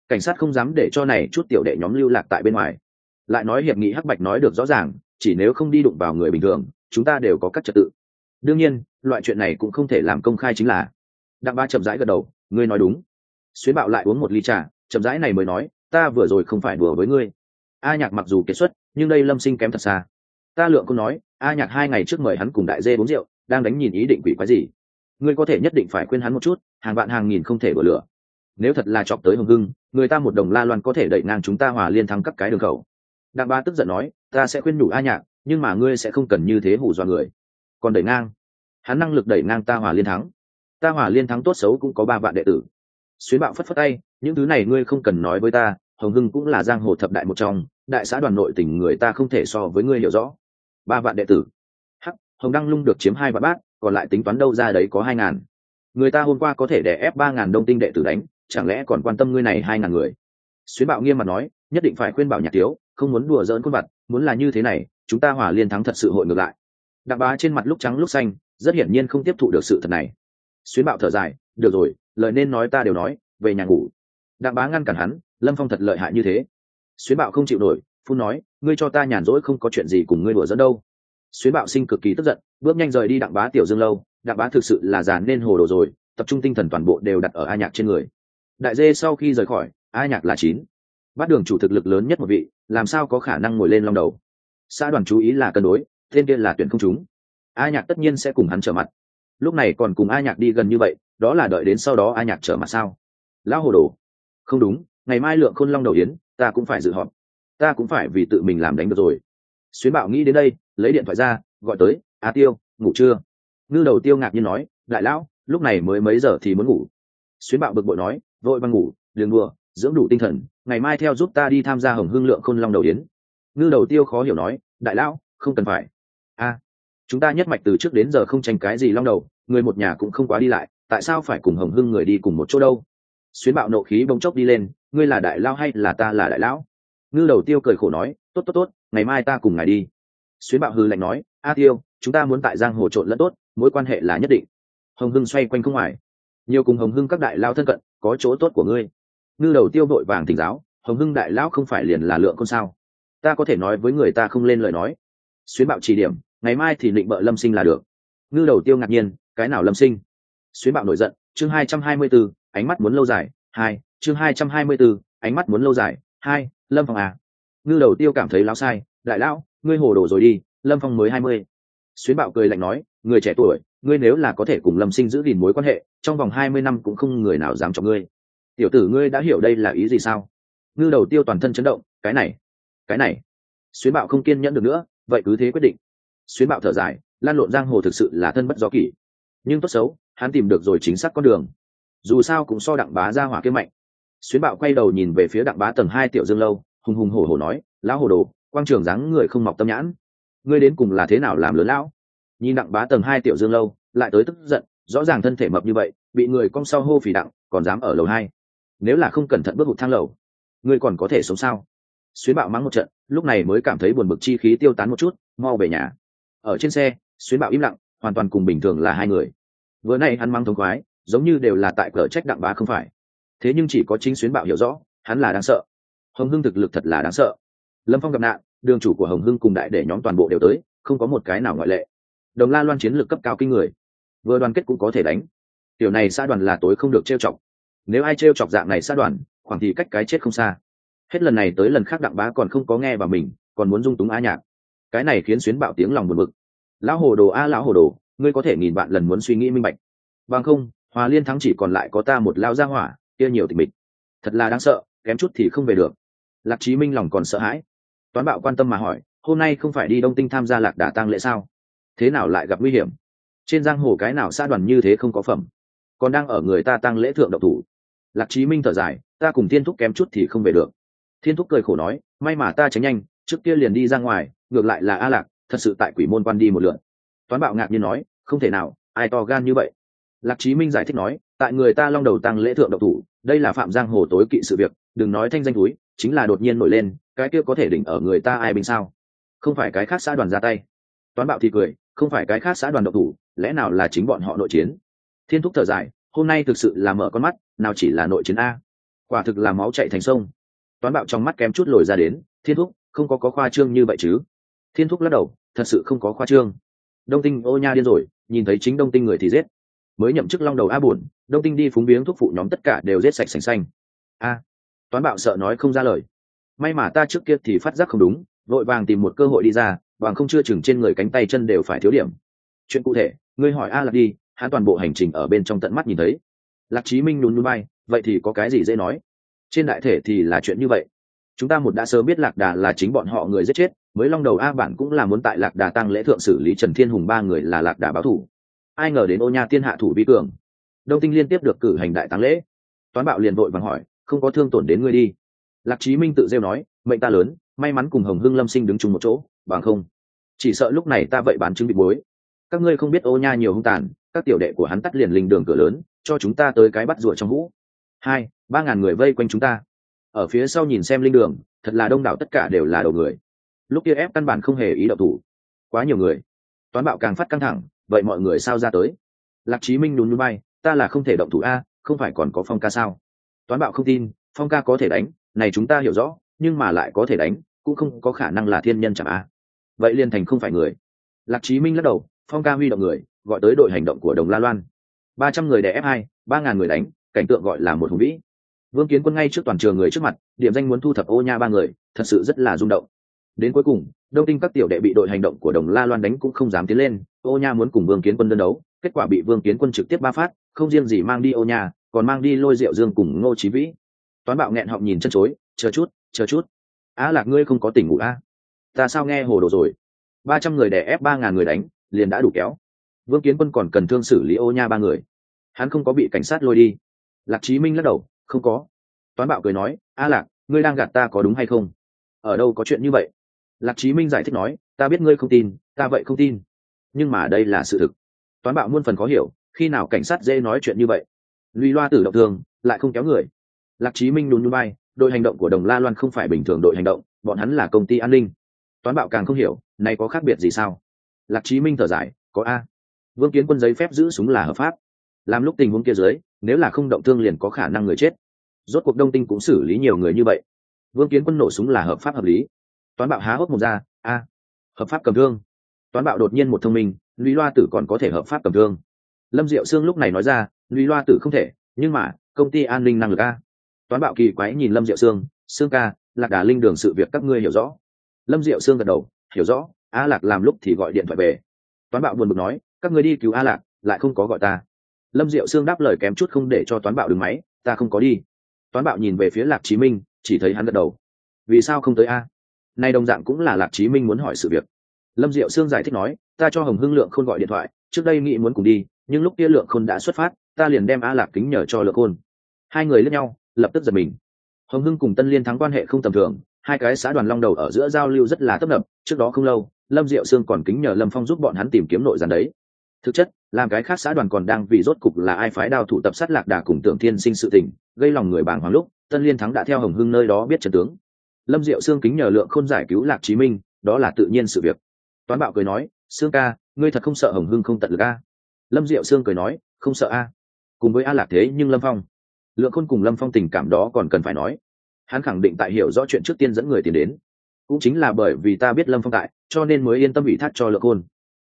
Cảnh sát không dám để cho này chút tiểu đệ nhóm lưu lạc tại bên ngoài. Lại nói hiệp nghị hắc bạch nói được rõ ràng, chỉ nếu không đi đụng vào người bình thường, chúng ta đều có các trật tự. Đương nhiên, loại chuyện này cũng không thể làm công khai chính là. Đặng ba chậm rãi gật đầu ngươi nói đúng. Xuyến bạo lại uống một ly trà, chậm rãi này mới nói, ta vừa rồi không phải đùa với ngươi. A nhạc mặc dù kiệt xuất, nhưng đây lâm sinh kém thật xa. Ta lượng cũng nói, a nhạc hai ngày trước mời hắn cùng đại dê uống rượu, đang đánh nhìn ý định quỷ quái gì. Ngươi có thể nhất định phải khuyên hắn một chút, hàng vạn hàng nghìn không thể bừa lửa. Nếu thật là chọc tới hồng hưng, người ta một đồng la loan có thể đẩy ngang chúng ta hòa liên thắng các cái đường khẩu. Đặng ba tức giận nói, ta sẽ khuyên nhủ a nhạc, nhưng mà ngươi sẽ không cần như thế hù dọa người. Còn đẩy ngang. Hắn năng lực đẩy ngang ta hòa liên thắng ta hỏa liên thắng tốt xấu cũng có ba vạn đệ tử. Xuyến bạo phất phất tay, những thứ này ngươi không cần nói với ta, hồng hưng cũng là giang hồ thập đại một trong, đại xã đoàn nội tỉnh người ta không thể so với ngươi hiểu rõ. Ba vạn đệ tử. Hắc, hồng đăng lung được chiếm hai vạn bát, còn lại tính toán đâu ra đấy có hai ngàn. Người ta hôm qua có thể đè ép ba ngàn đông tinh đệ tử đánh, chẳng lẽ còn quan tâm ngươi này hai ngàn người? Xuyến bạo nghiêm mặt nói, nhất định phải khuyên bảo nhạc tiếu, không muốn đùa dỡn khuôn mặt, muốn là như thế này, chúng ta hỏa liên thắng thật sự hội ngược lại. Đặng bá trên mặt lúc trắng lúc xanh, rất hiển nhiên không tiếp thụ được sự thật này xuyến bạo thở dài, được rồi, lời nên nói ta đều nói, về nhà ngủ. Đặng bá ngăn cản hắn, lâm phong thật lợi hại như thế. Xuyến bạo không chịu nổi, phun nói, ngươi cho ta nhàn rỗi không có chuyện gì cùng ngươi đùa dẫn đâu. Xuyến bạo sinh cực kỳ tức giận, bước nhanh rời đi đặng bá tiểu dương lâu, đặng bá thực sự là già nên hồ đồ rồi, tập trung tinh thần toàn bộ đều đặt ở a nhạc trên người. Đại dê sau khi rời khỏi, a nhạc là chín. Bắt đường chủ thực lực lớn nhất một vị, làm sao có khả năng ngồi lên long đầu? Xã đoàn chú ý là cân đối, tên kia là tuyển không chúng. A nhạc tất nhiên sẽ cùng hắn trở mặt lúc này còn cùng a nhạc đi gần như vậy, đó là đợi đến sau đó a nhạc trở mặt sao? Lão hồ đồ. Không đúng, ngày mai lượng khôn long đầu yến, ta cũng phải dự họp. Ta cũng phải vì tự mình làm đánh được rồi. Xuyến bảo nghĩ đến đây, lấy điện thoại ra, gọi tới, a tiêu, ngủ chưa? Ngư đầu tiêu ngạc nhiên nói, đại lão, lúc này mới mấy giờ thì muốn ngủ? Xuyến bảo bực bội nói, vội băng ngủ đừng đùa, dưỡng đủ tinh thần, ngày mai theo giúp ta đi tham gia hồng hương lượng khôn long đầu yến. Ngư đầu tiêu khó hiểu nói, đại lão, không cần phải. A chúng ta nhất mạch từ trước đến giờ không tranh cái gì long đầu, người một nhà cũng không quá đi lại, tại sao phải cùng hồng hưng người đi cùng một chỗ đâu? Xuyến bạo nộ khí bỗng chốc đi lên, ngươi là đại lao hay là ta là đại lão? Ngư đầu tiêu cười khổ nói, tốt tốt tốt, ngày mai ta cùng ngài đi. Xuyến bạo hư lạnh nói, a tiêu, chúng ta muốn tại giang hồ trộn lẫn tốt, mối quan hệ là nhất định. Hồng hưng xoay quanh không ngoài. Nhiều cùng hồng hưng các đại lao thân cận, có chỗ tốt của ngươi. Ngư đầu tiêu vội vàng thỉnh giáo, hồng hưng đại lão không phải liền là lượng con sao? Ta có thể nói với người ta không lên lời nói. Xuyến bạo chỉ điểm ngày mai thì định bợ lâm sinh là được. Ngư đầu tiêu ngạc nhiên, cái nào lâm sinh? Xuyến bạo nổi giận, chương hai trăm hai mươi b ố ánh mắt muốn lâu dài, hai, chương hai trăm hai mươi b ố ánh mắt muốn lâu dài, hai, lâm phong à. Ngư đầu tiêu cảm thấy lão sai, đại lão, ngươi hồ đồ rồi đi, lâm phong mới hai mươi. Xuyến bạo cười lạnh nói, người trẻ tuổi, ngươi nếu là có thể cùng lâm sinh giữ gìn mối quan hệ, trong vòng hai mươi năm cũng không người nào dám cho ngươi. Tiểu tử ngươi đã hiểu đây là ý gì sao? Ngư đầu tiêu toàn thân chấn động, cái này cái này. Xuyến bạo không kiên nhẫn được nữa, vậy cứ thế quyết định xuyến bạo thở dài, lan lộn giang hồ thực sự là thân bất gió kỷ. Nhưng tốt xấu, hắn tìm được rồi chính xác con đường. Dù sao cũng so đặng bá ra hỏa kiếm mạnh. Xuyến bạo quay đầu nhìn về phía đặng bá tầng hai tiểu dương lâu, hùng hùng hổ hổ nói, lão hồ đồ, quang trường dáng người không mọc tâm nhãn. Ngươi đến cùng là thế nào làm lớn lão? Nhìn đặng bá tầng hai tiểu dương lâu, lại tới tức giận, rõ ràng thân thể mập như vậy, bị người cong sau hô phì đặng, còn dám ở lầu hai. Nếu là không cẩn thận bước hụt thang lầu, ngươi còn có thể sống sao? Xuyến bạo mắng một trận, lúc này mới cảm thấy buồn bực chi khí tiêu tán một chút, mau về nhà ở trên xe, xuyến bạo im lặng, hoàn toàn cùng bình thường là hai người. Vừa nay hắn mang thống khoái, giống như đều là tại cờ trách đặng bá không phải. Thế nhưng chỉ có chính xuyến bạo hiểu rõ, hắn là đáng sợ. Hồng hưng thực lực thật là đáng sợ. Lâm phong gặp nạn, đường chủ của hồng hưng cùng đại để nhóm toàn bộ đều tới, không có một cái nào ngoại lệ. Đồng la loan chiến lược cấp cao kinh người. Vừa đoàn kết cũng có thể đánh. Tiểu này xã đoàn là tối không được trêu chọc. Nếu ai trêu chọc dạng này xã đoàn, khoảng thì cách cái chết không xa. Hết lần này tới lần khác đặng bá còn không có nghe vào mình, còn muốn dung túng á nhạc cái này khiến xuyến bạo tiếng lòng buồn bực. Lão hồ đồ a, lão hồ đồ, ngươi có thể nghìn vạn lần muốn suy nghĩ minh bạch. Bằng không, hòa liên thắng chỉ còn lại có ta một lao gia hỏa, kia nhiều tình mình thật là đáng sợ, kém chút thì không về được. Lạc chí minh lòng còn sợ hãi. Toán bạo quan tâm mà hỏi, hôm nay không phải đi đông tinh tham gia lạc đà tăng lễ sao? Thế nào lại gặp nguy hiểm? Trên giang hồ cái nào xã đoàn như thế không có phẩm? Còn đang ở người ta tăng lễ thượng độc thủ. Lạc chí minh thở dài, ta cùng thiên thúc kém chút thì không về được. Thiên thúc cười khổ nói, may mà ta tránh nhanh, trước kia liền đi ra ngoài ngược lại là a lạc, thật sự tại quỷ môn quan đi một lượn. Toán bạo ngạc nhiên nói, không thể nào, ai to gan như vậy? Lạc chí minh giải thích nói, tại người ta long đầu tăng lễ thượng độc thủ, đây là phạm giang hồ tối kỵ sự việc, đừng nói thanh danh túi, chính là đột nhiên nổi lên, cái kia có thể đỉnh ở người ta ai bình sao? Không phải cái khác xã đoàn ra tay. Toán bạo thì cười, không phải cái khác xã đoàn độc thủ, lẽ nào là chính bọn họ nội chiến? Thiên thúc thở dài, hôm nay thực sự là mở con mắt, nào chỉ là nội chiến a. Quả thực là máu chạy thành sông. Toán bạo trong mắt kém chút lồi ra đến, thiên thúc, không có có khoa trương như vậy chứ? Thiên thúc lắc đầu, thật sự không có khoa trương. Đông tinh, ô nha điên rồi, nhìn thấy chính đông tinh người thì giết. Mới nhậm chức long đầu a buồn đông tinh đi phúng viếng thuốc phụ nhóm tất cả đều giết sạch sành xanh. A, toán bạo sợ nói không ra lời. May mà ta trước kia thì phát giác không đúng, vội vàng tìm một cơ hội đi ra, bằng không chưa chừng trên người cánh tay chân đều phải thiếu điểm. Chuyện cụ thể, ngươi hỏi a lạc đi, hắn toàn bộ hành trình ở bên trong tận mắt nhìn thấy. Lạc chí minh nhún nhún bay vậy thì có cái gì dễ nói? Trên đại thể thì là chuyện như vậy. Chúng ta một đã sớm biết lạc đà là chính bọn họ người giết chết mới long đầu a bản cũng là muốn tại lạc đà tăng lễ thượng xử lý trần thiên hùng ba người là lạc đà báo thủ. Ai ngờ đến ô nha tiên hạ thủ vi cường. Đông tinh liên tiếp được cử hành đại tăng lễ. Toán bạo liền vội vàng hỏi, không có thương tổn đến ngươi đi? Lạc chí minh tự rêu nói, mệnh ta lớn, may mắn cùng hồng hưng lâm sinh đứng chung một chỗ, bằng không, chỉ sợ lúc này ta vậy bán chứng bị bối. Các ngươi không biết ô nha nhiều hung tàn, các tiểu đệ của hắn tắt liền linh đường cửa lớn, cho chúng ta tới cái bắt rủa trong hũ. Hai, ba ngàn người vây quanh chúng ta. Ở phía sau nhìn xem linh đường, thật là đông đảo tất cả đều là đầu người lúc kia ép căn bản không hề ý đậu thủ. Quá nhiều người. Toán bạo càng phát căng thẳng, vậy mọi người sao ra tới? Lạc chí minh nhún núi bay, ta là không thể động thủ a, không phải còn có phong ca sao? Toán bạo không tin, phong ca có thể đánh, này chúng ta hiểu rõ, nhưng mà lại có thể đánh, cũng không có khả năng là thiên nhân chẳng a. Vậy liên thành không phải người. Lạc chí minh lắc đầu, phong ca huy động người, gọi tới đội hành động của đồng la loan. Ba trăm người đè f hai, ba ngàn người đánh, cảnh tượng gọi là một hùng vĩ. Vương kiến quân ngay trước toàn trường người trước mặt, điểm danh muốn thu thập ô nha ba người, thật sự rất là rung động đến cuối cùng, đông tinh các tiểu đệ bị đội hành động của đồng la loan đánh cũng không dám tiến lên, ô nha muốn cùng vương kiến quân đơn đấu, kết quả bị vương kiến quân trực tiếp ba phát, không riêng gì mang đi ô nha, còn mang đi lôi rượu dương cùng ngô trí vĩ. Toán bạo nghẹn họng nhìn chân chối, chờ chút chờ chút. Á lạc ngươi không có tỉnh ngủ a à? ta sao nghe hồ đồ rồi? Ba trăm người đè ép ba ngàn người đánh, liền đã đủ kéo. Vương kiến quân còn cần thương xử lý ô nha ba người. Hắn không có bị cảnh sát lôi đi. Lạc chí minh lắc đầu, không có. Toán bạo cười nói a lạc, ngươi đang gạt ta có đúng hay không? Ở đâu có chuyện như vậy? Lạc chí minh giải thích nói, ta biết ngươi không tin, ta vậy không tin. Nhưng mà đây là sự thực. Toán bạo muôn phần khó hiểu, khi nào cảnh sát dễ nói chuyện như vậy? Luy loa tử động thường lại không kéo người. Lạc chí minh nhún nhún bay đội hành động của đồng la loan không phải bình thường đội hành động, bọn hắn là công ty an ninh. Toán bạo càng không hiểu, này có khác biệt gì sao? Lạc chí minh thở dài, có a. Vương kiến quân giấy phép giữ súng là hợp pháp. Làm lúc tình huống kia dưới, nếu là không động thương liền có khả năng người chết. Rốt cuộc đông tinh cũng xử lý nhiều người như vậy. Vương kiến quân nổ súng là hợp pháp hợp lý toán bạo há hốc một ra, a, hợp pháp cầm thương. Toán bạo đột nhiên một thông minh lũy loa tử còn có thể hợp pháp cầm thương. Lâm diệu sương lúc này nói ra lũy loa tử không thể, nhưng mà, công ty an ninh năng lực a. Toán bạo kỳ quái nhìn lâm diệu sương sương ca, lạc đà linh đường sự việc các ngươi hiểu rõ. Lâm diệu sương gật đầu, hiểu rõ, a lạc làm lúc thì gọi điện thoại về. Toán bạo buồn bực nói, các ngươi đi cứu a lạc, lại không có gọi ta. Lâm diệu sương đáp lời kém chút không để cho toán bạo đứng máy, ta không có đi. Toán bạo nhìn về phía lạc chí minh, chỉ thấy hắn gật đầu. Vì sao không tới a? Nay đồng dạng cũng là lạc chí minh muốn hỏi sự việc. Lâm diệu sương giải thích nói, ta cho hồng hưng lượng khôn gọi điện thoại, trước đây nghĩ muốn cùng đi, nhưng lúc kia lượng khôn đã xuất phát, ta liền đem a lạc kính nhờ cho lượng khôn. Hai người lẫn nhau, lập tức giật mình. Hồng hưng cùng tân liên thắng quan hệ không tầm thường, hai cái xã đoàn long đầu ở giữa giao lưu rất là tấp nập, trước đó không lâu, lâm diệu sương còn kính nhờ lâm phong giúp bọn hắn tìm kiếm nội gián đấy. Thực chất, làm cái khác xã đoàn còn đang vì rốt cục là ai phái đào thủ tập sát lạc đà cùng tưởng thiên sinh sự tình, gây lòng người bàng hoàng lúc, tân liên thắng đã theo hồng hưng nơi đó biết trần tướng lâm diệu sương kính nhờ lượng khôn giải cứu lạc chí minh, đó là tự nhiên sự việc. Toán bạo cười nói, sương ca, ngươi thật không sợ hồng hưng không tận lực a? Lâm diệu sương cười nói, không sợ a. Cùng với a lạc thế nhưng lâm phong. Lượng khôn cùng lâm phong tình cảm đó còn cần phải nói. Hắn khẳng định tại hiểu rõ chuyện trước tiên dẫn người tiền đến. Cũng chính là bởi vì ta biết lâm phong tại, cho nên mới yên tâm ủy thác cho lượng khôn.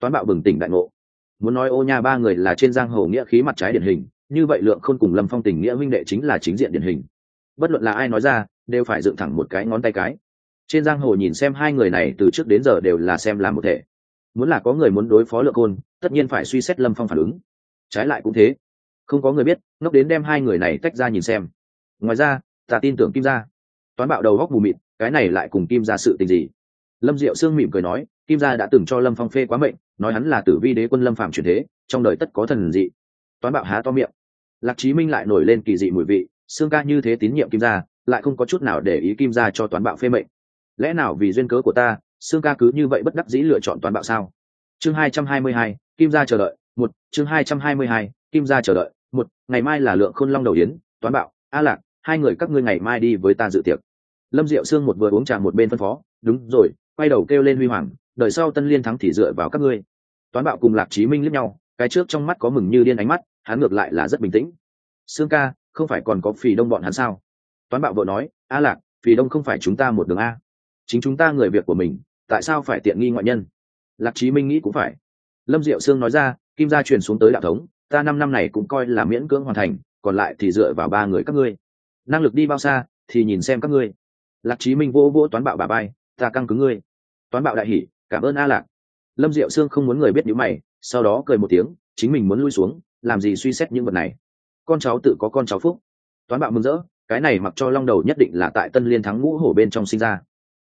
Toán bạo bừng tỉnh đại ngộ. Muốn nói ô nha ba người là trên giang hồ nghĩa khí mặt trái điển hình, như vậy lượng khôn cùng lâm phong tình nghĩa huynh đệ chính là chính diện điển hình bất luận là ai nói ra, đều phải dựng thẳng một cái ngón tay cái. Trên giang hồ nhìn xem hai người này từ trước đến giờ đều là xem làm một thể. Muốn là có người muốn đối phó lượng côn tất nhiên phải suy xét lâm phong phản ứng. Trái lại cũng thế. Không có người biết, ngốc đến đem hai người này tách ra nhìn xem. Ngoài ra, ta tin tưởng kim gia. Toán bạo đầu góc mù mịt, cái này lại cùng kim gia sự tình gì? Lâm diệu sương mỉm cười nói, kim gia đã từng cho lâm phong phê quá mệnh, nói hắn là tử vi đế quân lâm phàm truyền thế, trong đời tất có thần dị. Toán bạo há to miệng. Lạc chí minh lại nổi lên kỳ dị mùi vị xương ca như thế tín nhiệm kim gia, lại không có chút nào để ý kim gia cho toán bạo phê mệnh. Lẽ nào vì duyên cớ của ta xương ca cứ như vậy bất đắc dĩ lựa chọn toán bạo sao? Chương hai trăm hai mươi hai, kim gia chờ đợi, một, chương hai trăm hai mươi hai, kim gia chờ đợi, một, ngày mai là lượng khôn long đầu yến, toán bạo, a lạc, hai người các ngươi ngày mai đi với ta dự tiệc. Lâm diệu sương một vừa uống trà một bên phân phó, đúng rồi, quay đầu kêu lên huy hoàng đợi sau tân liên thắng thì dựa vào các ngươi. Toán bạo cùng lạc chí minh liếc nhau, cái trước trong mắt có mừng như điên ánh mắt, hắn ngược lại là rất bình tĩnh. Sương ca không phải còn có phì đông bọn hắn sao? Toán bạo vợ nói, a lạc, phì đông không phải chúng ta một đường a. Chính chúng ta người việc của mình, tại sao phải tiện nghi ngoại nhân? Lạc Chí minh nghĩ cũng phải. Lâm diệu sương nói ra, kim gia truyền xuống tới đạo thống, ta năm năm này cũng coi là miễn cưỡng hoàn thành, còn lại thì dựa vào ba người các ngươi. Năng lực đi bao xa, thì nhìn xem các ngươi. Lạc Chí minh vỗ vỗ toán bạo bà bay ta căng cứng ngươi. Toán bạo đại hỉ, cảm ơn a lạc. Lâm diệu sương không muốn người biết nhữ mày, sau đó cười một tiếng, chính mình muốn lui xuống, làm gì suy xét những vật này? Con cháu tự có con cháu phúc. Toán bạo mừng rỡ, cái này mặc cho long đầu nhất định là tại tân liên thắng ngũ hổ bên trong sinh ra.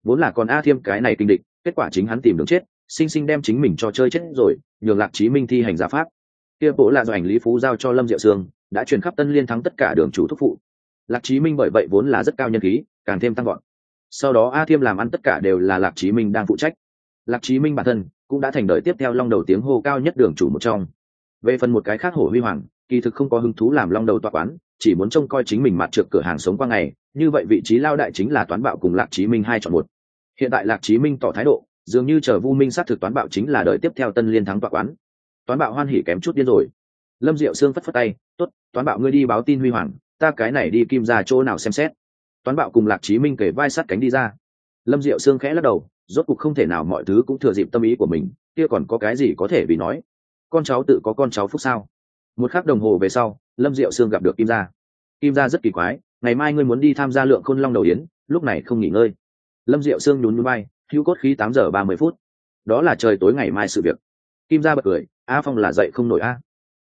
Vốn là còn a thiêm cái này kinh địch, kết quả chính hắn tìm đường chết, sinh sinh đem chính mình cho chơi chết rồi, nhường lạc chí minh thi hành giả pháp. Kia bộ là do ảnh lý phú giao cho lâm diệu sương, đã truyền khắp tân liên thắng tất cả đường chủ thúc phụ. Lạc chí minh bởi vậy vốn là rất cao nhân khí, càng thêm tăng gọn sau đó a thiêm làm ăn tất cả đều là lạc chí minh đang phụ trách. Lạc chí minh bản thân cũng đã thành đời tiếp theo long đầu tiếng hô cao nhất đường chủ một trong. Về phần một cái khác hổ huy hoàng kỳ thực không có hứng thú làm long đầu tọa quán, chỉ muốn trông coi chính mình mặt trượt cửa hàng sống qua ngày, như vậy vị trí lao đại chính là toán bạo cùng lạc chí minh hai chọn một. Hiện tại lạc chí minh tỏ thái độ, dường như chờ vu minh xác thực toán bạo chính là đợi tiếp theo tân liên thắng tọa quán. Toán bạo hoan hỉ kém chút điên rồi. Lâm diệu sương phất phất tay, tốt, toán bạo ngươi đi báo tin huy hoàng, ta cái này đi kim ra chỗ nào xem xét. Toán bạo cùng lạc chí minh kể vai sát cánh đi ra. Lâm diệu sương khẽ lắc đầu, rốt cuộc không thể nào mọi thứ cũng thừa dịp tâm ý của mình, kia còn có cái gì có thể vì nói? Con cháu tự có con cháu phúc sao? Một khắc đồng hồ về sau, lâm diệu sương gặp được kim gia. Kim gia rất kỳ quái, ngày mai ngươi muốn đi tham gia lượng khôn long đầu yến, lúc này không nghỉ ngơi. Lâm diệu sương nhún núi bay, hữu cốt khí tám giờ ba mươi phút. Đó là trời tối ngày mai sự việc. Kim gia bật cười, a phong là dậy không nổi a.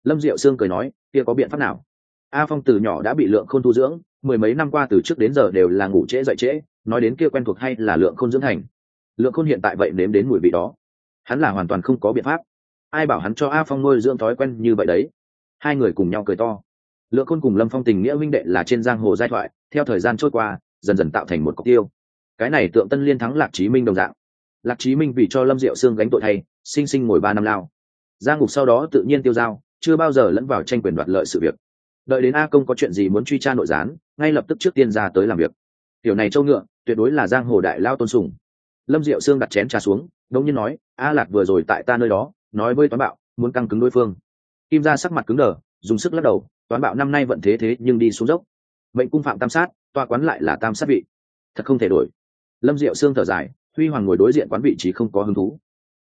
Lâm diệu sương cười nói, kia có biện pháp nào? A phong từ nhỏ đã bị lượng khôn tu dưỡng, mười mấy năm qua từ trước đến giờ đều là ngủ trễ dậy trễ, nói đến kia quen thuộc hay là lượng khôn dưỡng thành. Lượng khôn hiện tại vậy nếm đến mùi vị đó. Hắn là hoàn toàn không có biện pháp. Ai bảo hắn cho a phong nuôi dưỡng thói quen như vậy đấy? Hai người cùng nhau cười to. Lựa khôn cùng lâm phong tình nghĩa huynh đệ là trên giang hồ giai thoại, theo thời gian trôi qua, dần dần tạo thành một cọc tiêu. Cái này tượng tân liên thắng lạc chí minh đồng dạng. Lạc chí minh vì cho lâm diệu sương gánh tội thay, sinh sinh ngồi ba năm lao. Giang ngục sau đó tự nhiên tiêu dao, chưa bao giờ lẫn vào tranh quyền đoạt lợi sự việc. Đợi đến a công có chuyện gì muốn truy tra nội gián, ngay lập tức trước tiên ra tới làm việc. Tiểu này châu ngựa, tuyệt đối là giang hồ đại lao tôn sùng. Lâm diệu sương đặt chén trà xuống, đống nhiên nói, a lạc vừa rồi tại ta nơi đó, nói với toán bạo, muốn căng cứng đối phương kim Gia sắc mặt cứng đờ, dùng sức lắc đầu, toán bạo năm nay vận thế thế nhưng đi xuống dốc. Mệnh cung phạm tam sát, toa quán lại là tam sát vị. Thật không thể đổi. Lâm diệu sương thở dài, huy hoàng ngồi đối diện quán vị trí không có hứng thú.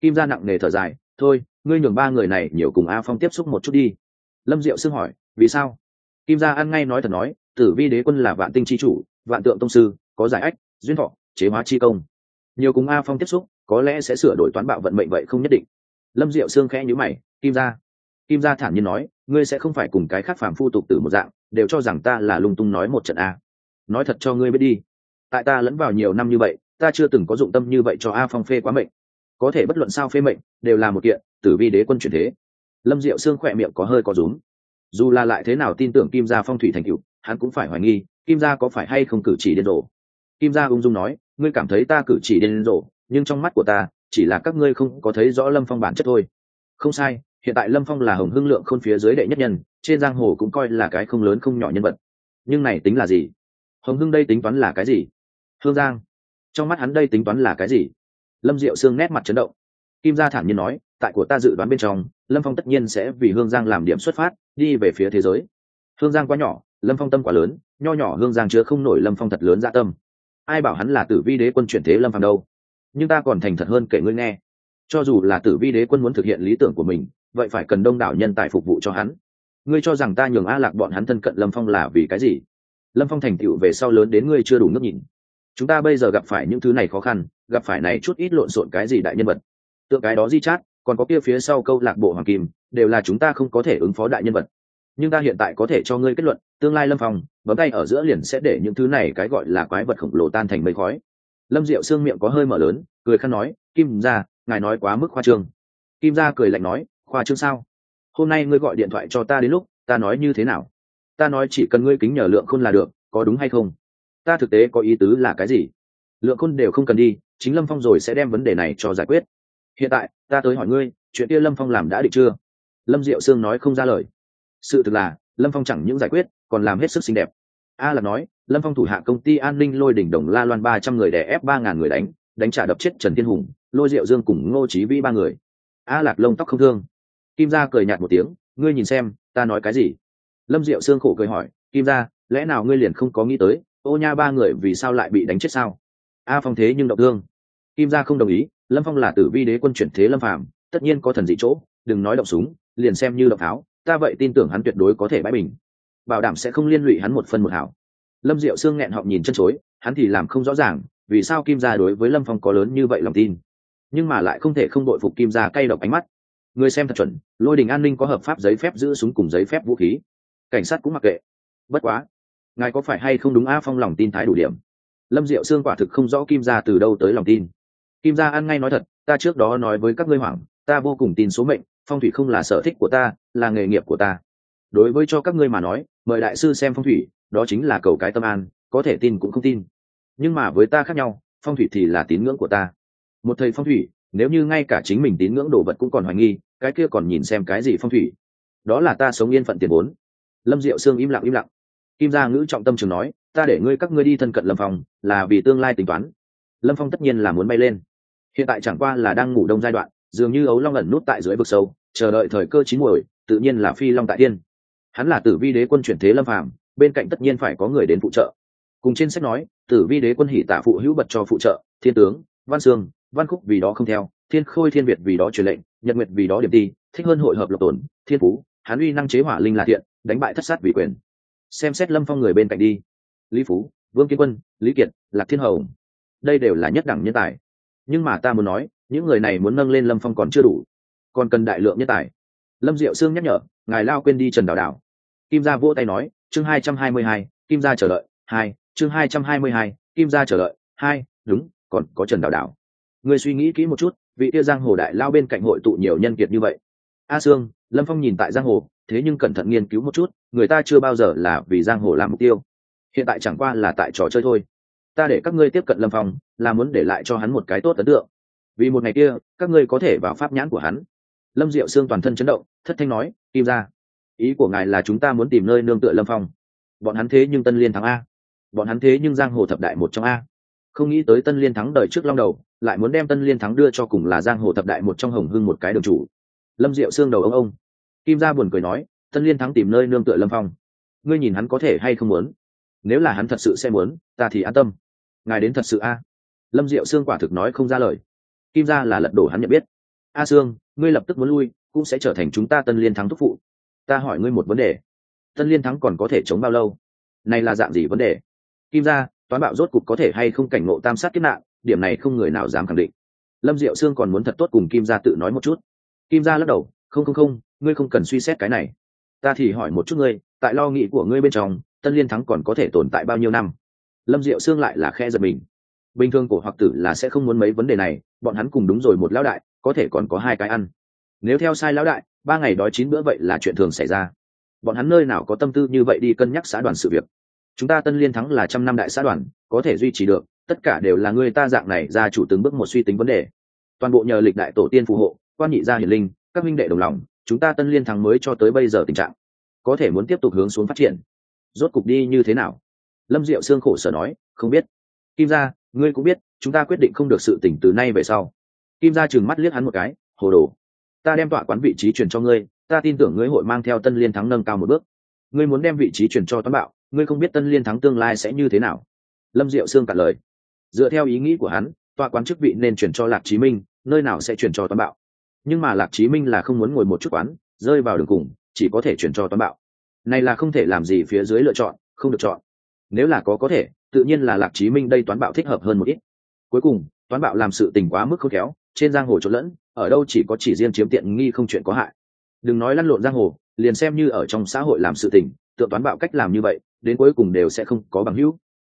Kim Gia nặng nề thở dài, thôi, ngươi nhường ba người này nhiều cùng a phong tiếp xúc một chút đi. Lâm diệu sương hỏi, vì sao? Kim gia ăn ngay nói thật nói, tử vi đế quân là vạn tinh chi chủ, vạn tượng tông sư, có giải ách, duyên thọ, chế hóa chi công. Nhiều cùng a phong tiếp xúc, có lẽ sẽ sửa đổi toán bạo vận mệnh vậy không nhất định. Lâm diệu sương khẽ nhữ mày, kim gia kim gia thản nhiên nói, ngươi sẽ không phải cùng cái khác phàm phu tục tử một dạng, đều cho rằng ta là lung tung nói một trận a. Nói thật cho ngươi biết đi, tại ta lẫn vào nhiều năm như vậy, ta chưa từng có dụng tâm như vậy cho a phong phê quá mệnh. Có thể bất luận sao phê mệnh, đều là một kiện, tử vi đế quân chuyển thế. Lâm diệu xương khỏe miệng có hơi có rúm. Dù là lại thế nào tin tưởng kim gia phong thủy thành cựu hắn cũng phải hoài nghi, kim gia có phải hay không cử chỉ điên rồ. Kim gia ung dung nói, ngươi cảm thấy ta cử chỉ điên rồ, nhưng trong mắt của ta, chỉ là các ngươi không có thấy rõ lâm phong bản chất thôi. Không sai hiện tại lâm phong là hồng hưng lượng khôn phía dưới đệ nhất nhân, trên giang hồ cũng coi là cái không lớn không nhỏ nhân vật. Nhưng này tính là gì? Hồng hưng đây tính toán là cái gì? Hương giang. Trong mắt hắn đây tính toán là cái gì? Lâm diệu sương nét mặt chấn động. Kim gia thản nhiên nói, tại của ta dự đoán bên trong, lâm phong tất nhiên sẽ vì hương giang làm điểm xuất phát, đi về phía thế giới. Hương giang quá nhỏ, lâm phong tâm quá lớn, nho nhỏ hương giang chứa không nổi lâm phong thật lớn dạ tâm. Ai bảo hắn là tử vi đế quân chuyển thế lâm phong đâu? Nhưng ta còn thành thật hơn kể ngươi nghe cho dù là tử vi đế quân muốn thực hiện lý tưởng của mình, vậy phải cần đông đảo nhân tài phục vụ cho hắn. Ngươi cho rằng ta nhường a lạc bọn hắn thân cận lâm phong là vì cái gì? Lâm phong thành tựu về sau lớn đến ngươi chưa đủ nước nhìn. Chúng ta bây giờ gặp phải những thứ này khó khăn, gặp phải này chút ít lộn xộn cái gì đại nhân vật. Tượng cái đó di chát, còn có kia phía sau câu lạc bộ hoàng kim, đều là chúng ta không có thể ứng phó đại nhân vật. Nhưng ta hiện tại có thể cho ngươi kết luận, tương lai lâm phong, bấm tay ở giữa liền sẽ để những thứ này cái gọi là quái vật khổng lồ tan thành mây khói. Lâm diệu xương miệng có hơi mở lớn, cười khăn nói, kim ra ngài nói quá mức khoa trương. Kim gia cười lạnh nói, khoa trương sao? Hôm nay ngươi gọi điện thoại cho ta đến lúc, ta nói như thế nào? Ta nói chỉ cần ngươi kính nhờ lượng khôn là được, có đúng hay không? Ta thực tế có ý tứ là cái gì? Lượng khôn đều không cần đi, chính lâm phong rồi sẽ đem vấn đề này cho giải quyết. Hiện tại, ta tới hỏi ngươi, chuyện kia lâm phong làm đã định chưa? Lâm diệu sương nói không ra lời. Sự thực là, lâm phong chẳng những giải quyết, còn làm hết sức xinh đẹp. A là nói, lâm phong thủ hạ công ty an ninh lôi đỉnh đồng la loan ba trăm người đè ép ba ngàn người đánh đánh trả đập chết trần thiên hùng lôi diệu dương cùng ngô trí vĩ ba người. A lạc lông tóc không thương. Kim gia cười nhạt một tiếng ngươi nhìn xem ta nói cái gì? Lâm diệu sương khổ cười hỏi kim Gia, lẽ nào ngươi liền không có nghĩ tới ô nha ba người vì sao lại bị đánh chết sao? A phong thế nhưng động thương. Kim gia không đồng ý lâm phong là tử vi đế quân chuyển thế lâm phạm tất nhiên có thần dị chỗ đừng nói động súng liền xem như động tháo ta vậy tin tưởng hắn tuyệt đối có thể bãi bình. Bảo đảm sẽ không liên lụy hắn một phân một hảo. Lâm diệu sương nghẹn họng nhìn chân chối hắn thì làm không rõ ràng vì sao kim gia đối với lâm phong có lớn như vậy lòng tin nhưng mà lại không thể không đội phục kim gia cay độc ánh mắt. Người xem thật chuẩn, lôi đình an ninh có hợp pháp giấy phép giữ súng cùng giấy phép vũ khí. Cảnh sát cũng mặc kệ. Bất quá, ngài có phải hay không đúng a phong lòng tin thái đủ điểm? Lâm diệu xương quả thực không rõ kim gia từ đâu tới lòng tin. Kim gia ăn ngay nói thật, ta trước đó nói với các ngươi hoảng, ta vô cùng tin số mệnh, phong thủy không là sở thích của ta, là nghề nghiệp của ta. Đối với cho các ngươi mà nói, mời đại sư xem phong thủy, đó chính là cầu cái tâm an, có thể tin cũng không tin. Nhưng mà với ta khác nhau, phong thủy thì là tín ngưỡng của ta một thầy phong thủy, nếu như ngay cả chính mình tín ngưỡng đồ vật cũng còn hoài nghi, cái kia còn nhìn xem cái gì phong thủy? Đó là ta sống yên phận tiền vốn. Lâm diệu sương im lặng im lặng. Kim gia ngữ trọng tâm trường nói, ta để ngươi các ngươi đi thân cận lâm phong, là vì tương lai tính toán. Lâm phong tất nhiên là muốn bay lên. Hiện tại chẳng qua là đang ngủ đông giai đoạn, dường như ấu long ẩn nút tại dưới vực sâu, chờ đợi thời cơ chín muồi, tự nhiên là phi long tại tiên. Hắn là tử vi đế quân chuyển thế lâm phàm, bên cạnh tất nhiên phải có người đến phụ trợ. Cùng trên sách nói, tử vi đế quân hỷ tả phụ hữu bật cho phụ trợ, thiên tướng, văn sương văn khúc vì đó không theo thiên khôi thiên việt vì đó truyền lệnh nhật nguyệt vì đó điểm ti thích hơn hội hợp lộc tồn thiên phú hán uy năng chế hỏa linh là thiện đánh bại thất sát vì quyền. Xem xét lâm phong người bên cạnh đi. Lý phú vương kiến quân lý kiệt lạc thiên hồng, đây đều là nhất đẳng nhân tài. Nhưng mà ta muốn nói những người này muốn nâng lên lâm phong còn chưa đủ. Còn cần đại lượng nhân tài. Lâm diệu sương nhắc nhở ngài lao quên đi trần đào đào. Kim gia vỗ tay nói chương hai trăm hai mươi hai kim gia chờ đợi hai chương hai trăm hai mươi hai kim gia chờ đợi hai đúng còn có trần đào đào người suy nghĩ kỹ một chút, vị tia giang hồ đại lao bên cạnh hội tụ nhiều nhân kiệt như vậy. A sương, lâm phong nhìn tại giang hồ, thế nhưng cẩn thận nghiên cứu một chút, người ta chưa bao giờ là vì giang hồ làm mục tiêu. Hiện tại chẳng qua là tại trò chơi thôi. Ta để các ngươi tiếp cận lâm phong, là muốn để lại cho hắn một cái tốt ấn tượng. Vì một ngày kia, các ngươi có thể vào pháp nhãn của hắn. Lâm diệu sương toàn thân chấn động, thất thanh nói, kim ra ý của ngài là chúng ta muốn tìm nơi nương tựa lâm phong. Bọn hắn thế nhưng tân liên thắng a. Bọn hắn thế nhưng giang hồ thập đại một trong a không nghĩ tới tân liên thắng đời trước long đầu, lại muốn đem tân liên thắng đưa cho cùng là giang hồ thập đại một trong hồng hưng một cái đường chủ. Lâm diệu xương đầu ông ông. Kim gia buồn cười nói, tân liên thắng tìm nơi nương tựa lâm phong. Ngươi nhìn hắn có thể hay không muốn? Nếu là hắn thật sự sẽ muốn, ta thì an tâm. Ngài đến thật sự a? Lâm diệu xương quả thực nói không ra lời. Kim gia là lật đổ hắn nhận biết. A sương, ngươi lập tức muốn lui, cũng sẽ trở thành chúng ta tân liên thắng thúc phụ. Ta hỏi ngươi một vấn đề. Tân liên thắng còn có thể chống bao lâu? Này là dạng gì vấn đề? Kim gia toán bạo rốt cục có thể hay không cảnh ngộ tam sát kiếp nạn, điểm này không người nào dám khẳng định. Lâm diệu sương còn muốn thật tốt cùng kim gia tự nói một chút. Kim gia lắc đầu, không không không, ngươi không cần suy xét cái này. Ta thì hỏi một chút ngươi, tại lo nghĩ của ngươi bên trong, tân liên thắng còn có thể tồn tại bao nhiêu năm? Lâm diệu sương lại là khe giật mình. Bình thường cổ hoặc tử là sẽ không muốn mấy vấn đề này, bọn hắn cùng đúng rồi một lão đại, có thể còn có hai cái ăn. Nếu theo sai lão đại, ba ngày đói chín bữa vậy là chuyện thường xảy ra. Bọn hắn nơi nào có tâm tư như vậy đi cân nhắc xã đoàn sự việc? Chúng ta tân liên thắng là trăm năm đại xã đoàn, có thể duy trì được, tất cả đều là người ta dạng này ra chủ từng bước một suy tính vấn đề. Toàn bộ nhờ lịch đại tổ tiên phù hộ, quan nhị gia hiển linh, các minh đệ đồng lòng, chúng ta tân liên thắng mới cho tới bây giờ tình trạng, có thể muốn tiếp tục hướng xuống phát triển. Rốt cục đi như thế nào? Lâm diệu sương khổ sở nói, không biết. Kim gia, ngươi cũng biết, chúng ta quyết định không được sự tỉnh từ nay về sau. Kim gia trừng mắt liếc hắn một cái, hồ đồ. Ta đem tọa quán vị trí truyền cho ngươi, ta tin tưởng ngươi hội mang theo tân liên thắng nâng cao một bước. Ngươi muốn đem vị trí truyền cho toán bạo ngươi không biết tân liên thắng tương lai sẽ như thế nào. Lâm diệu sương cạn lời. Dựa theo ý nghĩ của hắn, tòa quán chức vị nên chuyển cho lạc chí minh, nơi nào sẽ chuyển cho toán bạo. Nhưng mà lạc chí minh là không muốn ngồi một chút quán, rơi vào đường cùng, chỉ có thể chuyển cho toán bạo. Này là không thể làm gì phía dưới lựa chọn, không được chọn. Nếu là có có thể, tự nhiên là lạc chí minh đây toán bạo thích hợp hơn một ít. Cuối cùng, toán bạo làm sự tình quá mức khôn khéo, trên giang hồ trộn lẫn, ở đâu chỉ có chỉ riêng chiếm tiện nghi không chuyện có hại. Đừng nói lăn lộn giang hồ, liền xem như ở trong xã hội làm sự tình tượng toán bạo cách làm như vậy, đến cuối cùng đều sẽ không có bằng hữu.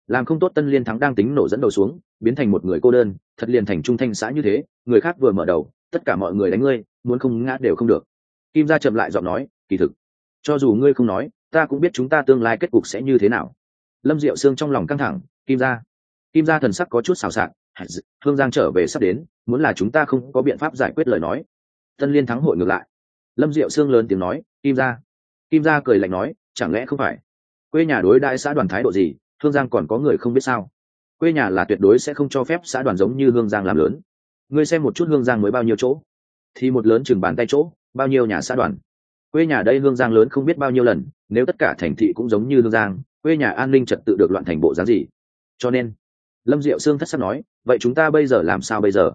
Làm không tốt tân liên thắng đang tính nổ dẫn đầu xuống, biến thành một người cô đơn, thật liền thành trung thanh xã như thế, người khác vừa mở đầu, tất cả mọi người đánh ngươi, muốn không ngã đều không được. Kim gia chậm lại giọng nói, kỳ thực, cho dù ngươi không nói, ta cũng biết chúng ta tương lai kết cục sẽ như thế nào. Lâm diệu sương trong lòng căng thẳng, kim gia kim gia thần sắc có chút xào xạc hương giang trở về sắp đến, muốn là chúng ta không có biện pháp giải quyết lời nói. Tân liên thắng hội ngược lại. Lâm diệu sương lớn tiếng nói, kim gia. Kim gia cười lạnh nói chẳng lẽ không phải? Quê nhà đối đại xã đoàn thái độ gì? Hương giang còn có người không biết sao? Quê nhà là tuyệt đối sẽ không cho phép xã đoàn giống như hương giang làm lớn. Ngươi xem một chút hương giang mới bao nhiêu chỗ? Thì một lớn chừng bàn tay chỗ, bao nhiêu nhà xã đoàn? Quê nhà đây hương giang lớn không biết bao nhiêu lần, nếu tất cả thành thị cũng giống như hương giang, quê nhà an ninh trật tự được loạn thành bộ dáng gì? Cho nên, lâm diệu sương thất sắc nói, vậy chúng ta bây giờ làm sao bây giờ?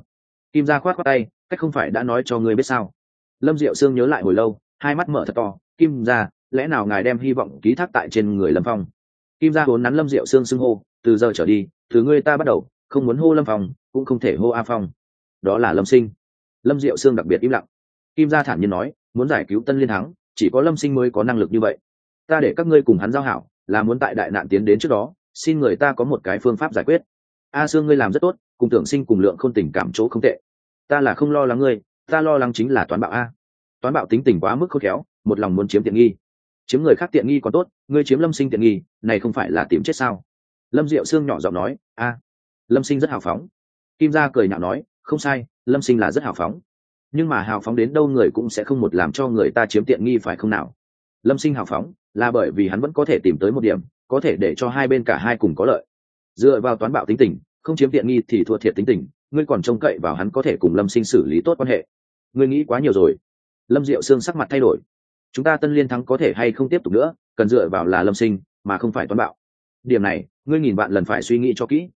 Kim gia khoát khoát tay, cách không phải đã nói cho ngươi biết sao? Lâm diệu sương nhớ lại hồi lâu, hai mắt mở thật to, kim gia lẽ nào ngài đem hy vọng ký thác tại trên người lâm phong? Kim gia vốn nắn lâm diệu xương xưng hô, từ giờ trở đi, từ ngươi ta bắt đầu, không muốn hô lâm phong, cũng không thể hô a phong. Đó là lâm sinh. Lâm diệu sương đặc biệt im lặng. Kim gia thản nhiên nói, muốn giải cứu tân liên thắng, chỉ có lâm sinh mới có năng lực như vậy. Ta để các ngươi cùng hắn giao hảo, là muốn tại đại nạn tiến đến trước đó, xin người ta có một cái phương pháp giải quyết. A sương ngươi làm rất tốt, cùng tưởng sinh cùng lượng không tình cảm chỗ không tệ. Ta là không lo lắng ngươi, ta lo lắng chính là toán bạo a. Toán bạo tính tình quá mức khôn khéo, một lòng muốn chiếm tiện nghi chiếm người khác tiện nghi còn tốt, ngươi chiếm lâm sinh tiện nghi, này không phải là tìm chết sao? Lâm diệu sương nhỏ giọng nói, a, lâm sinh rất hào phóng. Kim gia cười nhạo nói, không sai, lâm sinh là rất hào phóng. Nhưng mà hào phóng đến đâu người cũng sẽ không một làm cho người ta chiếm tiện nghi phải không nào? Lâm sinh hào phóng là bởi vì hắn vẫn có thể tìm tới một điểm, có thể để cho hai bên cả hai cùng có lợi. Dựa vào toán bạo tính tình, không chiếm tiện nghi thì thua thiệt tính tình, ngươi còn trông cậy vào hắn có thể cùng lâm sinh xử lý tốt quan hệ. Ngươi nghĩ quá nhiều rồi. Lâm diệu sương sắc mặt thay đổi chúng ta tân liên thắng có thể hay không tiếp tục nữa, cần dựa vào là lâm sinh, mà không phải toán bạo. Điểm này, ngươi nghìn vạn lần phải suy nghĩ cho kỹ.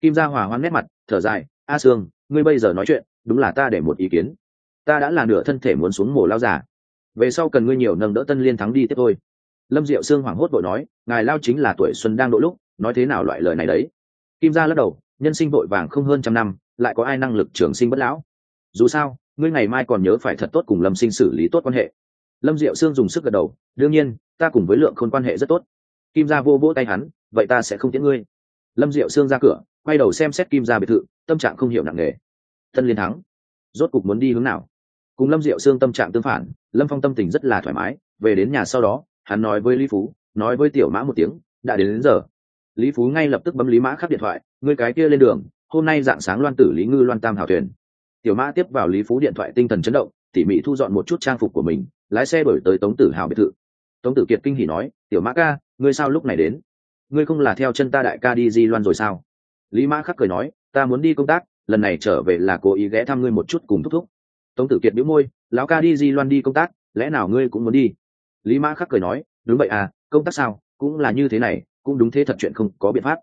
Kim gia hòa hoan nét mặt, thở dài, a sương, ngươi bây giờ nói chuyện, đúng là ta để một ý kiến. Ta đã là nửa thân thể muốn xuống mổ lao giả về sau cần ngươi nhiều nâng đỡ tân liên thắng đi tiếp thôi. Lâm diệu sương hoảng hốt vội nói, ngài lao chính là tuổi xuân đang độ lúc, nói thế nào loại lời này đấy? Kim gia lắc đầu, nhân sinh vội vàng không hơn trăm năm, lại có ai năng lực trường sinh bất lão? Dù sao, ngươi ngày mai còn nhớ phải thật tốt cùng lâm sinh xử lý tốt quan hệ lâm diệu sương dùng sức gật đầu đương nhiên ta cùng với lượng khôn quan hệ rất tốt. Kim gia vô vỗ tay hắn vậy ta sẽ không tiễn ngươi. Lâm diệu sương ra cửa quay đầu xem xét kim gia biệt thự tâm trạng không hiểu nặng nề. Tân liên thắng rốt cục muốn đi hướng nào? Cùng lâm diệu sương tâm trạng tương phản lâm phong tâm tình rất là thoải mái về đến nhà sau đó hắn nói với lý phú nói với tiểu mã một tiếng đã đến, đến giờ. Lý phú ngay lập tức bấm lý mã khắc điện thoại người cái kia lên đường hôm nay dạng sáng loan tử lý ngư loan tam hảo thuyền. Tiểu mã tiếp vào lý phú điện thoại tinh thần chấn động tỉ mỉ thu dọn một chút trang phục của mình lái xe đổi tới tống tử hào biệt thự. Tống tử kiệt kinh hỉ nói, tiểu mã ca, ngươi sao lúc này đến? Ngươi không là theo chân ta đại ca đi di loan rồi sao? Lý mã khắc cười nói, ta muốn đi công tác, lần này trở về là cố ý ghé thăm ngươi một chút cùng thúc thúc. Tống tử kiệt biếu môi, lão ca đi di loan đi công tác, lẽ nào ngươi cũng muốn đi? Lý mã khắc cười nói, đúng vậy à công tác sao, cũng là như thế này, cũng đúng thế thật chuyện không có biện pháp.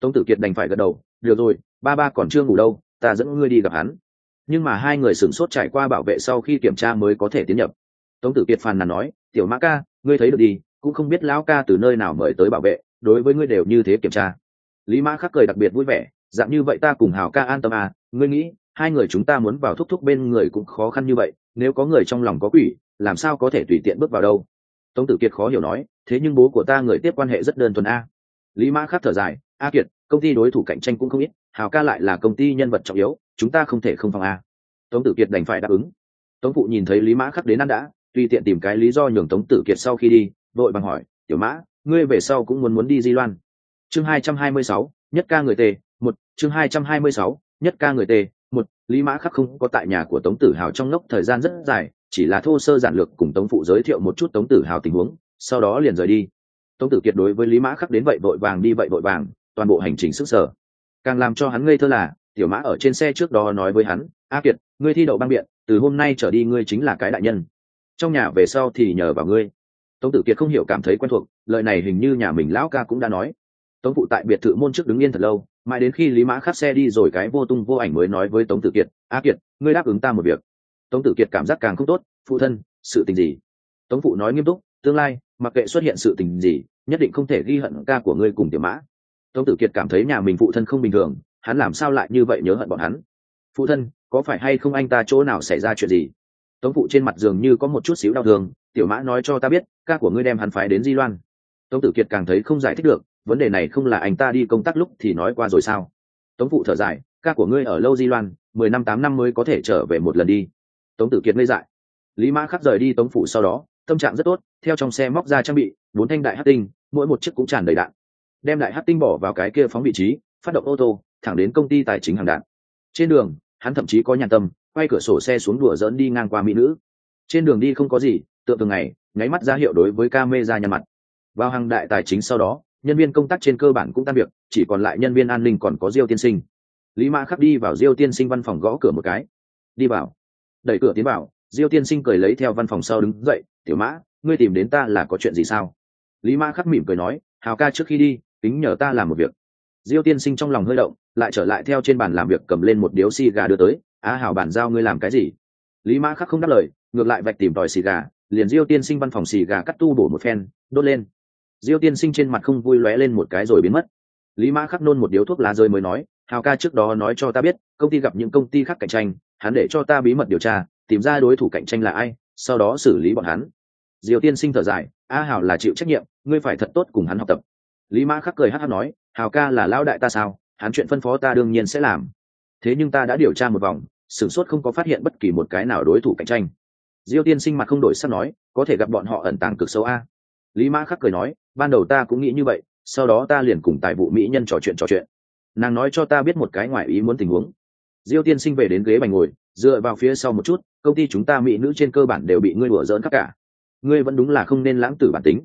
Tống tử kiệt đành phải gật đầu, được rồi, ba ba còn chưa ngủ đâu, ta dẫn ngươi đi gặp hắn. Nhưng mà hai người sửng sốt trải qua bảo vệ sau khi kiểm tra mới có thể tiến nhập tống tử kiệt phàn nàn nói, tiểu mã ca, ngươi thấy được đi, cũng không biết lão ca từ nơi nào mời tới bảo vệ, đối với ngươi đều như thế kiểm tra. Lý mã khắc cười đặc biệt vui vẻ, dạng như vậy ta cùng hào ca an tâm à ngươi nghĩ, hai người chúng ta muốn vào thúc thúc bên người cũng khó khăn như vậy, nếu có người trong lòng có quỷ, làm sao có thể tùy tiện bước vào đâu? Tống tử kiệt khó hiểu nói, thế nhưng bố của ta người tiếp quan hệ rất đơn thuần a. Lý mã khắc thở dài, a kiệt, công ty đối thủ cạnh tranh cũng không ít hào ca lại là công ty nhân vật trọng yếu, chúng ta không thể không phòng a. Tống tử kiệt đành phải đáp ứng. Tống phụ nhìn thấy lý mã khắc đến ăn đã tùy tiện tìm cái lý do nhường tống tử kiệt sau khi đi, vội bằng hỏi, tiểu mã, ngươi về sau cũng muốn muốn đi di loan? Chương hai trăm hai mươi sáu, nhất ca người tề, một, chương hai trăm hai mươi sáu, nhất ca người tề, một, lý mã khắc không có tại nhà của tống tử hào trong lốc thời gian rất dài, chỉ là thô sơ giản lược cùng tống phụ giới thiệu một chút tống tử hào tình huống, sau đó liền rời đi. Tống tử kiệt đối với lý mã khắc đến vậy vội vàng đi vậy vội vàng, toàn bộ hành trình sức sở. Càng làm cho hắn ngây thơ là, tiểu mã ở trên xe trước đó nói với hắn, a kiệt, ngươi thi đậu băng biện, từ hôm nay trở đi ngươi chính là cái đại nhân trong nhà về sau thì nhờ vào ngươi. Tống tử kiệt không hiểu cảm thấy quen thuộc, lời này hình như nhà mình lão ca cũng đã nói. Tống phụ tại biệt thự môn trước đứng yên thật lâu, mãi đến khi lý mã khắc xe đi rồi cái vô tung vô ảnh mới nói với tống tử kiệt a kiệt, ngươi đáp ứng ta một việc. Tống tử kiệt cảm giác càng không tốt, phụ thân, sự tình gì? Tống phụ nói nghiêm túc, tương lai, mặc kệ xuất hiện sự tình gì, nhất định không thể ghi hận ca của ngươi cùng tiểu mã. Tống tử kiệt cảm thấy nhà mình phụ thân không bình thường, hắn làm sao lại như vậy nhớ hận bọn hắn? Phụ thân, có phải hay không anh ta chỗ nào xảy ra chuyện gì? Tống phụ trên mặt dường như có một chút xíu đau thương, tiểu mã nói cho ta biết, ca của ngươi đem hắn phái đến di loan. Tống tử kiệt càng thấy không giải thích được, vấn đề này không là anh ta đi công tác lúc thì nói qua rồi sao? Tống phụ thở dài, ca của ngươi ở lâu di loan, mười năm tám năm mới có thể trở về một lần đi. Tống tử kiệt ngây dại. Lý mã khắc rời đi tống phụ sau đó, tâm trạng rất tốt, theo trong xe móc ra trang bị, bốn thanh đại hát tinh, mỗi một chiếc cũng tràn đầy đạn. Đem đại hát tinh bỏ vào cái kia phóng vị trí, phát động ô tô, thẳng đến công ty tài chính hàng đạn. Trên đường, hắn thậm chí có nhàn tâm quay cửa sổ xe xuống đùa dỡn đi ngang qua mỹ nữ. Trên đường đi không có gì tượng thường ngày, nháy mắt ra hiệu đối với ca mê ra nhăn mặt. Vào hàng đại tài chính sau đó, nhân viên công tác trên cơ bản cũng tan việc, chỉ còn lại nhân viên an ninh còn có diêu tiên sinh. Lý mã khắc đi vào diêu tiên sinh văn phòng gõ cửa một cái. Đi vào. Đẩy cửa tiến vào, diêu tiên sinh cười lấy theo văn phòng sau đứng dậy, tiểu mã, ngươi tìm đến ta là có chuyện gì sao? Lý mã khắc mỉm cười nói, hào ca trước khi đi tính nhờ ta làm một việc. Diêu tiên sinh trong lòng hơi động, lại trở lại theo trên bàn làm việc cầm lên một điếu xì gà đưa tới á hào bàn giao ngươi làm cái gì? Lý mã khắc không đáp lời, ngược lại vạch tìm tòi xì gà, liền diêu tiên sinh văn phòng xì gà cắt tu bổ một phen, đốt lên. Diêu tiên sinh trên mặt không vui lóe lên một cái rồi biến mất. Lý mã khắc nôn một điếu thuốc lá rơi mới nói, hào ca trước đó nói cho ta biết, công ty gặp những công ty khác cạnh tranh, hắn để cho ta bí mật điều tra, tìm ra đối thủ cạnh tranh là ai, sau đó xử lý bọn hắn. Diều tiên sinh thở dài a hào là chịu trách nhiệm, ngươi phải thật tốt cùng hắn học tập. Lý mã khắc cười hát hát nói, hào ca là lão đại ta sao, hắn chuyện phân phó ta đương nhiên sẽ làm. Thế nhưng ta đã điều tra một vòng sửng sốt không có phát hiện bất kỳ một cái nào đối thủ cạnh tranh. Diêu tiên sinh mặt không đổi sắc nói, có thể gặp bọn họ ẩn tàng cực xấu a. Lý mã khắc cười nói, ban đầu ta cũng nghĩ như vậy, sau đó ta liền cùng tài vụ mỹ nhân trò chuyện trò chuyện. Nàng nói cho ta biết một cái ngoài ý muốn tình huống. Diêu tiên sinh về đến ghế bành ngồi, dựa vào phía sau một chút, công ty chúng ta mỹ nữ trên cơ bản đều bị ngươi đùa dỡn khắc cả. Ngươi vẫn đúng là không nên lãng tử bản tính.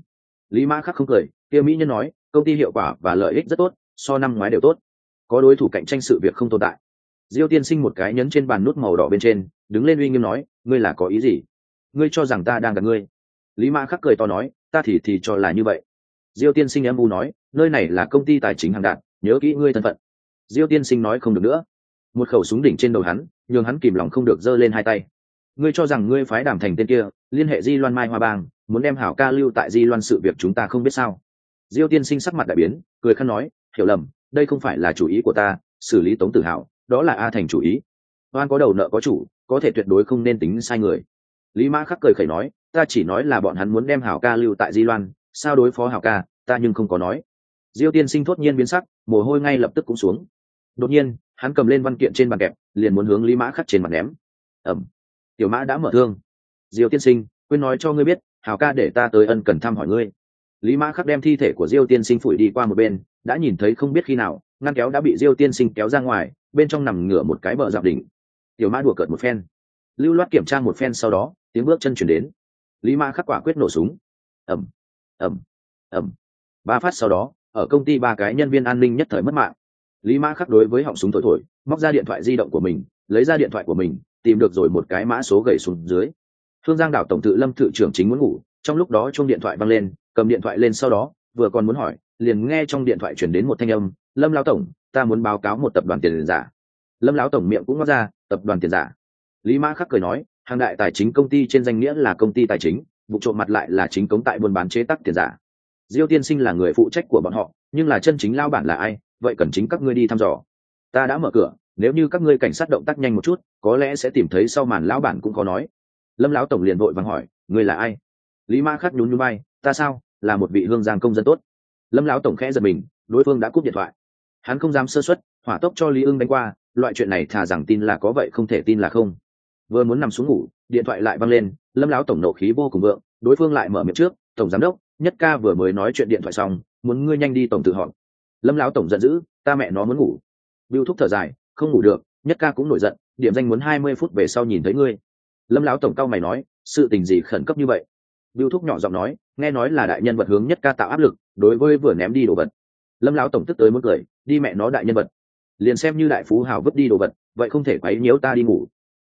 Lý mã khắc không cười, kia mỹ nhân nói, công ty hiệu quả và lợi ích rất tốt, so năm ngoái đều tốt. Có đối thủ cạnh tranh sự việc không tồn tại diêu tiên sinh một cái nhấn trên bàn nút màu đỏ bên trên, đứng lên uy nghiêm nói, ngươi là có ý gì? Ngươi cho rằng ta đang gặp ngươi? Lý mã khắc cười to nói, ta thì thì cho là như vậy. Diêu tiên sinh âm u nói, nơi này là công ty tài chính hàng đạt nhớ kỹ ngươi thân phận. Diêu tiên sinh nói không được nữa. Một khẩu súng đỉnh trên đầu hắn, nhường hắn kìm lòng không được giơ lên hai tay. Ngươi cho rằng ngươi phái đảm thành tên kia, liên hệ di loan mai hoa bang, muốn đem hảo ca lưu tại di loan sự việc chúng ta không biết sao? Diêu tiên sinh sắc mặt đại biến, cười khăn nói, hiểu lầm, đây không phải là chủ ý của ta, xử lý tống tử hảo đó là a thành chủ ý. Oan có đầu nợ có chủ, có thể tuyệt đối không nên tính sai người. Lý mã khắc cười khẩy nói, ta chỉ nói là bọn hắn muốn đem hảo ca lưu tại di loan, sao đối phó hảo ca, ta nhưng không có nói. Diêu tiên sinh thốt nhiên biến sắc, mồ hôi ngay lập tức cũng xuống. Đột nhiên, hắn cầm lên văn kiện trên bàn kẹp, liền muốn hướng lý mã khắc trên mặt ném. Ẩm. Tiểu mã đã mở thương. Diêu tiên sinh, quên nói cho ngươi biết hào ca để ta tới ân cần thăm hỏi ngươi. Lý mã khắc đem thi thể của diêu tiên sinh phủi đi qua một bên, đã nhìn thấy không biết khi nào ngăn kéo đã bị diêu tiên sinh kéo ra ngoài, bên trong nằm ngửa một cái bờ dạp đỉnh. Tiểu mã đùa cợt một phen. Lưu loát kiểm tra một phen sau đó, tiếng bước chân chuyển đến. Lý mã khắc quả quyết nổ súng. Ẩm ẩm ẩm ba phát sau đó, ở công ty ba cái nhân viên an ninh nhất thời mất mạng. Lý mã khắc đối với họng súng thổi thổi, móc ra điện thoại di động của mình, lấy ra điện thoại của mình, tìm được rồi một cái mã số gầy xuống dưới. Thương giang đảo tổng tự lâm thự trưởng chính muốn ngủ, trong lúc đó chuông điện thoại văng lên, cầm điện thoại lên sau đó, vừa còn muốn hỏi liền nghe trong điện thoại chuyển đến một thanh âm, lâm lão tổng, ta muốn báo cáo một tập đoàn tiền giả. Lâm lão tổng miệng cũng ngót ra, tập đoàn tiền giả? Lý mã khắc cười nói, hàng đại tài chính công ty trên danh nghĩa là công ty tài chính, vụ trộm mặt lại là chính cống tại buôn bán chế tắc tiền giả. Diêu tiên sinh là người phụ trách của bọn họ, nhưng là chân chính lao bản là ai, vậy cần chính các ngươi đi thăm dò. Ta đã mở cửa, nếu như các ngươi cảnh sát động tác nhanh một chút, có lẽ sẽ tìm thấy sau màn lão bản cũng có nói. Lâm lão tổng liền vội vàng hỏi, ngươi là ai? Lý ma khắc nhún nhún bay ta sao? Là một vị hương giang công dân tốt lâm lão tổng khẽ giật mình, đối phương đã cúp điện thoại. Hắn không dám sơ xuất hỏa tốc cho lý ưng đánh qua, loại chuyện này thà rằng tin là có vậy không thể tin là không. Vừa muốn nằm xuống ngủ, điện thoại lại văng lên, lâm lão tổng nộ khí vô cùng vượng, đối phương lại mở miệng trước, tổng giám đốc, nhất ca vừa mới nói chuyện điện thoại xong, muốn ngươi nhanh đi tổng tự họp. Lâm lão tổng giận dữ, ta mẹ nó muốn ngủ. Biêu thúc thở dài, không ngủ được, nhất ca cũng nổi giận, điểm danh muốn hai mươi phút về sau nhìn thấy ngươi. Lâm lão tổng cao mày nói, sự tình gì khẩn cấp như vậy? Biêu thúc nhỏ giọng nói, nghe nói là đại nhân vật hướng nhất ca tạo áp lực, đối với vừa ném đi đồ vật. Lâm lão tổng tức tới muốn cười, đi mẹ nó đại nhân vật. Liền xem như đại phú hào vứt đi đồ vật, vậy không thể quấy nhiễu ta đi ngủ.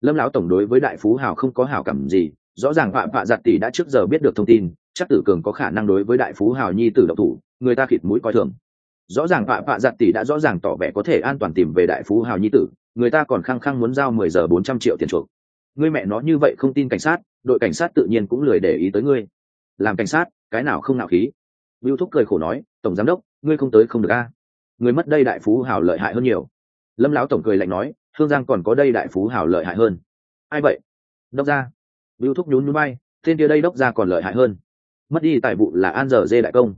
Lâm lão tổng đối với đại phú hào không có hảo cảm gì, rõ ràng phạm phạ giặt tỷ đã trước giờ biết được thông tin, chắc tử cường có khả năng đối với đại phú hào nhi tử độc thủ, người ta khịt mũi coi thường. Rõ ràng phạm phạ giặt tỷ đã rõ ràng tỏ vẻ có thể an toàn tìm về đại phú hào nhi tử, người ta còn khăng khăng muốn giao mười giờ bốn trăm triệu tiền chuộc. Người mẹ nó như vậy không tin cảnh sát đội cảnh sát tự nhiên cũng lười để ý tới ngươi làm cảnh sát cái nào không nạo khí Lưu Thúc cười khổ nói, "Tổng giám đốc, ngươi không tới không được a. Người mất đây đại phú hào lợi hại hơn nhiều." Lâm lão tổng cười lạnh nói, "Thương Giang còn có đây đại phú hào lợi hại hơn." "Ai vậy?" "Đốc gia." Lưu Thúc nhún nhún bay, "Tên kia đây đốc gia còn lợi hại hơn." Mất đi tài vụ là An giờ dê đại công.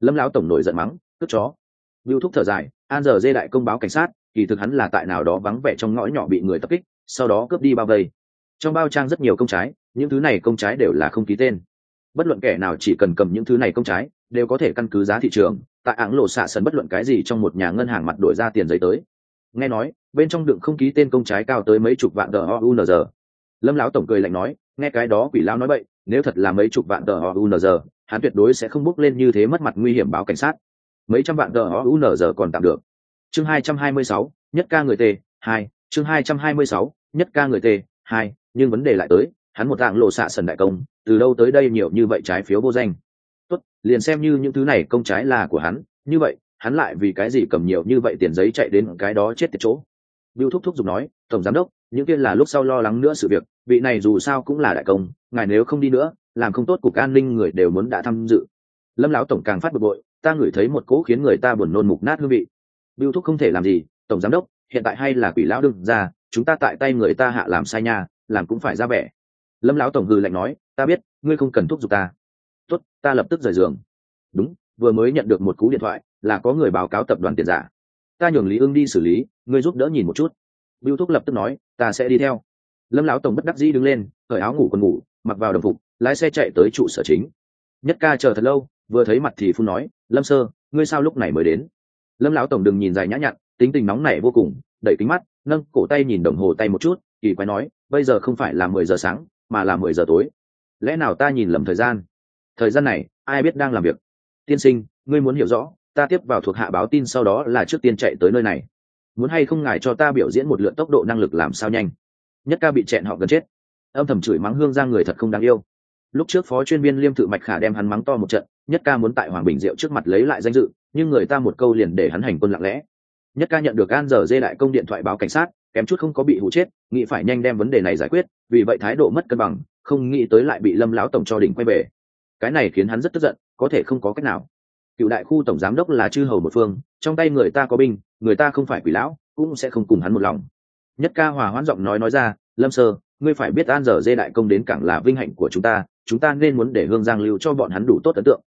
Lâm lão tổng nổi giận mắng, cướp chó." Lưu Thúc thở dài, "An giờ dê đại công báo cảnh sát, kỳ thực hắn là tại nào đó vắng vẻ trong ngõ nhỏ bị người tập kích, sau đó cướp đi bao vây. Trong bao trang rất nhiều công trái, những thứ này công trái đều là không ký tên. Bất luận kẻ nào chỉ cần cầm những thứ này công trái, đều có thể căn cứ giá thị trường tại áng lộ xạ sần bất luận cái gì trong một nhà ngân hàng mặt đổi ra tiền giấy tới. Nghe nói bên trong đựng không ký tên công trái cao tới mấy chục vạn tờ ounz lâm lão tổng cười lạnh nói nghe cái đó quỷ lão nói bậy nếu thật là mấy chục vạn tờ ounz hắn tuyệt đối sẽ không bước lên như thế mất mặt nguy hiểm báo cảnh sát. Mấy trăm vạn tờ ounz còn tạm được. Chương hai trăm hai mươi sáu nhất ca người t hai chương hai trăm hai mươi sáu nhất ca người t hai nhưng vấn đề lại tới hắn một tạng lộ xạ sần đại công từ đâu tới đây nhiều như vậy trái phiếu vô danh tốt liền xem như những thứ này công trái là của hắn như vậy hắn lại vì cái gì cầm nhiều như vậy tiền giấy chạy đến cái đó chết tiệt chỗ bưu thúc thúc giục nói, "Tổng giám đốc, những kia là lúc sau lo lắng nữa sự việc, vị này dù sao cũng là đại công, ngài nếu không đi nữa, làm không tốt cục an ninh người đều muốn đã tham dự." Lâm lão tổng càng phát bực bội, ta ngửi thấy một cỗ khiến người ta buồn nôn mục nát hương vị. bưu thúc không thể làm gì, tổng giám đốc, hiện tại hay là quỷ lão đừng ra, chúng ta tại tay người ta hạ làm sai nha, làm cũng phải ra vẻ. Lâm lão tổng hư lạnh nói, "Ta biết, ngươi không cần thúc giục ta." "Tốt, ta lập tức rời giường." "Đúng, vừa mới nhận được một cú điện thoại, là có người báo cáo tập đoàn tiền giả." ta nhường lý ưng đi xử lý ngươi giúp đỡ nhìn một chút bưu thúc lập tức nói ta sẽ đi theo lâm lão tổng bất đắc dĩ đứng lên cởi áo ngủ còn ngủ mặc vào đồng phục lái xe chạy tới trụ sở chính nhất ca chờ thật lâu vừa thấy mặt thì phun nói lâm sơ ngươi sao lúc này mới đến lâm lão tổng đừng nhìn dài nhã nhặn tính tình nóng nảy vô cùng đẩy kính mắt nâng cổ tay nhìn đồng hồ tay một chút kỳ quái nói bây giờ không phải là mười giờ sáng mà là mười giờ tối. Lẽ nào ta nhìn lầm thời gian? Thời gian này, ai biết đang làm việc? Tiên sinh, ngươi muốn hiểu rõ, ta tiếp vào thuộc hạ báo tin sau đó là trước tiên chạy tới nơi này. Muốn hay không ngài cho ta biểu diễn một lượt tốc độ năng lực làm sao nhanh? Nhất ca bị chẹn họ gần chết. Âm thầm chửi mắng hương ra người thật không đáng yêu. Lúc trước phó chuyên viên liêm thự mạch khả đem hắn mắng to một trận, nhất ca muốn tại hoàng bình diệu trước mặt lấy lại danh dự, nhưng người ta một câu liền để hắn hành quân lặng lẽ. Nhất ca nhận được an giờ dê đại công điện thoại báo cảnh sát, kém chút không có bị hụ chết, nghĩ phải nhanh đem vấn đề này giải quyết vì vậy thái độ mất cân bằng, không nghĩ tới lại bị lâm lão tổng cho đỉnh quay về. Cái này khiến hắn rất tức giận, có thể không có cách nào. Cựu đại khu tổng giám đốc là chư hầu một phương, trong tay người ta có binh, người ta không phải quỷ lão, cũng sẽ không cùng hắn một lòng. Nhất ca hòa hoãn giọng nói nói ra, lâm sơ, ngươi phải biết an giờ dê đại công đến cảng là vinh hạnh của chúng ta chúng ta nên muốn để hương giang lưu cho bọn hắn đủ tốt ấn tượng.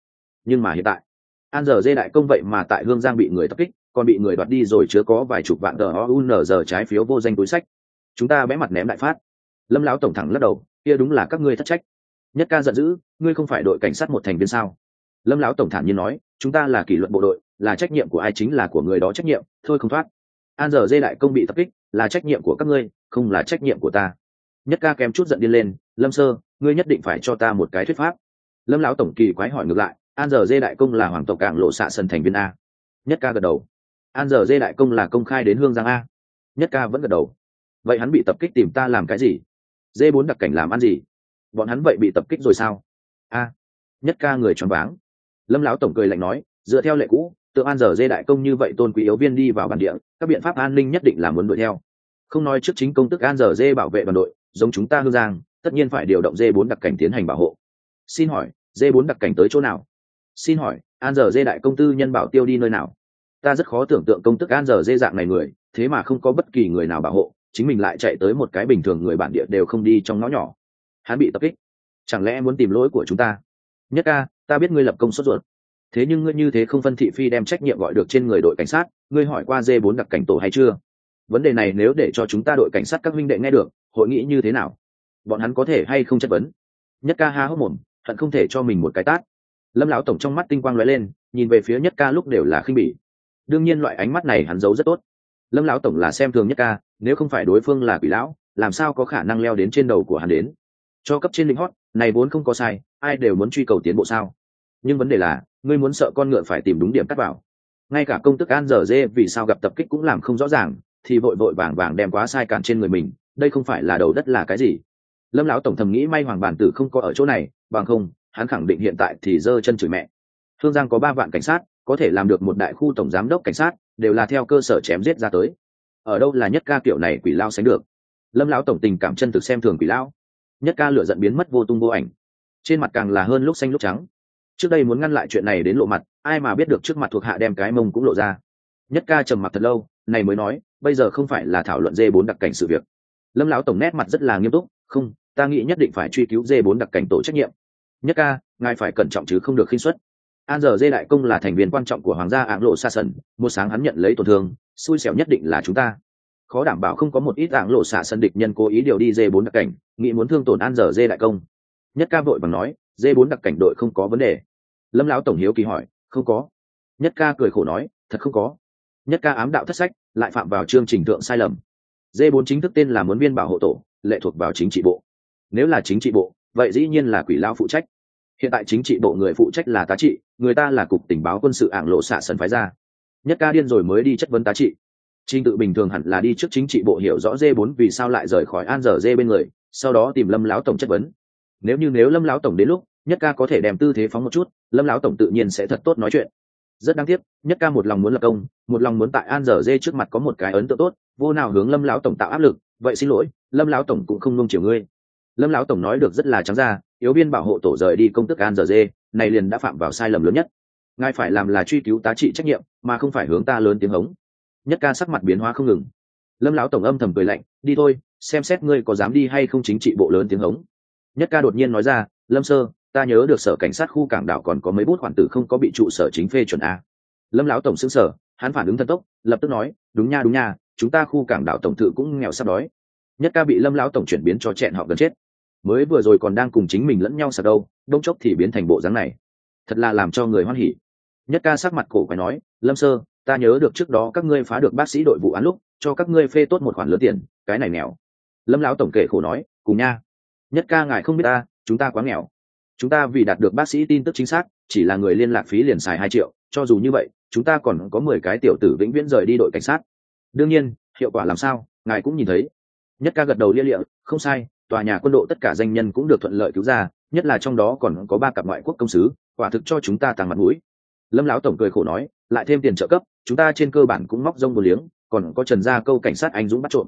Nhưng mà hiện tại, an giờ dê đại công vậy mà tại hương giang bị người tập kích, còn bị người đoạt đi rồi chứa có vài chục vạn tờ o giờ trái phiếu vô danh túi sách. Chúng ta bẽ mặt ném đại phát lâm lão tổng thẳng lắc đầu, kia đúng là các ngươi thất trách. Nhất ca giận dữ, ngươi không phải đội cảnh sát một thành viên sao? Lâm lão tổng thản nhiên nói, chúng ta là kỷ luật bộ đội, là trách nhiệm của ai chính là của người đó trách nhiệm, thôi không thoát. An giờ dê đại công bị tập kích, là trách nhiệm của các ngươi, không là trách nhiệm của ta. Nhất ca kém chút giận điên lên, lâm sơ, ngươi nhất định phải cho ta một cái thuyết pháp. Lâm lão tổng kỳ quái hỏi ngược lại, an giờ dê đại công là hoàng tộc cảng lộ xạ sân thành viên a? Nhất ca gật đầu, an giờ dê đại công là công khai đến hương giang a. Nhất ca vẫn gật đầu, vậy hắn bị tập kích tìm ta làm cái gì? Dê bốn đặc cảnh làm ăn gì? Bọn hắn vậy bị tập kích rồi sao? A, nhất ca người choáng váng. Lâm lão tổng cười lạnh nói, dựa theo lệ cũ, tượng an giờ dê đại công như vậy tôn quý yếu viên đi vào bản địa, các biện pháp an ninh nhất định là muốn đuổi theo. Không nói trước chính công tức an giờ dê bảo vệ đoàn đội, giống chúng ta hương giang, tất nhiên phải điều động dê bốn đặc cảnh tiến hành bảo hộ. Xin hỏi, dê bốn đặc cảnh tới chỗ nào? Xin hỏi an giờ dê đại công tư nhân bảo tiêu đi nơi nào? Ta rất khó tưởng tượng công tức an giờ dê dạng này người, thế mà không có bất kỳ người nào bảo hộ chính mình lại chạy tới một cái bình thường người bản địa đều không đi trong ngõ nhỏ. Hắn bị tập kích. Chẳng lẽ muốn tìm lỗi của chúng ta? Nhất ca, ta biết ngươi lập công sốt ruột. Thế nhưng ngươi như thế không phân thị phi đem trách nhiệm gọi được trên người đội cảnh sát, ngươi hỏi qua dê bốn đặc cảnh tổ hay chưa? Vấn đề này nếu để cho chúng ta đội cảnh sát các minh đệ nghe được, hội nghị như thế nào? Bọn hắn có thể hay không chất vấn? Nhất ca há hốc mồm, hận không thể cho mình một cái tát. Lâm lão tổng trong mắt tinh quang lóe lên, nhìn về phía nhất ca lúc đều là khinh bỉ. Đương nhiên loại ánh mắt này hắn giấu rất tốt. Lâm lão tổng là xem thường nhất ca nếu không phải đối phương là quỷ lão, làm sao có khả năng leo đến trên đầu của hắn đến? Cho cấp trên lính hót, này vốn không có sai, ai đều muốn truy cầu tiến bộ sao? Nhưng vấn đề là, ngươi muốn sợ con ngựa phải tìm đúng điểm cắt vào. Ngay cả công tức an dở dê vì sao gặp tập kích cũng làm không rõ ràng, thì vội vội vàng vàng đem quá sai cản trên người mình, đây không phải là đầu đất là cái gì? Lâm lão tổng thầm nghĩ may hoàng bản tử không có ở chỗ này, bằng không, hắn khẳng định hiện tại thì giơ chân chửi mẹ. Thương giang có ba vạn cảnh sát, có thể làm được một đại khu tổng giám đốc cảnh sát, đều là theo cơ sở chém giết ra tới ở đâu là nhất ca kiểu này quỷ lao sánh được. Lâm lão tổng tình cảm chân thực xem thường quỷ lao. Nhất ca lửa giận biến mất vô tung vô ảnh. Trên mặt càng là hơn lúc xanh lúc trắng. Trước đây muốn ngăn lại chuyện này đến lộ mặt, ai mà biết được trước mặt thuộc hạ đem cái mông cũng lộ ra. Nhất ca trầm mặt thật lâu, này mới nói, bây giờ không phải là thảo luận dê bốn đặc cảnh sự việc. Lâm lão tổng nét mặt rất là nghiêm túc, không, ta nghĩ nhất định phải truy cứu dê bốn đặc cảnh tổ trách nhiệm. Nhất ca, ngài phải cẩn trọng chứ không được khinh xuất an giờ dê đại công là thành viên quan trọng của hoàng gia áng lộ sa sần, một sáng hắn nhận lấy tổn thương xui xẻo nhất định là chúng ta. Khó đảm bảo không có một ít ạng lộ xả sân địch nhân cố ý điều đi dê bốn đặc cảnh, nghĩ muốn thương tổn an giờ dê đại công. Nhất ca vội bằng nói dê bốn đặc cảnh đội không có vấn đề. Lâm lão tổng hiếu kỳ hỏi, không có. Nhất ca cười khổ nói, thật không có. Nhất ca ám đạo thất sách, lại phạm vào chương trình thượng sai lầm. Dê bốn chính thức tên là muốn viên bảo hộ tổ, lệ thuộc vào chính trị bộ. Nếu là chính trị bộ, vậy dĩ nhiên là quỷ lao phụ trách. Hiện tại chính trị bộ người phụ trách là tá trị, người ta là cục tình báo quân sự ảng lộ xạ sần phái ra nhất ca điên rồi mới đi chất vấn tá trị. Trình tự bình thường hẳn là đi trước chính trị bộ hiểu rõ dê bốn vì sao lại rời khỏi an Dở Dê bên người, sau đó tìm lâm lão tổng chất vấn. Nếu như nếu lâm lão tổng đến lúc, nhất ca có thể đem tư thế phóng một chút, lâm lão tổng tự nhiên sẽ thật tốt nói chuyện. Rất đáng tiếc, nhất ca một lòng muốn lập công, một lòng muốn tại an dở dê trước mặt có một cái ấn tượng tốt, vô nào hướng lâm lão tổng tạo áp lực, vậy xin lỗi, lâm lão tổng cũng không nung chiều ngươi. Lâm lão tổng nói được rất là trắng ra, yếu viên bảo hộ tổ rời đi công tức an dở dê này liền đã phạm vào sai lầm lớn nhất. Ngài phải làm là truy cứu tá trị trách nhiệm mà không phải hướng ta lớn tiếng hống. Nhất ca sắc mặt biến hóa không ngừng. Lâm lão tổng âm thầm cười lạnh, đi thôi, xem xét ngươi có dám đi hay không chính trị bộ lớn tiếng hống. Nhất ca đột nhiên nói ra, lâm sơ, ta nhớ được sở cảnh sát khu cảng đảo còn có mấy bút khoản tử không có bị trụ sở chính phê chuẩn a. Lâm lão tổng xứng sở hắn phản ứng thần tốc, lập tức nói, đúng nha đúng nha, chúng ta khu cảng đảo tổng thự cũng nghèo sắp đói. Nhất ca bị lâm lão tổng chuyển biến cho chẹn họ gần chết. Mới vừa rồi còn đang cùng chính mình lẫn nhau sạc đâu đông chốc thì biến thành bộ dáng này. Thật là làm cho người hoan hỉ nhất ca sắc mặt cổ quái nói, lâm sơ, ta nhớ được trước đó các ngươi phá được bác sĩ đội vụ án lúc, cho các ngươi phê tốt một khoản lớn tiền, cái này nghèo. Lâm lão tổng kể khổ nói, cùng nha. Nhất ca ngài không biết ta, chúng ta quá nghèo. Chúng ta vì đạt được bác sĩ tin tức chính xác, chỉ là người liên lạc phí liền xài hai triệu, cho dù như vậy, chúng ta còn có mười cái tiểu tử vĩnh viễn rời đi đội cảnh sát. Đương nhiên, hiệu quả làm sao, ngài cũng nhìn thấy. Nhất ca gật đầu lia lịa, không sai, tòa nhà quân đội tất cả danh nhân cũng được thuận lợi cứu ra, nhất là trong đó còn có ba cặp ngoại quốc công sứ, quả thực cho chúng ta tàng mặt mũi lâm lão tổng cười khổ nói, lại thêm tiền trợ cấp, chúng ta trên cơ bản cũng móc rông một liếng, còn có trần gia câu cảnh sát anh dũng bắt trộm.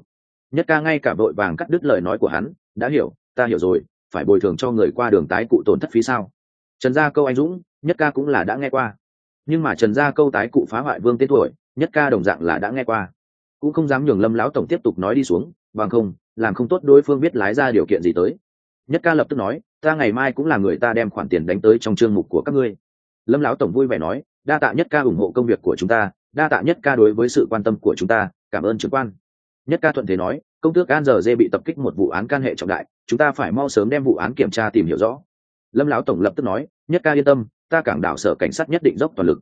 Nhất ca ngay cả vội vàng cắt đứt lời nói của hắn, đã hiểu, ta hiểu rồi, phải bồi thường cho người qua đường tái cụ tổn thất phí sao? Trần gia câu anh dũng, nhất ca cũng là đã nghe qua. Nhưng mà trần gia câu tái cụ phá hoại vương tên tuổi, nhất ca đồng dạng là đã nghe qua. Cũng không dám nhường lâm lão tổng tiếp tục nói đi xuống, bằng không, làm không tốt đối phương biết lái ra điều kiện gì tới. Nhất ca lập tức nói, ta ngày mai cũng là người ta đem khoản tiền đánh tới trong chương mục của các ngươi lâm lão tổng vui vẻ nói, đa tạ nhất ca ủng hộ công việc của chúng ta, đa tạ nhất ca đối với sự quan tâm của chúng ta, cảm ơn trưởng quan. Nhất ca thuận thế nói, công tước an giờ dê bị tập kích một vụ án can hệ trọng đại, chúng ta phải mau sớm đem vụ án kiểm tra tìm hiểu rõ. Lâm lão tổng lập tức nói, nhất ca yên tâm, ta cảng đảo sở cảnh sát nhất định dốc toàn lực.